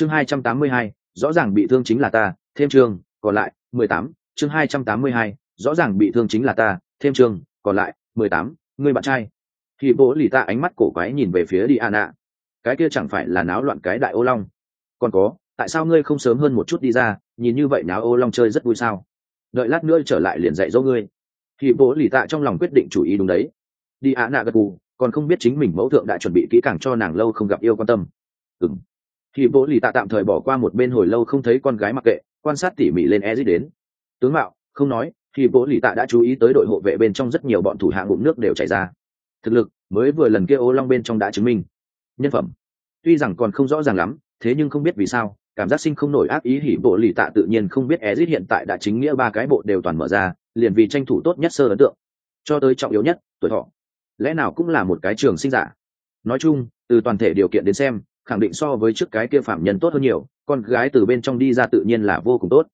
chương hai trăm tám mươi hai, rõ ràng bị thương chính là ta, thêm chương, còn lại, mười tám, chương hai trăm tám mươi hai, rõ ràng bị thương chính là ta, thêm chương, còn lại, mười tám, người bạn trai. Thì bố lì ta ánh mắt cổ quái nhìn về phía đi an ạ cái kia chẳng phải là náo loạn cái đại ô long? Còn có, tại sao ngươi không sớm hơn một chút đi ra, nhìn như vậy náo ô long chơi rất vui sao? Đợi lát nữa trở lại liền dạy dỗ ngươi. Thì bố lì tạ trong lòng quyết định chủ ý đúng đấy. Đi ạ nạ gật cù còn không biết chính mình mẫu thượng đã chuẩn bị kỹ càng cho nàng lâu không gặp yêu quan tâm. Ừ m thì vỗ lì tạ tạm thời bỏ qua một bên hồi lâu không thấy con gái mặc kệ, quan sát tỉ mỉ lên ezit đến. Tướng mạo, không nói thì vỗ lì tạ đã chú ý tới đội hộ vệ bên trong rất nhiều bọn thủ hạ ngụm nước đều chảy ra. Thực lực, mới vừa lần kia ô long bên trong đã chứng minh. Nhân phẩm, tuy rằng còn không rõ ràng lắm, thế nhưng không biết vì sao, cảm giác sinh không nổi ác ý hỉ bộ lì tạ tự nhiên không biết ezit hiện tại đã chính nghĩa ba cái bộ đều toàn mở ra, liền vì tranh thủ tốt nhất sơ ấn tượng. Cho tới trọng yếu nhất, tuổi thọ. Lẽ nào cũng là một cái trường sinh giả? Nói chung, từ toàn thể điều kiện đến xem khẳng định so với trước cái kia phạm nhân tốt hơn nhiều, con gái từ bên trong đi ra tự nhiên là vô cùng tốt.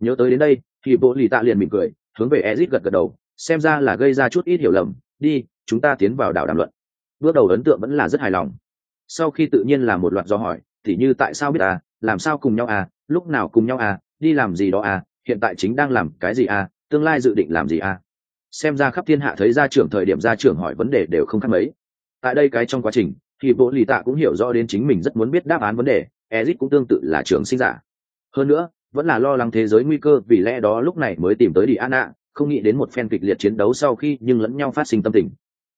Nhớ tới đến đây, thì bộ lì tạ liền mỉm cười, hướng về ezit gật gật đầu, xem ra là gây ra chút ít hiểu lầm, đi, chúng ta tiến vào đảo đàm luận. Bước đầu ấn tượng vẫn là rất hài lòng. Sau khi tự nhiên là một loạt do hỏi, thì như tại sao biết à làm sao cùng nhau à lúc nào cùng nhau à đi làm gì đó à hiện tại chính đang làm cái gì à tương lai dự định làm gì à. Xem ra khắp thiên hạ thấy gia trưởng thời điểm gia trưởng hỏi vấn đề đều không khác mấy. Tại đây cái trong quá trình thì bộ lì tạ cũng hiểu rõ đến chính mình rất muốn biết đáp án vấn đề ezit cũng tương tự là trường sinh giả. Hơn nữa, vẫn là lo lắng thế giới nguy cơ, vì lẽ đó lúc này mới tìm tới đi an ạ, không nghĩ đến một phen kịch liệt chiến đấu sau khi nhưng lẫn nhau phát sinh tâm tình.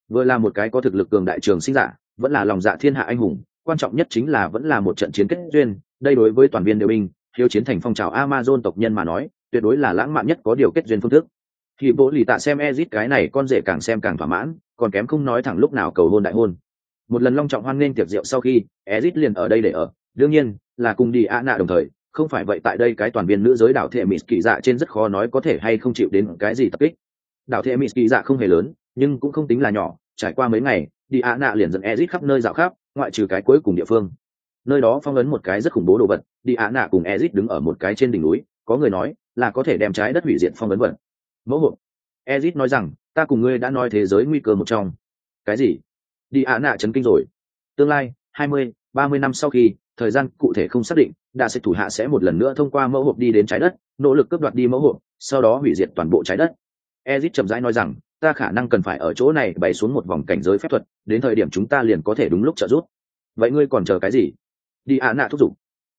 Vừa là một cái có thực lực cường đại trường sinh giả, vẫn là lòng dạ thiên hạ anh hùng, quan trọng nhất chính là vẫn là một trận chiến kết duyên, đây đối với toàn viên đều binh hiếu chiến thành phong trào amazon tộc nhân mà nói, tuyệt đối là lãng mạn nhất có điều kết duyên phương thức. Thì bố lì tạ xem ezit cái này con rể càng xem càng thỏa mãn, còn kém không nói thẳng lúc nào cầu hôn đại hôn một lần long trọng hoan nghênh tiệc rượu sau khi, ezit liền ở đây để ở. Đương nhiên, là cùng đi ạ nạ đồng thời, không phải vậy tại đây cái toàn viên nữ giới đảo thệ mỹ kỳ dạ trên rất khó nói có thể hay không chịu đến cái gì tập kích. Đảo thệ mỹ kỳ dạ không hề lớn, nhưng cũng không tính là nhỏ. Trải qua mấy ngày, đi ạ nạ liền dẫn ezit khắp nơi dạo khắp, ngoại trừ cái cuối cùng địa phương. Nơi đó phong ấn một cái rất khủng bố đồ vật, đi ạ nạ cùng ezit đứng ở một cái trên đỉnh núi, có người nói là có thể đem trái đất hủy diệt phong ấn vật. Mẫu hộp. Ezit nói rằng, ta cùng ngươi đã nói thế giới nguy cơ một trong. Cái gì? Đi ạ nạ chấn kinh rồi. Tương lai, hai mươi, ba mươi năm sau khi, thời gian cụ thể không xác định đạ sẽ thủ hạ sẽ một lần nữa thông qua mẫu hộp đi đến trái đất, nỗ lực cướp đoạt đi mẫu hộp, sau đó hủy diệt toàn bộ trái đất. Ezit chậm rãi nói rằng, ta khả năng cần phải ở chỗ này bày xuống một vòng cảnh giới phép thuật, đến thời điểm chúng ta liền có thể đúng lúc trợ giúp. Vậy ngươi còn chờ cái gì? Đi ạ nạ thúc giục.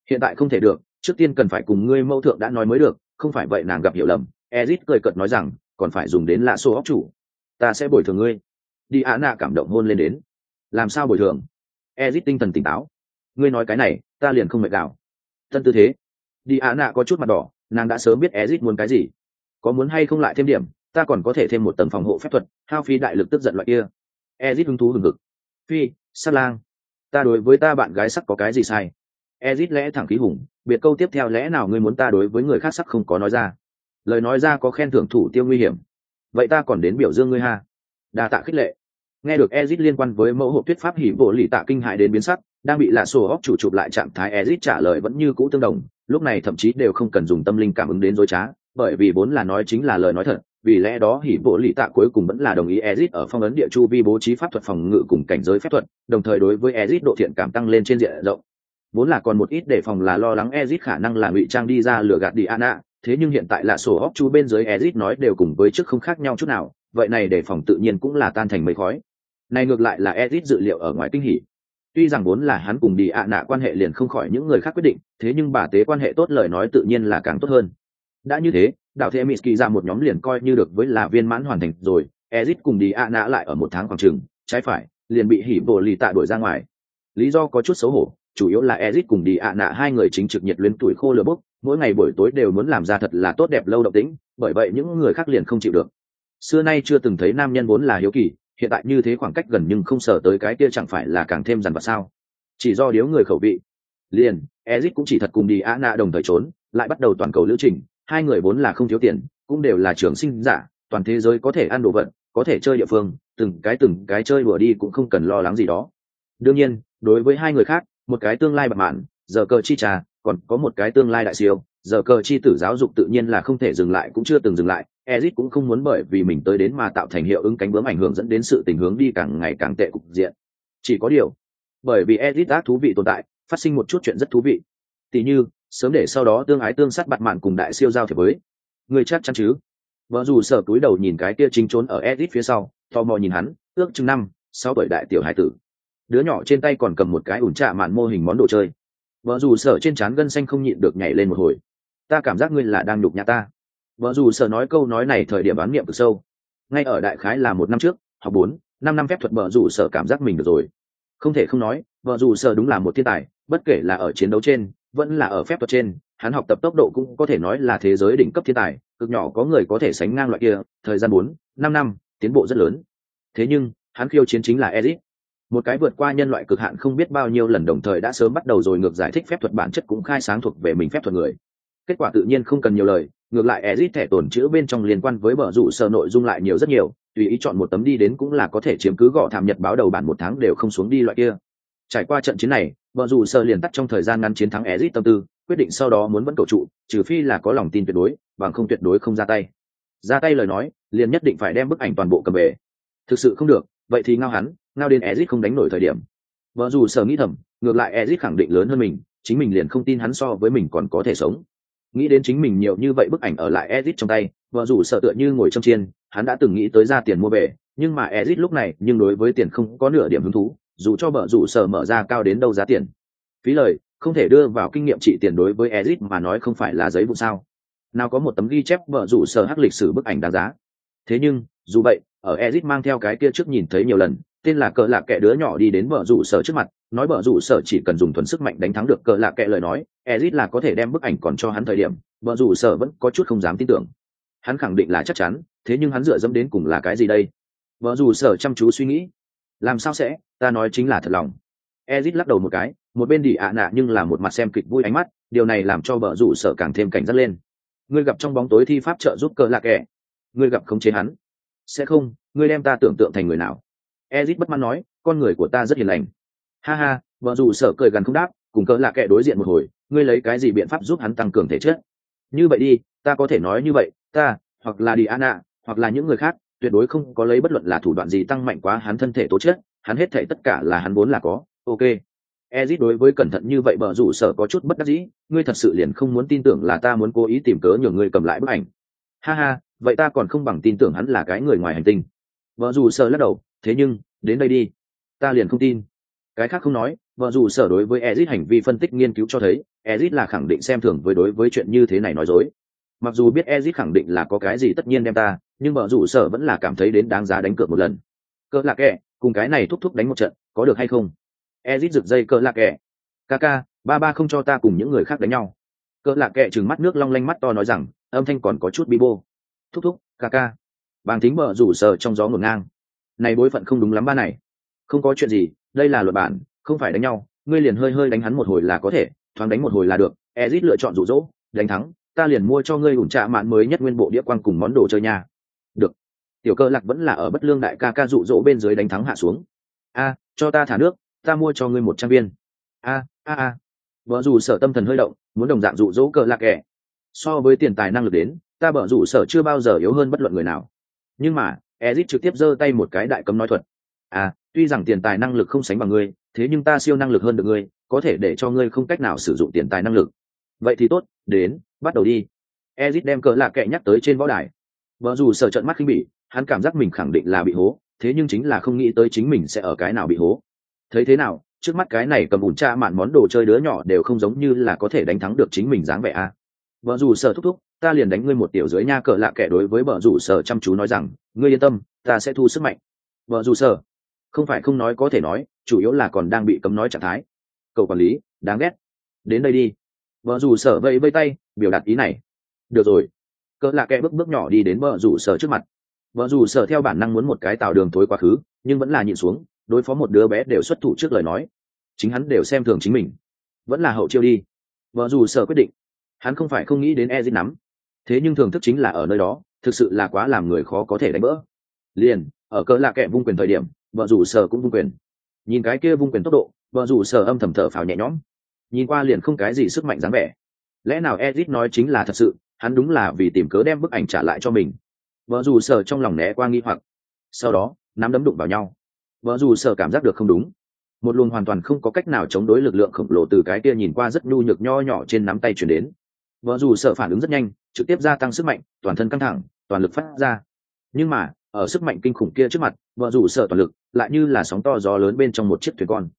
Hiện tại không thể được, trước tiên cần phải cùng ngươi mẫu thượng đã nói mới được, không phải vậy nàng gặp hiểu lầm. Ezit cười cợt nói rằng, còn phải dùng đến lạ xô óc chủ. Ta sẽ bồi thường ngươi đi ạ nạ cảm động hôn lên đến. Làm sao bồi thường? Ezit tinh thần tỉnh táo. Ngươi nói cái này, ta liền không mệt gạo. Thân tư thế. Đi ạ nạ có chút mặt đỏ, nàng đã sớm biết ezit muốn cái gì. Có muốn hay không lại thêm điểm, ta còn có thể thêm một tầng phòng hộ phép thuật, hao phí đại lực tức giận loại kia. Ezit hứng thú hừng hực. Phi, sát lang. Ta đối với ta bạn gái sắc có cái gì sai? Ezit lẽ thẳng khí hùng, biệt câu tiếp theo lẽ nào ngươi muốn ta đối với người khác sắc không có nói ra? Lời nói ra có khen thưởng thủ tiêu nguy hiểm. Vậy ta còn đến biểu dương ngươi ha. Đa tạ khích lệ nghe được ezit liên quan với mẫu hộp thuyết pháp hỉ bộ lì tạ kinh hại đến biến sắc, đang bị lạ sổ óc chủ chụp lại trạng thái ezit trả lời vẫn như cũ tương đồng, lúc này thậm chí đều không cần dùng tâm linh cảm ứng đến dối trá, bởi vì vốn là nói chính là lời nói thật, vì lẽ đó hỉ bộ lì tạ cuối cùng vẫn là đồng ý ezit ở phong ấn địa chu vi bố trí pháp thuật phòng ngự cùng cảnh giới phép thuật, đồng thời đối với ezit độ thiện cảm tăng lên trên diện rộng. Vốn là còn một ít đề phòng là lo lắng ezit khả năng là ngụy trang đi ra lừa gạt đi ana thế nhưng hiện tại là sổ óc chú bên dưới ezit nói đều cùng với trước không khác nhau chút nào, vậy này đề phòng tự nhiên cũng là tan thành mấy khói này ngược lại là ezit dự liệu ở ngoài kinh hỉ. Tuy rằng vốn là hắn cùng đi ạ nạ quan hệ liền không khỏi những người khác quyết định, thế nhưng bà tế quan hệ tốt lời nói tự nhiên là càng tốt hơn. Đã như thế, đạo thế mỹ ra dạ một nhóm liền coi như được với là viên mãn hoàn thành rồi, ezit cùng đi ạ nạ lại ở một tháng khoảng chừng, trái phải, liền bị hỉ bộ lì tạ đuổi ra ngoài. Lý do có chút xấu hổ, chủ yếu là ezit cùng đi ạ nạ hai người chính trực nhiệt luyến tuổi khô lửa bốc, mỗi ngày buổi tối đều muốn làm ra thật là tốt đẹp lâu động tĩnh, bởi vậy những người khác liền không chịu được. Xưa nay chưa từng thấy nam nhân vốn là hiếu kỳ hiện tại như thế khoảng cách gần nhưng không sở tới cái kia chẳng phải là càng thêm dằn vặt sao? Chỉ do điếu người khẩu vị. Liền ezit cũng chỉ thật cùng đi a nạ đồng thời trốn, lại bắt đầu toàn cầu lữ trình. Hai người vốn là không thiếu tiền, cũng đều là trường sinh giả, toàn thế giới có thể ăn đồ vật, có thể chơi địa phương, từng cái từng cái chơi đùa đi cũng không cần lo lắng gì đó. Đương nhiên, đối với hai người khác, một cái tương lai bạc mạn, giờ cờ chi trà, còn có một cái tương lai đại siêu, giờ cờ chi tử giáo dục tự nhiên là không thể dừng lại, cũng chưa từng dừng lại. Ezic cũng không muốn bởi vì mình tới đến mà tạo thành hiệu ứng cánh bướm ảnh hưởng dẫn đến sự tình hướng đi càng ngày càng tệ cục diện. Chỉ có điều, bởi vì Ezic đã thú vị tồn tại, phát sinh một chút chuyện rất thú vị. Tỷ như, sớm để sau đó tương ái tương sát bặt mạn cùng đại siêu giao thiệp với. Người chắc chắn chứ? Vợ dù sở túi đầu nhìn cái kia chính trốn ở Ezic phía sau, tò mò nhìn hắn, ước chừng năm, sáu tuổi đại tiểu hải tử. Đứa nhỏ trên tay còn cầm một cái ủn trà mạn mô hình món đồ chơi. Vợ dù sở trên trán gân xanh không nhịn được nhảy lên một hồi. Ta cảm giác ngươi là đang nhục nhà ta vợ dù sợ nói câu nói này thời điểm bán niệm cực sâu. Ngay ở đại khái là một năm trước, học bốn, năm năm phép thuật vợ dù sợ cảm giác mình được rồi. Không thể không nói, vợ dù sợ đúng là một thiên tài, bất kể là ở chiến đấu trên, vẫn là ở phép thuật trên, hắn học tập tốc độ cũng có thể nói là thế giới đỉnh cấp thiên tài, cực nhỏ có người có thể sánh ngang loại kia, thời gian bốn, năm năm, tiến bộ rất lớn. Thế nhưng, hắn khiêu chiến chính là ezit. Một cái vượt qua nhân loại cực hạn không biết bao nhiêu lần đồng thời đã sớm bắt đầu rồi ngược giải thích phép thuật bản chất cũng khai sáng thuộc về mình phép thuật người. Kết quả tự nhiên không cần nhiều lời ngược lại ezit thẻ tồn chữ bên trong liên quan với bờ rủ sở nội dung lại nhiều rất nhiều, tùy ý chọn một tấm đi đến cũng là có thể chiếm cứ gõ thảm nhật báo đầu bản một tháng đều không xuống đi loại kia. Trải qua trận chiến này, bờ rủ sở liền tắt trong thời gian ngắn chiến thắng ezit tâm tư, quyết định sau đó muốn vẫn cầu trụ, trừ phi là có lòng tin tuyệt đối, bằng không tuyệt đối không ra tay. Ra tay lời nói, liền nhất định phải đem bức ảnh toàn bộ cầm về. Thực sự không được, vậy thì ngao hắn, ngao đến ezit không đánh nổi thời điểm. Vợ dù sở nghĩ thầm, ngược lại ezit khẳng định lớn hơn mình, chính mình liền không tin hắn so với mình còn có thể sống nghĩ đến chính mình nhiều như vậy bức ảnh ở lại ezit trong tay, vợ dù sợ tựa như ngồi trong chiên, hắn đã từng nghĩ tới ra tiền mua về, nhưng mà ezit lúc này nhưng đối với tiền không có nửa điểm hứng thú, dù cho vợ rủ sở mở ra cao đến đâu giá tiền. Phí lời, không thể đưa vào kinh nghiệm trị tiền đối với ezit mà nói không phải là giấy vụ sao. Nào có một tấm ghi chép vợ rủ sở hắc lịch sử bức ảnh đáng giá. Thế nhưng, dù vậy, ở ezit mang theo cái kia trước nhìn thấy nhiều lần tên là cờ lạc kẻ đứa nhỏ đi đến vợ rủ sở trước mặt, nói vợ rủ sở chỉ cần dùng thuần sức mạnh đánh thắng được cờ lạc kẻ lời nói, ezit là có thể đem bức ảnh còn cho hắn thời điểm vợ rủ sở vẫn có chút không dám tin tưởng. Hắn khẳng định là chắc chắn, thế nhưng hắn dựa dẫm đến cùng là cái gì đây? Vợ rủ sở chăm chú suy nghĩ. Làm sao sẽ? Ta nói chính là thật lòng. Ezit lắc đầu một cái, một bên đi ạ nạ nhưng là một mặt xem kịch vui ánh mắt, điều này làm cho vợ rủ sở càng thêm cảnh giác lên. Ngươi gặp trong bóng tối thi pháp trợ giúp cờ lạc kẻ. Ngươi gặp khống chế hắn. Sẽ không, ngươi đem ta tưởng tượng thành người nào? Ezit bất mãn nói, con người của ta rất hiền lành. Ha ha, vợ dù sợ cười gần không đáp, cùng cỡ là kệ đối diện một hồi, ngươi lấy cái gì biện pháp giúp hắn tăng cường thể chất? Như vậy đi, ta có thể nói như vậy, ta, hoặc là đi hoặc là những người khác, tuyệt đối không có lấy bất luận là thủ đoạn gì tăng mạnh quá hắn thân thể tố chất, hắn hết thể tất cả là hắn vốn là có. Ok. Ezit đối với cẩn thận như vậy bờ rủ sở có chút bất đắc dĩ, ngươi thật sự liền không muốn tin tưởng là ta muốn cố ý tìm cớ nhường ngươi cầm lại bức ảnh. Ha ha, vậy ta còn không bằng tin tưởng hắn là cái người ngoài hành tinh. Vợ dù sợ lắc đầu thế nhưng, đến đây đi. Ta liền không tin. Cái khác không nói, vợ dù sở đối với ezit hành vi phân tích nghiên cứu cho thấy ezit là khẳng định xem thường với đối với chuyện như thế này nói dối. Mặc dù biết ezit khẳng định là có cái gì tất nhiên đem ta, nhưng vợ dù sở vẫn là cảm thấy đến đáng giá đánh cược một lần. Cỡ lạc kẹ cùng cái này thúc thúc đánh một trận, có được hay không? Ezit rực dây cỡ lạc kẹ ca ca ba ba không cho ta cùng những người khác đánh nhau. Cỡ lạc kẹ chừng mắt nước long lanh mắt to nói rằng, âm thanh còn có chút bi bô. Thúc thúc ca ca bàng thính bờ rủ sở trong gió ngổn ngang này bối phận không đúng lắm ba này. Không có chuyện gì, đây là luật bản, không phải đánh nhau. Ngươi liền hơi hơi đánh hắn một hồi là có thể, thoáng đánh một hồi là được. Ezit lựa chọn rụ rỗ đánh thắng. Ta liền mua cho ngươi ủn trạ mạn mới nhất nguyên bộ đĩa quang cùng món đồ chơi nhà được. Tiểu cơ lạc vẫn là ở bất lương đại ca ca rụ rỗ bên dưới đánh thắng hạ xuống. A, cho ta thả nước, ta mua cho ngươi một trăm viên. A a a. Vợ dù sở tâm thần hơi động, muốn đồng dạng rụ rỗ cờ lạc kẻ. So với tiền tài năng lực đến, ta bở rủ sở chưa bao giờ yếu hơn bất luận người nào. Nhưng mà ezit trực tiếp giơ tay một cái đại cấm nói thuật. À tuy rằng tiền tài năng lực không sánh bằng ngươi, thế nhưng ta siêu năng lực hơn được ngươi, có thể để cho ngươi không cách nào sử dụng tiền tài năng lực. Vậy thì tốt, đến, bắt đầu đi. Ezit đem cờ lạ kệ nhắc tới trên võ đài. Vợ dù sở trận mắt khinh bỉ, hắn cảm giác mình khẳng định là bị hố, thế nhưng chính là không nghĩ tới chính mình sẽ ở cái nào bị hố. Thấy thế nào, trước mắt cái này cầm ủn cha mạn món đồ chơi đứa nhỏ đều không giống như là có thể đánh thắng được chính mình dáng vẻ a. À. vợ dù sở thúc thúc ta liền đánh ngươi một tiểu dưới nha cờ lạ kẻ đối với vợ rủ sở chăm chú nói rằng, ngươi yên tâm, ta sẽ thu sức mạnh. Vợ rủ sở, không phải không nói có thể nói, chủ yếu là còn đang bị cấm nói trạng thái. Cậu quản lý, đáng ghét. Đến đây đi. Vợ rủ sở vẫy vây tay, biểu đạt ý này. Được rồi. Cỡ lạ kẻ bước bước nhỏ đi đến vợ rủ sở trước mặt. Vợ rủ sở theo bản năng muốn một cái tạo đường thối quá khứ, nhưng vẫn là nhịn xuống, đối phó một đứa bé đều xuất thủ trước lời nói. Chính hắn đều xem thường chính mình. Vẫn là hậu chiêu đi. Vợ rủ sở quyết định. Hắn không phải không nghĩ đến ezit nắm thế nhưng thưởng thức chính là ở nơi đó, thực sự là quá làm người khó có thể đánh bỡ. Liền, ở cỡ lạ kệ vung quyền thời điểm, vợ rủ sở cũng vung quyền. Nhìn cái kia vung quyền tốc độ, vợ rủ sở âm thầm thở phào nhẹ nhõm. Nhìn qua liền không cái gì sức mạnh dáng vẻ. Lẽ nào edit nói chính là thật sự, hắn đúng là vì tìm cớ đem bức ảnh trả lại cho mình. Vợ rủ sở trong lòng né qua nghi hoặc. Sau đó, nắm đấm đụng vào nhau. Vợ rủ sở cảm giác được không đúng. Một luồng hoàn toàn không có cách nào chống đối lực lượng khổng lồ từ cái kia nhìn qua rất nhu nhược nho nhỏ trên nắm tay chuyển đến. Vợ rủ sở phản ứng rất nhanh trực tiếp gia tăng sức mạnh, toàn thân căng thẳng, toàn lực phát ra. Nhưng mà, ở sức mạnh kinh khủng kia trước mặt, vợ rủ sợ toàn lực, lại như là sóng to gió lớn bên trong một chiếc thuyền con.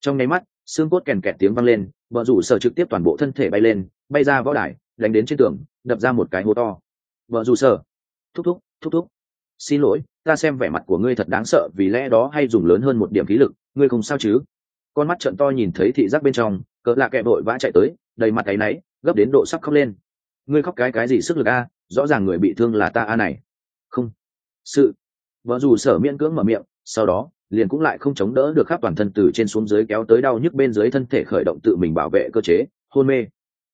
Trong nháy mắt, xương cốt kèn kẹt tiếng vang lên, vợ rủ sợ trực tiếp toàn bộ thân thể bay lên, bay ra võ đài, đánh đến trên tường, đập ra một cái hố to. Vợ rủ sợ. Thúc thúc thúc thúc. Xin lỗi, ta xem vẻ mặt của ngươi thật đáng sợ, vì lẽ đó hay dùng lớn hơn một điểm khí lực, ngươi không sao chứ? Con mắt trận to nhìn thấy thị giác bên trong, cỡ lạ kẹ vội vã chạy tới, đầy mặt áy náy, gấp đến độ sắp khóc lên ngươi khóc cái cái gì sức lực a, rõ ràng người bị thương là ta a này. Không. Sự. Vợ dù sở miễn cưỡng mở miệng, sau đó, liền cũng lại không chống đỡ được khắp toàn thân từ trên xuống dưới kéo tới đau nhức bên dưới thân thể khởi động tự mình bảo vệ cơ chế, hôn mê.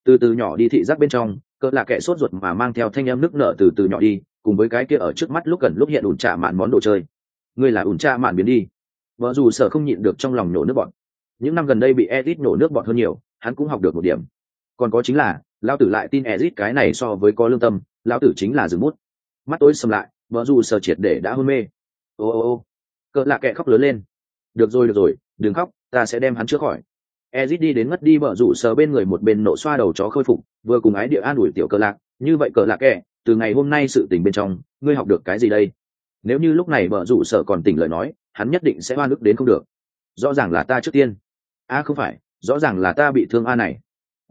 Từ từ nhỏ đi thị giác bên trong, cỡ là kẻ sốt ruột mà mang theo thanh em nước nở từ từ nhỏ đi, cùng với cái kia ở trước mắt lúc gần lúc hiện ủn trà mạn món đồ chơi. Ngươi là ủn trả mạn biến đi. Vợ dù sở không nhịn được trong lòng nổ nước bọn những năm gần đây bị edit nổ nước bọn hơn nhiều, hắn cũng học được một điểm. Còn có chính là lão tử lại tin edit cái này so với có lương tâm lão tử chính là dừng mút mắt tối sầm lại vợ dù sở triệt để đã hôn mê. Ô ô ô cỡ lạ kệ khóc lớn lên. Được rồi được rồi đừng khóc ta sẽ đem hắn chữa khỏi. Ezit đi đến mất đi vợ rủ sờ bên người một bên nổ xoa đầu chó khôi phục vừa cùng ái địa an ủi tiểu cờ lạc như vậy cờ lạc kệ từ ngày hôm nay sự tình bên trong ngươi học được cái gì đây? Nếu như lúc này vợ rủ sở còn tỉnh lời nói hắn nhất định sẽ oan ức đến không được. Rõ ràng là ta trước tiên. A à, không phải rõ ràng là ta bị thương a này.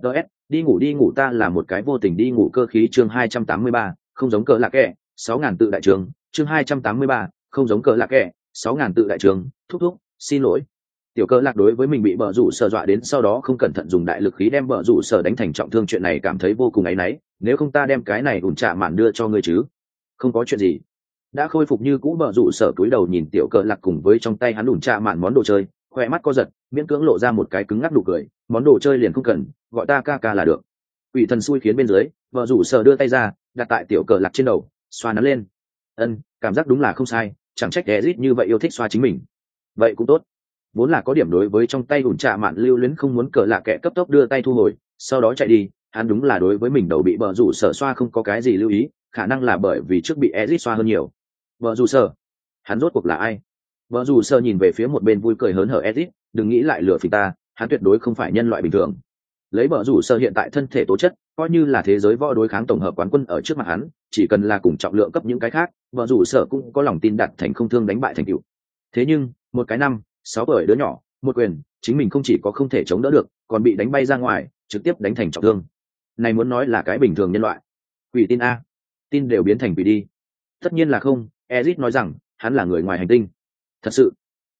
Ts đi ngủ đi ngủ ta là một cái vô tình đi ngủ cơ khí chương hai trăm tám mươi ba, không giống cỡ lạc kệ sáu ngàn tự đại trường, chương hai trăm tám mươi ba, không giống cỡ lạc kệ sáu ngàn tự đại trường, thúc thúc, xin lỗi. Tiểu cơ lạc đối với mình bị bờ rủ sợ dọa đến sau đó không cẩn thận dùng đại lực khí đem bờ rủ sợ đánh thành trọng thương chuyện này cảm thấy vô cùng áy náy, nếu không ta đem cái này ủn trả mạn đưa cho ngươi chứ? Không có chuyện gì. Đã khôi phục như cũ bờ rủ sở cúi đầu nhìn tiểu cỡ lạc cùng với trong tay hắn ủn trả mạn món đồ chơi khoe mắt co giật miễn cưỡng lộ ra một cái cứng ngắc nụ cười món đồ chơi liền không cần gọi ta ca ca là được ủy thần xui khiến bên dưới vợ rủ sờ đưa tay ra đặt tại tiểu cờ lạc trên đầu xoa nắn lên ân cảm giác đúng là không sai chẳng trách Ezit như vậy yêu thích xoa chính mình. Vậy cũng tốt. Vốn là có điểm đối với trong tay ủn trạ mạn lưu luyến không muốn cờ lạ kẻ cấp tốc đưa tay thu hồi, sau đó chạy đi, hắn đúng là đối với mình đầu bị bờ rủ sở xoa không có cái gì lưu ý, khả năng là bởi vì trước bị Ezit xoa hơn nhiều. Bờ rủ sở, hắn rốt cuộc là ai? Vợ dù sơ nhìn về phía một bên vui cười hớn hở edit đừng nghĩ lại lừa phỉ ta, hắn tuyệt đối không phải nhân loại bình thường. Lấy vợ rủ sơ hiện tại thân thể tố chất, coi như là thế giới võ đối kháng tổng hợp quán quân ở trước mặt hắn chỉ cần là cùng trọng lượng cấp những cái khác vợ rủ sở cũng có lòng tin đặt thành không thương đánh bại thành cựu thế nhưng một cái năm sáu tuổi đứa nhỏ một quyền chính mình không chỉ có không thể chống đỡ được còn bị đánh bay ra ngoài trực tiếp đánh thành trọng thương. Này muốn nói là cái bình thường nhân loại. Quỷ tin a. Tin đều biến thành quỷ đi. Tất nhiên là không ezit nói rằng hắn là người ngoài hành tinh thật sự.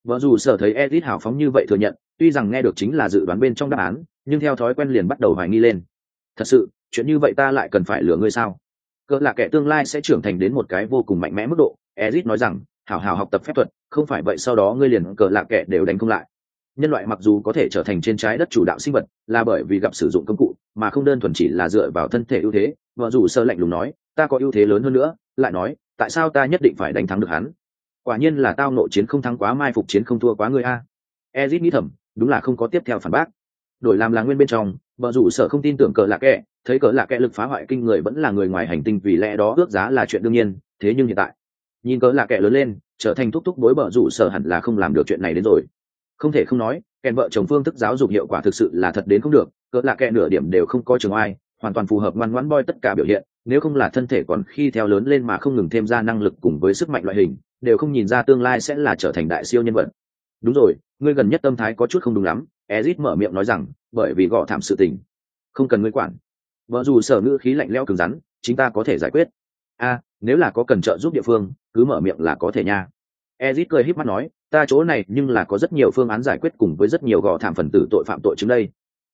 Vợ dù sở thấy ezit hào phóng như vậy thừa nhận, tuy rằng nghe được chính là dự đoán bên trong đáp án, nhưng theo thói quen liền bắt đầu hoài nghi lên. Thật sự, chuyện như vậy ta lại cần phải lừa ngươi sao? Cỡ là kẻ tương lai sẽ trưởng thành đến một cái vô cùng mạnh mẽ mức độ ezit nói rằng, hảo hảo học tập phép thuật, không phải vậy sau đó ngươi liền cỡ là kẻ đều đánh không lại. Nhân loại mặc dù có thể trở thành trên trái đất chủ đạo sinh vật, là bởi vì gặp sử dụng công cụ, mà không đơn thuần chỉ là dựa vào thân thể ưu thế, vợ dù sơ lạnh lùng nói, ta có ưu thế lớn hơn nữa. Lại nói, tại sao ta nhất định phải đánh thắng được hắn? Quả nhiên là tao nội chiến không thắng quá mai phục chiến không thua quá người a. Ezit nghĩ thầm, đúng là không có tiếp theo phản bác. Đổi làm là nguyên bên trong vợ rủ sở không tin tưởng cờ lạc kệ thấy cờ lạc kệ lực phá hoại kinh người vẫn là người ngoài hành tinh vì lẽ đó ước giá là chuyện đương nhiên, thế nhưng hiện tại, nhìn cờ lạc kệ lớn lên, trở thành thúc thúc bối vợ rủ sở hẳn là không làm được chuyện này đến rồi. Không thể không nói, kèn vợ chồng phương thức giáo dục hiệu quả thực sự là thật đến không được cỡ lạc kệ nửa điểm đều không có trường ai, hoàn toàn phù hợp ngoan ngoãn boy tất cả biểu hiện nếu không là thân thể còn khi theo lớn lên mà không ngừng thêm ra năng lực cùng với sức mạnh loại hình, đều không nhìn ra tương lai sẽ là trở thành đại siêu nhân vật. Đúng rồi, ngươi gần nhất tâm thái có chút không đúng lắm, ezit mở miệng nói rằng, bởi vì gõ thảm sự tình. Không cần ngươi quản. Vợ dù sở ngữ khí lạnh lẽo cứng rắn, chính ta có thể giải quyết. A nếu là có cần trợ giúp địa phương, cứ mở miệng là có thể nha. Ezit cười híp mắt nói, ta chỗ này nhưng là có rất nhiều phương án giải quyết cùng với rất nhiều gõ thảm phần tử tội phạm tội chứng đây.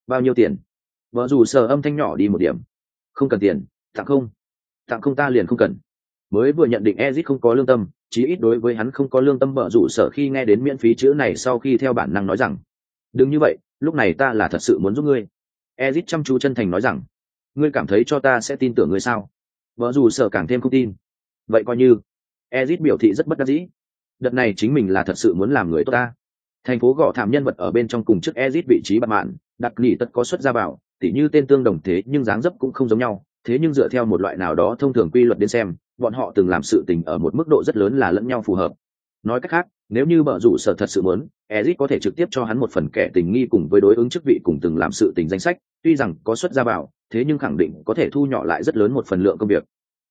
Bao nhiêu tiền? Vợ dù sở âm thanh nhỏ đi một điểm. Không cần tiền tặng không? Tặng không ta liền không cần. Mới vừa nhận định ezit không có lương tâm, chí ít đối với hắn không có lương tâm vợ rủ sở khi nghe đến miễn phí chữ này sau khi theo bản năng nói rằng, đừng như vậy, lúc này ta là thật sự muốn giúp ngươi. Ezit chăm chú chân thành nói rằng, ngươi cảm thấy cho ta sẽ tin tưởng ngươi sao? Vợ dù sở càng thêm không tin. Vậy coi như. Ezit biểu thị rất bất đắc dĩ. Đợt này chính mình là thật sự muốn làm người tốt ta. Thành phố gõ thảm nhân vật ở bên trong cùng chức ezit vị trí bạn mạn đặt nghỉ tất có xuất ra vào, tỉ như tên tương đồng thế nhưng dáng dấp cũng không giống nhau thế nhưng dựa theo một loại nào đó thông thường quy luật đến xem bọn họ từng làm sự tình ở một mức độ rất lớn là lẫn nhau phù hợp. Nói cách khác nếu như bờ rủ sở thật sự muốn ezit có thể trực tiếp cho hắn một phần kẻ tình nghi cùng với đối ứng chức vị cùng từng làm sự tình danh sách tuy rằng có xuất ra bảo, thế nhưng khẳng định có thể thu nhỏ lại rất lớn một phần lượng công việc.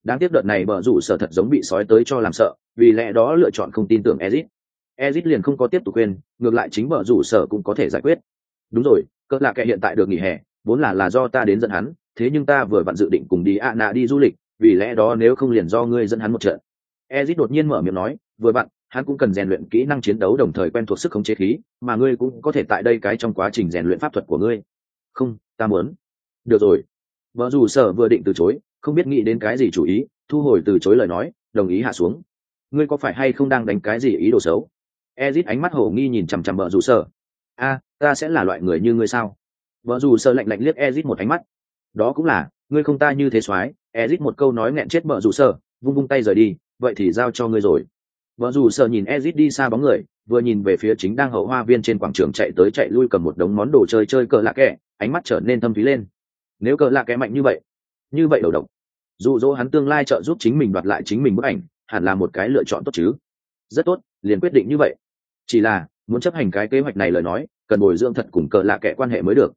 Đáng tiếc đợt này bờ rủ sở thật giống bị sói tới cho làm sợ vì lẽ đó lựa chọn không tin tưởng ezit. Ezit liền không có tiếp tục quên ngược lại chính bờ rủ sở cũng có thể giải quyết. Đúng rồi cỡ lạ kệ hiện tại được nghỉ hè vốn là là do ta đến dẫn hắn thế nhưng ta vừa vặn dự định cùng đi ạ nạ đi du lịch, vì lẽ đó nếu không liền do ngươi dẫn hắn một trận. Ezit đột nhiên mở miệng nói, vừa vặn, hắn cũng cần rèn luyện kỹ năng chiến đấu đồng thời quen thuộc sức khống chế khí, mà ngươi cũng có thể tại đây cái trong quá trình rèn luyện pháp thuật của ngươi. Không, ta muốn. Được rồi. Vợ dù sở vừa định từ chối, không biết nghĩ đến cái gì chủ ý, thu hồi từ chối lời nói, đồng ý hạ xuống. Ngươi có phải hay không đang đánh cái gì ý đồ xấu? Ezit ánh mắt hồ nghi nhìn chằm chằm vợ dù sở a, ta sẽ là loại người như ngươi sao? Vợ dù sở lạnh lạnh liếc ezit một ánh mắt đó cũng là, ngươi không ta như thế soái ezit một câu nói nghẹn chết vợ rủ sở vung vung tay rời đi, vậy thì giao cho ngươi rồi. Vợ rủ sợ nhìn ezit đi xa bóng người, vừa nhìn về phía chính đang hậu hoa viên trên quảng trường chạy tới chạy lui cầm một đống món đồ chơi chơi cờ lạ kẹ, ánh mắt trở nên thâm thúy lên. Nếu cờ lạ kẹ mạnh như vậy như vậy đầu độc. Dụ dỗ hắn tương lai trợ giúp chính mình đoạt lại chính mình bức ảnh, hẳn là một cái lựa chọn tốt chứ. Rất tốt, liền quyết định như vậy. Chỉ là, muốn chấp hành cái kế hoạch này lời nói, cần bồi dưỡng thật cùng cờ lạ kệ quan hệ mới được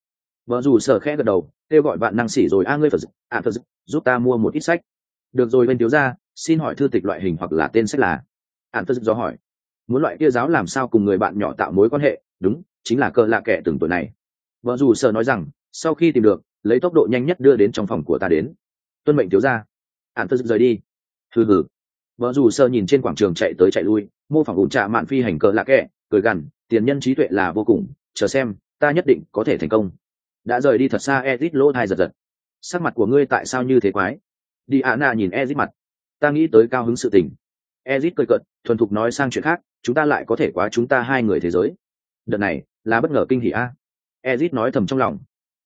vợ dù sở khẽ gật đầu, kêu gọi bạn năng xỉ rồi, a ngươi phật à phật giúp ta mua một ít sách. Được rồi, bên thiếu ra xin hỏi thư tịch loại hình hoặc là tên sách là? Ạn phật do hỏi. Muốn loại kia giáo làm sao cùng người bạn nhỏ tạo mối quan hệ? Đúng, chính là cờ lạ kẻ từng tuổi này. Vợ dù sở nói rằng, sau khi tìm được, lấy tốc độ nhanh nhất đưa đến trong phòng của ta đến. Tuân mệnh thiếu ra ạn phật rời đi. Thư hử vợ dù sơ nhìn trên quảng trường chạy tới chạy lui, mô phỏng ủn trạ mạn phi hành cờ lạ kẹ cười gằn, tiền nhân trí tuệ là vô cùng, chờ xem, ta nhất định có thể thành công đã rời đi thật xa edit lỗ thai giật giật. Sắc mặt của ngươi tại sao như thế quái? Đi ạ nạ nhìn edit mặt. Ta nghĩ tới cao hứng sự tình. Edit cười cợt, thuần thục nói sang chuyện khác, chúng ta lại có thể quá chúng ta hai người thế giới. Đợt này, là bất ngờ kinh hỉ a. Edit nói thầm trong lòng.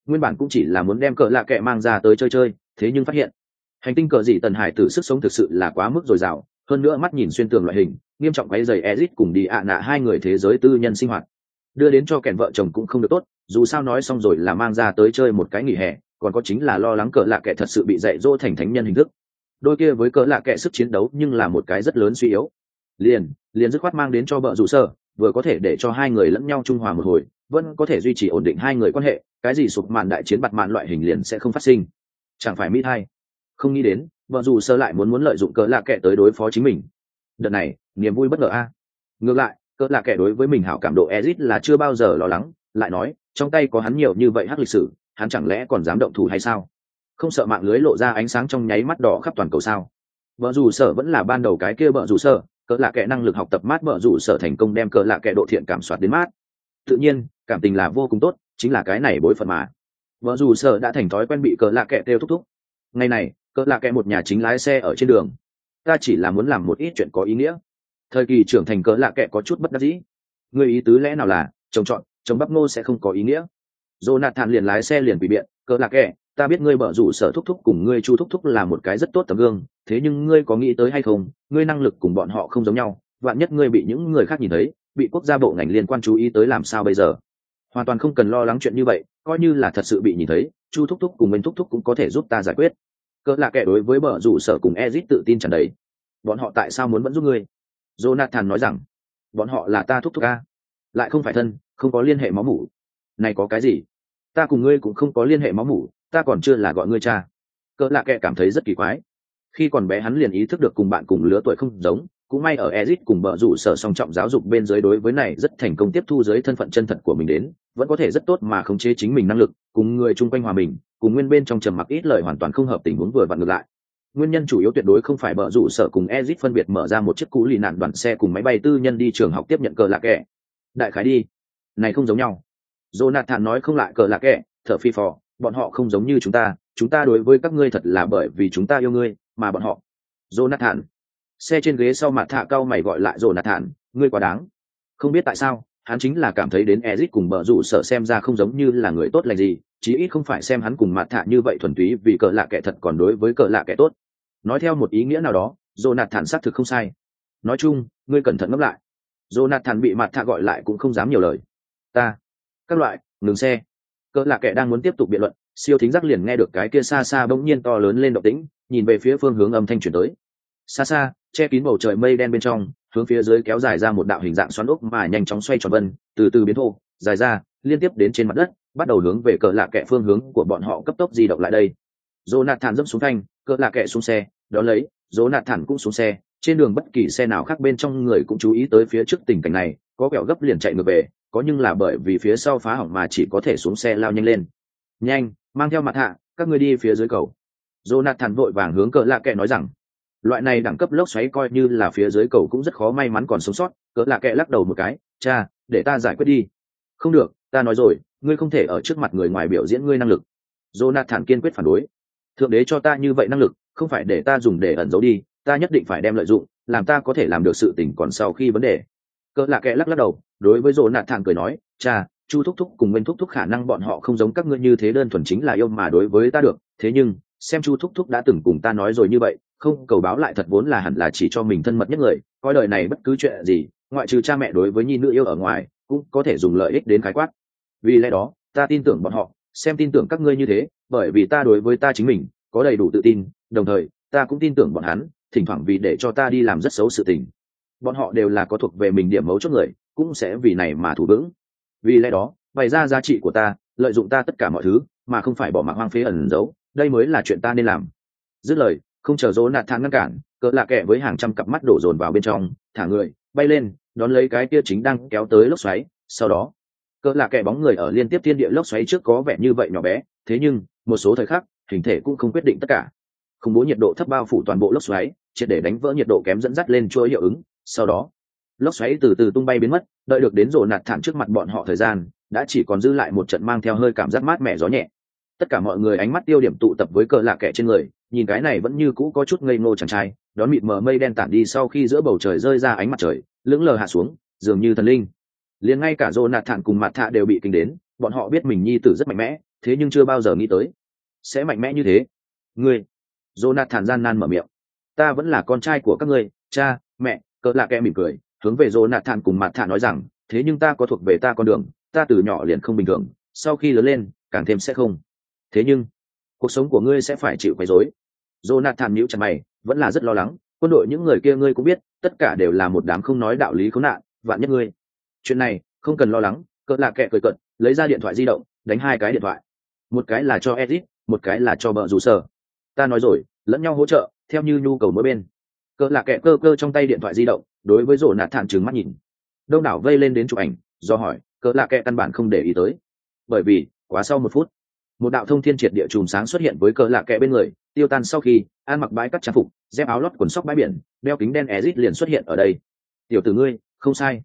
Nguyên bản cũng chỉ là muốn đem cờ lạ kệ mang ra tới chơi chơi, thế nhưng phát hiện, hành tinh cờ dị tần hải tử sức sống thực sự là quá mức dồi dào, hơn nữa mắt nhìn xuyên tường loại hình, nghiêm trọng quấy dày ezit cùng đi ạ nạ hai người thế giới tư nhân sinh hoạt đưa đến cho kèn vợ chồng cũng không được tốt, dù sao nói xong rồi là mang ra tới chơi một cái nghỉ hè, còn có chính là lo lắng cỡ lạ kệ thật sự bị dạy dỗ thành thánh nhân hình thức. Đôi kia với cỡ lạ kệ sức chiến đấu nhưng là một cái rất lớn suy yếu. Liền liền dứt khoát mang đến cho vợ rủ sơ, vừa có thể để cho hai người lẫn nhau trung hòa một hồi, vẫn có thể duy trì ổn định hai người quan hệ, cái gì sụp màn đại chiến bặt màn loại hình liền sẽ không phát sinh. Chẳng phải mỹ thay không nghĩ đến, vợ dù sơ lại muốn muốn lợi dụng cỡ lạ kệ tới đối phó chính mình. Đợt này, niềm vui bất ngờ a. Ngược lại cỡ là kẻ đối với mình hảo cảm độ ezit là chưa bao giờ lo lắng, lại nói, trong tay có hắn nhiều như vậy hắc lịch sử, hắn chẳng lẽ còn dám động thủ hay sao? Không sợ mạng lưới lộ ra ánh sáng trong nháy mắt đỏ khắp toàn cầu sao? Vợ dù sở vẫn là ban đầu cái kia vợ dù sở, cỡ là kẻ năng lực học tập mát vợ dù sở thành công đem cỡ là kẻ độ thiện cảm soát đến mát. Tự nhiên, cảm tình là vô cùng tốt, chính là cái này bối phận mà. Vợ dù sở đã thành thói quen bị cỡ là kẻ têu thúc thúc. Ngày này, cỡ là kẻ một nhà chính lái xe ở trên đường. Ta chỉ là muốn làm một ít chuyện có ý nghĩa thời kỳ trưởng thành cỡ lạ kệ có chút bất đắc dĩ. Người ý tứ lẽ nào là trồng trọt trồng bắp ngô sẽ không có ý nghĩa? Jonathan liền lái xe liền bị biện, cỡ lạc kệ, ta biết ngươi bở rủ sở thúc thúc cùng ngươi chu thúc thúc là một cái rất tốt tấm gương, thế nhưng ngươi có nghĩ tới hay không, ngươi năng lực cùng bọn họ không giống nhau, vạn nhất ngươi bị những người khác nhìn thấy, bị quốc gia bộ ngành liên quan chú ý tới làm sao bây giờ. Hoàn toàn không cần lo lắng chuyện như vậy, coi như là thật sự bị nhìn thấy, chu thúc thúc cùng mình thúc thúc cũng có thể giúp ta giải quyết. Cỡ là kẻ đối với bờ rủ sở cùng ezit tự tin tràn đầy. Bọn họ tại sao muốn vẫn giúp ngươi? Jonathan nói rằng bọn họ là ta thúc thúc a, lại không phải thân không có liên hệ máu mủ. Này có cái gì? Ta cùng ngươi cũng không có liên hệ máu mủ ta còn chưa là gọi ngươi cha. Cỡ lạ kệ cảm thấy rất kỳ quái. Khi còn bé hắn liền ý thức được cùng bạn cùng lứa tuổi không giống cũng may ở Ezic cùng bợ rủ sở song trọng giáo dục bên dưới đối với này rất thành công tiếp thu dưới thân phận chân thật của mình đến, vẫn có thể rất tốt mà khống chế chính mình năng lực, cùng người chung quanh hòa mình, cùng nguyên bên trong trầm mặc ít lời hoàn toàn không hợp tình huống vừa vặn ngược lại. Nguyên nhân chủ yếu tuyệt đối không phải bờ rủ sở cùng Ezit phân biệt mở ra một chiếc cũ lì nạn đoàn xe cùng máy bay tư nhân đi trường học tiếp nhận cờ lạc kẻ. Đại khái đi, này không giống nhau. Jonathan nói không lại cờ lạc kẻ, thở phi phò, bọn họ không giống như chúng ta, chúng ta đối với các ngươi thật là bởi vì chúng ta yêu ngươi, mà bọn họ. Jonathan xe trên ghế sau mặt thạ cao mày gọi lại Jonathan ngươi quá đáng không biết tại sao hắn chính là cảm thấy đến Ezic cùng bờ rủ sợ xem ra không giống như là người tốt lành gì, chí ít không phải xem hắn cùng mặt thạ như vậy thuần túy vì cờ lạ kẻ thật còn đối với cờ lạ kẻ tốt. Nói theo một ý nghĩa nào đó, jonathan xác thực không sai. Nói chung, ngươi cẩn thận ngẫm lại. Jonathan bị mặt thạ gọi lại cũng không dám nhiều lời. Ta, các loại, ngừng xe. Cỡ lạ kẻ đang muốn tiếp tục biện luận, siêu thính giác liền nghe được cái kia xa xa bỗng nhiên to lớn lên động tĩnh, nhìn về phía phương hướng âm thanh truyền tới. Xa xa, che kín bầu trời mây đen bên trong hướng phía dưới kéo dài ra một đạo hình dạng xoắn ốc mà nhanh chóng xoay tròn vân từ từ biến thô dài ra liên tiếp đến trên mặt đất bắt đầu hướng về cỡ lạ kẹ phương hướng của bọn họ cấp tốc di động lại đây Jonathan dẫm xuống thanh, cỡ lạ kẹ xuống xe, đó lấy, Jonathan cũng xuống xe, trên đường bất kỳ xe nào khác bên trong người cũng chú ý tới phía trước tình cảnh này, có kẹo gấp liền chạy ngược về, có nhưng là bởi vì phía sau phá hỏng mà chỉ có thể xuống xe lao nhanh lên. Nhanh, mang theo mặt hạ, các ngươi đi phía dưới cầu. Jonathan vội vàng hướng cỡ lạ kẹ nói rằng, loại này đẳng cấp lốc xoáy coi như là phía dưới cầu cũng rất khó may mắn còn sống sót, cỡ là kệ lắc đầu một cái, cha, để ta giải quyết đi. Không được, ta nói rồi, ngươi không thể ở trước mặt người ngoài biểu diễn ngươi năng lực. Jonathan kiên quyết phản đối thượng đế cho ta như vậy năng lực không phải để ta dùng để ẩn giấu đi ta nhất định phải đem lợi dụng làm ta có thể làm được sự tình còn sau khi vấn đề cỡ là kệ lắc lắc đầu đối với jonathan thản cười nói cha chu thúc thúc cùng nguyên thúc thúc khả năng bọn họ không giống các ngươi như thế đơn thuần chính là yêu mà đối với ta được thế nhưng xem chu thúc thúc đã từng cùng ta nói rồi như vậy không, cầu báo lại thật vốn là hẳn là chỉ cho mình thân mật nhất người, coi đời này bất cứ chuyện gì, ngoại trừ cha mẹ đối với nhi nữ yêu ở ngoài, cũng có thể dùng lợi ích đến khái quát. Vì lẽ đó, ta tin tưởng bọn họ, xem tin tưởng các ngươi như thế, bởi vì ta đối với ta chính mình, có đầy đủ tự tin, đồng thời, ta cũng tin tưởng bọn hắn, thỉnh thoảng vì để cho ta đi làm rất xấu sự tình. Bọn họ đều là có thuộc về mình điểm mấu chốt người, cũng sẽ vì này mà thủ vững. Vì lẽ đó, bày ra giá trị của ta, lợi dụng ta tất cả mọi thứ, mà không phải bỏ mạng hoang phế ẩn giấu, đây mới là chuyện ta nên làm. Dứt lời không chờ dỗ nạt thang ngăn cản, cỡ lạ kẹ với hàng trăm cặp mắt đổ dồn vào bên trong, thả người, bay lên, đón lấy cái kia chính đang kéo tới lốc xoáy. Sau đó, cỡ là kẹ bóng người ở liên tiếp thiên địa lốc xoáy trước có vẻ như vậy nhỏ bé, thế nhưng, một số thời khắc, hình thể cũng không quyết định tất cả. Khủng bố nhiệt độ thấp bao phủ toàn bộ lốc xoáy, triệt để đánh vỡ nhiệt độ kém dẫn dắt lên chuỗi hiệu ứng. Sau đó, lốc xoáy từ từ tung bay biến mất, đợi được đến rổ nạt thản trước mặt bọn họ thời gian, đã chỉ còn giữ lại một trận mang theo hơi cảm giác mát mẻ gió nhẹ tất cả mọi người ánh mắt tiêu điểm tụ tập với cờ lạ kẻ trên người, nhìn cái này vẫn như cũ có chút ngây ngô chàng trai, đón mịt mờ mây đen tản đi sau khi giữa bầu trời rơi ra ánh mặt trời, lững lờ hạ xuống, dường như thần linh. Liền ngay cả dô nạt thản cùng mặt thạ đều bị kinh đến, bọn họ biết mình nhi tử rất mạnh mẽ, thế nhưng chưa bao giờ nghĩ tới, sẽ mạnh mẽ như thế. Ngươi dô nạt thản gian nan mở miệng. Ta vẫn là con trai của các ngươi, cha, mẹ cỡ lạ kẹ mỉm cười, hướng về dô nạt thản cùng mặt thạ nói rằng, thế nhưng ta có thuộc về ta con đường, ta từ nhỏ liền không bình thường, sau khi lớn lên, càng thêm sẽ không thế nhưng cuộc sống của ngươi sẽ phải chịu quấy rối. Jonathan nhíu chặt mày, vẫn là rất lo lắng, quân đội những người kia ngươi cũng biết, tất cả đều là một đám không nói đạo lý khốn nạn, vạn nhất ngươi. Chuyện này không cần lo lắng cỡ lạ kệ cười cận lấy ra điện thoại di động đánh hai cái điện thoại. Một cái là cho edit một cái là cho vợ rủ sở. Ta nói rồi lẫn nhau hỗ trợ theo như nhu cầu mỗi bên. Cỡ lạ kệ cơ cơ trong tay điện thoại di động đối với rổ nạt thản trừng mắt nhìn. Đông đảo vây lên đến chụp ảnh do hỏi cỡ lạ kệ căn bản không để ý tới. Bởi vì quá sau một phút một đạo thông thiên triệt địa chùm sáng xuất hiện với cờ lạ kẽ bên người, tiêu tan sau khi, an mặc bãi cắt trang phục, dép áo lót quần sóc bãi biển, đeo kính đen ezit liền xuất hiện ở đây. Tiểu tử ngươi, không sai.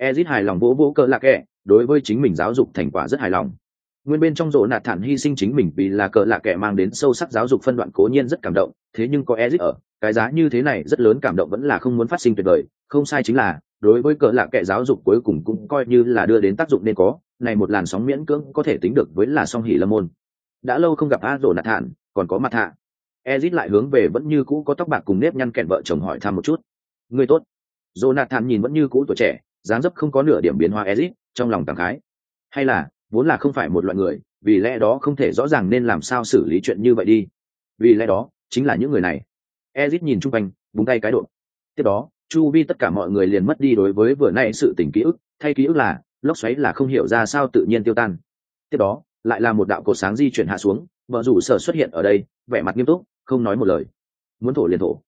Ezit hài lòng vỗ vỗ cờ lạc kẽ đối với chính mình giáo dục thành quả rất hài lòng. Nguyên bên trong rộ nạt thản hy sinh chính mình vì là cờ lạc kệ mang đến sâu sắc giáo dục phân đoạn cố nhiên rất cảm động, thế nhưng có ezit ở, cái giá như thế này rất lớn cảm động vẫn là không muốn phát sinh tuyệt vời. Không sai chính là, đối với cờ lạc kệ giáo dục cuối cùng cũng coi như là đưa đến tác dụng nên có này một làn sóng miễn cưỡng có thể tính được với là song hỉ lâm môn đã lâu không gặp a rộ nạt thản còn có mặt hạ ezit lại hướng về vẫn như cũ có tóc bạc cùng nếp nhăn kẹn vợ chồng hỏi thăm một chút người tốt Jonathan nhìn vẫn như cũ tuổi trẻ, dáng dấp không có nửa điểm biến hóa ezit trong lòng cảm khái. Hay là, vốn là không phải một loại người, vì lẽ đó không thể rõ ràng nên làm sao xử lý chuyện như vậy đi. Vì lẽ đó, chính là những người này. ezit nhìn chung quanh, búng tay cái độ. Tiếp đó, chu vi tất cả mọi người liền mất đi đối với vừa nay sự tình ký ức, thay ký ức là, lốc xoáy là không hiểu ra sao tự nhiên tiêu tan. Tiếp đó, lại là một đạo cột sáng di chuyển hạ xuống, vợ rủ sở xuất hiện ở đây, vẻ mặt nghiêm túc, không nói một lời. Muốn thổ liền thổ.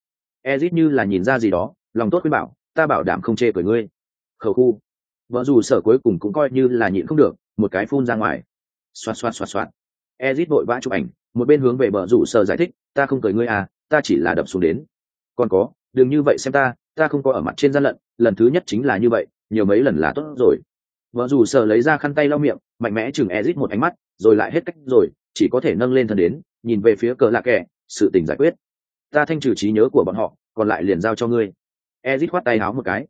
ezit như là nhìn ra gì đó, lòng tốt khuyên bảo, ta bảo đảm không chê cười ngươi khẩu khu vợ dù sở cuối cùng cũng coi như là nhịn không được một cái phun ra ngoài xoạt xoạt xoạt xoạt ezit vội vã chụp ảnh một bên hướng về bờ rủ sở giải thích ta không cười ngươi à ta chỉ là đập xuống đến còn có đừng như vậy xem ta ta không có ở mặt trên gian lận lần thứ nhất chính là như vậy nhiều mấy lần là tốt rồi vợ dù sợ lấy ra khăn tay lau miệng, mạnh mẽ chừng ezit một ánh mắt, rồi lại hết cách rồi, chỉ có thể nâng lên thân đến, nhìn về phía cờ lạ kẻ, sự tình giải quyết. Ta thanh trừ trí nhớ của bọn họ, còn lại liền giao cho ngươi. Ezit khoát tay háo một cái.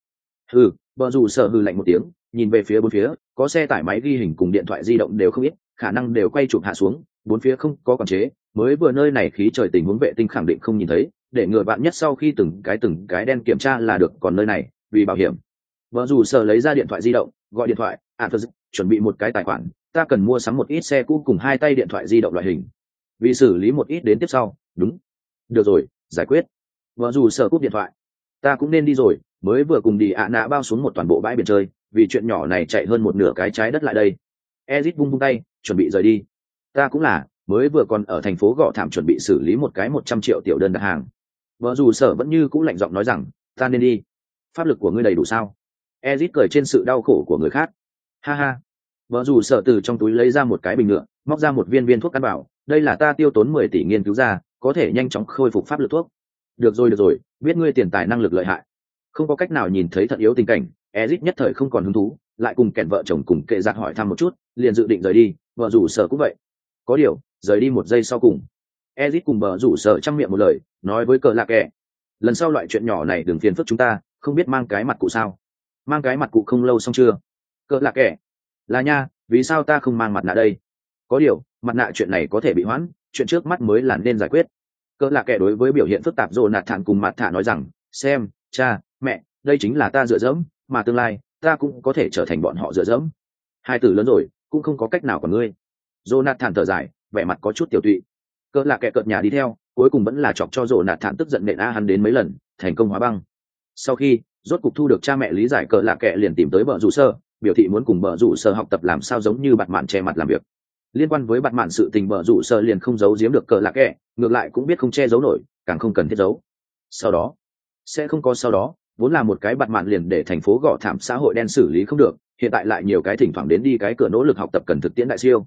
Hừ, vợ dù sợ hừ lạnh một tiếng, nhìn về phía bốn phía, có xe tải máy ghi hình cùng điện thoại di động đều không ít khả năng đều quay chụp hạ xuống, bốn phía không có quản chế, mới vừa nơi này khí trời tình huống vệ tinh khẳng định không nhìn thấy, để ngừa bạn nhất sau khi từng cái từng cái đen kiểm tra là được, còn nơi này, vì bảo hiểm vợ dù sợ lấy ra điện thoại di động, gọi điện thoại à thật chuẩn bị một cái tài khoản, ta cần mua sắm một ít xe cũ cùng hai tay điện thoại di động loại hình. Vì xử lý một ít đến tiếp sau, đúng, được rồi, giải quyết. Vợ dù sợ cúp điện thoại. Ta cũng nên đi rồi, mới vừa cùng đi ạ nạ bao xuống một toàn bộ bãi biển chơi, vì chuyện nhỏ này chạy hơn một nửa cái trái đất lại đây. Ezit vung vung tay, chuẩn bị rời đi. Ta cũng là, mới vừa còn ở thành phố gọ thảm chuẩn bị xử lý một cái một trăm triệu tiểu đơn đặt hàng. Vợ dù sở vẫn như cũng lạnh giọng nói rằng, ta nên đi. Pháp lực của ngươi đầy đủ sao? Ezit cười trên sự đau khổ của người khác. Ha ha. Vợ dù sợ từ trong túi lấy ra một cái bình ngựa, móc ra một viên viên thuốc căn bảo đây là ta tiêu tốn mười tỷ nghiên cứu ra, có thể nhanh chóng khôi phục pháp lực thuốc. Được rồi được rồi, biết ngươi tiền tài năng lực lợi hại. Không có cách nào nhìn thấy thận yếu tình cảnh, ezit nhất thời không còn hứng thú, lại cùng kèn vợ chồng cùng kệ giặt hỏi thăm một chút, liền dự định rời đi, vợ rủ sở cũng vậy. Có điều, rời đi một giây sau cùng, ezit cùng vợ rủ sở trong miệng một lời, nói với cờ lạc kệ, lần sau loại chuyện nhỏ này đừng phiền phức chúng ta, không biết mang cái mặt cụ sao mang cái mặt cụ không lâu xong chưa? Cỡ là kẻ. Là nha, vì sao ta không mang mặt nạ đây? Có điều, mặt nạ chuyện này có thể bị hoãn, chuyện trước mắt mới là nên giải quyết. Cỡ là kẻ đối với biểu hiện phức tạp dồ nạt thản cùng mặt thả nói rằng, xem, cha, mẹ, đây chính là ta dựa dẫm, mà tương lai, ta cũng có thể trở thành bọn họ dựa dẫm. Hai từ lớn rồi, cũng không có cách nào của ngươi. Dồ nạt thản thở dài, vẻ mặt có chút tiểu tụy. Cỡ là kẻ cợt nhà đi theo, cuối cùng vẫn là chọc cho dồ nạt thản tức giận nện a hắn đến mấy lần, thành công hóa băng. Sau khi rốt cục thu được cha mẹ lý giải cờ là kệ liền tìm tới bờ rủ sơ, biểu thị muốn cùng bờ rủ sơ học tập làm sao giống như bạt mạn che mặt làm việc. Liên quan với bạt mạn sự tình bờ rủ sơ liền không giấu giếm được cờ là kệ ngược lại cũng biết không che giấu nổi, càng không cần thiết giấu. Sau đó, sẽ không có sau đó, vốn là một cái bạt mạn liền để thành phố gõ thảm xã hội đen xử lý không được, hiện tại lại nhiều cái thỉnh thoảng đến đi cái cửa nỗ lực học tập cần thực tiễn đại siêu.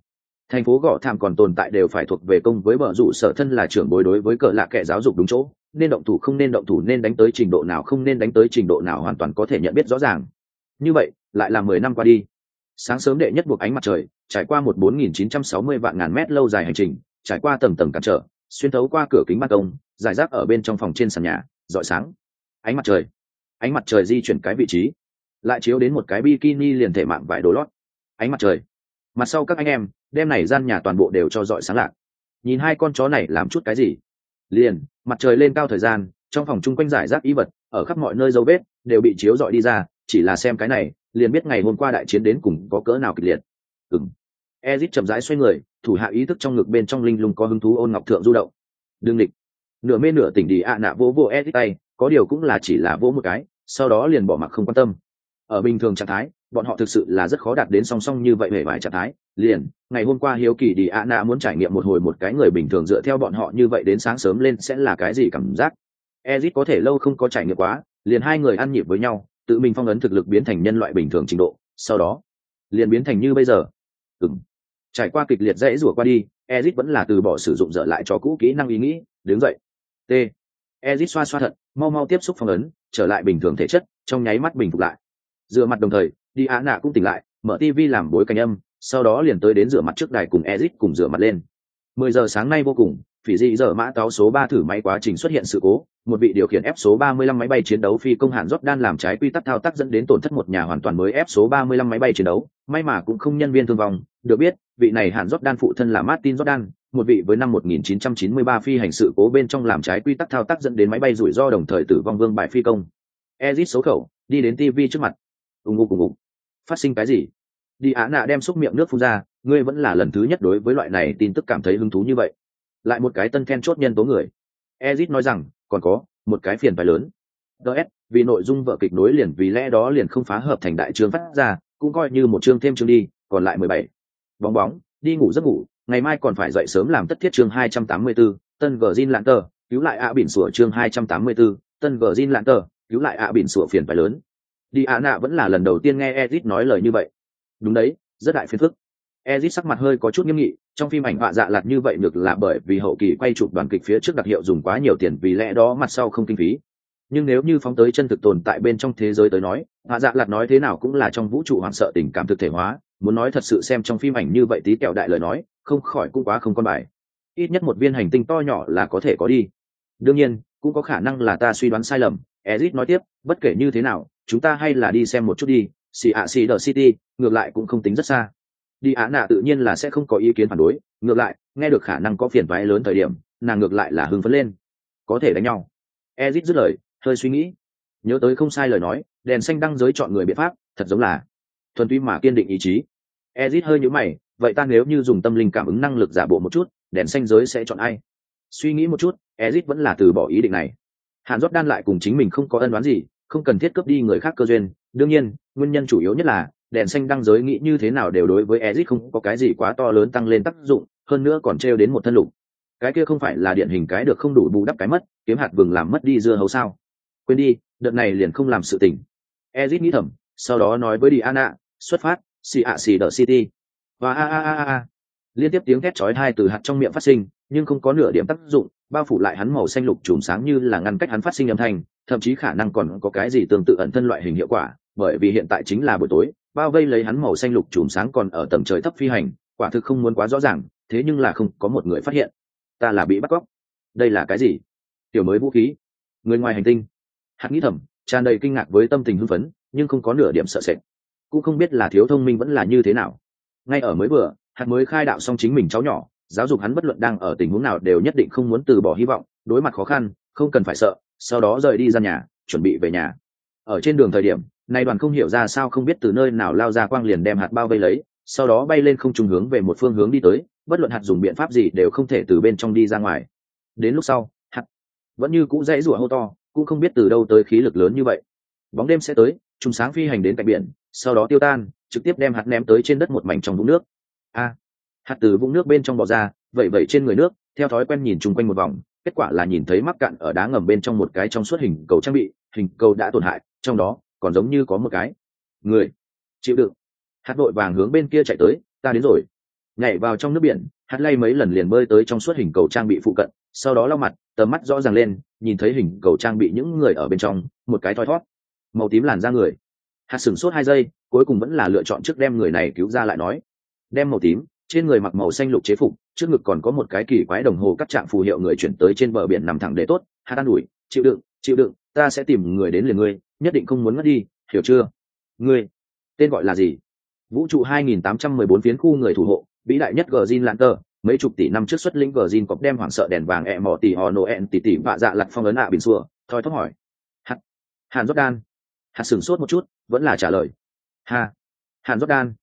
Thành phố gõ thảm còn tồn tại đều phải thuộc về công với bờ rủ sở thân là trưởng bối đối với cờ lạ kệ giáo dục đúng chỗ nên động thủ không nên động thủ nên đánh tới trình độ nào không nên đánh tới trình độ nào hoàn toàn có thể nhận biết rõ ràng. Như vậy, lại là mười năm qua đi. Sáng sớm đệ nhất buộc ánh mặt trời, trải qua một bốn nghìn chín trăm sáu mươi vạn ngàn mét lâu dài hành trình, trải qua tầng tầng cản trở, xuyên thấu qua cửa kính ban công, giải rác ở bên trong phòng trên sàn nhà, rọi sáng. Ánh mặt trời. Ánh mặt trời di chuyển cái vị trí, lại chiếu đến một cái bikini liền thể mạng vải đồ lót. Ánh mặt trời. Mặt sau các anh em, đêm này gian nhà toàn bộ đều cho dọi sáng lạc. Nhìn hai con chó này làm chút cái gì? Liền, mặt trời lên cao thời gian, trong phòng chung quanh giải rác ý vật, ở khắp mọi nơi dấu vết, đều bị chiếu dọi đi ra, chỉ là xem cái này, liền biết ngày hôm qua đại chiến đến cùng có cỡ nào kịch liệt. Ừng ezit chậm rãi xoay người, thủ hạ ý thức trong ngực bên trong linh lung có hứng thú ôn ngọc thượng du động. Đương địch. Nửa mê nửa tỉnh đi ạ nạ vỗ vỗ ezit tay, có điều cũng là chỉ là vỗ một cái, sau đó liền bỏ mặc không quan tâm. Ở bình thường trạng thái bọn họ thực sự là rất khó đạt đến song song như vậy hề vài trạng thái. Liền, ngày hôm qua hiếu kỳ đi ạ nạ muốn trải nghiệm một hồi một cái người bình thường dựa theo bọn họ như vậy đến sáng sớm lên sẽ là cái gì cảm giác? Ezit có thể lâu không có trải nghiệm quá, liền hai người ăn nhịp với nhau, tự mình phong ấn thực lực biến thành nhân loại bình thường trình độ, sau đó, liền biến thành như bây giờ. Ừng trải qua kịch liệt dễ rủa qua đi, ezit vẫn là từ bỏ sử dụng dở lại cho cũ kỹ năng ý nghĩ, đứng dậy. T. Ezit xoa xoa thận mau mau tiếp xúc phong ấn, trở lại bình thường thể chất, trong nháy mắt bình phục lại. Dựa mặt đồng thời đi á nạ cũng tỉnh lại mở tv làm bối cảnh âm sau đó liền tới đến rửa mặt trước đài cùng ezit cùng rửa mặt lên mười giờ sáng nay vô cùng phỉ dị giờ mã táo số ba thử máy quá trình xuất hiện sự cố một vị điều khiển F số 35 máy bay chiến đấu phi công hạn Jordan làm trái quy tắc thao tác dẫn đến tổn thất một nhà hoàn toàn mới F số 35 máy bay chiến đấu, may mà cũng không nhân viên thương vong, được biết, vị này hạn Jordan phụ thân là Martin Jordan, một vị với năm 1993 phi hành sự cố bên trong làm trái quy tắc thao tác dẫn đến máy bay rủi ro đồng thời tử vong vương bại phi công. Ezit số khẩu, đi đến TV trước mặt. Ùng ục ùng ục. Phát sinh cái gì? Đi Á nạ đem xúc miệng nước phun ra, ngươi vẫn là lần thứ nhất đối với loại này tin tức cảm thấy hứng thú như vậy. Lại một cái tân khen chốt nhân tố người. Ezit nói rằng, còn có một cái phiền phái lớn ts vì nội dung vợ kịch nối liền vì lẽ đó liền không phá hợp thành đại chương phát ra cũng coi như một chương thêm chương đi còn lại mười bảy bóng bóng đi ngủ giấc ngủ ngày mai còn phải dậy sớm làm tất thiết chương hai trăm tám mươi 284, tân vợ gin lạng tờ cứu lại ạ à bỉn sủa chương hai trăm tám mươi 284, tân vợ gin lạng tờ cứu lại ạ à bỉn sủa phiền phái lớn đi ạ nạ vẫn là lần đầu tiên nghe Ezit nói lời như vậy đúng đấy rất đại phiền phức Ezit sắc mặt hơi có chút nghiêm nghị, trong phim ảnh họa dạ lạt như vậy được là bởi vì hậu kỳ quay chụp đoàn kịch phía trước đặc hiệu dùng quá nhiều tiền vì lẽ đó mặt sau không kinh phí. Nhưng nếu như phóng tới chân thực tồn tại bên trong thế giới tới nói, họa dạ lạt nói thế nào cũng là trong vũ trụ hoảng sợ tình cảm thực thể hóa, muốn nói thật sự xem trong phim ảnh như vậy tí kẹo đại lời nói, không khỏi cũng quá không con bài. Ít nhất một viên hành tinh to nhỏ là có thể có đi. Đương nhiên, cũng có khả năng là ta suy đoán sai lầm, Ezit nói tiếp, bất kể như thế nào, chúng ta hay là đi xem một chút đi, xì ạ xì đờ City, ngược lại cũng không tính rất xa. Đi ạ nạ tự nhiên là sẽ không có ý kiến phản đối ngược lại nghe được khả năng có phiền toái lớn thời điểm nàng ngược lại là hưng phấn lên. Có thể đánh nhau. Ezit dứt lời hơi suy nghĩ. Nhớ tới không sai lời nói đèn xanh đăng giới chọn người biện pháp thật giống là thuần túy mà kiên định ý chí. Ezit hơi nhữ mày vậy ta nếu như dùng tâm linh cảm ứng năng lực giả bộ một chút đèn xanh giới sẽ chọn ai? Suy nghĩ một chút ezit vẫn là từ bỏ ý định này. Hàn rót đan lại cùng chính mình không có ân đoán gì không cần thiết cướp đi người khác cơ duyên. Đương nhiên, nguyên nhân chủ yếu nhất là, đèn xanh đăng giới nghĩ như thế nào đều đối với ezit không có cái gì quá to lớn tăng lên tác dụng, hơn nữa còn trêu đến một thân lục. Cái kia không phải là điển hình cái được không đủ bù đắp cái mất, kiếm hạt vừng làm mất đi dưa hấu sao? Quên đi, đợt này liền không làm sự tình. Ezit nghĩ thầm, sau đó nói với diana, xuất phát, xì ạ xì đờ city. Và a a a a liên tiếp tiếng thét chói hai từ hạt trong miệng phát sinh, nhưng không có nửa điểm tác dụng, bao phủ lại hắn màu xanh lục chùm sáng như là ngăn cách hắn phát sinh âm thanh thậm chí khả năng còn có cái gì tương tự ẩn thân loại hình hiệu quả, bởi vì hiện tại chính là buổi tối, bao vây lấy hắn màu xanh lục chùm sáng còn ở tầng trời thấp phi hành, quả thực không muốn quá rõ ràng, thế nhưng là không có một người phát hiện. Ta là bị bắt cóc. Đây là cái gì? Tiểu mới vũ khí. Người ngoài hành tinh. Hắn nghĩ thầm, tràn đầy kinh ngạc với tâm tình hưng phấn, nhưng không có nửa điểm sợ sệt. Cũng không biết là thiếu thông minh vẫn là như thế nào. Ngay ở mới vừa, hạt mới khai đạo xong chính mình cháu nhỏ, giáo dục hắn bất luận đang ở tình huống nào đều nhất định không muốn từ bỏ hy vọng, đối mặt khó khăn, không cần phải sợ sau đó rời đi ra nhà, chuẩn bị về nhà. Ở trên đường thời điểm, nay đoàn không hiểu ra sao không biết từ nơi nào lao ra quang liền đem hạt bao vây lấy, sau đó bay lên không trùng hướng về một phương hướng đi tới, bất luận hạt dùng biện pháp gì đều không thể từ bên trong đi ra ngoài. Đến lúc sau, hạt vẫn như cũ dãy rủa hô to, cũng không biết từ đâu tới khí lực lớn như vậy. Bóng đêm sẽ tới, trùng sáng phi hành đến cạnh biển, sau đó tiêu tan, trực tiếp đem hạt ném tới trên đất một mảnh trong vũng nước. A, hạt từ vũng nước bên trong bò ra, vẩy vẩy trên người nước, theo thói quen nhìn chung quanh một vòng kết quả là nhìn thấy mắc cạn ở đá ngầm bên trong một cái trong suốt hình cầu trang bị, hình cầu đã tổn hại, trong đó còn giống như có một cái. Người, chịu đựng. Hạt vội vàng hướng bên kia chạy tới, ta đến rồi. Nhảy vào trong nước biển hạt lay mấy lần liền bơi tới trong suốt hình cầu trang bị phụ cận, sau đó lau mặt, tầm mắt rõ ràng lên, nhìn thấy hình cầu trang bị những người ở bên trong, một cái thoi thót màu tím làn ra người. Hạt sửng sốt hai giây, cuối cùng vẫn là lựa chọn trước đem người này cứu ra lại nói, đem màu tím, trên người mặc màu xanh lục chế phục trước ngực còn có một cái kỳ quái đồng hồ cắt trạng phù hiệu người chuyển tới trên bờ biển nằm thẳng để tốt, hà an ủi chịu đựng chịu đựng, ta sẽ tìm người đến liền ngươi, nhất định không muốn mất đi, hiểu chưa? Ngươi, tên gọi là gì? Vũ trụ 2814 phiến khu người thủ hộ, vĩ đại nhất gờ zin lan tơ mấy chục tỷ năm trước xuất lĩnh gờ zin cọp đem hoảng sợ đèn vàng ẹ mỏ tỷ họ nổ ẹn tỷ tỷ vạ dạ lặt phong ấn ạ bình xua, thoi thóp hỏi. Hạt, hàn jordan hạt sửng sốt một chút, vẫn là trả lời. Hà hàn jordan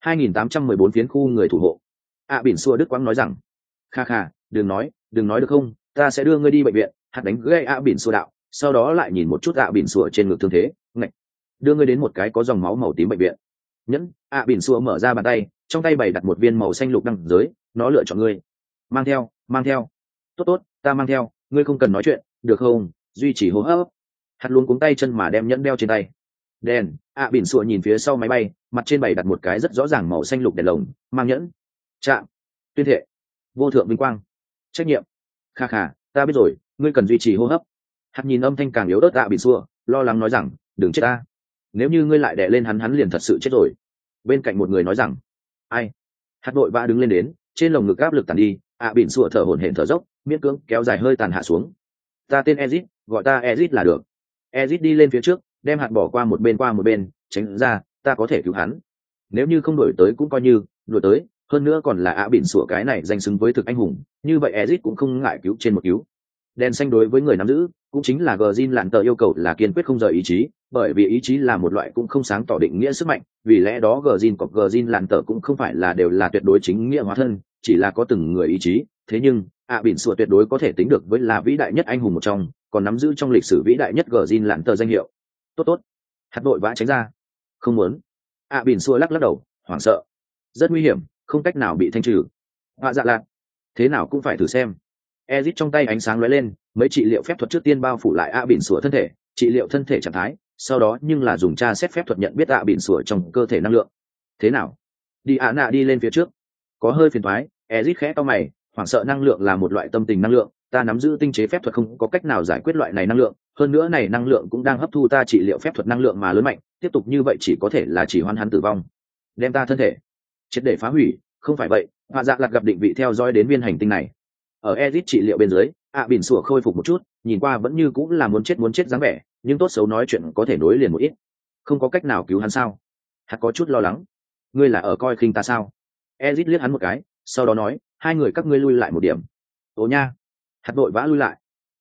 2814 phiến khu người thủ hộ ạ bỉn xua đức quang nói rằng, kha kha, đừng nói đừng nói được không, ta sẽ đưa ngươi đi bệnh viện, hạt đánh gây ạ bỉn xua đạo, sau đó lại nhìn một chút ạ bỉn xua trên ngực thương thế, ngạch, đưa ngươi đến một cái có dòng máu màu tím bệnh viện. Nhẫn, ạ bỉn xua mở ra bàn tay, trong tay bày đặt một viên màu xanh lục đăng giới, nó lựa chọn ngươi. Mang theo mang theo. Tốt tốt, ta mang theo, ngươi không cần nói chuyện, được không? Duy trì hô hấp. Hạt luôn cuống tay chân mà đem nhẫn đeo trên tay. Đèn, ạ bỉn sụa nhìn phía sau máy bay, mặt trên bày đặt một cái rất rõ ràng màu xanh lục đèn lồng, mang nhẫn chạm tuyên thệ. Vô thượng vinh quang. Trách nhiệm. Kha kha, ta biết rồi, ngươi cần duy trì hô hấp. Hạt nhìn âm thanh càng yếu ớt ạ bị xua, lo lắng nói rằng, đừng chết ta. Nếu như ngươi lại đè lên hắn hắn liền thật sự chết rồi. Bên cạnh một người nói rằng, ai? Hạt đội vã đứng lên đến, trên lồng ngực áp lực tàn đi, ạ bỉn sủa thở hổn hển thở dốc, miễn cưỡng kéo dài hơi tàn hạ xuống. Ta tên ezit, gọi ta ezit là được. Ezit đi lên phía trước, đem hạt bỏ qua một bên qua một bên, tránh ra, ta có thể cứu hắn. Nếu như không đổi tới cũng coi như, đổi tới hơn nữa còn là ạ bỉn sủa cái này danh xứng với thực anh hùng, như vậy ezit cũng không ngại cứu trên một cứu. Đèn xanh đối với người nắm giữ, cũng chính là gờ zin lặn tờ yêu cầu là kiên quyết không rời ý chí, bởi vì ý chí là một loại cũng không sáng tỏ định nghĩa sức mạnh, vì lẽ đó gờ zin cọc gờ zin lặn tờ cũng không phải là đều là tuyệt đối chính nghĩa hóa thân, chỉ là có từng người ý chí. Thế nhưng, ạ bỉn sủa tuyệt đối có thể tính được với là vĩ đại nhất anh hùng một trong, còn nắm giữ trong lịch sử vĩ đại nhất gờ zin lặn tờ danh hiệu. Tốt tốt. Hạt đội vã tránh ra. Không muốn. ạ bỉn sủa lắc lắc đầu, hoảng sợ. Rất nguy hiểm không cách nào bị thanh trừ. Họa dạ lạc, thế nào cũng phải thử xem. Ezit trong tay ánh sáng lóe lên, mấy trị liệu phép thuật trước tiên bao phủ lại ạ bỉn sủa thân thể, trị liệu thân thể trạng thái, sau đó nhưng là dùng tra xét phép thuật nhận biết ạ bỉn sủa trong cơ thể năng lượng. Thế nào? Đi ạ nạ đi lên phía trước. Có hơi phiền thoái ezit khẽ to mày, hoảng sợ năng lượng là một loại tâm tình năng lượng, ta nắm giữ tinh chế phép thuật không có cách nào giải quyết loại này năng lượng, hơn nữa này năng lượng cũng đang hấp thu ta trị liệu phép thuật năng lượng mà lớn mạnh, tiếp tục như vậy chỉ có thể là chỉ hoan hắn tử vong. Đem ta thân thể triệt để phá hủy, không phải vậy, hạ dạ lạc gặp định vị theo dõi đến viên hành tinh này. Ở ezit trị liệu bên dưới ạ à bỉn sủa khôi phục một chút, nhìn qua vẫn như cũng là muốn chết muốn chết dáng vẻ, nhưng tốt xấu nói chuyện có thể nối liền một ít. Không có cách nào cứu hắn sao? Hạt có chút lo lắng. Ngươi là ở coi khinh ta sao? Ezit liếc hắn một cái, sau đó nói, hai người các ngươi lui lại một điểm. Ồ nha. Hạt đội vã lui lại.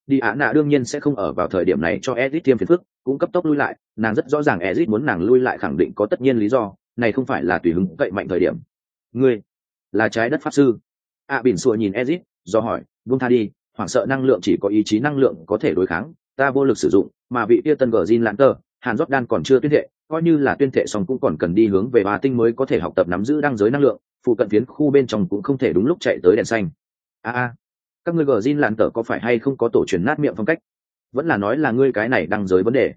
Đi ạ, nạ đương nhiên sẽ không ở vào thời điểm này cho ezit tiêm phiền phức, cũng cấp tốc lui lại, nàng rất rõ ràng ezit muốn nàng lui lại khẳng định có tất nhiên lý do này không phải là tùy hứng cậy mạnh thời điểm. Ngươi là trái đất pháp sư. Ạ à, bỉn xùa nhìn ezit do hỏi vung tha đi hoảng sợ năng lượng chỉ có ý chí năng lượng có thể đối kháng ta vô lực sử dụng mà vị kia tân gờ zin lãn tờ hàn đan còn chưa tuyên thệ coi như là tuyên thệ xong cũng còn cần đi hướng về bà tinh mới có thể học tập nắm giữ đăng giới năng lượng phụ cận phiến khu bên trong cũng không thể đúng lúc chạy tới đèn xanh. A a các ngươi gờ zin lãn tơ có phải hay không có tổ truyền nát miệng phong cách? Vẫn là nói là ngươi cái này đăng giới vấn đề.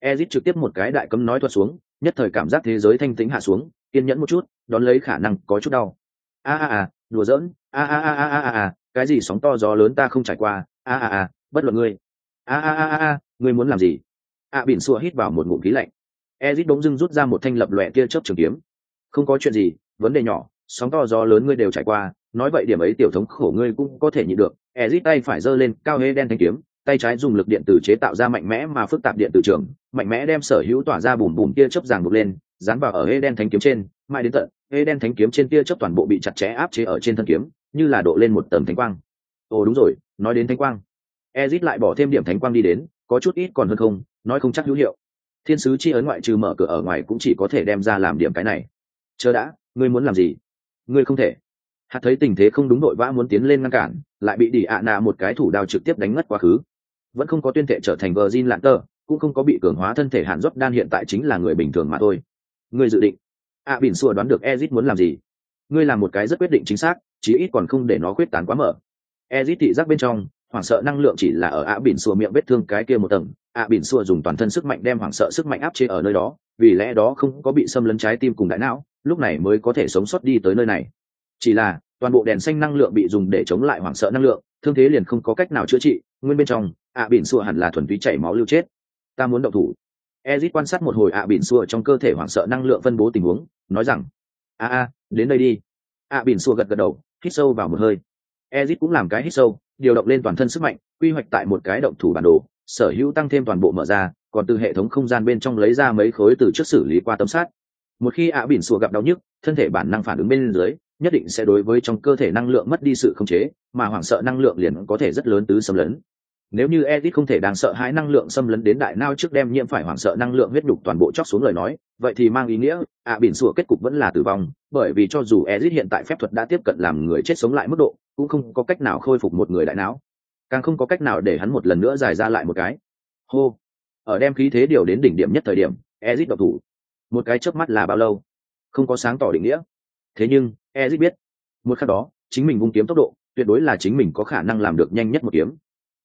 Ezit trực tiếp một cái đại cấm nói thuật xuống nhất thời cảm giác thế giới thanh tĩnh hạ xuống, kiên nhẫn một chút, đón lấy khả năng có chút đau. A a a, đùa giỡn. A a a a a a cái gì sóng to gió lớn ta không trải qua. A a a, bất luận ngươi. A a a a ngươi muốn làm gì? A bỉn xua hít vào một ngụm khí lạnh. Ezit bỗng dưng rút ra một thanh lập lòe kia chớp trường kiếm. Không có chuyện gì, vấn đề nhỏ, sóng to gió lớn ngươi đều trải qua, nói vậy điểm ấy tiểu thống khổ ngươi cũng có thể nhịn được. Ezit tay phải giơ lên, cao hê đen thanh kiếm tay trái dùng lực điện tử chế tạo ra mạnh mẽ mà phức tạp điện tử trường, mạnh mẽ đem sở hữu tỏa ra bùm bùm tia chớp ràng buộc lên, dán vào ở hê đen thánh kiếm trên, mãi đến tận hê đen thánh kiếm trên tia chớp toàn bộ bị chặt chẽ áp chế ở trên thân kiếm, như là độ lên một tầng thánh quang. Ồ, đúng rồi, nói đến thánh quang. Ezit lại bỏ thêm điểm thánh quang đi đến, có chút ít còn hơn không, nói không chắc hữu hiệu. Thiên sứ chi ấn ngoại trừ mở cửa ở ngoài cũng chỉ có thể đem ra làm điểm cái này. Chờ đã, ngươi muốn làm gì? Ngươi không thể. Hạt thấy tình thế không đúng đội vã muốn tiến lên ngăn cản, lại bị đỉ ạ nạ một cái thủ đao trực tiếp đánh ngất quá khứ vẫn không có tuyên thệ trở thành vờ zin cũng không có bị cường hóa thân thể hạn dốc đan hiện tại chính là người bình thường mà thôi. Ngươi dự định, A bỉn xua đoán được ezit muốn làm gì? Ngươi làm một cái rất quyết định chính xác, chí ít còn không để nó quyết tán quá mở. Ezit thị giác bên trong, hoảng sợ năng lượng chỉ là ở A bỉn xua miệng vết thương cái kia một tầng. A bỉn xua dùng toàn thân sức mạnh đem hoảng sợ sức mạnh áp chế ở nơi đó, vì lẽ đó không có bị xâm lấn trái tim cùng đại não, lúc này mới có thể sống sót đi tới nơi này. Chỉ là, toàn bộ đèn xanh năng lượng bị dùng để chống lại hoảng sợ năng lượng, thương thế liền không có cách nào chữa trị, nguyên bên trong ạ bỉn xua hẳn là thuần túy chảy máu lưu chết. Ta muốn động thủ. Ezit quan sát một hồi ạ bỉn xua trong cơ thể hoảng sợ năng lượng phân bố tình huống, nói rằng, a a, đến đây đi. ạ bỉn xua gật gật đầu, hít sâu vào một hơi. Ezit cũng làm cái hít sâu, điều động lên toàn thân sức mạnh, quy hoạch tại một cái động thủ bản đồ, sở hữu tăng thêm toàn bộ mở ra, còn từ hệ thống không gian bên trong lấy ra mấy khối từ trước xử lý qua tấm sát một khi ạ bỉn xua gặp đau nhức, thân thể bản năng phản ứng bên dưới, nhất định sẽ đối với trong cơ thể năng lượng mất đi sự khống chế, mà hoảng sợ năng lượng liền có thể rất lớn tứ xâm lấn nếu như Edith không thể đang sợ hãi năng lượng xâm lấn đến đại não trước đem nhiễm phải hoảng sợ năng lượng huyết đục toàn bộ chóc xuống lời nói, vậy thì mang ý nghĩa, ạ à, bỉn sủa kết cục vẫn là tử vong, bởi vì cho dù Edith hiện tại phép thuật đã tiếp cận làm người chết sống lại mức độ, cũng không có cách nào khôi phục một người đại não, càng không có cách nào để hắn một lần nữa giải ra lại một cái. Hô. Ở đem khí thế điều đến đỉnh điểm nhất thời điểm, Edith độc thủ. Một cái chớp mắt là bao lâu? Không có sáng tỏ định nghĩa. Thế nhưng, Edith biết, một khắc đó, chính mình vung kiếm tốc độ, tuyệt đối là chính mình có khả năng làm được nhanh nhất một kiếm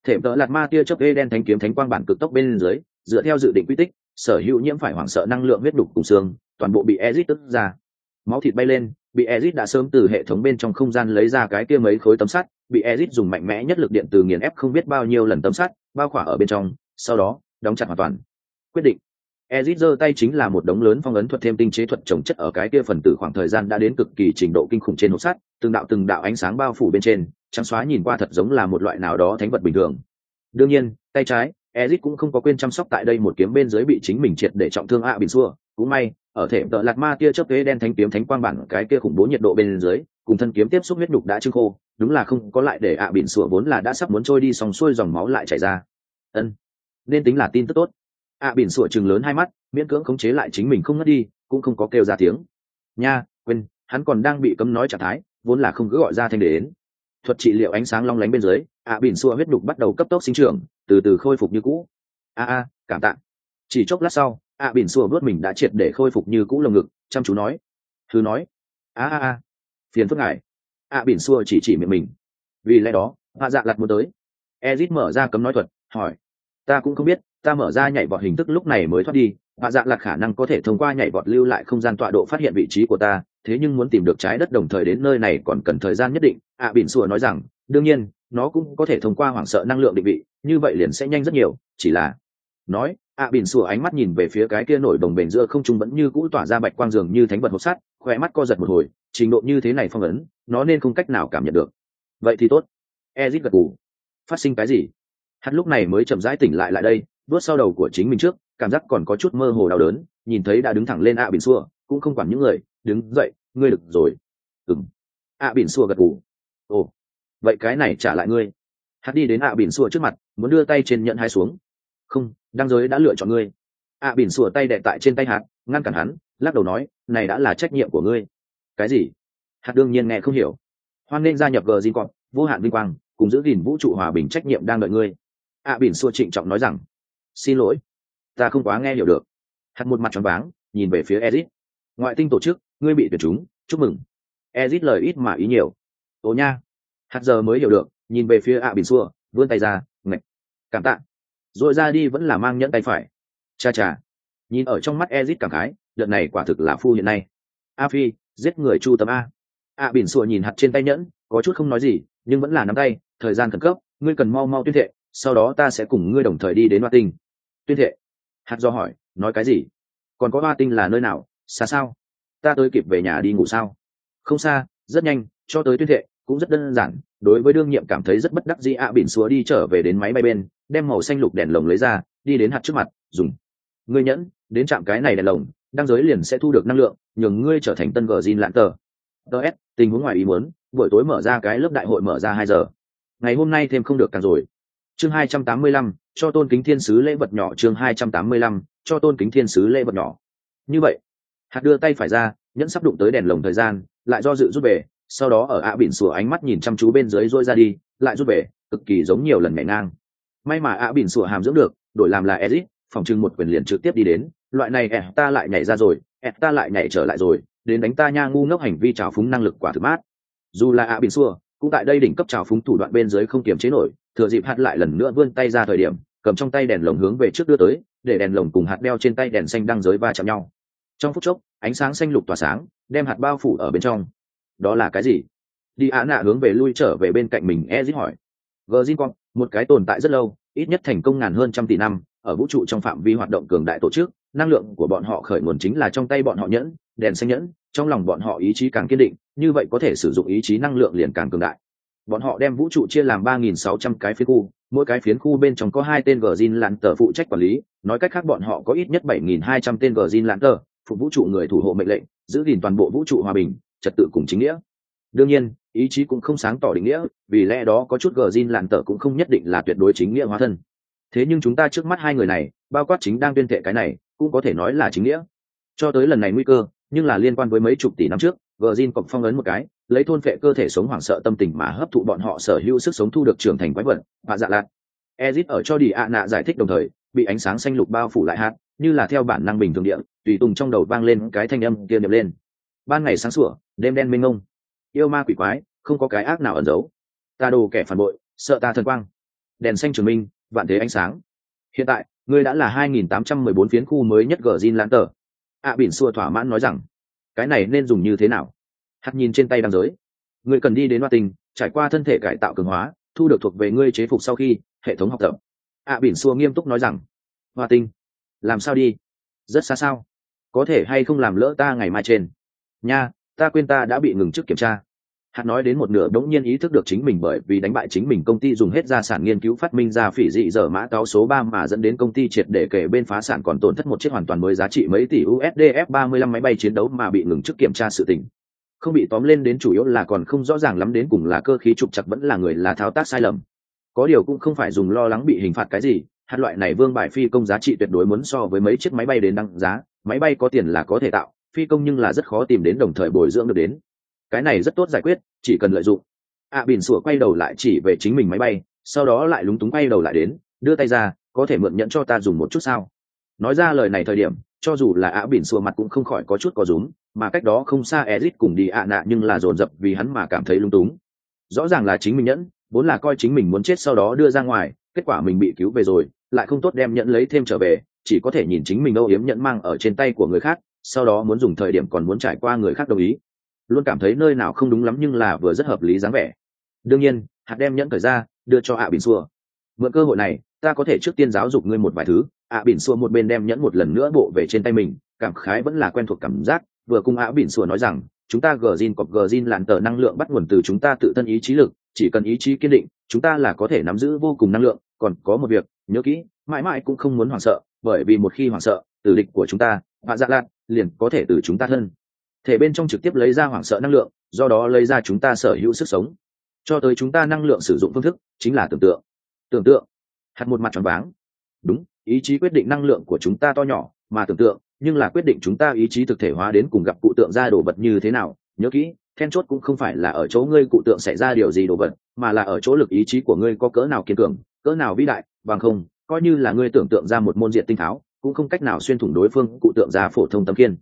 thể tợ lạt ma tia chớp ê đen thánh kiếm thánh quang bản cực tốc bên dưới dựa theo dự định quy tích sở hữu nhiễm phải hoảng sợ năng lượng huyết đục cùng xương toàn bộ bị ezit tức ra. Máu thịt bay lên bị ezit đã sớm từ hệ thống bên trong không gian lấy ra cái kia mấy khối tấm sắt bị ezit dùng mạnh mẽ nhất lực điện từ nghiền ép không biết bao nhiêu lần tấm sắt bao khỏa ở bên trong sau đó đóng chặt hoàn toàn. Quyết định. Ezit giơ tay chính là một đống lớn phong ấn thuật thêm tinh chế thuật trồng chất ở cái kia phần tử khoảng thời gian đã đến cực kỳ trình độ kinh khủng trên hộp sắt, từng đạo từng đạo ánh sáng bao phủ bên trên, trắng xóa nhìn qua thật giống là một loại nào đó thánh vật bình thường. Đương nhiên, tay trái, Ezit cũng không có quên chăm sóc tại đây một kiếm bên dưới bị chính mình triệt để trọng thương ạ à bình xua, cũng may, ở thể tợ lạt ma tia chớp kế đen thánh kiếm thánh quang bản cái kia khủng bố nhiệt độ bên dưới, cùng thân kiếm tiếp xúc huyết nục đã trưng khô, đúng là không có lại để ạ à sủa vốn là đã sắp muốn trôi đi xong xuôi dòng máu lại chảy ra. Ân, nên tính là tin tức tốt. ạ à sủa chừng lớn hai mắt miễn cưỡng khống chế lại chính mình không ngất đi cũng không có kêu ra tiếng nha quên hắn còn đang bị cấm nói trạng thái vốn là không cứ gọi ra thanh đến thuật trị liệu ánh sáng long lánh bên dưới, ạ bỉn xua huyết đục bắt đầu cấp tốc sinh trưởng, từ từ khôi phục như cũ. A a, cảm tạ. Chỉ chốc lát sau, ạ bỉn xua vớt mình đã triệt để khôi phục như cũ lồng ngực, chăm chú nói. Thứ nói. A a a. Phiền phức ngài. ạ bỉn xua chỉ chỉ miệng mình. Vì lẽ đó, hạ dạ lặt muốn tới. Ezit mở ra cấm nói thuật, hỏi ta cũng không biết ta mở ra nhảy vọt hình thức lúc này mới thoát đi hạ dạ là khả năng có thể thông qua nhảy vọt lưu lại không gian tọa độ phát hiện vị trí của ta thế nhưng muốn tìm được trái đất đồng thời đến nơi này còn cần thời gian nhất định. Ạ à, bỉn sùa nói rằng đương nhiên nó cũng có thể thông qua hoảng sợ năng lượng định vị như vậy liền sẽ nhanh rất nhiều chỉ là nói ạ à, bỉn sùa ánh mắt nhìn về phía cái kia nổi đồng bền giữa không trung vẫn như cũ tỏa ra bạch quang dường như thánh vật hộp sắt khỏe mắt co giật một hồi trình độ như thế này phong ấn nó nên không cách nào cảm nhận được. Vậy thì tốt. Ezit gật gù. Phát sinh cái gì? Hắn lúc này mới chậm rãi tỉnh lại lại đây vớt sau đầu của chính mình trước, cảm giác còn có chút mơ hồ đau đớn, nhìn thấy đã đứng thẳng lên ạ à bỉn xua, cũng không quản những người, đứng dậy, ngươi được rồi. Ừng ạ à bỉn xua gật gù. Ồ, vậy cái này trả lại ngươi. Hắn đi đến ạ à bỉn xua trước mặt, muốn đưa tay trên nhận hai xuống. Không, đăng giới đã lựa chọn ngươi. Ạ bỉn xua tay đệ tại trên tay hạt ngăn cản hắn, lắc đầu nói, này đã là trách nhiệm của ngươi. Cái gì? Hạt đương nhiên nghe không hiểu. Hoan nên gia nhập gờ di cọp vô hạn vinh quang, cùng giữ gìn vũ trụ hòa bình trách nhiệm đang đợi ngươi ạ bỉn xua trịnh trọng nói rằng, xin lỗi, ta không quá nghe hiểu được. Hạt một mặt tròn váng, nhìn về phía ezit. Ngoại tinh tổ chức, ngươi bị tuyệt chúng, chúc mừng. Ezit lời ít mà ý nhiều. Ồ nha. Hạt giờ mới hiểu được, nhìn về phía ạ bỉn xua, vươn tay ra, ngạch, cảm tạ. Rồi ra đi vẫn là mang nhẫn tay phải. Cha cha. Nhìn ở trong mắt ezit cảm khái, đợt này quả thực là phu hiện nay. A phi, giết người chu tâm a. Ạ bỉn xua nhìn hạt trên tay nhẫn, có chút không nói gì, nhưng vẫn là nắm tay, thời gian khẩn cấp, ngươi cần mau mau tuyên thệ sau đó ta sẽ cùng ngươi đồng thời đi đến hoa tinh. Tuyên thệ. Hạt do hỏi, nói cái gì? Còn có hoa tinh là nơi nào? Xa sao? Ta tới kịp về nhà đi ngủ sao? Không xa, rất nhanh, cho tới tuyên thệ, cũng rất đơn giản, đối với đương nhiệm cảm thấy rất bất đắc dĩ ạ à bỉn xúa đi trở về đến máy bay bên, đem màu xanh lục đèn lồng lấy ra, đi đến hạt trước mặt, dùng. Ngươi nhẫn, đến chạm cái này đèn lồng, đăng giới liền sẽ thu được năng lượng, nhường ngươi trở thành tân gờ zin lạn tờ. Ts tình huống ngoài ý muốn, buổi tối mở ra cái lớp đại hội mở ra hai giờ. Ngày hôm nay thêm không được càng rồi chương hai trăm tám mươi lăm, cho tôn kính thiên sứ lễ vật nhỏ. Chương hai trăm tám mươi lăm, cho tôn kính thiên sứ lễ vật nhỏ. Như vậy, hạt đưa tay phải ra, nhẫn sắp đụng tới đèn lồng thời gian, lại do dự rút về, sau đó ở ạ à bỉn sủa ánh mắt nhìn chăm chú bên dưới rôi ra đi, lại rút về, cực kỳ giống nhiều lần mẹ ngang. May mà ạ à bỉn sủa hàm dưỡng được, đổi làm là ezit, phòng trưng một quyền liền trực tiếp đi đến, loại này ẻ ta lại nhảy ra rồi ẻ ta lại nhảy trở lại rồi, đến đánh ta nha ngu ngốc hành vi trào phúng năng lực quả thực mát. Dù là ạ bỉn sủa, cũng tại đây đỉnh cấp trào phúng thủ đoạn bên dưới không kiềm chế nổi thừa dịp hạt lại lần nữa vươn tay ra thời điểm, cầm trong tay đèn lồng hướng về trước đưa tới, để đèn lồng cùng hạt đeo trên tay đèn xanh đang giới va chạm nhau. Trong phút chốc, ánh sáng xanh lục tỏa sáng, đem hạt bao phủ ở bên trong. Đó là cái gì? Đi ạ nạ hướng về lui trở về bên cạnh mình e dít hỏi. Gờ zin con một cái tồn tại rất lâu, ít nhất thành công ngàn hơn trăm tỷ năm, ở vũ trụ trong phạm vi hoạt động cường đại tổ chức, năng lượng của bọn họ khởi nguồn chính là trong tay bọn họ nhẫn, đèn xanh nhẫn, trong lòng bọn họ ý chí càng kiên định, như vậy có thể sử dụng ý chí năng lượng liền càng cường đại bọn họ đem vũ trụ chia làm ba nghìn sáu trăm cái phiến khu, mỗi cái phiến khu bên trong có hai tên gờ zin lặn tờ phụ trách quản lý, nói cách khác bọn họ có ít nhất bảy nghìn hai trăm tên gờ zin lặn tờ phụ vũ trụ người thủ hộ mệnh lệnh, giữ gìn toàn bộ vũ trụ hòa bình, trật tự cùng chính nghĩa. Đương nhiên, ý chí cũng không sáng tỏ định nghĩa, vì lẽ đó có chút gờ zin lặn tờ cũng không nhất định là tuyệt đối chính nghĩa hóa thân. Thế nhưng chúng ta trước mắt hai người này, bao quát chính đang tuyên thệ cái này, cũng có thể nói là chính nghĩa. Cho tới lần này nguy cơ, nhưng là liên quan với mấy chục tỷ năm trước vợ Jin cọc phong ấn một cái lấy thôn phệ cơ thể sống hoảng sợ tâm tình mà hấp thụ bọn họ sở hữu sức sống thu được trưởng thành quái vật và dạ lạc ezit ở cho đi ạ nạ giải thích đồng thời bị ánh sáng xanh lục bao phủ lại hạt, như là theo bản năng bình thường địa tùy tùng trong đầu vang lên cái thanh âm kia niệm lên. Ban ngày sáng sủa đêm đen mênh mông, yêu ma quỷ quái không có cái ác nào ẩn giấu. Ta đồ kẻ phản bội sợ ta thần quang. Đèn xanh trường minh vạn thế ánh sáng. Hiện tại ngươi đã là 2814 phiến khu mới nhất Gjin lãn Tở. ạ à, bỉn xua thỏa mãn nói rằng cái này nên dùng như thế nào? Hạt nhìn trên tay đăng giới. Ngươi cần đi đến hoa tình trải qua thân thể cải tạo cường hóa thu được thuộc về ngươi chế phục sau khi hệ thống học tập. Ạ à, bỉn xua nghiêm túc nói rằng hoa tinh làm sao đi? Rất xa sao? Có thể hay không làm lỡ ta ngày mai trên? Nha ta quên ta đã bị ngừng trước kiểm tra. Hắn nói đến một nửa đống nhiên ý thức được chính mình bởi vì đánh bại chính mình công ty dùng hết gia sản nghiên cứu phát minh ra phỉ dị dở mã cáo số ba mà dẫn đến công ty triệt để kể bên phá sản còn tổn thất một chiếc hoàn toàn mới giá trị mấy tỷ USD F-35 máy bay chiến đấu mà bị ngừng trước kiểm tra sự tình. Không bị tóm lên đến chủ yếu là còn không rõ ràng lắm đến cùng là cơ khí trục chặt vẫn là người là thao tác sai lầm. Có điều cũng không phải dùng lo lắng bị hình phạt cái gì, hạt loại này vương bài phi công giá trị tuyệt đối muốn so với mấy chiếc máy bay đến đăng giá, máy bay có tiền là có thể tạo, phi công nhưng là rất khó tìm đến đồng thời bồi dưỡng được đến cái này rất tốt giải quyết chỉ cần lợi dụng. Ạ à, bỉn sủa quay đầu lại chỉ về chính mình máy bay sau đó lại lúng túng quay đầu lại đến đưa tay ra có thể mượn nhận cho ta dùng một chút sao? Nói ra lời này thời điểm cho dù là ạ à, bỉn sủa mặt cũng không khỏi có chút có rúm mà cách đó không xa ezit cùng đi ạ nạ nhưng là dồn dập vì hắn mà cảm thấy lúng túng. Rõ ràng là chính mình nhẫn vốn là coi chính mình muốn chết sau đó đưa ra ngoài kết quả mình bị cứu về rồi lại không tốt đem nhẫn lấy thêm trở về chỉ có thể nhìn chính mình âu yếm nhẫn mang ở trên tay của người khác sau đó muốn dùng thời điểm còn muốn trải qua người khác đồng ý luôn cảm thấy nơi nào không đúng lắm nhưng là vừa rất hợp lý dáng vẻ. Đương nhiên, hạt đem nhẫn thời ra, đưa cho ạ à bỉn xua. Mượn cơ hội này, ta có thể trước tiên giáo dục ngươi một vài thứ. ạ à bỉn xua một bên đem nhẫn một lần nữa bộ về trên tay mình, cảm khái vẫn là quen thuộc cảm giác. Vừa cùng ạ bỉn xua nói rằng, chúng ta gờ zin cọc gờ zin làn tờ năng lượng bắt nguồn từ chúng ta tự thân ý chí lực, chỉ cần ý chí kiên định, chúng ta là có thể nắm giữ vô cùng năng lượng. Còn có một việc, nhớ kỹ, mãi mãi cũng không muốn hoảng sợ, bởi vì một khi hoảng sợ, tử địch của chúng ta hạ dạ lạt liền có thể từ chúng ta thân thể bên trong trực tiếp lấy ra hoảng sợ năng lượng, do đó lấy ra chúng ta sở hữu sức sống. Cho tới chúng ta năng lượng sử dụng phương thức, chính là tưởng tượng. Tưởng tượng. Hạt một mặt tròn váng. Đúng, ý chí quyết định năng lượng của chúng ta to nhỏ, mà tưởng tượng, nhưng là quyết định chúng ta ý chí thực thể hóa đến cùng gặp cụ tượng ra đồ vật như thế nào. Nhớ kỹ, then chốt cũng không phải là ở chỗ ngươi cụ tượng xảy ra điều gì đồ vật, mà là ở chỗ lực ý chí của ngươi có cỡ nào kiên cường, cỡ nào vĩ đại, bằng không, coi như là ngươi tưởng tượng ra một môn diện tinh tháo, cũng không cách nào xuyên thủng đối phương cụ tượng ra phổ thông tấm kiên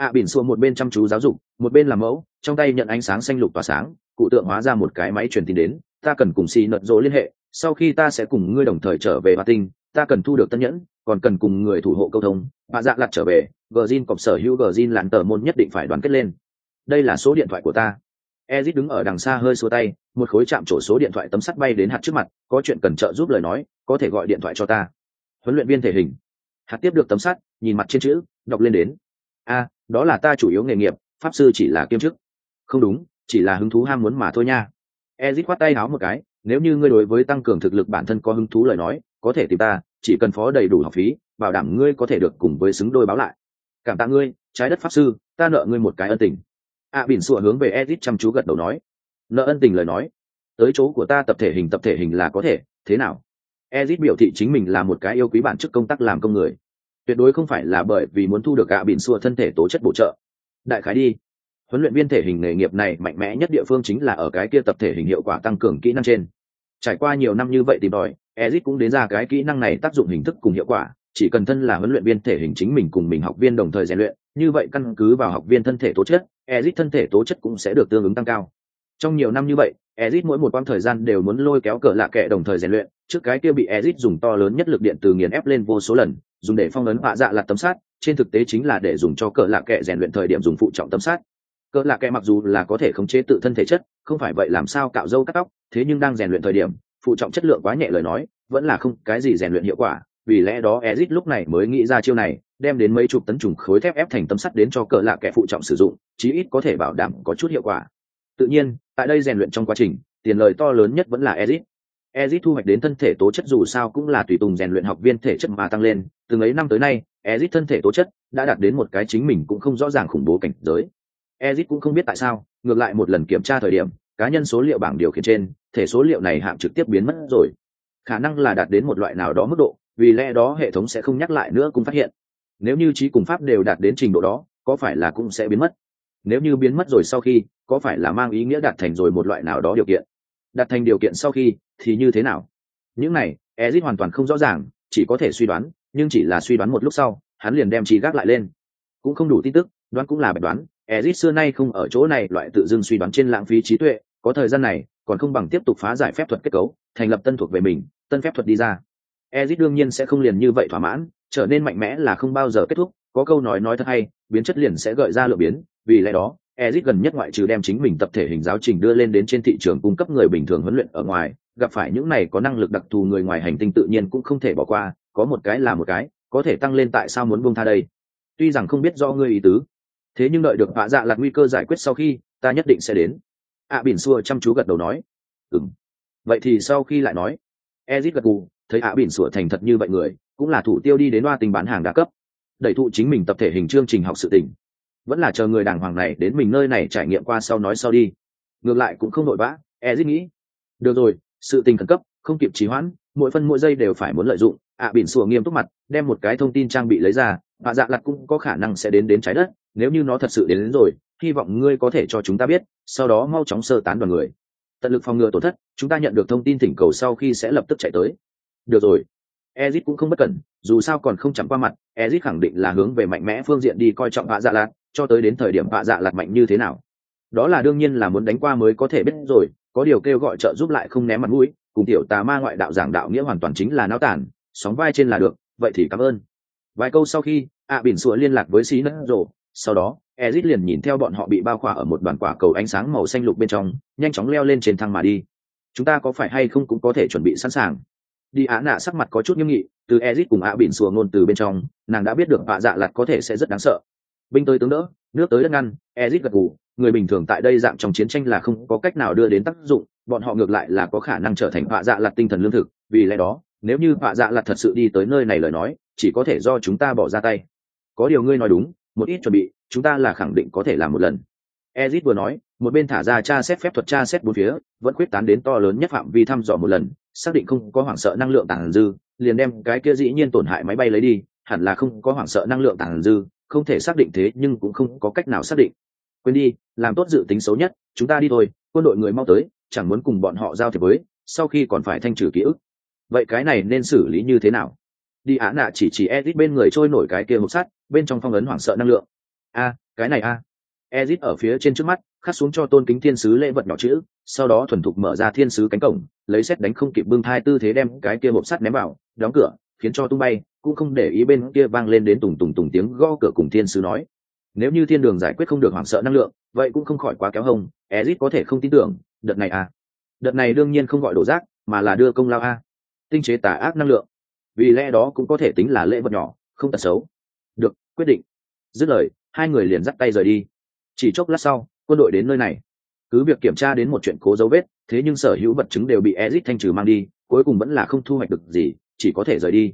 ạ bỉn xua một bên chăm chú giáo dục, một bên làm mẫu, trong tay nhận ánh sáng xanh lục tỏa sáng, cụ tượng hóa ra một cái máy truyền tin đến, ta cần cùng xì nợt rỗ liên hệ, sau khi ta sẽ cùng ngươi đồng thời trở về hoa tinh, ta cần thu được tân nhẫn, còn cần cùng người thủ hộ câu thông bà dạ lặt trở về gờ zin cọc sở hữu gờ zin lặn tờ môn nhất định phải đoàn kết lên. Đây là số điện thoại của ta. Ezit đứng ở đằng xa hơi xua tay, một khối chạm chỗ số điện thoại tấm sắt bay đến hạt trước mặt, có chuyện cần trợ giúp lời nói, có thể gọi điện thoại cho ta. Huấn luyện viên thể hình. Hạt tiếp được tấm sắt, nhìn mặt trên chữ, đọc lên đến. A đó là ta chủ yếu nghề nghiệp pháp sư chỉ là kiêm chức. Không đúng chỉ là hứng thú ham muốn mà thôi nha. Ezit khoát tay háo một cái nếu như ngươi đối với tăng cường thực lực bản thân có hứng thú lời nói có thể tìm ta chỉ cần phó đầy đủ học phí bảo đảm ngươi có thể được cùng với xứng đôi báo lại. Cảm tạ ngươi trái đất pháp sư ta nợ ngươi một cái ân tình. A à, bỉn sủa hướng về ezit chăm chú gật đầu nói. Nợ ân tình lời nói. Tới chỗ của ta tập thể hình tập thể hình là có thể thế nào? Ezit biểu thị chính mình là một cái yêu quý bản chức công tác làm công người tuyệt đối không phải là bởi vì muốn thu được ạ bỉn xua thân thể tố chất bổ trợ. Đại khái đi. Huấn luyện viên thể hình nghề nghiệp này mạnh mẽ nhất địa phương chính là ở cái kia tập thể hình hiệu quả tăng cường kỹ năng trên. Trải qua nhiều năm như vậy tìm tòi ezit cũng đến ra cái kỹ năng này tác dụng hình thức cùng hiệu quả, chỉ cần thân là huấn luyện viên thể hình chính mình cùng mình học viên đồng thời rèn luyện, như vậy căn cứ vào học viên thân thể tố chất ezit thân thể tố chất cũng sẽ được tương ứng tăng cao. Trong nhiều năm như vậy ezit mỗi một quãng thời gian đều muốn lôi kéo cờ lạ kệ đồng thời rèn luyện, trước cái kia bị ezit dùng to lớn nhất lực điện từ nghiền ép lên vô số lần dùng để phong ấn họa dạ là tấm sát trên thực tế chính là để dùng cho cỡ lạ kệ rèn luyện thời điểm dùng phụ trọng tấm sát cỡ lạ kệ mặc dù là có thể khống chế tự thân thể chất, không phải vậy làm sao cạo râu cắt tóc, thế nhưng đang rèn luyện thời điểm, phụ trọng chất lượng quá nhẹ lời nói, vẫn là không cái gì rèn luyện hiệu quả, vì lẽ đó ezit lúc này mới nghĩ ra chiêu này, đem đến mấy chục tấn trùng khối thép ép thành tấm sắt đến cho cỡ lạ kệ phụ trọng sử dụng, chí ít có thể bảo đảm có chút hiệu quả. Tự nhiên, tại đây rèn luyện trong quá trình, tiền lời to lớn nhất vẫn là ezit ezit thu hoạch đến thân thể tố chất dù sao cũng là tùy tùng rèn luyện học viên thể chất mà tăng lên, Từ ấy năm tới nay, ezit thân thể tố chất đã đạt đến một cái chính mình cũng không rõ ràng khủng bố cảnh giới. Ezit cũng không biết tại sao, ngược lại một lần kiểm tra thời điểm, cá nhân số liệu bảng điều khiển trên, thể số liệu này hạng trực tiếp biến mất rồi. Khả năng là đạt đến một loại nào đó mức độ, vì lẽ đó hệ thống sẽ không nhắc lại nữa cũng phát hiện. Nếu như trí cùng pháp đều đạt đến trình độ đó, có phải là cũng sẽ biến mất? Nếu như biến mất rồi sau khi, có phải là mang ý nghĩa đạt thành rồi một loại nào đó điều kiện? Đặt thành điều kiện sau khi, thì như thế nào? Những này ezit hoàn toàn không rõ ràng, chỉ có thể suy đoán, nhưng chỉ là suy đoán một lúc sau, hắn liền đem trí gác lại lên. Cũng không đủ tin tức, đoán cũng là bài đoán ezit xưa nay không ở chỗ này loại tự dưng suy đoán trên lãng phí trí tuệ, có thời gian này, còn không bằng tiếp tục phá giải phép thuật kết cấu, thành lập tân thuộc về mình, tân phép thuật đi ra. Ezit đương nhiên sẽ không liền như vậy thỏa mãn, trở nên mạnh mẽ là không bao giờ kết thúc, có câu nói nói thật hay, biến chất liền sẽ gợi ra lựa biến, vì lẽ đó ezit gần nhất ngoại trừ đem chính mình tập thể hình giáo trình đưa lên đến trên thị trường cung cấp người bình thường huấn luyện ở ngoài gặp phải những này có năng lực đặc thù người ngoài hành tinh tự nhiên cũng không thể bỏ qua có một cái là một cái có thể tăng lên tại sao muốn buông tha đây. Tuy rằng không biết do ngươi ý tứ thế nhưng đợi được hạ dạ lạc nguy cơ giải quyết sau khi ta nhất định sẽ đến. A à, bỉn chăm chú gật đầu nói. Ừm. vậy thì sau khi lại nói ezit gật gù thấy A à, bỉn sủa thành thật như vậy người cũng là thủ tiêu đi đến loa tình bán hàng đa cấp đẩy thụ chính mình tập thể hình chương trình học sự tình vẫn là chờ người đàng hoàng này đến mình nơi này trải nghiệm qua sau nói sau đi. Ngược lại cũng không nội vã ezit nghĩ. Được rồi sự tình khẩn cấp không kịp trì hoãn mỗi phân mỗi giây đều phải muốn lợi dụng. Ạ à, bỉn sủa nghiêm túc mặt đem một cái thông tin trang bị lấy ra và dạ lặt cũng có khả năng sẽ đến đến trái đất nếu như nó thật sự đến, đến rồi hy vọng ngươi có thể cho chúng ta biết sau đó mau chóng sơ tán đoàn người. Tận lực phòng ngừa tổn thất chúng ta nhận được thông tin thỉnh cầu sau khi sẽ lập tức chạy tới. Được rồi. Ezit cũng không bất cẩn dù sao còn không chạm qua mặt ezit khẳng định là hướng về mạnh mẽ phương diện đi coi trọng hạ dạ lạt cho tới đến thời điểm vạ dạ lạt mạnh như thế nào. Đó là đương nhiên là muốn đánh qua mới có thể biết rồi, có điều kêu gọi trợ giúp lại không ném mặt mũi, cùng tiểu tà ma ngoại đạo giảng đạo nghĩa hoàn toàn chính là náo tản, sóng vai trên là được, vậy thì cảm ơn. Vài câu sau khi, ạ à bỉn sủa liên lạc với xí nấc rồ, sau đó, ezit liền nhìn theo bọn họ bị bao khỏa ở một đoàn quả cầu ánh sáng màu xanh lục bên trong, nhanh chóng leo lên trên thang mà đi. Chúng ta có phải hay không cũng có thể chuẩn bị sẵn sàng. Đi á nạ sắc mặt có chút nghiêm nghị, từ ezit cùng ạ bỉn sùa ngôn từ bên trong, nàng đã biết được vạ dạ lặt có thể sẽ rất đáng sợ binh tới tướng đỡ, nước tới đất ngăn ezit gật gù. Người bình thường tại đây dạng trong chiến tranh là không có cách nào đưa đến tác dụng, bọn họ ngược lại là có khả năng trở thành họa dạ lặt tinh thần lương thực. Vì lẽ đó, nếu như họa dạ lặt thật sự đi tới nơi này lời nói, chỉ có thể do chúng ta bỏ ra tay. Có điều ngươi nói đúng, một ít chuẩn bị, chúng ta là khẳng định có thể làm một lần. Ezit vừa nói, một bên thả ra tra xét phép thuật tra xét bốn phía, vẫn quyết tán đến to lớn nhất phạm vi thăm dò một lần, xác định không có hoảng sợ năng lượng tàn dư, liền đem cái kia dĩ nhiên tổn hại máy bay lấy đi, hẳn là không có hoảng sợ năng lượng tàn dư không thể xác định thế nhưng cũng không có cách nào xác định. Quên đi, làm tốt dự tính xấu nhất, chúng ta đi thôi, quân đội người mau tới, chẳng muốn cùng bọn họ giao thiệp với, sau khi còn phải thanh trừ ký ức. Vậy cái này nên xử lý như thế nào? Đi á nạ chỉ chỉ ezit bên người trôi nổi cái kia hộp sắt, bên trong phong ấn hoảng sợ năng lượng. A, cái này a. Ezit ở phía trên trước mắt, khắc xuống cho tôn kính thiên sứ lễ vật nhỏ chữ, sau đó thuần thục mở ra thiên sứ cánh cổng, lấy xét đánh không kịp bưng thai tư thế đem cái kia hộp sắt ném vào, đóng cửa, khiến cho tung bay cũng không để ý bên kia vang lên đến tùng tùng tùng tiếng gõ cửa cùng thiên sứ nói. Nếu như thiên đường giải quyết không được hoảng sợ năng lượng, vậy cũng không khỏi quá kéo hông, ezit có thể không tin tưởng, đợt này à? Đợt này đương nhiên không gọi đổ rác, mà là đưa công lao a. Tinh chế tà ác năng lượng. Vì lẽ đó cũng có thể tính là lễ vật nhỏ, không tật xấu. Được, quyết định. Dứt lời, hai người liền dắt tay rời đi. Chỉ chốc lát sau, quân đội đến nơi này. Cứ việc kiểm tra đến một chuyện cố dấu vết, thế nhưng sở hữu vật chứng đều bị ezit thanh trừ mang đi, cuối cùng vẫn là không thu hoạch được gì, chỉ có thể rời đi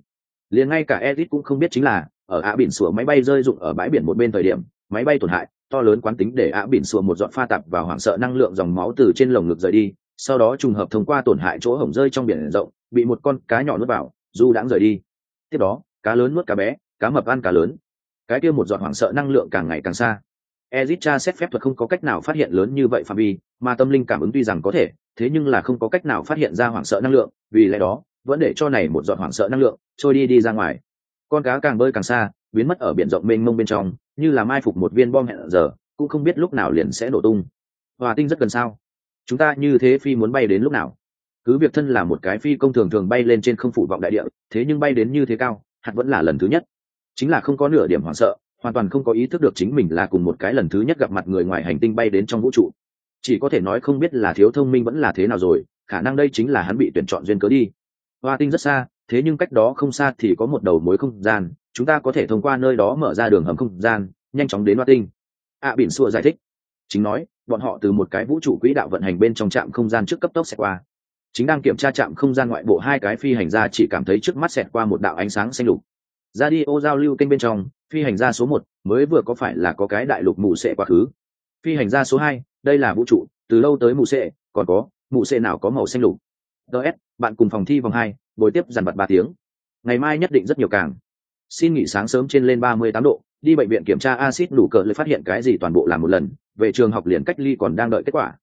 liền ngay cả ezit cũng không biết chính là ở ạ biển sủa máy bay rơi rụng ở bãi biển một bên thời điểm máy bay tổn hại to lớn quán tính để ạ biển sủa một dọn pha tạp và hoảng sợ năng lượng dòng máu từ trên lồng ngực rời đi sau đó trùng hợp thông qua tổn hại chỗ hổng rơi trong biển rộng bị một con cá nhỏ nuốt vào du đãng rời đi. Tiếp đó cá lớn nuốt cá bé cá mập ăn cá lớn. Cái kia một dọn hoảng sợ năng lượng càng ngày càng xa. Ezit tra xét phép thuật không có cách nào phát hiện lớn như vậy phạm vi, mà tâm linh cảm ứng tuy rằng có thể, thế nhưng là không có cách nào phát hiện ra hoảng sợ năng lượng, vì lẽ đó, vẫn để cho này một giọt hoảng sợ năng lượng trôi đi đi ra ngoài. Con cá càng bơi càng xa, biến mất ở biển rộng mênh mông bên trong, như là mai phục một viên bom hẹn giờ, cũng không biết lúc nào liền sẽ nổ tung. Hòa tinh rất gần sao? Chúng ta như thế phi muốn bay đến lúc nào? Cứ việc thân là một cái phi công thường thường bay lên trên không phủ vọng đại địa, thế nhưng bay đến như thế cao, hạt vẫn là lần thứ nhất. Chính là không có nửa điểm hoảng sợ, hoàn toàn không có ý thức được chính mình là cùng một cái lần thứ nhất gặp mặt người ngoài hành tinh bay đến trong vũ trụ chỉ có thể nói không biết là thiếu thông minh vẫn là thế nào rồi khả năng đây chính là hắn bị tuyển chọn duyên cớ đi hoa tinh rất xa thế nhưng cách đó không xa thì có một đầu mối không gian. Chúng ta có thể thông qua nơi đó mở ra đường hầm không gian nhanh chóng đến hoa tinh. A à, biển xua giải thích. Chính nói bọn họ từ một cái vũ trụ quỹ đạo vận hành bên trong trạm không gian trước cấp tốc xẹt qua. Chính đang kiểm tra trạm không gian ngoại bộ hai cái phi hành gia chỉ cảm thấy trước mắt xẹt qua một đạo ánh sáng xanh lục. Ra đi ô giao lưu kênh bên trong phi hành gia số một mới vừa có phải là có cái đại lục mù sệ quá khứ? Phi hành gia số hai đây là vũ trụ từ lâu tới mù sệ còn có mù sệ nào có màu xanh lục? Ts bạn cùng phòng thi vòng hai bồi tiếp dàn vặt ba tiếng. Ngày mai nhất định rất nhiều càng. Xin nghỉ sáng sớm trên lên ba mươi tám độ đi bệnh viện kiểm tra acid đủ cỡ lại phát hiện cái gì toàn bộ làm một lần về trường học liền cách ly còn đang đợi kết quả.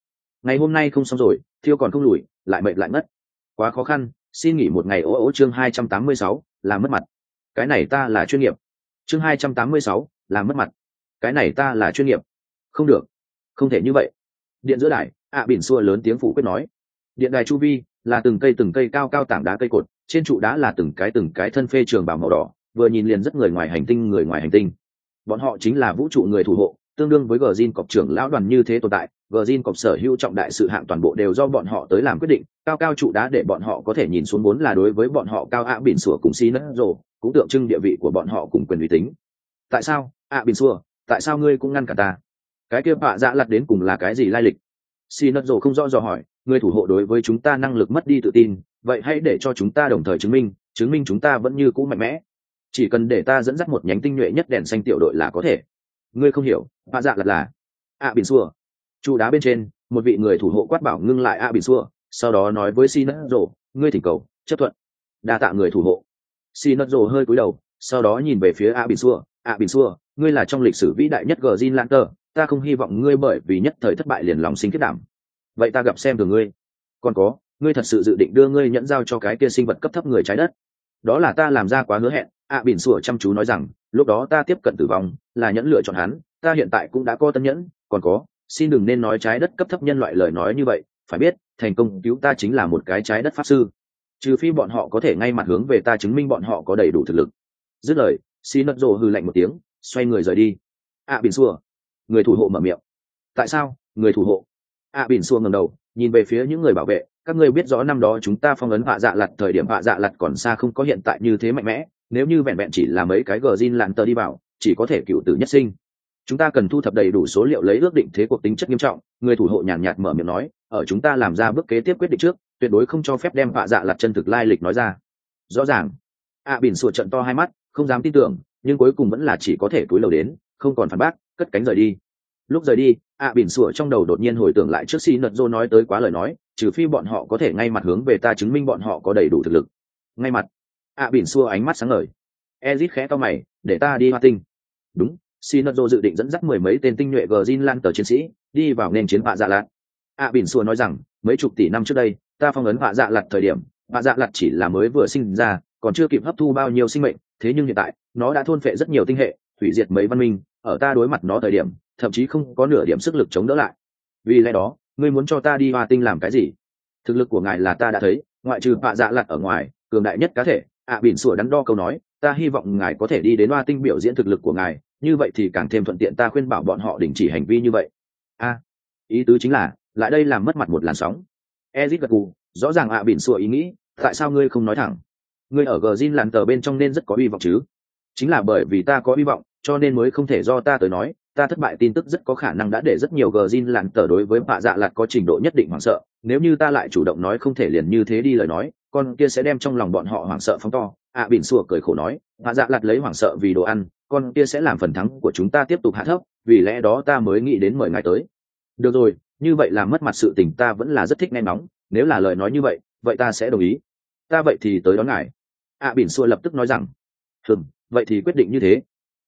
Ngày hôm nay không xong rồi thiêu còn không lùi lại mệt lại mất quá khó khăn xin nghỉ một ngày ố ố chương hai trăm tám mươi sáu làm mất mặt. Cái này ta là chuyên nghiệp. Chương hai trăm tám mươi sáu làm mất mặt. Cái này ta là chuyên nghiệp. Không được. Không thể như vậy. Điện giữa đài ạ à, bỉn xua lớn tiếng phủ quyết nói. Điện đài chu vi là từng cây từng cây cao cao tảng đá cây cột, trên trụ đá là từng cái từng cái thân phê trường bảo màu đỏ, vừa nhìn liền rất người ngoài hành tinh, người ngoài hành tinh. Bọn họ chính là vũ trụ người thủ hộ, tương đương với gờ zin cọc trưởng lão đoàn như thế tồn tại. Gờ zin cọc sở hữu trọng đại sự hạng toàn bộ đều do bọn họ tới làm quyết định, cao cao trụ đá để bọn họ có thể nhìn xuống vốn là đối với bọn họ cao ạ bỉn sủa cùng xi nấc rồ, cũng tượng trưng địa vị của bọn họ cùng quyền uy tín. Tại sao? ạ bỉn sủa, tại sao ngươi cũng ngăn cả ta? Cái kia bạ dạ lặt đến cùng là cái gì lai lịch? Xi nấc rồ không rõ dò hỏi người thủ hộ đối với chúng ta năng lực mất đi tự tin vậy hãy để cho chúng ta đồng thời chứng minh chứng minh chúng ta vẫn như cũ mạnh mẽ. Chỉ cần để ta dẫn dắt một nhánh tinh nhuệ nhất đèn xanh tiểu đội là có thể. Ngươi không hiểu ạ dạ lật là. Ạ à, bình xua. Trụ đá bên trên một vị người thủ hộ quát bảo ngưng lại ạ à, bình xua sau đó nói với si nất rồ ngươi thỉnh cầu chấp thuận. Đa tạ người thủ hộ. Si nất rồ hơi cúi đầu sau đó nhìn về phía a bình xua a bình xua ngươi là trong lịch sử vĩ đại nhất gờ zin lan tơ ta không hy vọng ngươi bởi vì nhất thời thất bại liền lòng sinh kết đảm vậy ta gặp xem thường ngươi. Còn có ngươi thật sự dự định đưa ngươi nhẫn giao cho cái kia sinh vật cấp thấp người trái đất. Đó là ta làm ra quá hứa hẹn ạ bỉn sủa chăm chú nói rằng lúc đó ta tiếp cận tử vong là nhẫn lựa chọn hắn ta hiện tại cũng đã có tân nhẫn còn có xin đừng nên nói trái đất cấp thấp nhân loại lời nói như vậy phải biết thành công cứu ta chính là một cái trái đất pháp sư. Trừ phi bọn họ có thể ngay mặt hướng về ta chứng minh bọn họ có đầy đủ thực lực. Dứt lời xi nất rồ hư lạnh một tiếng xoay người rời đi. ạ à, bỉn xua người thủ hộ mở miệng. Tại sao người thủ hộ? Ạ à, bỉn xua ngầm đầu nhìn về phía những người bảo vệ các ngươi biết rõ năm đó chúng ta phong ấn Hạ dạ lặt thời điểm Hạ dạ lặt còn xa không có hiện tại như thế mạnh mẽ nếu như vẹn vẹn chỉ là mấy cái gờ zin lặn tờ đi vào chỉ có thể cựu tử nhất sinh. Chúng ta cần thu thập đầy đủ số liệu lấy ước định thế cuộc tính chất nghiêm trọng người thủ hộ nhàn nhạt mở miệng nói ở chúng ta làm ra bước kế tiếp quyết định trước tuyệt đối không cho phép đem Hạ dạ lặt chân thực lai lịch nói ra. Rõ ràng ạ à, bỉn sụa trận to hai mắt không dám tin tưởng nhưng cuối cùng vẫn là chỉ có thể cúi đầu đến không còn phản bác cất cánh rời đi lúc rời đi ạ à, bỉn sủa trong đầu đột nhiên hồi tưởng lại trước khi nợt dô nói tới quá lời nói trừ phi bọn họ có thể ngay mặt hướng về ta chứng minh bọn họ có đầy đủ thực lực. Ngay mặt. ạ à, bỉn xua ánh mắt sáng ngời. Ezit khẽ to mày để ta đi hoa tinh. Đúng Sinatzo dự định dẫn dắt mười mấy tên tinh nhuệ Greenlander chiến sĩ đi vào nền chiến vạ dạ lạt. ạ Bỉn Xua nói rằng, mấy chục tỷ năm trước đây, ta phong ấn vạ dạ lạt thời điểm, vạ dạ lạt chỉ là mới vừa sinh ra, còn chưa kịp hấp thu bao nhiêu sinh mệnh, thế nhưng hiện tại, nó đã thôn phệ rất nhiều tinh hệ, hủy diệt mấy văn minh, ở ta đối mặt nó thời điểm, thậm chí không có nửa điểm sức lực chống đỡ lại. Vì lẽ đó, ngươi muốn cho ta đi hoa tinh làm cái gì? Thực lực của ngài là ta đã thấy, ngoại trừ vạ dạ lạt ở ngoài, cường đại nhất cá thể. Ạ Bỉn sủa đắn đo câu nói, ta hy vọng ngài có thể đi đến hoa tinh biểu diễn thực lực của ngài, như vậy thì càng thêm thuận tiện ta khuyên bảo bọn họ đình chỉ hành vi như vậy a ý tứ chính là lại đây làm mất mặt một làn sóng ezit gật gù rõ ràng ạ à bỉn sủa ý nghĩ tại sao ngươi không nói thẳng ngươi ở gờ zin làn tờ bên trong nên rất có hy vọng chứ chính là bởi vì ta có hy vọng cho nên mới không thể do ta tới nói ta thất bại tin tức rất có khả năng đã để rất nhiều gờ zin làn tờ đối với bạ dạ lạt có trình độ nhất định hoảng sợ nếu như ta lại chủ động nói không thể liền như thế đi lời nói con kia sẽ đem trong lòng bọn họ hoảng sợ phóng to. Ạ à, bỉn sùa cười khổ nói bạ dạ lạt lấy hoảng sợ vì đồ ăn con kia sẽ làm phần thắng của chúng ta tiếp tục hạ thấp vì lẽ đó ta mới nghĩ đến mời ngài tới. Được rồi như vậy làm mất mặt sự tình ta vẫn là rất thích nghe nóng. nếu là lời nói như vậy vậy ta sẽ đồng ý. Ta vậy thì tới đón ngài. Ạ à, bỉn xua lập tức nói rằng hừm vậy thì quyết định như thế.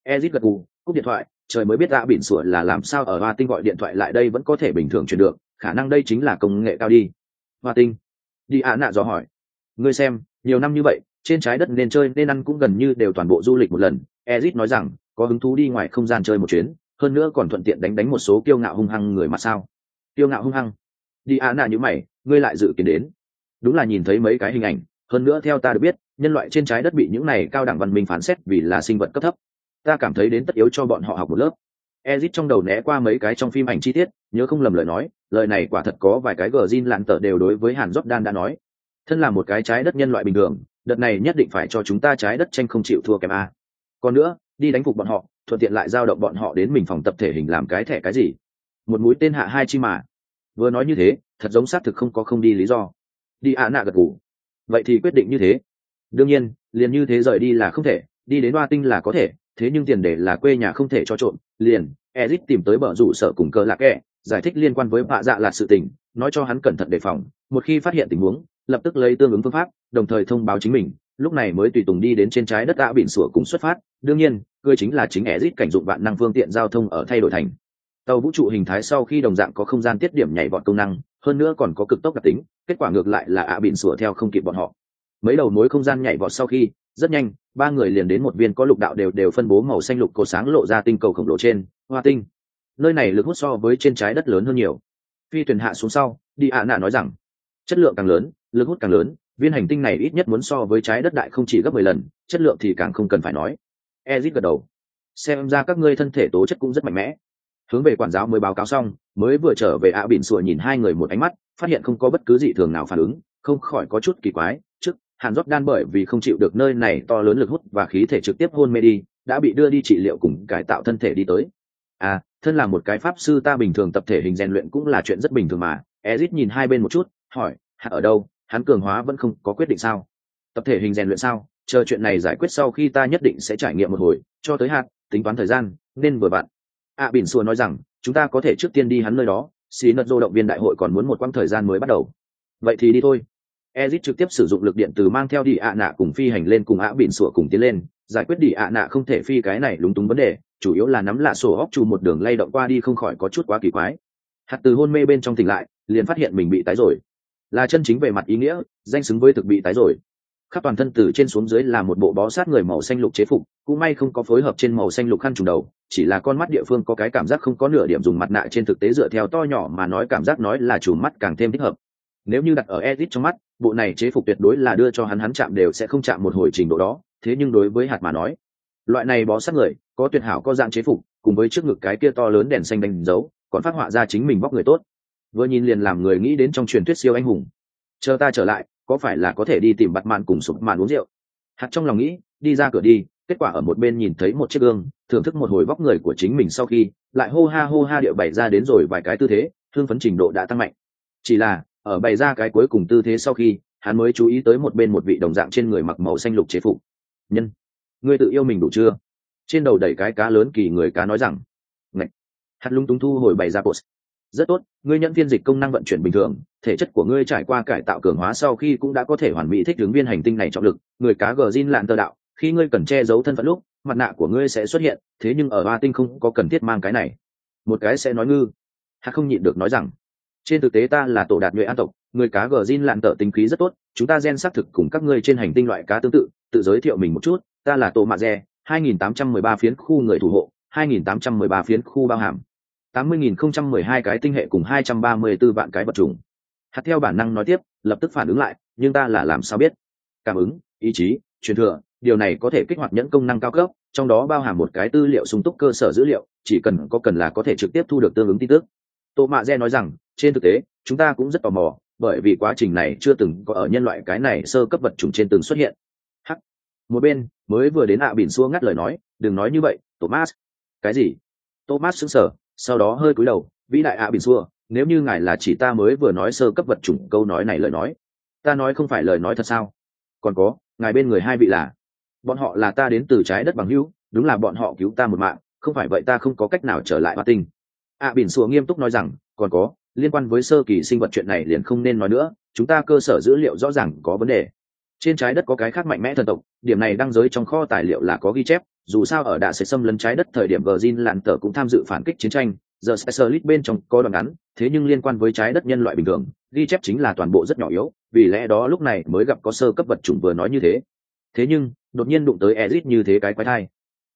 Ezit gật gù cúp điện thoại trời mới biết a à, bỉn sủa là làm sao ở hoa tinh gọi điện thoại lại đây vẫn có thể bình thường truyền được khả năng đây chính là công nghệ cao đi. Hoa tinh. Đi ạ nạ dò hỏi. Ngươi xem nhiều năm như vậy trên trái đất nên chơi nên ăn cũng gần như đều toàn bộ du lịch một lần. Ezit nói rằng có hứng thú đi ngoài không gian chơi một chuyến hơn nữa còn thuận tiện đánh đánh một số kiêu ngạo hung hăng người mà sao? Kiêu ngạo hung hăng. Đi ạ nạ như mày ngươi lại dự kiến đến. Đúng là nhìn thấy mấy cái hình ảnh hơn nữa theo ta được biết nhân loại trên trái đất bị những này cao đẳng văn minh phán xét vì là sinh vật cấp thấp ta cảm thấy đến tất yếu cho bọn họ học một lớp. Ezit trong đầu né qua mấy cái trong phim ảnh chi tiết, nhớ không lầm lời nói, lời này quả thật có vài cái gờ zin tở đều đối với hàn jordan đã nói. Thân là một cái trái đất nhân loại bình thường, đợt này nhất định phải cho chúng ta trái đất tranh không chịu thua kèm a. Còn nữa, đi đánh phục bọn họ, thuận tiện lại giao động bọn họ đến mình phòng tập thể hình làm cái thẻ cái gì. Một mũi tên hạ hai chi mà. Vừa nói như thế, thật giống xác thực không có không đi lý do. Đi ạ nạ gật ngủ vậy thì quyết định như thế. Đương nhiên, liền như thế rời đi là không thể, đi đến hoa tinh là có thể thế nhưng tiền đề là quê nhà không thể cho trộm, liền ezit tìm tới bờ rủ sở cùng cơ lạc kẹ, giải thích liên quan với bạ dạ là sự tình, nói cho hắn cẩn thận đề phòng, một khi phát hiện tình huống, lập tức lấy tương ứng phương pháp, đồng thời thông báo chính mình, lúc này mới tùy tùng đi đến trên trái đất đã bịn sủa cùng xuất phát, đương nhiên, cười chính là chính ezit cảnh dụng vạn năng phương tiện giao thông ở thay đổi thành. Tàu vũ trụ hình thái sau khi đồng dạng có không gian tiết điểm nhảy vọt công năng, hơn nữa còn có cực tốc đặc tính, kết quả ngược lại là ạ bịn sủa theo không kịp bọn họ. Mấy đầu mối không gian nhảy vọt sau khi rất nhanh, ba người liền đến một viên có lục đạo đều đều phân bố màu xanh lục cổ sáng lộ ra tinh cầu khổng lồ trên, hoa tinh. Nơi này lực hút so với trên trái đất lớn hơn nhiều. Phi thuyền hạ xuống sau, đi ạ nạ nói rằng, chất lượng càng lớn, lực hút càng lớn, viên hành tinh này ít nhất muốn so với trái đất đại không chỉ gấp mười lần, chất lượng thì càng không cần phải nói. Ezit gật đầu. Xem ra các ngươi thân thể tố chất cũng rất mạnh mẽ. Hướng về quản giáo mới báo cáo xong, mới vừa trở về ạ à bỉn sủa nhìn hai người một ánh mắt, phát hiện không có bất cứ gì thường nào phản ứng, không khỏi có chút kỳ quái, trước hàn rót đan bởi vì không chịu được nơi này to lớn lực hút và khí thể trực tiếp hôn mê đi đã bị đưa đi trị liệu cùng cải tạo thân thể đi tới. À thân là một cái pháp sư ta bình thường tập thể hình rèn luyện cũng là chuyện rất bình thường mà. Ezit nhìn hai bên một chút hỏi ở đâu? Hắn cường hóa vẫn không có quyết định sao? Tập thể hình rèn luyện sao? Chờ chuyện này giải quyết sau khi ta nhất định sẽ trải nghiệm một hồi. Cho tới hạt tính toán thời gian nên vừa bạn a à, bỉn xua nói rằng chúng ta có thể trước tiên đi hắn nơi đó. Xí nật dô động viên đại hội còn muốn một quãng thời gian mới bắt đầu. Vậy thì đi thôi. Ezic trực tiếp sử dụng lực điện từ mang theo đi ạ nạ cùng phi hành lên cùng ạ bỉn sủa cùng tiến lên, giải quyết đi ạ nạ không thể phi cái này lúng túng vấn đề, chủ yếu là nắm lạ sổ hóc trù một đường lay động qua đi không khỏi có chút quá kỳ quái. Hạt từ hôn mê bên trong tỉnh lại, liền phát hiện mình bị tái rồi. Là chân chính về mặt ý nghĩa, danh xứng với thực bị tái rồi. Khắp toàn thân từ trên xuống dưới là một bộ bó sát người màu xanh lục chế phục, cũng may không có phối hợp trên màu xanh lục khăn trùm đầu, chỉ là con mắt địa phương có cái cảm giác không có nửa điểm dùng mặt nạ trên thực tế dựa theo to nhỏ mà nói cảm giác nói là trùm mắt càng thêm thích hợp nếu như đặt ở edit trong mắt, bộ này chế phục tuyệt đối là đưa cho hắn hắn chạm đều sẽ không chạm một hồi trình độ đó, thế nhưng đối với hạt mà nói, loại này bó sát người, có tuyệt hảo có dạng chế phục, cùng với trước ngực cái kia to lớn đèn xanh đánh dấu, còn phát họa ra chính mình bóc người tốt. Vừa nhìn liền làm người nghĩ đến trong truyền thuyết siêu anh hùng. Chờ ta trở lại, có phải là có thể đi tìm bặt màn cùng sụp màn uống rượu? Hạt trong lòng nghĩ, đi ra cửa đi, kết quả ở một bên nhìn thấy một chiếc gương, thưởng thức một hồi vóc người của chính mình sau khi, lại hô ha hô ha điệu bày ra đến rồi vài cái tư thế thương phấn trình độ đã tăng mạnh. Chỉ là ở bày ra cái cuối cùng tư thế sau khi, hắn mới chú ý tới một bên một vị đồng dạng trên người mặc màu xanh lục chế phục. Nhân, ngươi tự yêu mình đủ chưa? Trên đầu đẩy cái cá lớn kỳ người cá nói rằng Ngậy. hạt lung túng thu hồi bày ra post. Rất tốt, ngươi nhận phiên dịch công năng vận chuyển bình thường, thể chất của ngươi trải qua cải tạo cường hóa sau khi cũng đã có thể hoàn mỹ thích ứng viên hành tinh này trọng lực, người cá gờ zin lạn tơ đạo, khi ngươi cần che giấu thân phận lúc, mặt nạ của ngươi sẽ xuất hiện, thế nhưng ở ba tinh không có cần thiết mang cái này. Một cái sẽ nói ngư. Hạt không nhịn được nói rằng trên thực tế ta là tổ đạt nhuệ an tộc, người cá gờ zin lạn tợ tính khí rất tốt, chúng ta gen xác thực cùng các ngươi trên hành tinh loại cá tương tự tự giới thiệu mình một chút, ta là tổ mạ dè 2813 phiến khu người thủ hộ 2813 phiến khu bao hàm. 80.012 cái tinh hệ cùng 234 vạn cái vật chủng. Hạt theo bản năng nói tiếp, lập tức phản ứng lại, nhưng ta là làm sao biết? Cảm ứng, ý chí, truyền thừa, điều này có thể kích hoạt những công năng cao cấp, trong đó bao hàm một cái tư liệu sung túc cơ sở dữ liệu, chỉ cần có cần là có thể trực tiếp thu được tương ứng tin tức. Tô mạ re nói rằng trên thực tế chúng ta cũng rất tò mò bởi vì quá trình này chưa từng có ở nhân loại cái này sơ cấp vật chủng trên từng xuất hiện. Hắc. Một bên mới vừa đến ạ à bỉn xua ngắt lời nói đừng nói như vậy thomas. Cái gì? Thomas sững sờ sau đó hơi cúi đầu vĩ đại ạ à bỉn xua nếu như ngài là chỉ ta mới vừa nói sơ cấp vật chủng câu nói này lời nói ta nói không phải lời nói thật sao? Còn có ngài bên người hai vị là? Bọn họ là ta đến từ trái đất bằng hữu đúng là bọn họ cứu ta một mạng không phải vậy ta không có cách nào trở lại hoa tinh. ạ à, bỉn xua nghiêm túc nói rằng còn có liên quan với sơ kỳ sinh vật chuyện này liền không nên nói nữa, chúng ta cơ sở dữ liệu rõ ràng có vấn đề. Trên trái đất có cái khác mạnh mẽ thần tộc, điểm này đăng giới trong kho tài liệu là có ghi chép, dù sao ở đạ sẽ xâm lấn trái đất thời điểm Virgin làn tờ cũng tham dự phản kích chiến tranh, giờ specialist bên trong có đoạn ngắn, thế nhưng liên quan với trái đất nhân loại bình thường, ghi chép chính là toàn bộ rất nhỏ yếu, vì lẽ đó lúc này mới gặp có sơ cấp vật chủng vừa nói như thế. Thế nhưng, đột nhiên đụng tới Ezit như thế cái quái thai.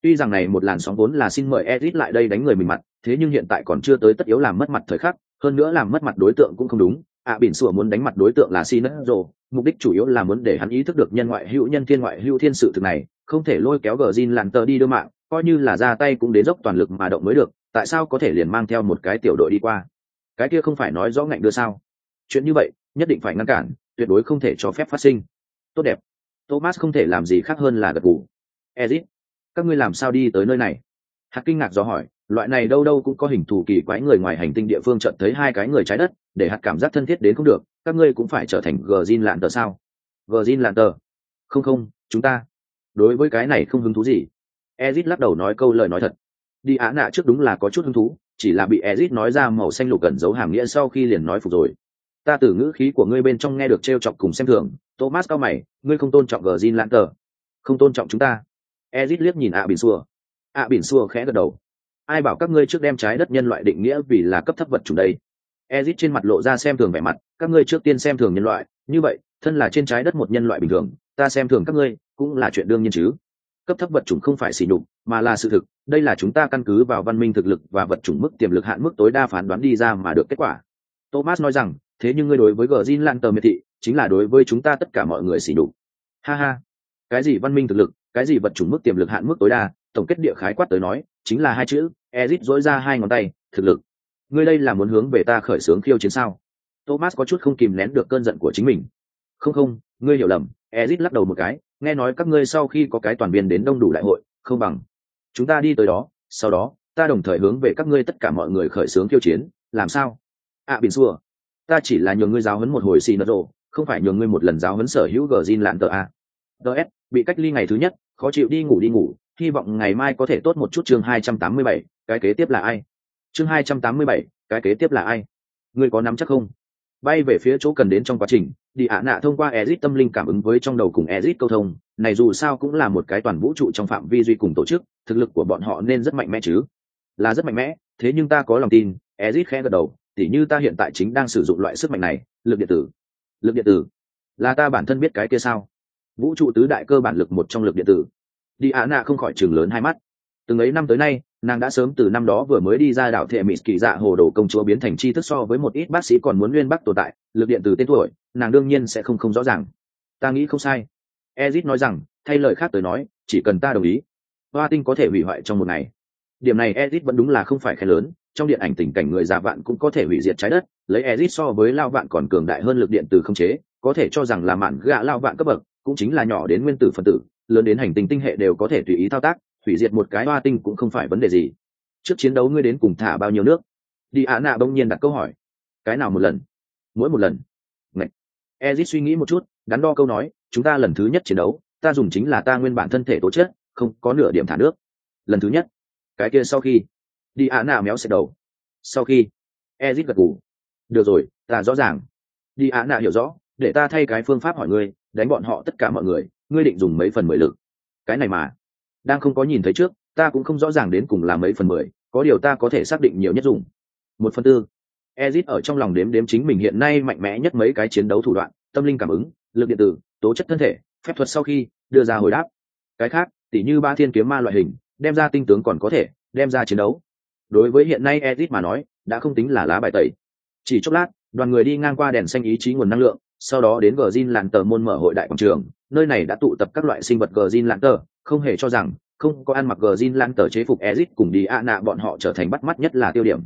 Tuy rằng này một làn sóng vốn là xin mời Ezit lại đây đánh người mình mặt, thế nhưng hiện tại còn chưa tới tất yếu làm mất mặt thời khắc hơn nữa làm mất mặt đối tượng cũng không đúng. Ạ à, bỉn sủa muốn đánh mặt đối tượng là sinetro mục đích chủ yếu là muốn để hắn ý thức được nhân ngoại hữu nhân thiên ngoại hữu thiên sự thực này không thể lôi kéo gờ zin làn tờ đi đưa mạng coi như là ra tay cũng đến dốc toàn lực mà động mới được tại sao có thể liền mang theo một cái tiểu đội đi qua? Cái kia không phải nói rõ ngạnh đưa sao? Chuyện như vậy nhất định phải ngăn cản tuyệt đối không thể cho phép phát sinh. Tốt đẹp. Thomas không thể làm gì khác hơn là gật gù. Ezit các ngươi làm sao đi tới nơi này? Hạt kinh ngạc do hỏi loại này đâu đâu cũng có hình thù kỳ quái người ngoài hành tinh địa phương chợt thấy hai cái người trái đất, để hạt cảm giác thân thiết đến không được, các ngươi cũng phải trở thành gờ zin lạn tờ sao? Gờ zin lạn tờ không không, chúng ta. Đối với cái này không hứng thú gì. Ezit lắc đầu nói câu lời nói thật. Đi á nạ trước đúng là có chút hứng thú, chỉ là bị ezit nói ra màu xanh lục gần giấu hàm nghĩa sau khi liền nói phục rồi. Ta từ ngữ khí của ngươi bên trong nghe được t chọc cùng xem thường, thomas cao mày, ngươi không tôn trọng gờ zin lạn tờ không tôn trọng chúng ta. Ezit liếc nhìn ạ à bỉn xua. Ạ à bỉn xua khẽ gật đầu ai bảo các ngươi trước đem trái đất nhân loại định nghĩa vì là cấp thấp vật chủ đây? Ezit trên mặt lộ ra xem thường vẻ mặt, các ngươi trước tiên xem thường nhân loại, như vậy, thân là trên trái đất một nhân loại bình thường, ta xem thường các ngươi, cũng là chuyện đương nhiên chứ. Cấp thấp vật chủng không phải xỉ nhục, mà là sự thực, đây là chúng ta căn cứ vào văn minh thực lực và vật chủng mức tiềm lực hạn mức tối đa phán đoán đi ra mà được kết quả. Thomas nói rằng, thế nhưng ngươi đối với gờ zin lan tờ miệt thị, chính là đối với chúng ta tất cả mọi người xỉ nhục. Ha ha. Cái gì văn minh thực lực, cái gì vật chủng mức tiềm lực hạn mức tối đa, tổng kết địa khái quát tới nói chính là hai chữ ezit dỗi ra hai ngón tay thực lực. Ngươi đây là muốn hướng về ta khởi xướng khiêu chiến sao? Thomas có chút không kìm nén được cơn giận của chính mình. Không không ngươi hiểu lầm ezit lắc đầu một cái nghe nói các ngươi sau khi có cái toàn biên đến đông đủ đại hội không bằng. Chúng ta đi tới đó sau đó ta đồng thời hướng về các ngươi tất cả mọi người khởi xướng khiêu chiến làm sao? Ạ à, bình xua ta chỉ là nhường ngươi giáo huấn một hồi xì nợ rộ không phải nhường ngươi một lần giáo huấn sở hữu gờ zin lạn tờ a ts bị cách ly ngày thứ nhất khó chịu đi ngủ đi ngủ hy vọng ngày mai có thể tốt một chút chương hai trăm tám mươi bảy, cái kế tiếp là ai? Chương hai trăm tám mươi bảy, cái kế tiếp là ai? Ngươi có nắm chắc không? Bay về phía chỗ cần đến trong quá trình, đi ạ nạ thông qua ezit tâm linh cảm ứng với trong đầu cùng ezit câu thông, này dù sao cũng là một cái toàn vũ trụ trong phạm vi duy cùng tổ chức, thực lực của bọn họ nên rất mạnh mẽ chứ? Là rất mạnh mẽ, thế nhưng ta có lòng tin, ezit khẽ gật đầu, tỉ như ta hiện tại chính đang sử dụng loại sức mạnh này, lực điện tử. Lực điện tử? Là ta bản thân biết cái kia sao? Vũ trụ tứ đại cơ bản lực một trong lực điện tử đi ạ nạ không khỏi chừng lớn hai mắt. Từng ấy năm tới nay, nàng đã sớm từ năm đó vừa mới đi ra đảo thệ mỹ kỳ dạ hồ đồ công chúa biến thành tri thức so với một ít bác sĩ còn muốn nguyên bắc tồn tại, lực điện từ tên tuổi, nàng đương nhiên sẽ không không rõ ràng. Ta nghĩ không sai. Ezit nói rằng, thay lời khác tới nói, chỉ cần ta đồng ý, hoa tinh có thể hủy hoại trong một ngày. Điểm này ezit vẫn đúng là không phải khen lớn, trong điện ảnh tình cảnh người già vạn cũng có thể hủy diệt trái đất, lấy ezit so với lao vạn còn cường đại hơn lực điện từ không chế, có thể cho rằng là mạn gạ lao vạn cấp bậc, cũng chính là nhỏ đến nguyên tử phân tử lớn đến hành tinh tinh hệ đều có thể tùy ý thao tác, hủy diệt một cái hoa tinh cũng không phải vấn đề gì. Trước chiến đấu ngươi đến cùng thả bao nhiêu nước? Đi ạ nạ bỗng nhiên đặt câu hỏi. Cái nào một lần? Mỗi một lần. Ngậy. ezit suy nghĩ một chút, đắn đo câu nói, chúng ta lần thứ nhất chiến đấu, ta dùng chính là ta nguyên bản thân thể tố chất, không có nửa điểm thả nước. Lần thứ nhất. Cái kia sau khi. Đi ạ nạ méo xẹt đầu. Sau khi. Ezit gật gù. Được rồi, ta rõ ràng. Đi ạ nạ hiểu rõ, để ta thay cái phương pháp hỏi ngươi, đánh bọn họ tất cả mọi người ngươi định dùng mấy phần mười lực? Cái này mà, đang không có nhìn thấy trước, ta cũng không rõ ràng đến cùng là mấy phần mười, có điều ta có thể xác định nhiều nhất dùng. Một phần tư. Ezit ở trong lòng đếm đếm chính mình hiện nay mạnh mẽ nhất mấy cái chiến đấu thủ đoạn, tâm linh cảm ứng, lực điện tử, tố chất thân thể, phép thuật sau khi đưa ra hồi đáp. Cái khác, tỉ như ba thiên kiếm ma loại hình, đem ra tinh tướng còn có thể, đem ra chiến đấu. Đối với hiện nay ezit mà nói, đã không tính là lá bài tẩy. Chỉ chốc lát, đoàn người đi ngang qua đèn xanh ý chí nguồn năng lượng sau đó đến gờ zin làn tờ môn mở hội đại quảng trường, nơi này đã tụ tập các loại sinh vật gờ zin làn tờ không hề cho rằng không có ăn mặc gờ zin làn tờ chế phục ezit cùng đi a nạ bọn họ trở thành bắt mắt nhất là tiêu điểm.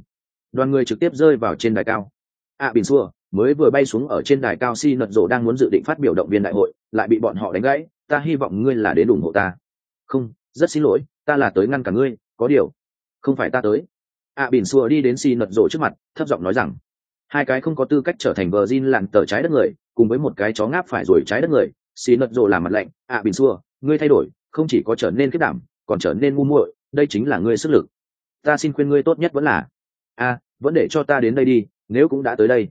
Đoàn người trực tiếp rơi vào trên đài cao. A bình xua mới vừa bay xuống ở trên đài cao si nật rộ đang muốn dự định phát biểu động viên đại hội, lại bị bọn họ đánh gãy, ta hy vọng ngươi là đến ủng hộ ta. Không, rất xin lỗi, ta là tới ngăn cả ngươi, có điều, không phải ta tới. A bình xua đi đến si nật rộ trước mặt, thấp giọng nói rằng, hai cái không có tư cách trở thành vờ zin lặn tờ trái đất người cùng với một cái chó ngáp phải rồi trái đất người, xì nật rộ làm mặt lạnh ạ bình xua, ngươi thay đổi, không chỉ có trở nên kết đảm, còn trở nên ngu muội, đây chính là ngươi sức lực. Ta xin khuyên ngươi tốt nhất vẫn là a vẫn để cho ta đến đây đi, nếu cũng đã tới đây.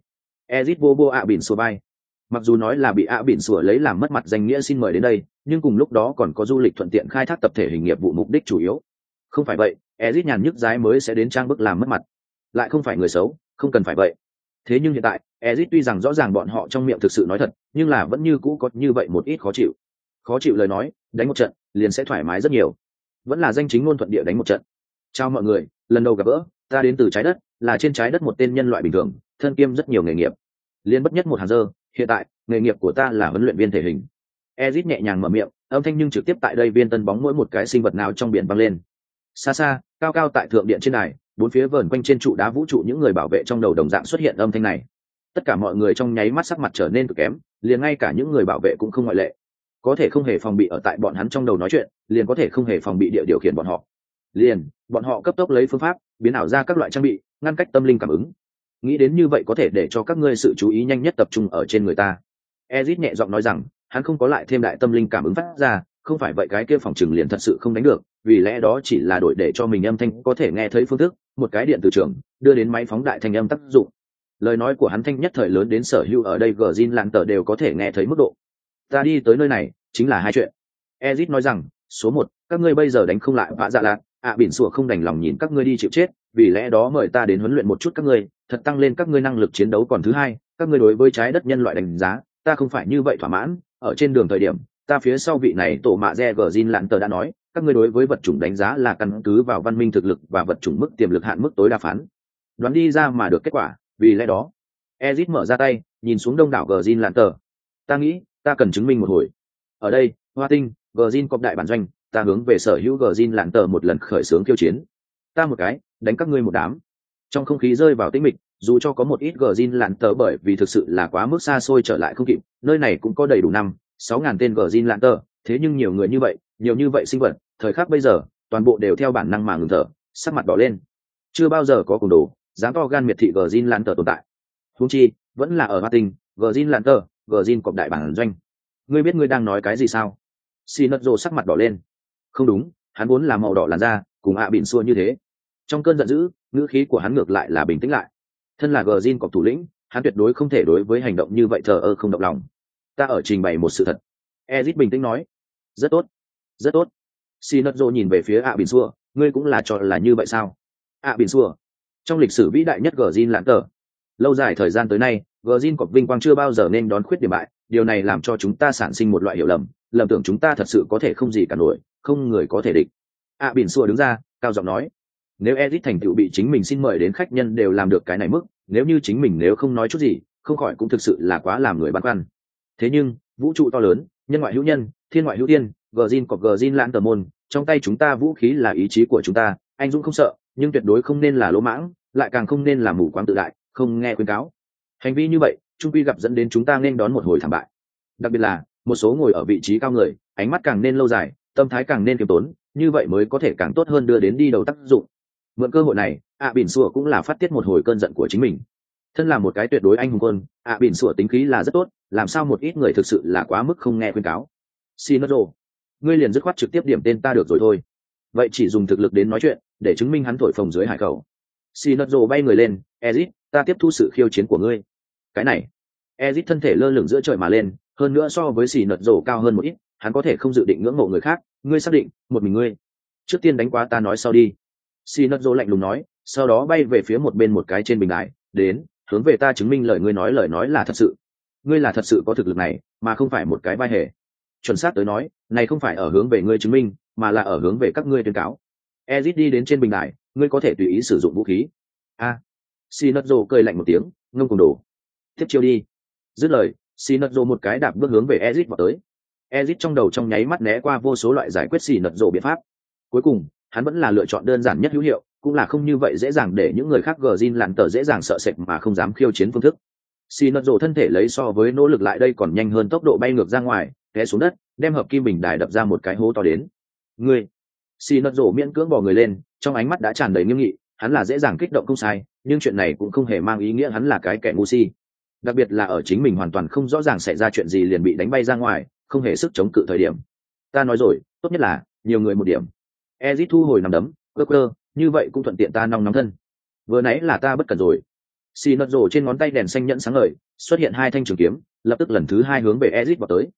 Ezit vô vô ạ bình xua bay mặc dù nói là bị ạ bình xua lấy làm mất mặt danh nghĩa xin mời đến đây, nhưng cùng lúc đó còn có du lịch thuận tiện khai thác tập thể hình nghiệp vụ mục đích chủ yếu. Không phải vậy, ezit nhàn nhức giái mới sẽ đến trang bức làm mất mặt. Lại không phải người xấu, không cần phải vậy thế nhưng hiện tại ezit tuy rằng rõ ràng bọn họ trong miệng thực sự nói thật nhưng là vẫn như cũ có như vậy một ít khó chịu. Khó chịu lời nói đánh một trận liền sẽ thoải mái rất nhiều. Vẫn là danh chính ngôn thuận địa đánh một trận. Chào mọi người lần đầu gặp gỡ ta đến từ trái đất là trên trái đất một tên nhân loại bình thường thân kiêm rất nhiều nghề nghiệp. Liên bất nhất một hàng giờ, hiện tại nghề nghiệp của ta là huấn luyện viên thể hình. Ezit nhẹ nhàng mở miệng âm thanh nhưng trực tiếp tại đây viên tân bóng mỗi một cái sinh vật nào trong biển băng lên. Xa xa cao cao tại thượng điện trên này bốn phía vờn quanh trên trụ đá vũ trụ những người bảo vệ trong đầu đồng dạng xuất hiện âm thanh này. Tất cả mọi người trong nháy mắt sắc mặt trở nên cực kém, liền ngay cả những người bảo vệ cũng không ngoại lệ. Có thể không hề phòng bị ở tại bọn hắn trong đầu nói chuyện, liền có thể không hề phòng bị địa điều khiển bọn họ. Liền, bọn họ cấp tốc lấy phương pháp, biến ảo ra các loại trang bị, ngăn cách tâm linh cảm ứng. Nghĩ đến như vậy có thể để cho các ngươi sự chú ý nhanh nhất tập trung ở trên người ta. Ezit nhẹ giọng nói rằng, hắn không có lại thêm đại tâm linh cảm ứng phát ra, không phải vậy cái kia phòng chừng liền thật sự không đánh được, vì lẽ đó chỉ là đổi để cho mình âm thanh có thể nghe thấy phương thức một cái điện từ trường đưa đến máy phóng đại thanh âm tác dụng. Lời nói của hắn thanh nhất thời lớn đến sở hữu ở đây gờ zin lạng tờ đều có thể nghe thấy mức độ. Ta đi tới nơi này chính là hai chuyện. Ezit nói rằng số một các ngươi bây giờ đánh không lại vạ dạ lạc ạ à, sủa không đành lòng nhìn các ngươi đi chịu chết vì lẽ đó mời ta đến huấn luyện một chút các ngươi thật tăng lên các ngươi năng lực chiến đấu còn thứ hai các ngươi đối với trái đất nhân loại đánh giá ta không phải như vậy thỏa mãn ở trên đường thời điểm ta phía sau vị này tổ mạ re gờ zin lạn tờ đã nói các ngươi đối với vật chủng đánh giá là căn cứ vào văn minh thực lực và vật chủng mức tiềm lực hạn mức tối đa phán. Đoán đi ra mà được kết quả, vì lẽ đó, ezit mở ra tay, nhìn xuống đông đảo gờ zin lạn tờ ta nghĩ, ta cần chứng minh một hồi. Ở đây, hoa tinh gờ zin cọp đại bản doanh, ta hướng về sở hữu gờ zin lạn tờ một lần khởi xướng kiêu chiến. Ta một cái, đánh các ngươi một đám. Trong không khí rơi vào tĩnh mịch, dù cho có một ít gờ zin lạn tờ bởi vì thực sự là quá mức xa xôi trở lại không kịp, nơi này cũng có đầy đủ năm, sáu ngàn tên gờ zin lạn tờ thế nhưng nhiều người như vậy, nhiều như vậy sinh vật, thời khắc bây giờ, toàn bộ đều theo bản năng mà ngừng thở, sắc mặt đỏ lên. Chưa bao giờ có cùng đồ, dám to gan miệt thị gờ zin lan tờ tồn tại. Húng chi, vẫn là ở hoa tinh gờ zin lan tờ gờ zin cọp đại bản doanh. Ngươi biết ngươi đang nói cái gì sao? Xì nật rồ sắc mặt đỏ lên. Không đúng, hắn vốn là màu đỏ làn da, cùng ạ à bỉn xua như thế. Trong cơn giận dữ, ngữ khí của hắn ngược lại là bình tĩnh lại. Thân là gờ zin cọp thủ lĩnh, hắn tuyệt đối không thể đối với hành động như vậy thờ ơ không động lòng. Ta ở trình bày một sự thật. Ezit bình tĩnh nói rất tốt. Rất tốt. Xì nật rồ nhìn về phía ạ à xua ngươi cũng là cho là như vậy sao? Ạ à xua. Trong lịch sử vĩ đại nhất gờ zin lãng tờ lâu dài thời gian tới nay gờ zin cọc vinh quang chưa bao giờ nên đón khuyết điểm bại. Điều này làm cho chúng ta sản sinh một loại hiểu lầm. Lầm tưởng chúng ta thật sự có thể không gì cả nổi không người có thể địch. Ạ à, xua đứng ra cao giọng nói. Nếu edit thành tựu bị chính mình xin mời đến khách nhân đều làm được cái này mức nếu như chính mình nếu không nói chút gì không khỏi cũng thực sự là quá làm người băn khoăn. Thế nhưng vũ trụ to lớn nhân ngoại hữu nhân, thiên ngoại hữu tiên gờ zin cọp gờ zin lãng tờ môn, trong tay chúng ta vũ khí là ý chí của chúng ta, anh dũng không sợ, nhưng tuyệt đối không nên là lỗ mãng, lại càng không nên là mù quáng tự đại, không nghe khuyên cáo. Hành vi như vậy trung quy gặp dẫn đến chúng ta nên đón một hồi thảm bại. Đặc biệt là, một số ngồi ở vị trí cao người, ánh mắt càng nên lâu dài, tâm thái càng nên kiêm tốn, như vậy mới có thể càng tốt hơn đưa đến đi đầu tác dụng. Mượn cơ hội này, ạ à bỉn sủa cũng là phát tiết một hồi cơn giận của chính mình thân là một cái tuyệt đối anh hùng quân, ạ à bỉn sủa tính khí là rất tốt, làm sao một ít người thực sự là quá mức không nghe khuyên cáo. Xin nó rồ ngươi liền dứt khoát trực tiếp điểm tên ta được rồi thôi. Vậy chỉ dùng thực lực đến nói chuyện, để chứng minh hắn thổi phồng dưới hải cầu. Xin nật rồ bay người lên, ezit, ta tiếp thu sự khiêu chiến của ngươi. Cái này, ezit thân thể lơ lửng giữa trời mà lên, hơn nữa so với xì nợt rồ cao hơn một ít, hắn có thể không dự định ngưỡng mộ người khác, ngươi xác định, một mình ngươi. Trước tiên đánh quá ta nói sau đi. Xì nất dỗ lạnh lùng nói, sau đó bay về phía một bên một cái trên bình đại đến hướng về ta chứng minh lời ngươi nói lời nói là thật sự. Ngươi là thật sự có thực lực này mà không phải một cái vai hề. Chuẩn xác tới nói này không phải ở hướng về ngươi chứng minh mà là ở hướng về các ngươi tuyên cáo. Ezit đi đến trên bình đài ngươi có thể tùy ý sử dụng vũ khí. A. À, cười lạnh một tiếng ngông cùng đồ tiếp chiêu đi. Dứt lời sinetzo một cái đạp bước hướng về ezit vào tới. Ezit trong đầu trong nháy mắt né qua vô số loại giải quyết sinetzo biện pháp. Cuối cùng hắn vẫn là lựa chọn đơn giản nhất hữu hiệu cũng là không như vậy dễ dàng để những người khác gờ zin lặn tờ dễ dàng sợ sệt mà không dám khiêu chiến phương thức. Xì nật rộ thân thể lấy so với nỗ lực lại đây còn nhanh hơn tốc độ bay ngược ra ngoài, té xuống đất, đem hợp kim bình đài đập ra một cái hố to đến. Người xì nật rộ miễn cưỡng bỏ người lên, trong ánh mắt đã tràn đầy nghiêm nghị, hắn là dễ dàng kích động không sai, nhưng chuyện này cũng không hề mang ý nghĩa hắn là cái kẻ ngu si. Đặc biệt là ở chính mình hoàn toàn không rõ ràng xảy ra chuyện gì liền bị đánh bay ra ngoài, không hề sức chống cự thời điểm. Ta nói rồi, tốt nhất là nhiều người một điểm. Ezit thu hồi nằm đấm cơ cơ như vậy cũng thuận tiện ta nong nóng thân. Vừa nãy là ta bất cẩn rồi. Xì nật rổ trên ngón tay đèn xanh nhẫn sáng ngời, xuất hiện hai thanh trường kiếm, lập tức lần thứ hai hướng về ezit vào tới.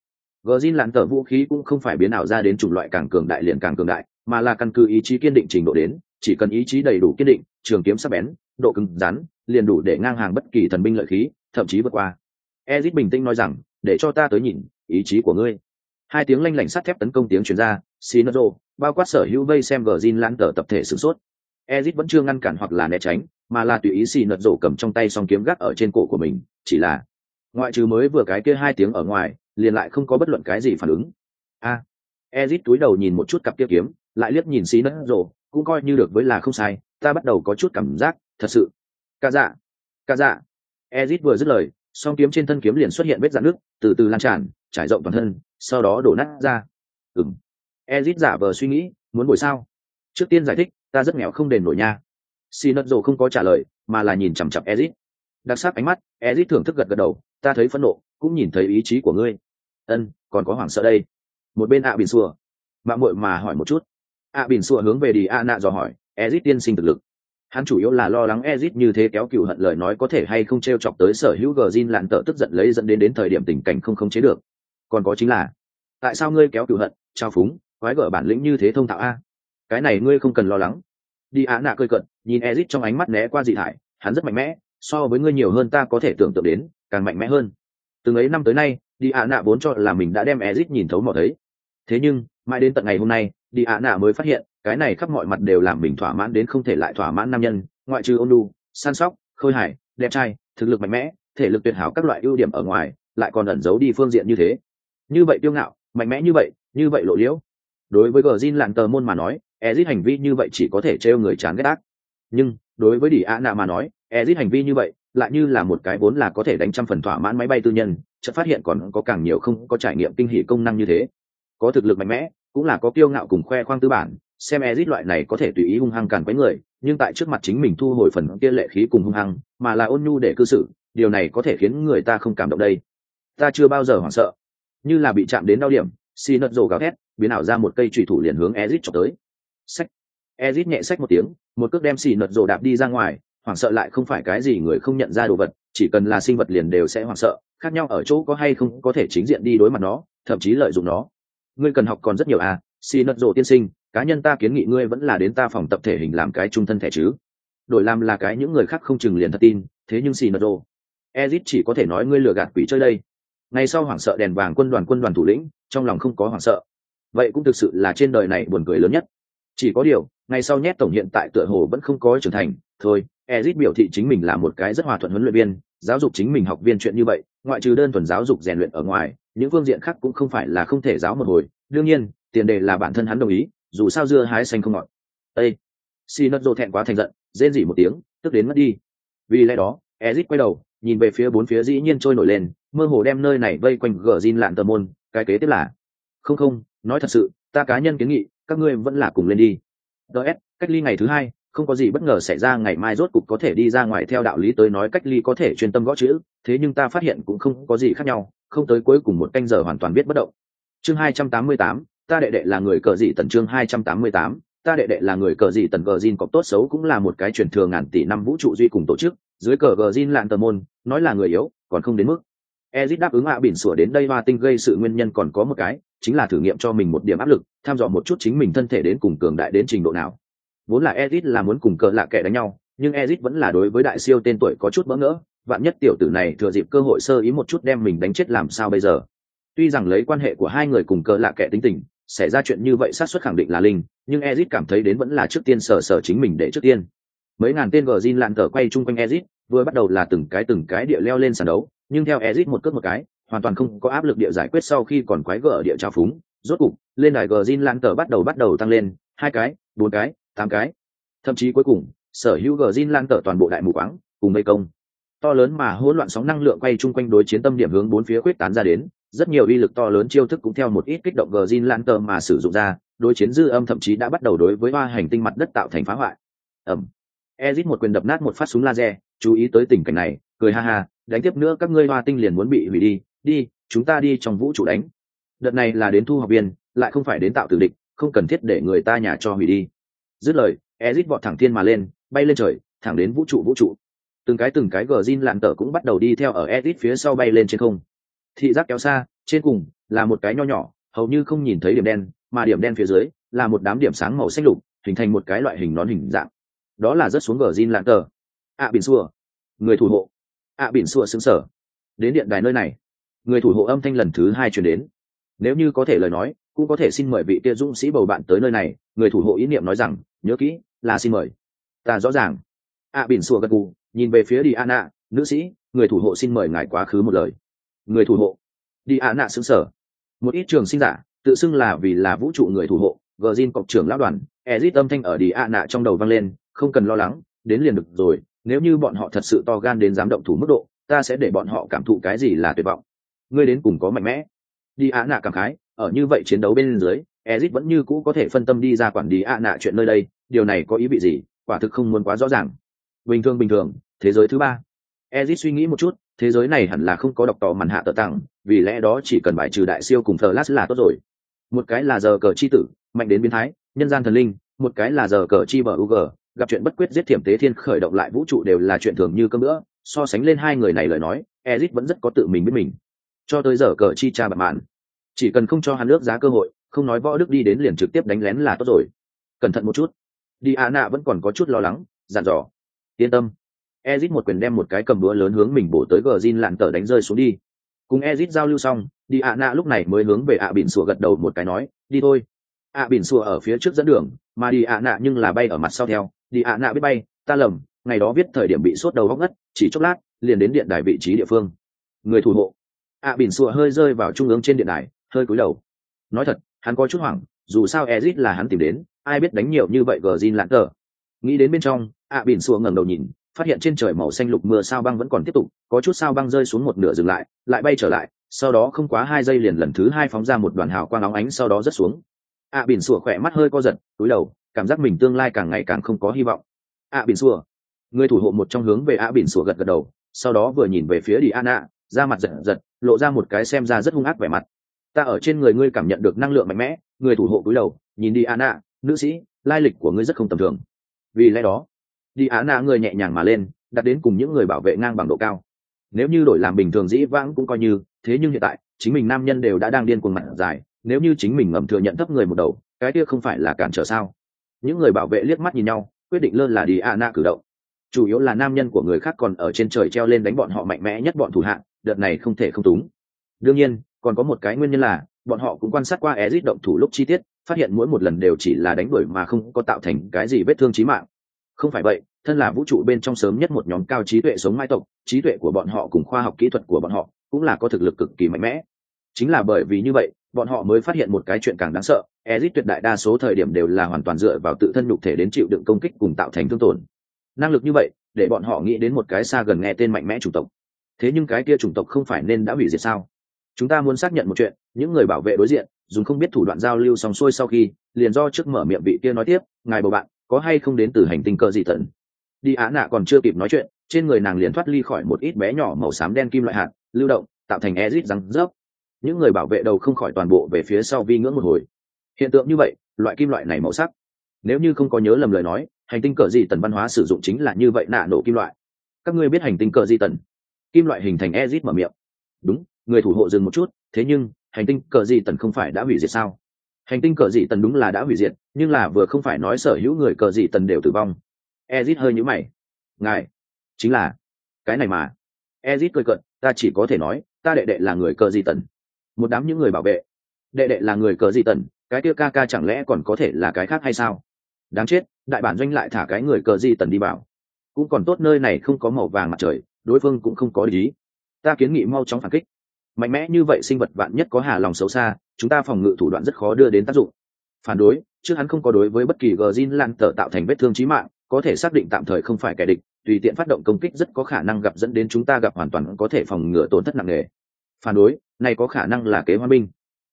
Gờ zin lặn tờ vũ khí cũng không phải biến ảo ra đến chủng loại càng cường đại liền càng cường đại, mà là căn cứ ý chí kiên định trình độ đến, chỉ cần ý chí đầy đủ kiên định, trường kiếm sắc bén, độ cứng rắn, liền đủ để ngang hàng bất kỳ thần binh lợi khí, thậm chí vượt qua. Ezit bình tĩnh nói rằng, để cho ta tới nhìn ý chí của ngươi hai tiếng lanh lảnh sắt thép tấn công tiếng truyền ra Sinero, bao quát sở hữu vây xem gờ zin lan tờ tập thể sửng sốt. Ezit vẫn chưa ngăn cản hoặc là né tránh mà là tùy ý xì nật rổ cầm trong tay song kiếm gác ở trên cổ của mình chỉ là ngoại trừ mới vừa cái kia hai tiếng ở ngoài liền lại không có bất luận cái gì phản ứng. A à, ezit túi đầu nhìn một chút cặp kia kiếm lại liếc nhìn xì nật rổ cũng coi như được với là không sai ta bắt đầu có chút cảm giác thật sự. Ca dạ ca dạ. Ezit vừa dứt lời song kiếm trên thân kiếm liền xuất hiện vết dạn nước từ từ lan tràn trải rộng toàn thân, sau đó đổ nát ra. Ừng ezit giả vờ suy nghĩ, muốn bồi sao? Trước tiên giải thích, ta rất nghèo không đền nổi nha. Xì nật rồ không có trả lời, mà là nhìn chằm chặp ezit. Đặc sắc ánh mắt, ezit thưởng thức gật gật đầu, ta thấy phẫn nộ, cũng nhìn thấy ý chí của ngươi. Ân, còn có hoảng sợ đây. Một bên ạ à bình xua mạng muội mà hỏi một chút. Ạ à bình hướng về đi a nạ dò hỏi, ezit tiên sinh thực lực. Hắn chủ yếu là lo lắng ezit như thế kéo cựu hận lời nói có thể hay không t r e o chọc tới sở hữu gờ zin lạn tợ tức giận lấy dẫn đến đến thời điểm tình cảnh không khống chế được còn có chính là, tại sao ngươi kéo cựu hận, trao phúng, quái gở bản lĩnh như thế thông thạo a? Cái này ngươi không cần lo lắng. Đi á nạ cơi cận nhìn ezit trong ánh mắt né qua dị thải, hắn rất mạnh mẽ, so với ngươi nhiều hơn ta có thể tưởng tượng đến, càng mạnh mẽ hơn. Từng ấy năm tới nay, đi ạ nạ vốn cho là mình đã đem ezit nhìn thấu mọi thấy. Thế nhưng, mãi đến tận ngày hôm nay, đi ạ nạ mới phát hiện, cái này khắp mọi mặt đều làm mình thỏa mãn đến không thể lại thỏa mãn nam nhân, ngoại trừ ôn đu săn sóc, khôi hải đẹp trai, thực lực mạnh mẽ, thể lực tuyệt hảo các loại ưu điểm ở ngoài, lại còn ẩn giấu đi phương diện như thế như vậy tiêu ngạo, mạnh mẽ như vậy như vậy lộ liễu. Đối với gờ zin lạn tờ môn mà nói ezit hành vi như vậy chỉ có thể trêu người chán ghét ác. Nhưng, đối với đỉ a nạ mà nói ezit hành vi như vậy lại như là một cái vốn là có thể đánh trăm phần thỏa mãn máy bay tư nhân, chợt phát hiện còn có càng nhiều không có trải nghiệm kinh hỉ công năng như thế. Có thực lực mạnh mẽ, cũng là có kiêu ngạo cùng khoe khoang tư bản, xem ezit loại này có thể tùy ý hung hăng càn quấy người, nhưng tại trước mặt chính mình thu hồi phần kia lệ khí cùng hung hăng, mà là ôn nhu để cư xử, điều này có thể khiến người ta không cảm động đây. Ta chưa bao giờ hoảng sợ như là bị chạm đến đau điểm, xì nợt rồ gào thét, biến ảo ra một cây trùy thủ liền hướng ezit cho tới. Sách ezit nhẹ sách một tiếng, một cước đem xì nợt rồ đạp đi ra ngoài, hoảng sợ lại không phải cái gì người không nhận ra đồ vật, chỉ cần là sinh vật liền đều sẽ hoảng sợ, khác nhau ở chỗ có hay không có thể chính diện đi đối mặt nó, thậm chí lợi dụng nó. Ngươi cần học còn rất nhiều à xì nợt rồ tiên sinh, cá nhân ta kiến nghị ngươi vẫn là đến ta phòng tập thể hình làm cái trung thân thể chứ. Đổi làm là cái những người khác không chừng liền thật tin, thế nhưng xì nợt rồ ezit chỉ có thể nói ngươi lừa gạt quỷ chơi đây ngay sau hoảng sợ đèn vàng quân đoàn quân đoàn thủ lĩnh, trong lòng không có hoảng sợ. Vậy cũng thực sự là trên đời này buồn cười lớn nhất. Chỉ có điều, ngày sau nhét tổng hiện tại tựa hồ vẫn không có trưởng thành, thôi ezit biểu thị chính mình là một cái rất hòa thuận huấn luyện viên, giáo dục chính mình học viên chuyện như vậy, ngoại trừ đơn thuần giáo dục rèn luyện ở ngoài, những phương diện khác cũng không phải là không thể giáo một hồi. Đương nhiên, tiền đề là bản thân hắn đồng ý, dù sao dưa hái xanh không ngọt. Ây si nất dô thẹn quá thành giận, rên rỉ một tiếng, tức đến mất đi. Vì lẽ đó ezit quay đầu, nhìn về phía bốn phía dĩ nhiên trôi nổi lên mơ hồ đem nơi này vây quanh gờ zin lạn tờ môn, cái kế tiếp là, không không, nói thật sự, ta cá nhân kiến nghị, các ngươi vẫn là cùng lên đi. Ts cách ly ngày thứ hai, không có gì bất ngờ xảy ra, ngày mai rốt cục có thể đi ra ngoài theo đạo lý tới nói cách ly có thể chuyên tâm gõ chữ, thế nhưng ta phát hiện cũng không có gì khác nhau, không tới cuối cùng một canh giờ hoàn toàn biết bất động. Chương hai trăm tám mươi tám, ta đệ đệ là người cờ dị tần chương hai trăm tám mươi tám, ta đệ đệ là người cờ dị tần gờ zin cọc tốt xấu cũng là một cái truyền thừa ngàn tỷ năm vũ trụ duy cùng tổ chức, dưới cờ gờ zin lạn tờ môn, nói là người yếu, còn không đến mức ezit đáp ứng ạ bỉn sủa đến đây hoa tinh gây sự nguyên nhân còn có một cái, chính là thử nghiệm cho mình một điểm áp lực, tham dò một chút chính mình thân thể đến cùng cường đại đến trình độ nào. Vốn là ezit là muốn cùng cờ lạ kẻ đánh nhau, nhưng ezit vẫn là đối với đại siêu tên tuổi có chút bỡ ngỡ, vạn nhất tiểu tử này thừa dịp cơ hội sơ ý một chút đem mình đánh chết làm sao bây giờ? Tuy rằng lấy quan hệ của hai người cùng cờ lạ kẻ tính tình, xảy ra chuyện như vậy xác suất khẳng định là linh, nhưng ezit cảm thấy đến vẫn là trước tiên sở sở chính mình để trước tiên. Mấy ngàn tên gờ zin lạn cờ quay chung quanh ezit, vừa bắt đầu là từng cái từng cái địa leo lên sàn đấu nhưng theo ezit một cước một cái, hoàn toàn không có áp lực địa giải quyết sau khi còn quái gở địa trào phúng. Rốt cục, lên đài gờ zin lạn bắt đầu bắt đầu tăng lên, hai cái, bốn cái, tám cái. Thậm chí cuối cùng, sở hữu gờ zin lan tở toàn bộ đại mù quáng, cùng mây công. To lớn mà hỗn loạn sóng năng lượng quay chung quanh đối chiến tâm điểm hướng bốn phía quyết tán ra đến, rất nhiều uy lực to lớn chiêu thức cũng theo một ít kích động gờ zin lan tờ mà sử dụng ra, đối chiến dư âm thậm chí đã bắt đầu đối với hoa hành tinh mặt đất tạo thành phá hoại. Ẩm. Ezit một quyền đập nát một phát súng laser, chú ý tới tình cảnh này, cười ha ha đánh tiếp nữa các ngươi hoa tinh liền muốn bị hủy đi đi chúng ta đi trong vũ trụ đánh. Đợt này là đến thu học viên lại không phải đến tạo tử địch không cần thiết để người ta nhà cho hủy đi. Dứt lời ezit vọt thẳng thiên mà lên bay lên trời thẳng đến vũ trụ vũ trụ. Từng cái từng cái gờ zin lạn tờ cũng bắt đầu đi theo ở ezit phía sau bay lên trên không. Thị giác kéo xa trên cùng là một cái nho nhỏ hầu như không nhìn thấy điểm đen mà điểm đen phía dưới là một đám điểm sáng màu xanh lục hình thành một cái loại hình nón hình dạng. Đó là rất xuống gờ zin lạn tờ ạ à, bỉn xua. Người thủ hộ ạ à, bỉn xua xứng sở đến điện đài nơi này. Người thủ hộ âm thanh lần thứ hai chuyển đến. Nếu như có thể lời nói cũng có thể xin mời vị kia dũng sĩ bầu bạn tới nơi này. Người thủ hộ ý niệm nói rằng nhớ kỹ là xin mời. Ta rõ ràng. Ạ à, bỉn xua gật gù nhìn về phía đi an ạ nữ sĩ người thủ hộ xin mời ngài quá khứ một lời. Người thủ hộ? Đi an ạ xứng sở một ít trường sinh giả tự xưng là vì là vũ trụ người thủ hộ gờ zin cọc trưởng lão đoàn. Ezit âm thanh ở đi an ạ trong đầu vang lên không cần lo lắng đến liền được rồi nếu như bọn họ thật sự to gan đến dám động thủ mức độ, ta sẽ để bọn họ cảm thụ cái gì là tuyệt vọng. Ngươi đến cùng có mạnh mẽ. Đi ạ nạ cảm khái, ở như vậy chiến đấu bên dưới ezit vẫn như cũ có thể phân tâm đi ra quản đi ạ nạ chuyện nơi đây, điều này có ý vị gì, quả thực không muốn quá rõ ràng. Bình thường bình thường, thế giới thứ ba. Ezit suy nghĩ một chút, thế giới này hẳn là không có độc tò màn hạ tờ tặng, vì lẽ đó chỉ cần bài trừ đại siêu cùng thờ lát là tốt rồi. Một cái là giờ cờ chi tử, mạnh đến biến thái, nhân gian thần linh, một cái là giờ cờ chi bờ u g gặp chuyện bất quyết giết thiểm tế thiên khởi động lại vũ trụ đều là chuyện thường như cơm nữa so sánh lên hai người này lời nói ezit vẫn rất có tự mình biết mình. Cho tới giờ cờ chi cha bạc mạn. Chỉ cần không cho hắn nước giá cơ hội, không nói võ đức đi đến liền trực tiếp đánh lén là tốt rồi. Cẩn thận một chút. Đi a nạ vẫn còn có chút lo lắng, dặn dò. Yên tâm. Ezit một quyền đem một cái cầm đũa lớn hướng mình bổ tới gờ zin lặn tờ đánh rơi xuống đi. Cùng ezit giao lưu xong, đi a nạ lúc này mới hướng về ạ bỉn sùa gật đầu một cái nói, đi thôi. ạ bỉn sùa ở phía trước dẫn đường, mà đi ạ nạ nhưng là bay ở mặt sau theo đi ạ nạ biết bay, ta lầm, ngày đó viết thời điểm bị sốt đầu góc ngất, chỉ chốc lát, liền đến điện đài vị trí địa phương. Người thủ hộ. Ạ à bỉn sụa hơi rơi vào trung ương trên điện đài, hơi cúi đầu. Nói thật, hắn có chút hoảng, dù sao ezit là hắn tìm đến, ai biết đánh nhiều như vậy gờ zin lãng tờ. Nghĩ đến bên trong, ạ à bỉn sụa ngẩng đầu nhìn, phát hiện trên trời màu xanh lục mưa sao băng vẫn còn tiếp tục, có chút sao băng rơi xuống một nửa dừng lại lại bay trở lại, sau đó không quá hai giây liền lần thứ hai phóng ra một đoàn hào quang óng ánh sau đó rớt xuống. Ạ à bỉn sủa khỏe mắt hơi co giật túi đầu cảm giác mình tương lai càng ngày càng không có hy vọng. A à bỉn sủa. Người thủ hộ một trong hướng về ạ bỉn sủa gật gật đầu, sau đó vừa nhìn về phía đi an ạ ra mặt giật giật, lộ ra một cái xem ra rất hung ác vẻ mặt. Ta ở trên người ngươi cảm nhận được năng lượng mạnh mẽ, người thủ hộ cúi đầu, nhìn đi an ạ nữ sĩ, lai lịch của ngươi rất không tầm thường. Vì lẽ đó đi á nạ người nhẹ nhàng mà lên, đặt đến cùng những người bảo vệ ngang bằng độ cao. Nếu như đổi làm bình thường dĩ vãng cũng coi như, thế nhưng hiện tại, chính mình nam nhân đều đã đang điên cuồng mặt dài, nếu như chính mình ngầm thừa nhận thấp người một đầu, cái kia không phải là cản trở sao? Những người bảo vệ liếc mắt nhìn nhau, quyết định lơ là đi ạ nạ cử động. Chủ yếu là nam nhân của người khác còn ở trên trời treo lên đánh bọn họ mạnh mẽ nhất bọn thủ hạng đợt này không thể không túng. Đương nhiên, còn có một cái nguyên nhân là, bọn họ cũng quan sát qua ezit động thủ lúc chi tiết, phát hiện mỗi một lần đều chỉ là đánh đuổi mà không có tạo thành cái gì vết thương chí mạng. Không phải vậy, thân là vũ trụ bên trong sớm nhất một nhóm cao trí tuệ sống mai tộc, trí tuệ của bọn họ cùng khoa học kỹ thuật của bọn họ cũng là có thực lực cực kỳ mạnh mẽ. Chính là bởi vì như vậy, bọn họ mới phát hiện một cái chuyện càng đáng sợ. Ezic tuyệt đại đa số thời điểm đều là hoàn toàn dựa vào tự thân nhục thể đến chịu đựng công kích cùng tạo thành thương tổn. Năng lực như vậy, để bọn họ nghĩ đến một cái xa gần nghe tên mạnh mẽ chủng tộc. Thế nhưng cái kia chủng tộc không phải nên đã hủy diệt sao? Chúng ta muốn xác nhận một chuyện, những người bảo vệ đối diện, dùng không biết thủ đoạn giao lưu xong xuôi sau khi, liền do trước mở miệng vị kia nói tiếp, ngài bầu bạn, có hay không đến từ hành tinh cờ dị tận đi á nạ còn chưa kịp nói chuyện, trên người nàng liền thoát ly khỏi một ít bé nhỏ màu xám đen kim loại hạt, lưu động, tạo thành Ezic răng rớp. Những người bảo vệ đầu không khỏi toàn bộ về phía sau vi ngưỡng một hồi hiện tượng như vậy, loại kim loại này màu sắc, nếu như không có nhớ lầm lời nói, hành tinh cờ dị tần văn hóa sử dụng chính là như vậy nạ nổ kim loại. Các ngươi biết hành tinh cờ dị tần, kim loại hình thành ezit mở miệng. Đúng, người thủ hộ dừng một chút, thế nhưng, hành tinh cờ dị tần không phải đã hủy diệt sao? Hành tinh cờ dị tần đúng là đã hủy diệt, nhưng là vừa không phải nói sở hữu người cờ dị tần đều tử vong. Ezit hơi nhữ mày. Ngài, chính là, cái này mà. Ezit cười cận ta chỉ có thể nói, ta đệ đệ là người cờ dị tần. Một đám những người bảo vệ, đệ đệ là người cờ dị tần cái kia ca ca chẳng lẽ còn có thể là cái khác hay sao? Đáng chết, đại bản doanh lại thả cái người cờ di tần đi bảo. Cũng còn tốt nơi này không có màu vàng mặt trời, đối phương cũng không có lý ta kiến nghị mau chóng phản kích. Mạnh mẽ như vậy sinh vật vạn nhất có hà lòng xấu xa, chúng ta phòng ngự thủ đoạn rất khó đưa đến tác dụng. Phản đối, trước hắn không có đối với bất kỳ gờ zin lan tờ tạo thành vết thương trí mạng, có thể xác định tạm thời không phải kẻ địch, tùy tiện phát động công kích rất có khả năng gặp dẫn đến chúng ta gặp hoàn toàn có thể phòng ngừa tổn thất nặng nề. Phản đối, này có khả năng là kế hoa binh.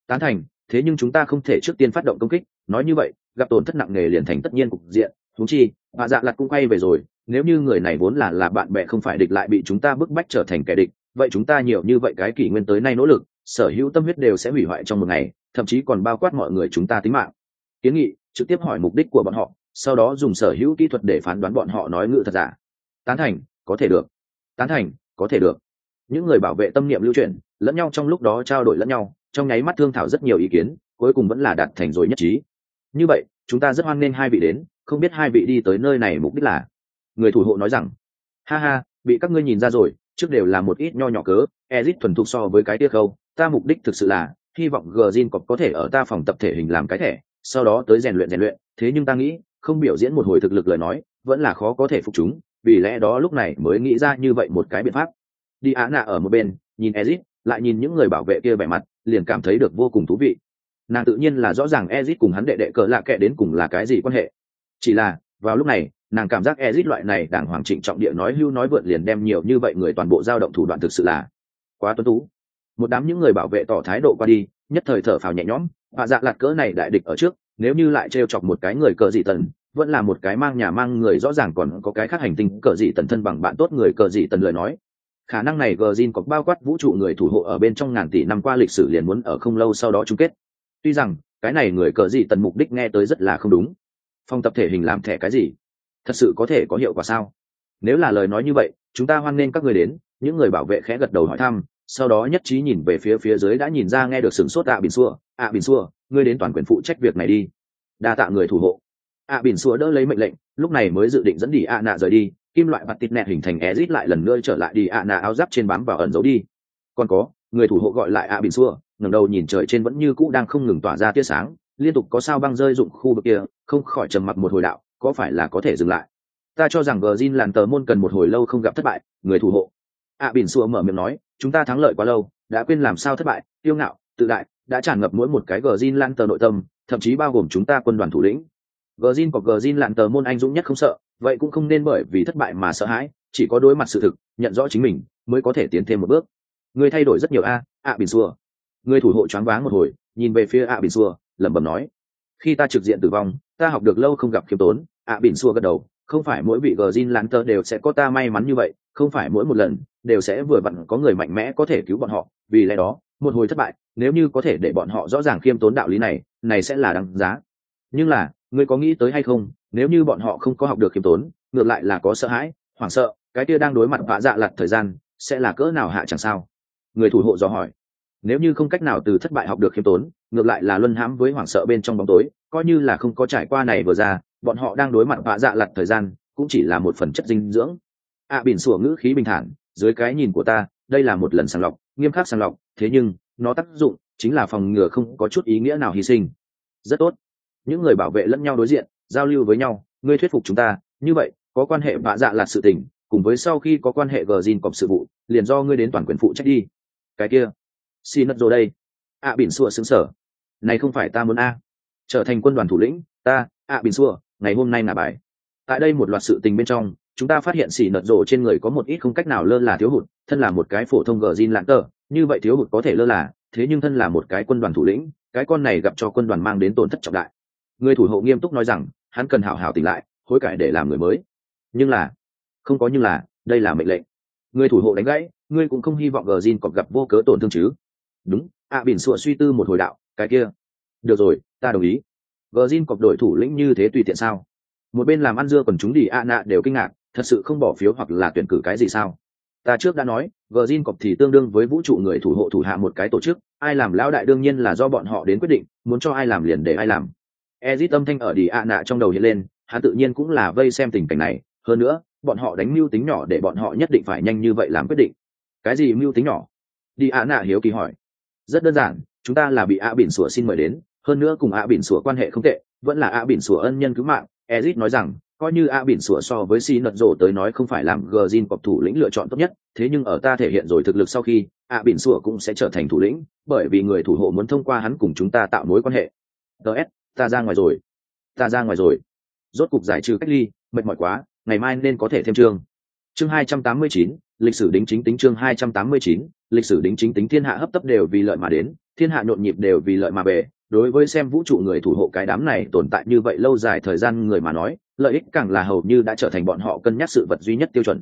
Tán thành thế nhưng chúng ta không thể trước tiên phát động công kích, nói như vậy, gặp tổn thất nặng nề liền thành tất nhiên cục diện. Thú chi hạ dạ lặt cũng quay về rồi, nếu như người này vốn là là bạn bè không phải địch lại bị chúng ta bức bách trở thành kẻ địch, vậy chúng ta nhiều như vậy cái kỷ nguyên tới nay nỗ lực, sở hữu tâm huyết đều sẽ hủy hoại trong một ngày, thậm chí còn bao quát mọi người chúng ta tính mạng. Kiến nghị, trực tiếp hỏi mục đích của bọn họ, sau đó dùng sở hữu kỹ thuật để phán đoán bọn họ nói ngự thật giả. Tán thành, có thể được. Tán thành, có thể được. Những người bảo vệ tâm niệm lưu truyền, lẫn nhau trong lúc đó trao đổi lẫn nhau trong nháy mắt thương thảo rất nhiều ý kiến, cuối cùng vẫn là đạt thành rồi nhất trí. Như vậy, chúng ta rất hoan nghênh hai vị đến, không biết hai vị đi tới nơi này mục đích là? Người thủ hộ nói rằng, ha ha, bị các ngươi nhìn ra rồi, trước đều là một ít nho nhỏ cớ, ezit thuần thục so với cái tiết khâu, ta mục đích thực sự là, hy vọng gzin có có thể ở ta phòng tập thể hình làm cái thẻ, sau đó tới rèn luyện rèn luyện, thế nhưng ta nghĩ, không biểu diễn một hồi thực lực lời nói, vẫn là khó có thể phục chúng, vì lẽ đó lúc này mới nghĩ ra như vậy một cái biện pháp. Đi á nạ ở một bên, nhìn ezit lại nhìn những người bảo vệ kia vẻ mặt, liền cảm thấy được vô cùng thú vị. Nàng tự nhiên là rõ ràng ezit cùng hắn đệ đệ cỡ lạ kệ đến cùng là cái gì quan hệ. Chỉ là, vào lúc này, nàng cảm giác ezit loại này đảng hoàng trịnh trọng địa nói hưu nói vượn liền đem nhiều như vậy người toàn bộ giao động thủ đoạn thực sự là quá tuấn tú. Một đám những người bảo vệ tỏ thái độ qua đi, nhất thời thở phào nhẹ nhõm và dạ lạt cỡ này đại địch ở trước, nếu như lại trêu chọc một cái người cờ dị tần, vẫn là một cái mang nhà mang người rõ ràng còn có cái khác hành tinh cờ dị tần thân bằng bạn tốt người cờ dị tần lời nói khả năng này gờ zin có bao quát vũ trụ người thủ hộ ở bên trong ngàn tỷ năm qua lịch sử liền muốn ở không lâu sau đó chung kết. Tuy rằng, cái này người cờ gì tần mục đích nghe tới rất là không đúng. Phong tập thể hình làm thẻ cái gì? Thật sự có thể có hiệu quả sao? Nếu là lời nói như vậy, chúng ta hoan nghênh các người đến, những người bảo vệ khẽ gật đầu hỏi thăm, sau đó nhất trí nhìn về phía phía dưới đã nhìn ra nghe được sửng sốt ạ à bình xua, ạ à bình xua, ngươi đến toàn quyền phụ trách việc này đi. Đa tạ người thủ hộ. ạ à bình xua đỡ lấy mệnh lệnh, lúc này mới dự định dẫn đi ạ nạ rời đi kim loại mặt tịt nẹt hình thành ezit lại lần nữa trở lại đi ạ nà áo giáp trên bám vào ẩn giấu đi. Còn có người thủ hộ gọi lại ạ bình xua ngẩng đầu nhìn trời trên vẫn như cũ đang không ngừng tỏa ra tia sáng liên tục có sao băng rơi dụng khu vực kia không khỏi trầm mặc một hồi đạo có phải là có thể dừng lại? Ta cho rằng gờ zin làn tờ môn cần một hồi lâu không gặp thất bại người thủ hộ. Ạ à, bỉn xua mở miệng nói chúng ta thắng lợi quá lâu đã quên làm sao thất bại yêu ngạo tự đại đã tràn ngập mỗi một cái gờ zin lan tờ nội tâm thậm chí bao gồm chúng ta quân đoàn thủ lĩnh. Gờ zin có gờ zin lạn tờ môn anh dũng nhất không sợ vậy cũng không nên bởi vì thất bại mà sợ hãi, chỉ có đối mặt sự thực, nhận rõ chính mình, mới có thể tiến thêm một bước. Người thay đổi rất nhiều a, ạ bình xua. Người thủ hộ choáng váng một hồi, nhìn về phía ạ bình xua, lẩm bẩm nói, khi ta trực diện tử vong, ta học được lâu không gặp khiêm tốn. ạ bình xua gật đầu, không phải mỗi vị gờ zin lạn tơ đều sẽ có ta may mắn như vậy, không phải mỗi một lần đều sẽ vừa vặn có người mạnh mẽ có thể cứu bọn họ. Vì lẽ đó, một hồi thất bại, nếu như có thể để bọn họ rõ ràng khiêm tốn đạo lý này này sẽ là đáng giá. Nhưng là, ngươi có nghĩ tới hay không nếu như bọn họ không có học được khiêm tốn ngược lại là có sợ hãi hoảng sợ cái kia đang đối mặt vạ dạ lặt thời gian sẽ là cỡ nào hạ chẳng sao? Người thủ hộ dò hỏi. Nếu như không cách nào từ thất bại học được khiêm tốn ngược lại là luân hãm với hoảng sợ bên trong bóng tối coi như là không có trải qua này vừa ra bọn họ đang đối mặt vạ dạ lặt thời gian cũng chỉ là một phần chất dinh dưỡng. Ạ à, bỉn sủa ngữ khí bình thản dưới cái nhìn của ta đây là một lần sàng lọc nghiêm khắc sàng lọc thế nhưng nó tác dụng chính là phòng ngừa không có chút ý nghĩa nào hy sinh. Rất tốt. Những người bảo vệ lẫn nhau đối diện giao lưu với nhau ngươi thuyết phục chúng ta như vậy có quan hệ bạ dạ là sự tình cùng với sau khi có quan hệ gờ zin cọp sự vụ liền do ngươi đến toàn quyền phụ trách đi. Cái kia xin nất rồi đây. Ạ à, bỉn xua xứng sở này không phải ta muốn a. Trở thành quân đoàn thủ lĩnh ta ạ à, bỉn xua ngày hôm nay là bài. Tại đây một loạt sự tình bên trong chúng ta phát hiện xỉ nợt rổ trên người có một ít không cách nào lơ là thiếu hụt thân là một cái phổ thông gờ zin lãng tờ như vậy thiếu hụt có thể lơ là thế nhưng thân là một cái quân đoàn thủ lĩnh cái con này gặp cho quân đoàn mang đến tổn thất trọng đại. Người thủ hộ nghiêm túc nói rằng hắn cần hảo hảo tỉnh lại hối cải để làm người mới. Nhưng là không có nhưng là đây là mệnh lệnh. Người thủ hộ đánh gãy ngươi cũng không hy vọng gờ zin cọp gặp vô cớ tổn thương chứ. Đúng ạ à, bỉn sụa suy tư một hồi đạo cái kia. Được rồi ta đồng ý. Gờ zin cọp đổi thủ lĩnh như thế tùy tiện sao? Một bên làm ăn dưa còn chúng đi ạ nạ đều kinh ngạc thật sự không bỏ phiếu hoặc là tuyển cử cái gì sao? Ta trước đã nói Virgin cọc thì tương đương với vũ trụ người thủ hộ thủ hạ một cái tổ chức ai làm lão đại đương nhiên là do bọn họ đến quyết định muốn cho ai làm liền để ai làm ezit âm thanh ở đi ạ nạ trong đầu hiện lên hắn tự nhiên cũng là vây xem tình cảnh này. Hơn nữa bọn họ đánh mưu tính nhỏ để bọn họ nhất định phải nhanh như vậy làm quyết định. Cái gì mưu tính nhỏ? Đi ạ nạ hiếu kỳ hỏi. Rất đơn giản chúng ta là bị ạ bỉn sủa xin mời đến. Hơn nữa cùng ạ bỉn sủa quan hệ không tệ vẫn là ạ bỉn sủa ân nhân cứu mạng. Ezit nói rằng coi như a bỉn sủa so với si nật rổ tới nói không phải làm Gjin cọp thủ lĩnh lựa chọn tốt nhất thế nhưng ở ta thể hiện rồi thực lực sau khi a bỉn sủa cũng sẽ trở thành thủ lĩnh bởi vì người thủ hộ muốn thông qua hắn cùng chúng ta tạo mối quan hệ. DS, ta ra ngoài rồi. Ta ra ngoài rồi. Rốt cục giải trừ cách ly, mệt mỏi quá, ngày mai nên có thể thêm chương chương hai trăm tám mươi chín, lịch sử đính chính tính chương hai trăm tám mươi chín, lịch sử đính chính tính thiên hạ hấp tấp đều vì lợi mà đến, thiên hạ nhộn nhịp đều vì lợi mà về đối với xem vũ trụ người thủ hộ cái đám này tồn tại như vậy lâu dài thời gian người mà nói, lợi ích càng là hầu như đã trở thành bọn họ cân nhắc sự vật duy nhất tiêu chuẩn.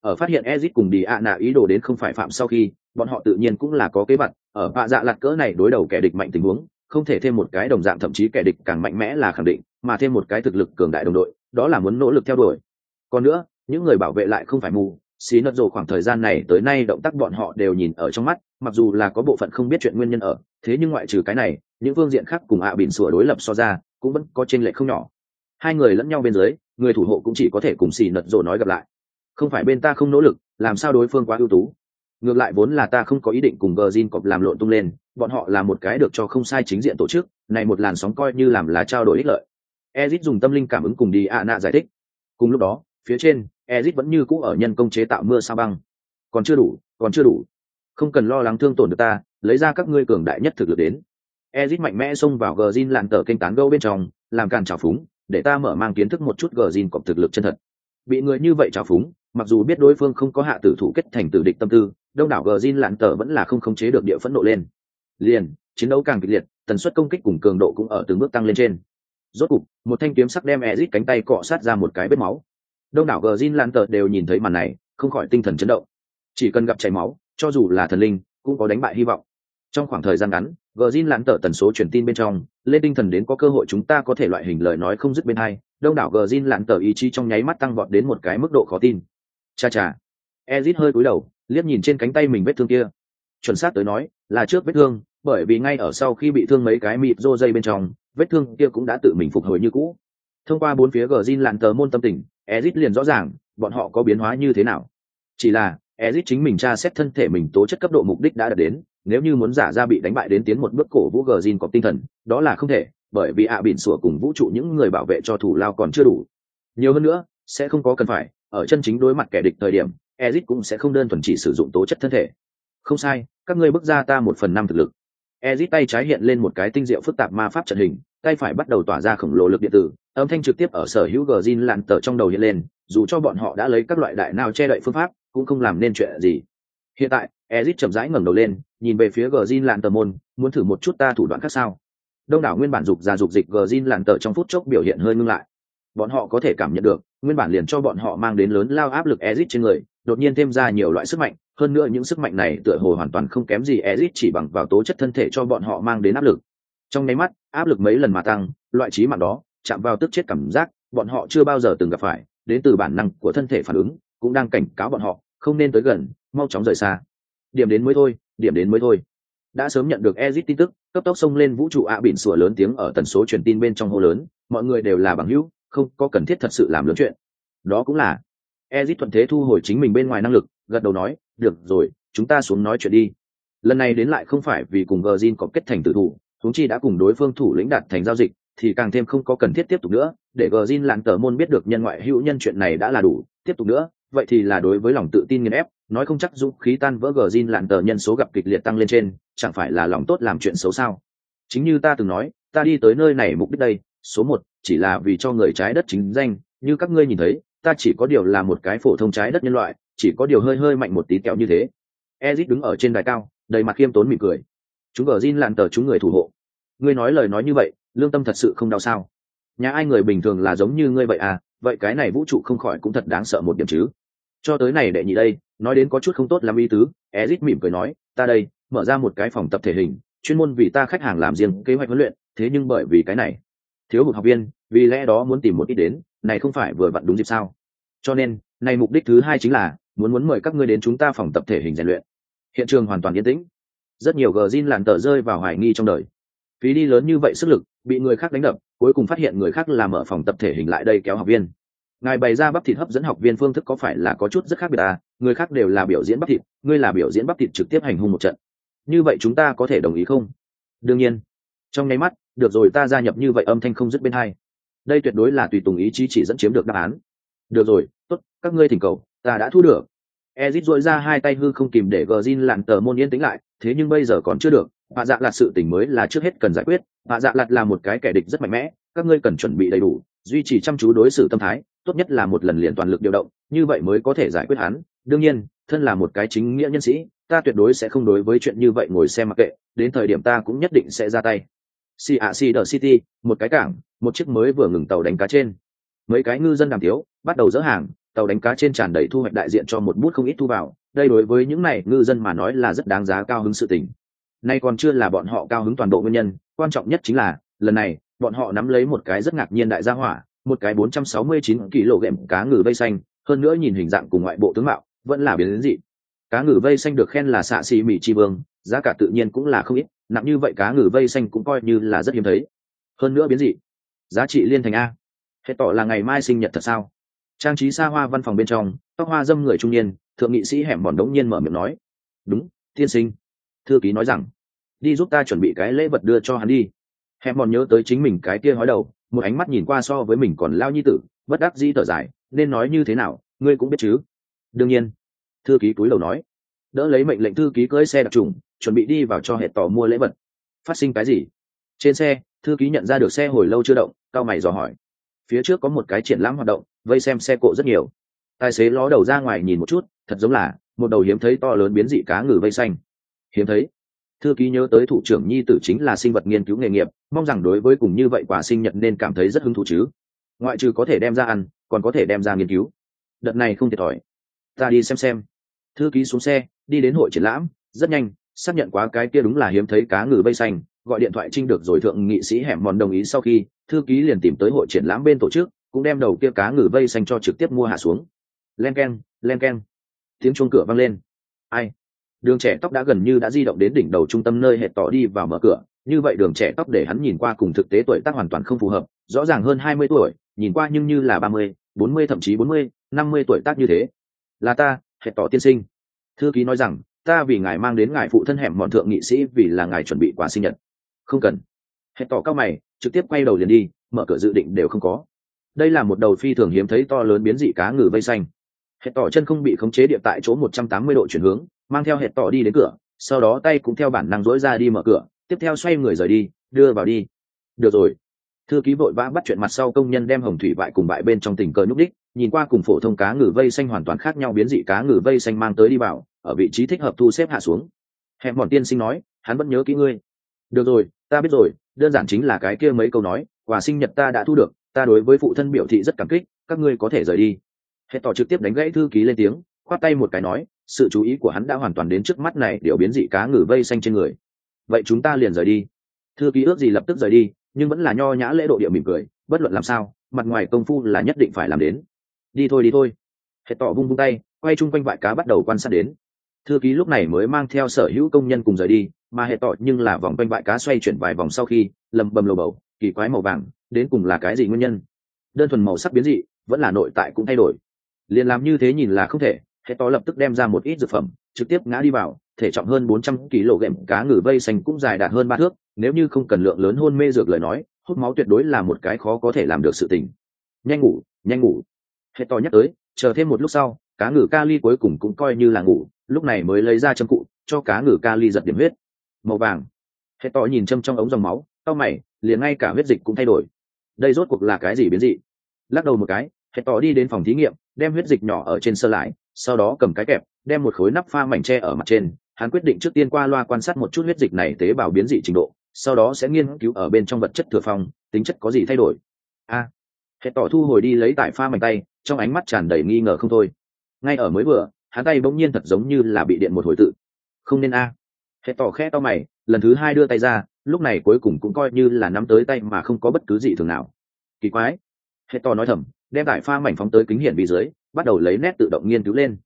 Ở phát hiện ezit cùng đi ạ nạ ý đồ đến không phải phạm sau khi, bọn họ tự nhiên cũng là có kế hoạch. ở vạ dạ lặt cỡ này đối đầu kẻ địch mạnh tình huống không thể thêm một cái đồng dạng thậm chí kẻ địch càng mạnh mẽ là khẳng định, mà thêm một cái thực lực cường đại đồng đội, đó là muốn nỗ lực theo đuổi. Còn nữa, những người bảo vệ lại không phải mù, xí nợ rồ khoảng thời gian này tới nay động tác bọn họ đều nhìn ở trong mắt, mặc dù là có bộ phận không biết chuyện nguyên nhân ở, thế nhưng ngoại trừ cái này, những phương diện khác cùng ạ à bỉn sủa đối lập so ra, cũng vẫn có trên lệ không nhỏ. Hai người lẫn nhau bên dưới, người thủ hộ cũng chỉ có thể cùng xì nật rồ nói gặp lại. Không phải bên ta không nỗ lực, làm sao đối phương quá ưu tú? Ngược lại vốn là ta không có ý định cùng gờ zin cọp làm lộn tung lên bọn họ là một cái được cho không sai chính diện tổ chức, này một làn sóng coi như làm là trao đổi ích lợi. Ezit dùng tâm linh cảm ứng cùng đi ạ nạ giải thích. Cùng lúc đó, phía trên ezit vẫn như cũ ở nhân công chế tạo mưa sao băng. Còn chưa đủ, còn chưa đủ. Không cần lo lắng thương tổn được ta, lấy ra các ngươi cường đại nhất thực lực đến. Ezit mạnh mẽ xông vào gờ zin làn tờ kênh tán gâu bên trong, làm càn trào phúng, để ta mở mang kiến thức một chút gờ zin cọp thực lực chân thật. Bị người như vậy trào phúng, mặc dù biết đối phương không có hạ tử thủ kết thành tử địch tâm tư, đông đảo gờ zin lạn tờ vẫn là không khống chế được địa phẫn nộ lên liền, chiến đấu càng kịch liệt, tần suất công kích cùng cường độ cũng ở từng bước tăng lên trên. Rốt cục, một thanh kiếm sắc đem ezit cánh tay cọ sát ra một cái vết máu. Đông đảo gờ zin lan tờ đều nhìn thấy màn này, không khỏi tinh thần chấn động. Chỉ cần gặp chảy máu, cho dù là thần linh, cũng có đánh bại hy vọng. Trong khoảng thời gian ngắn gờ zin lan tờ tần số truyền tin bên trong, lên tinh thần đến có cơ hội chúng ta có thể loại hình lời nói không dứt bên hai, đông đảo gờ zin lan tờ ý chí trong nháy mắt tăng vọt đến một cái mức độ khó tin. Cha cha. Ezit hơi cúi đầu, liếc nhìn trên cánh tay mình vết thương kia. Chuẩn xác tới nói là trước vết thương, bởi vì ngay ở sau khi bị thương mấy cái mịt rô dây bên trong, vết thương kia cũng đã tự mình phục hồi như cũ. Thông qua bốn phía gờ zin lặn tờ môn tâm tình ezit liền rõ ràng, bọn họ có biến hóa như thế nào. Chỉ là ezit chính mình tra xét thân thể mình tố chất cấp độ mục đích đã đạt đến, nếu như muốn giả ra bị đánh bại đến tiến một bước cổ vũ gờ zin có tinh thần, đó là không thể, bởi vì ạ à bỉn sủa cùng vũ trụ những người bảo vệ cho thủ lao còn chưa đủ. Nhiều hơn nữa, sẽ không có cần phải, ở chân chính đối mặt kẻ địch thời điểm ezit cũng sẽ không đơn thuần chỉ sử dụng tố chất thân thể không sai, các ngươi bước ra ta một phần năm thực lực. Ezit tay trái hiện lên một cái tinh diệu phức tạp ma pháp trận hình, tay phải bắt đầu tỏa ra khổng lồ lực điện tử, âm thanh trực tiếp ở sở hữu gờ zin lặn tờ trong đầu hiện lên, dù cho bọn họ đã lấy các loại đại nào che đậy phương pháp, cũng không làm nên chuyện gì. Hiện tại, ezit chậm rãi ngẩng đầu lên, nhìn về phía gờ zin lặn tờ môn, muốn thử một chút ta thủ đoạn khác sao? Đông đảo nguyên bản dục ra dục dịch gờ zin lặn tờ trong phút chốc biểu hiện hơi ngưng lại. Bọn họ có thể cảm nhận được, nguyên bản liền cho bọn họ mang đến lớn lao áp lực ezit trên người, đột nhiên thêm ra nhiều loại sức mạnh hơn nữa những sức mạnh này tựa hồ hoàn toàn không kém gì ezit chỉ bằng vào tố chất thân thể cho bọn họ mang đến áp lực. Trong nháy mắt, áp lực mấy lần mà tăng, loại trí mạng đó chạm vào tức chết cảm giác bọn họ chưa bao giờ từng gặp phải, đến từ bản năng của thân thể phản ứng, cũng đang cảnh cáo bọn họ, không nên tới gần, mau chóng rời xa. Điểm đến mới thôi, điểm đến mới thôi. Đã sớm nhận được ezit tin tức, cấp tốc xông lên vũ trụ ạ à bỉn sủa lớn tiếng ở tần số truyền tin bên trong hô lớn, mọi người đều là bằng hữu, không có cần thiết thật sự làm lớn chuyện. Đó cũng là ezit thuận thế thu hồi chính mình bên ngoài năng lực, gật đầu nói, được rồi, chúng ta xuống nói chuyện đi. Lần này đến lại không phải vì cùng gờ zin có kết thành tự thủ chúng chi đã cùng đối phương thủ lĩnh đạt thành giao dịch, thì càng thêm không có cần thiết tiếp tục nữa, để gờ zin tờ môn biết được nhân ngoại hữu nhân chuyện này đã là đủ, tiếp tục nữa, vậy thì là đối với lòng tự tin nghiên ép, nói không chắc dũng khí tan vỡ gờ zin tờ nhân số gặp kịch liệt tăng lên trên, chẳng phải là lòng tốt làm chuyện xấu sao? Chính như ta từng nói, ta đi tới nơi này mục đích đây, số một, chỉ là vì cho người trái đất chính danh, như các ngươi nhìn thấy ta chỉ có điều là một cái phổ thông trái đất nhân loại, chỉ có điều hơi hơi mạnh một tí kẹo như thế. Ezit đứng ở trên đài cao, đầy mặt khiêm tốn mỉm cười. Chúng ở Jin làn tờ chúng người thủ hộ. Ngươi nói lời nói như vậy, lương tâm thật sự không đau sao? Nhà ai người bình thường là giống như ngươi vậy à? Vậy cái này vũ trụ không khỏi cũng thật đáng sợ một điểm chứ. Cho tới này đệ nhị đây, nói đến có chút không tốt làm ý tứ, ezit mỉm cười nói, ta đây, mở ra một cái phòng tập thể hình, chuyên môn vì ta khách hàng làm riêng, kế hoạch huấn luyện, thế nhưng bởi vì cái này, thiếu hụt học viên vì lẽ đó muốn tìm một ít đến, này không phải vừa vặn đúng dịp sao? Cho nên, này mục đích thứ hai chính là, muốn muốn mời các ngươi đến chúng ta phòng tập thể hình rèn luyện. Hiện trường hoàn toàn yên tĩnh. Rất nhiều gờ zin làn tờ rơi vào hoài nghi trong đời. Phí đi lớn như vậy sức lực, bị người khác đánh đập, cuối cùng phát hiện người khác làm ở phòng tập thể hình lại đây kéo học viên. Ngài bày ra bắp thịt hấp dẫn học viên phương thức có phải là có chút rất khác biệt à? Người khác đều là biểu diễn bắp thịt, ngươi là biểu diễn bắp thịt trực tiếp hành hung một trận. Như vậy chúng ta có thể đồng ý không? Đương nhiên. Trong nháy mắt, được rồi, ta gia nhập như vậy âm thanh không dứt bên hai đây tuyệt đối là tùy tùng ý chí chỉ dẫn chiếm được đáp án. Được rồi tốt các ngươi thỉnh cầu ta đã thu được. Ezit dội ra hai tay hư không kìm để gờ zin lặn tờ môn yên tĩnh lại thế nhưng bây giờ còn chưa được. Hạ dạ lạt sự tình mới là trước hết cần giải quyết. Hạ dạ lạt là một cái kẻ địch rất mạnh mẽ các ngươi cần chuẩn bị đầy đủ duy trì chăm chú đối xử tâm thái tốt nhất là một lần liền toàn lực điều động như vậy mới có thể giải quyết hắn. Đương nhiên thân là một cái chính nghĩa nhân sĩ ta tuyệt đối sẽ không đối với chuyện như vậy ngồi xem mặc kệ đến thời điểm ta cũng nhất định sẽ ra tay. CAC đờ City, một cái cảng, một chiếc mới vừa ngừng tàu đánh cá trên. Mấy cái ngư dân đàm thiếu, bắt đầu dỡ hàng, tàu đánh cá trên tràn đầy thu hoạch đại diện cho một bút không ít thu vào, đây đối với những này ngư dân mà nói là rất đáng giá cao hứng sự tình. Nay còn chưa là bọn họ cao hứng toàn bộ nguyên nhân, quan trọng nhất chính là, lần này, bọn họ nắm lấy một cái rất ngạc nhiên đại gia hỏa, một cái 469 kg cá ngừ vây xanh, hơn nữa nhìn hình dạng cùng ngoại bộ tướng mạo, vẫn là biến dị. Cá ngừ vây xanh được khen là xạ xì mỹ chi vương, giá cả tự nhiên cũng là không ít, nặng như vậy cá ngừ vây xanh cũng coi như là rất hiếm thấy. Hơn nữa biến dị, giá trị liên thành a. hệ tỏ là ngày mai sinh nhật thật sao? Trang trí xa hoa văn phòng bên trong, tóc hoa dâm người trung niên, thượng nghị sĩ hẻm bọn đống nhiên mở miệng nói: "Đúng, tiên sinh." Thư ký nói rằng: "Đi giúp ta chuẩn bị cái lễ vật đưa cho hắn đi." Hẻm bọn nhớ tới chính mình cái kia hói đầu, một ánh mắt nhìn qua so với mình còn lao nhi tử, bất đắc dĩ thở dài, nên nói như thế nào, ngươi cũng biết chứ? Đương nhiên. Thư ký cúi đầu nói: đỡ lấy mệnh lệnh thư ký cưỡi xe đặc trùng chuẩn bị đi vào cho hệ tỏ mua lễ vật phát sinh cái gì trên xe, thư ký nhận ra được xe hồi lâu chưa động, cao mày dò hỏi. Phía trước có một cái triển lãm hoạt động, vây xem xe cộ rất nhiều. Tài xế ló đầu ra ngoài nhìn một chút, thật giống là, một đầu hiếm thấy to lớn biến dị cá ngừ vây xanh. Hiếm thấy. Thư ký nhớ tới thủ trưởng nhi tử chính là sinh vật nghiên cứu nghề nghiệp, mong rằng đối với cùng như vậy quả sinh nhật nên cảm thấy rất hứng thú chứ. Ngoại trừ có thể đem ra ăn, còn có thể đem ra nghiên cứu. Đợt này không thiệt thòi. Ta đi xem xem. Thư ký xuống xe, đi đến hội triển lãm, rất nhanh, xác nhận quá cái kia đúng là hiếm thấy cá ngừ vây xanh gọi điện thoại trinh được rồi thượng nghị sĩ hẻm mòn đồng ý sau khi, thư ký liền tìm tới hội triển lãm bên tổ chức, cũng đem đầu kia cá ngừ vây xanh cho trực tiếp mua hạ xuống. Len k e n len k e n tiếng chuông cửa vang lên. Ai? Đường trẻ tóc đã gần như đã di động đến đỉnh đầu trung tâm nơi hệ tỏ đi vào mở cửa. Như vậy đường trẻ tóc để hắn nhìn qua cùng thực tế tuổi tác hoàn toàn không phù hợp, rõ ràng hơn hai mươi tuổi, nhìn qua nhưng như là ba mươi, bốn mươi, thậm chí bốn mươi, năm mươi tuổi tác như thế. Là ta hệ tỏ tiên sinh. Thư ký nói rằng, ta vì ngài mang đến ngài phụ thân hẻm mọn thượng nghị sĩ vì là ngài chuẩn bị quà sinh nhật không cần. Hẹn tỏ cao mày, trực tiếp quay đầu liền đi, mở cửa dự định đều không có. Đây là một đầu phi thường hiếm thấy to lớn biến dị cá ngừ vây xanh. Hẹn tỏ chân không bị khống chế điệp tại chỗ một trăm tám mươi độ chuyển hướng, mang theo hẹn tỏ đi đến cửa, sau đó tay cũng theo bản năng dỗi ra đi mở cửa, tiếp theo xoay người rời đi, đưa vào đi. Được rồi. Thư ký vội vã bắt chuyện mặt sau công nhân đem hồng thủy bại cùng bại bên trong tình cờ nhúc đích, nhìn qua cùng phổ thông cá ngừ vây xanh hoàn toàn khác nhau biến dị cá ngừ vây xanh mang tới đi vào, ở vị trí thích hợp thu xếp hạ xuống. Hẹn bọn tiên sinh nói, hắn vẫn nhớ kỹ ngươi. Được rồi ta biết rồi, đơn giản chính là cái kia mấy câu nói, quà sinh nhật ta đã thu được, ta đối với phụ thân biểu thị rất cảm kích, các ngươi có thể rời đi. Hệ tỏ trực tiếp đánh gãy thư ký lên tiếng, khoát tay một cái nói, sự chú ý của hắn đã hoàn toàn đến trước mắt này, điều biến dị cá ngừ vây xanh trên người. Vậy chúng ta liền rời đi. Thư ký ước gì lập tức rời đi, nhưng vẫn là nho nhã lễ độ địa mỉm cười, bất luận làm sao, mặt ngoài công phu là nhất định phải làm đến. Đi thôi đi thôi. Hệ tỏ vung vung tay, quay chung quanh vại cá bắt đầu quan sát đến. Thư ký lúc này mới mang theo sở hữu công nhân cùng rời đi mà hệ tỏ nhưng là vòng quanh bãi cá xoay chuyển vài vòng sau khi lầm bầm lầu bầu, kỳ quái màu vàng, đến cùng là cái gì nguyên nhân? Đơn thuần màu sắc biến dị, vẫn là nội tại cũng thay đổi. Liền làm như thế nhìn là không thể, hệ tỏ lập tức đem ra một ít dược phẩm, trực tiếp ngã đi vào, thể trọng hơn bốn trăm kg cá ngừ vây xanh cũng dài đạt hơn ba thước, nếu như không cần lượng lớn hôn mê dược lời nói, hút máu tuyệt đối là một cái khó có thể làm được sự tình. Nhanh ngủ nhanh ngủ. Hệ to nhắc tới, chờ thêm một lúc sau, cá ngừ kali cuối cùng cũng coi như là ngủ, lúc này mới lấy ra châm cụ, cho cá ngừ kali giật điểm huyết màu vàng. Hệ tỏ nhìn châm trong ống dòng máu tao mày liền ngay cả huyết dịch cũng thay đổi. Đây rốt cuộc là cái gì biến dị? Lắc đầu một cái hệ tỏ đi đến phòng thí nghiệm đem huyết dịch nhỏ ở trên sơ lại sau đó cầm cái kẹp đem một khối nắp pha mảnh tre ở mặt trên. Hắn quyết định trước tiên qua loa quan sát một chút huyết dịch này tế bào biến dị trình độ sau đó sẽ nghiên cứu ở bên trong vật chất thừa phong tính chất có gì thay đổi. A. À, hệ tỏ thu hồi đi lấy tải pha mảnh tay trong ánh mắt tràn đầy nghi ngờ không thôi. Ngay ở mới vừa hắn tay bỗng nhiên thật giống như là bị điện một hồi tự. Không nên a. à hệ tỏ khe to mày, lần thứ hai đưa tay ra, lúc này cuối cùng cũng coi như là nắm tới tay mà không có bất cứ gì thường nào. Kỳ quái. Hệ tỏ nói thầm, đem đại pha mảnh phóng tới kính hiển vi dưới, bắt đầu lấy nét tự động nghiên cứu lên.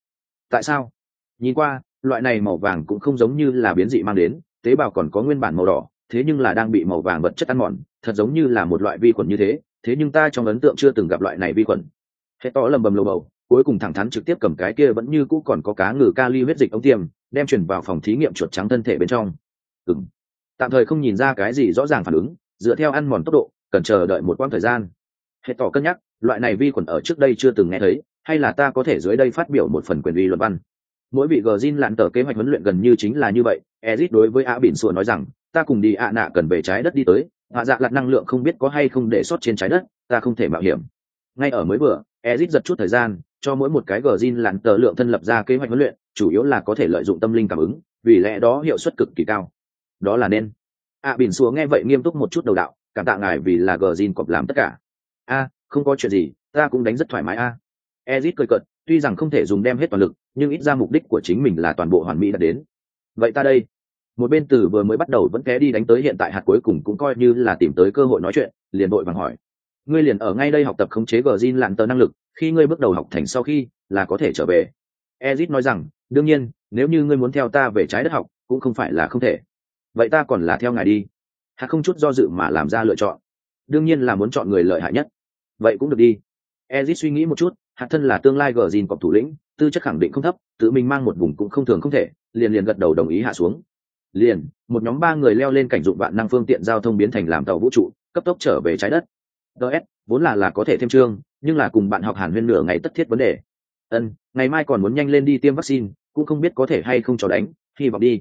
Tại sao? Nhìn qua, loại này màu vàng cũng không giống như là biến dị mang đến, tế bào còn có nguyên bản màu đỏ, thế nhưng là đang bị màu vàng vật chất ăn mòn, thật giống như là một loại vi khuẩn như thế thế nhưng ta trong ấn tượng chưa từng gặp loại này vi khuẩn. Hệ to lầm bầm lầu bầu cuối cùng thẳng thắn trực tiếp cầm cái kia vẫn như cũ còn có cá ngừ kali huyết dịch ống tiêm, đem chuyển vào phòng thí nghiệm chuột trắng thân thể bên trong. Ừng tạm thời không nhìn ra cái gì rõ ràng phản ứng, dựa theo ăn mòn tốc độ, cần chờ đợi một quãng thời gian. Hệ tỏ cân nhắc, loại này vi khuẩn ở trước đây chưa từng nghe thấy, hay là ta có thể dưới đây phát biểu một phần quyền uy luận văn. Mỗi vị gờ zin lặn tờ kế hoạch huấn luyện gần như chính là như vậy, ezit đối với a bỉn sùa nói rằng, ta cùng đi ạ nạ cần về trái đất đi tới hạ dạ lặt năng lượng không biết có hay không để sót trên trái đất, ta không thể mạo hiểm. Ngay ở mới vừa, ezit giật chút thời gian cho mỗi một cái gờ zin lặn tờ lượng thân lập ra kế hoạch huấn luyện, chủ yếu là có thể lợi dụng tâm linh cảm ứng, vì lẽ đó hiệu suất cực kỳ cao. Đó là nên. À, a bỉn sùa nghe vậy nghiêm túc một chút đầu đạo, cảm tạ ngài vì là gờ zin cọp làm tất cả. A không có chuyện gì, ta cũng đánh rất thoải mái a. Ezit cười cợt, tuy rằng không thể dùng đem hết toàn lực, nhưng ít ra mục đích của chính mình là toàn bộ hoàn mỹ đạt đến. Vậy ta đây. Một bên từ vừa mới bắt đầu vẫn té đi đánh tới hiện tại hạt cuối cùng cũng coi như là tìm tới cơ hội nói chuyện, liền đội vàng hỏi. Ngươi liền ở ngay đây học tập khống chế gờ zin lặn tờ năng lực khi ngươi bước đầu học thành sau khi là có thể trở về. Ezit nói rằng, đương nhiên, nếu như ngươi muốn theo ta về trái đất học, cũng không phải là không thể. Vậy ta còn là theo ngài đi. Hạt không chút do dự mà làm ra lựa chọn. Đương nhiên là muốn chọn người lợi hại nhất. Vậy cũng được đi. Ezit suy nghĩ một chút hạt thân là tương lai gờ dìn cọp thủ lĩnh, tư chất khẳng định không thấp, tự mình mang một vùng cũng không thường không thể, liền liền gật đầu đồng ý hạ xuống. Liền, một nhóm ba người leo lên cảnh dụng vạn năng phương tiện giao thông biến thành làm tàu vũ trụ, cấp tốc trở về trái đất. Ts vốn là là có thể thêm chương nhưng là cùng bạn học hàn huyên nửa ngày tất thiết vấn đề. Ân, ngày mai còn muốn nhanh lên đi tiêm vaccine, cũng không biết có thể hay không cho đánh, hy vọng đi.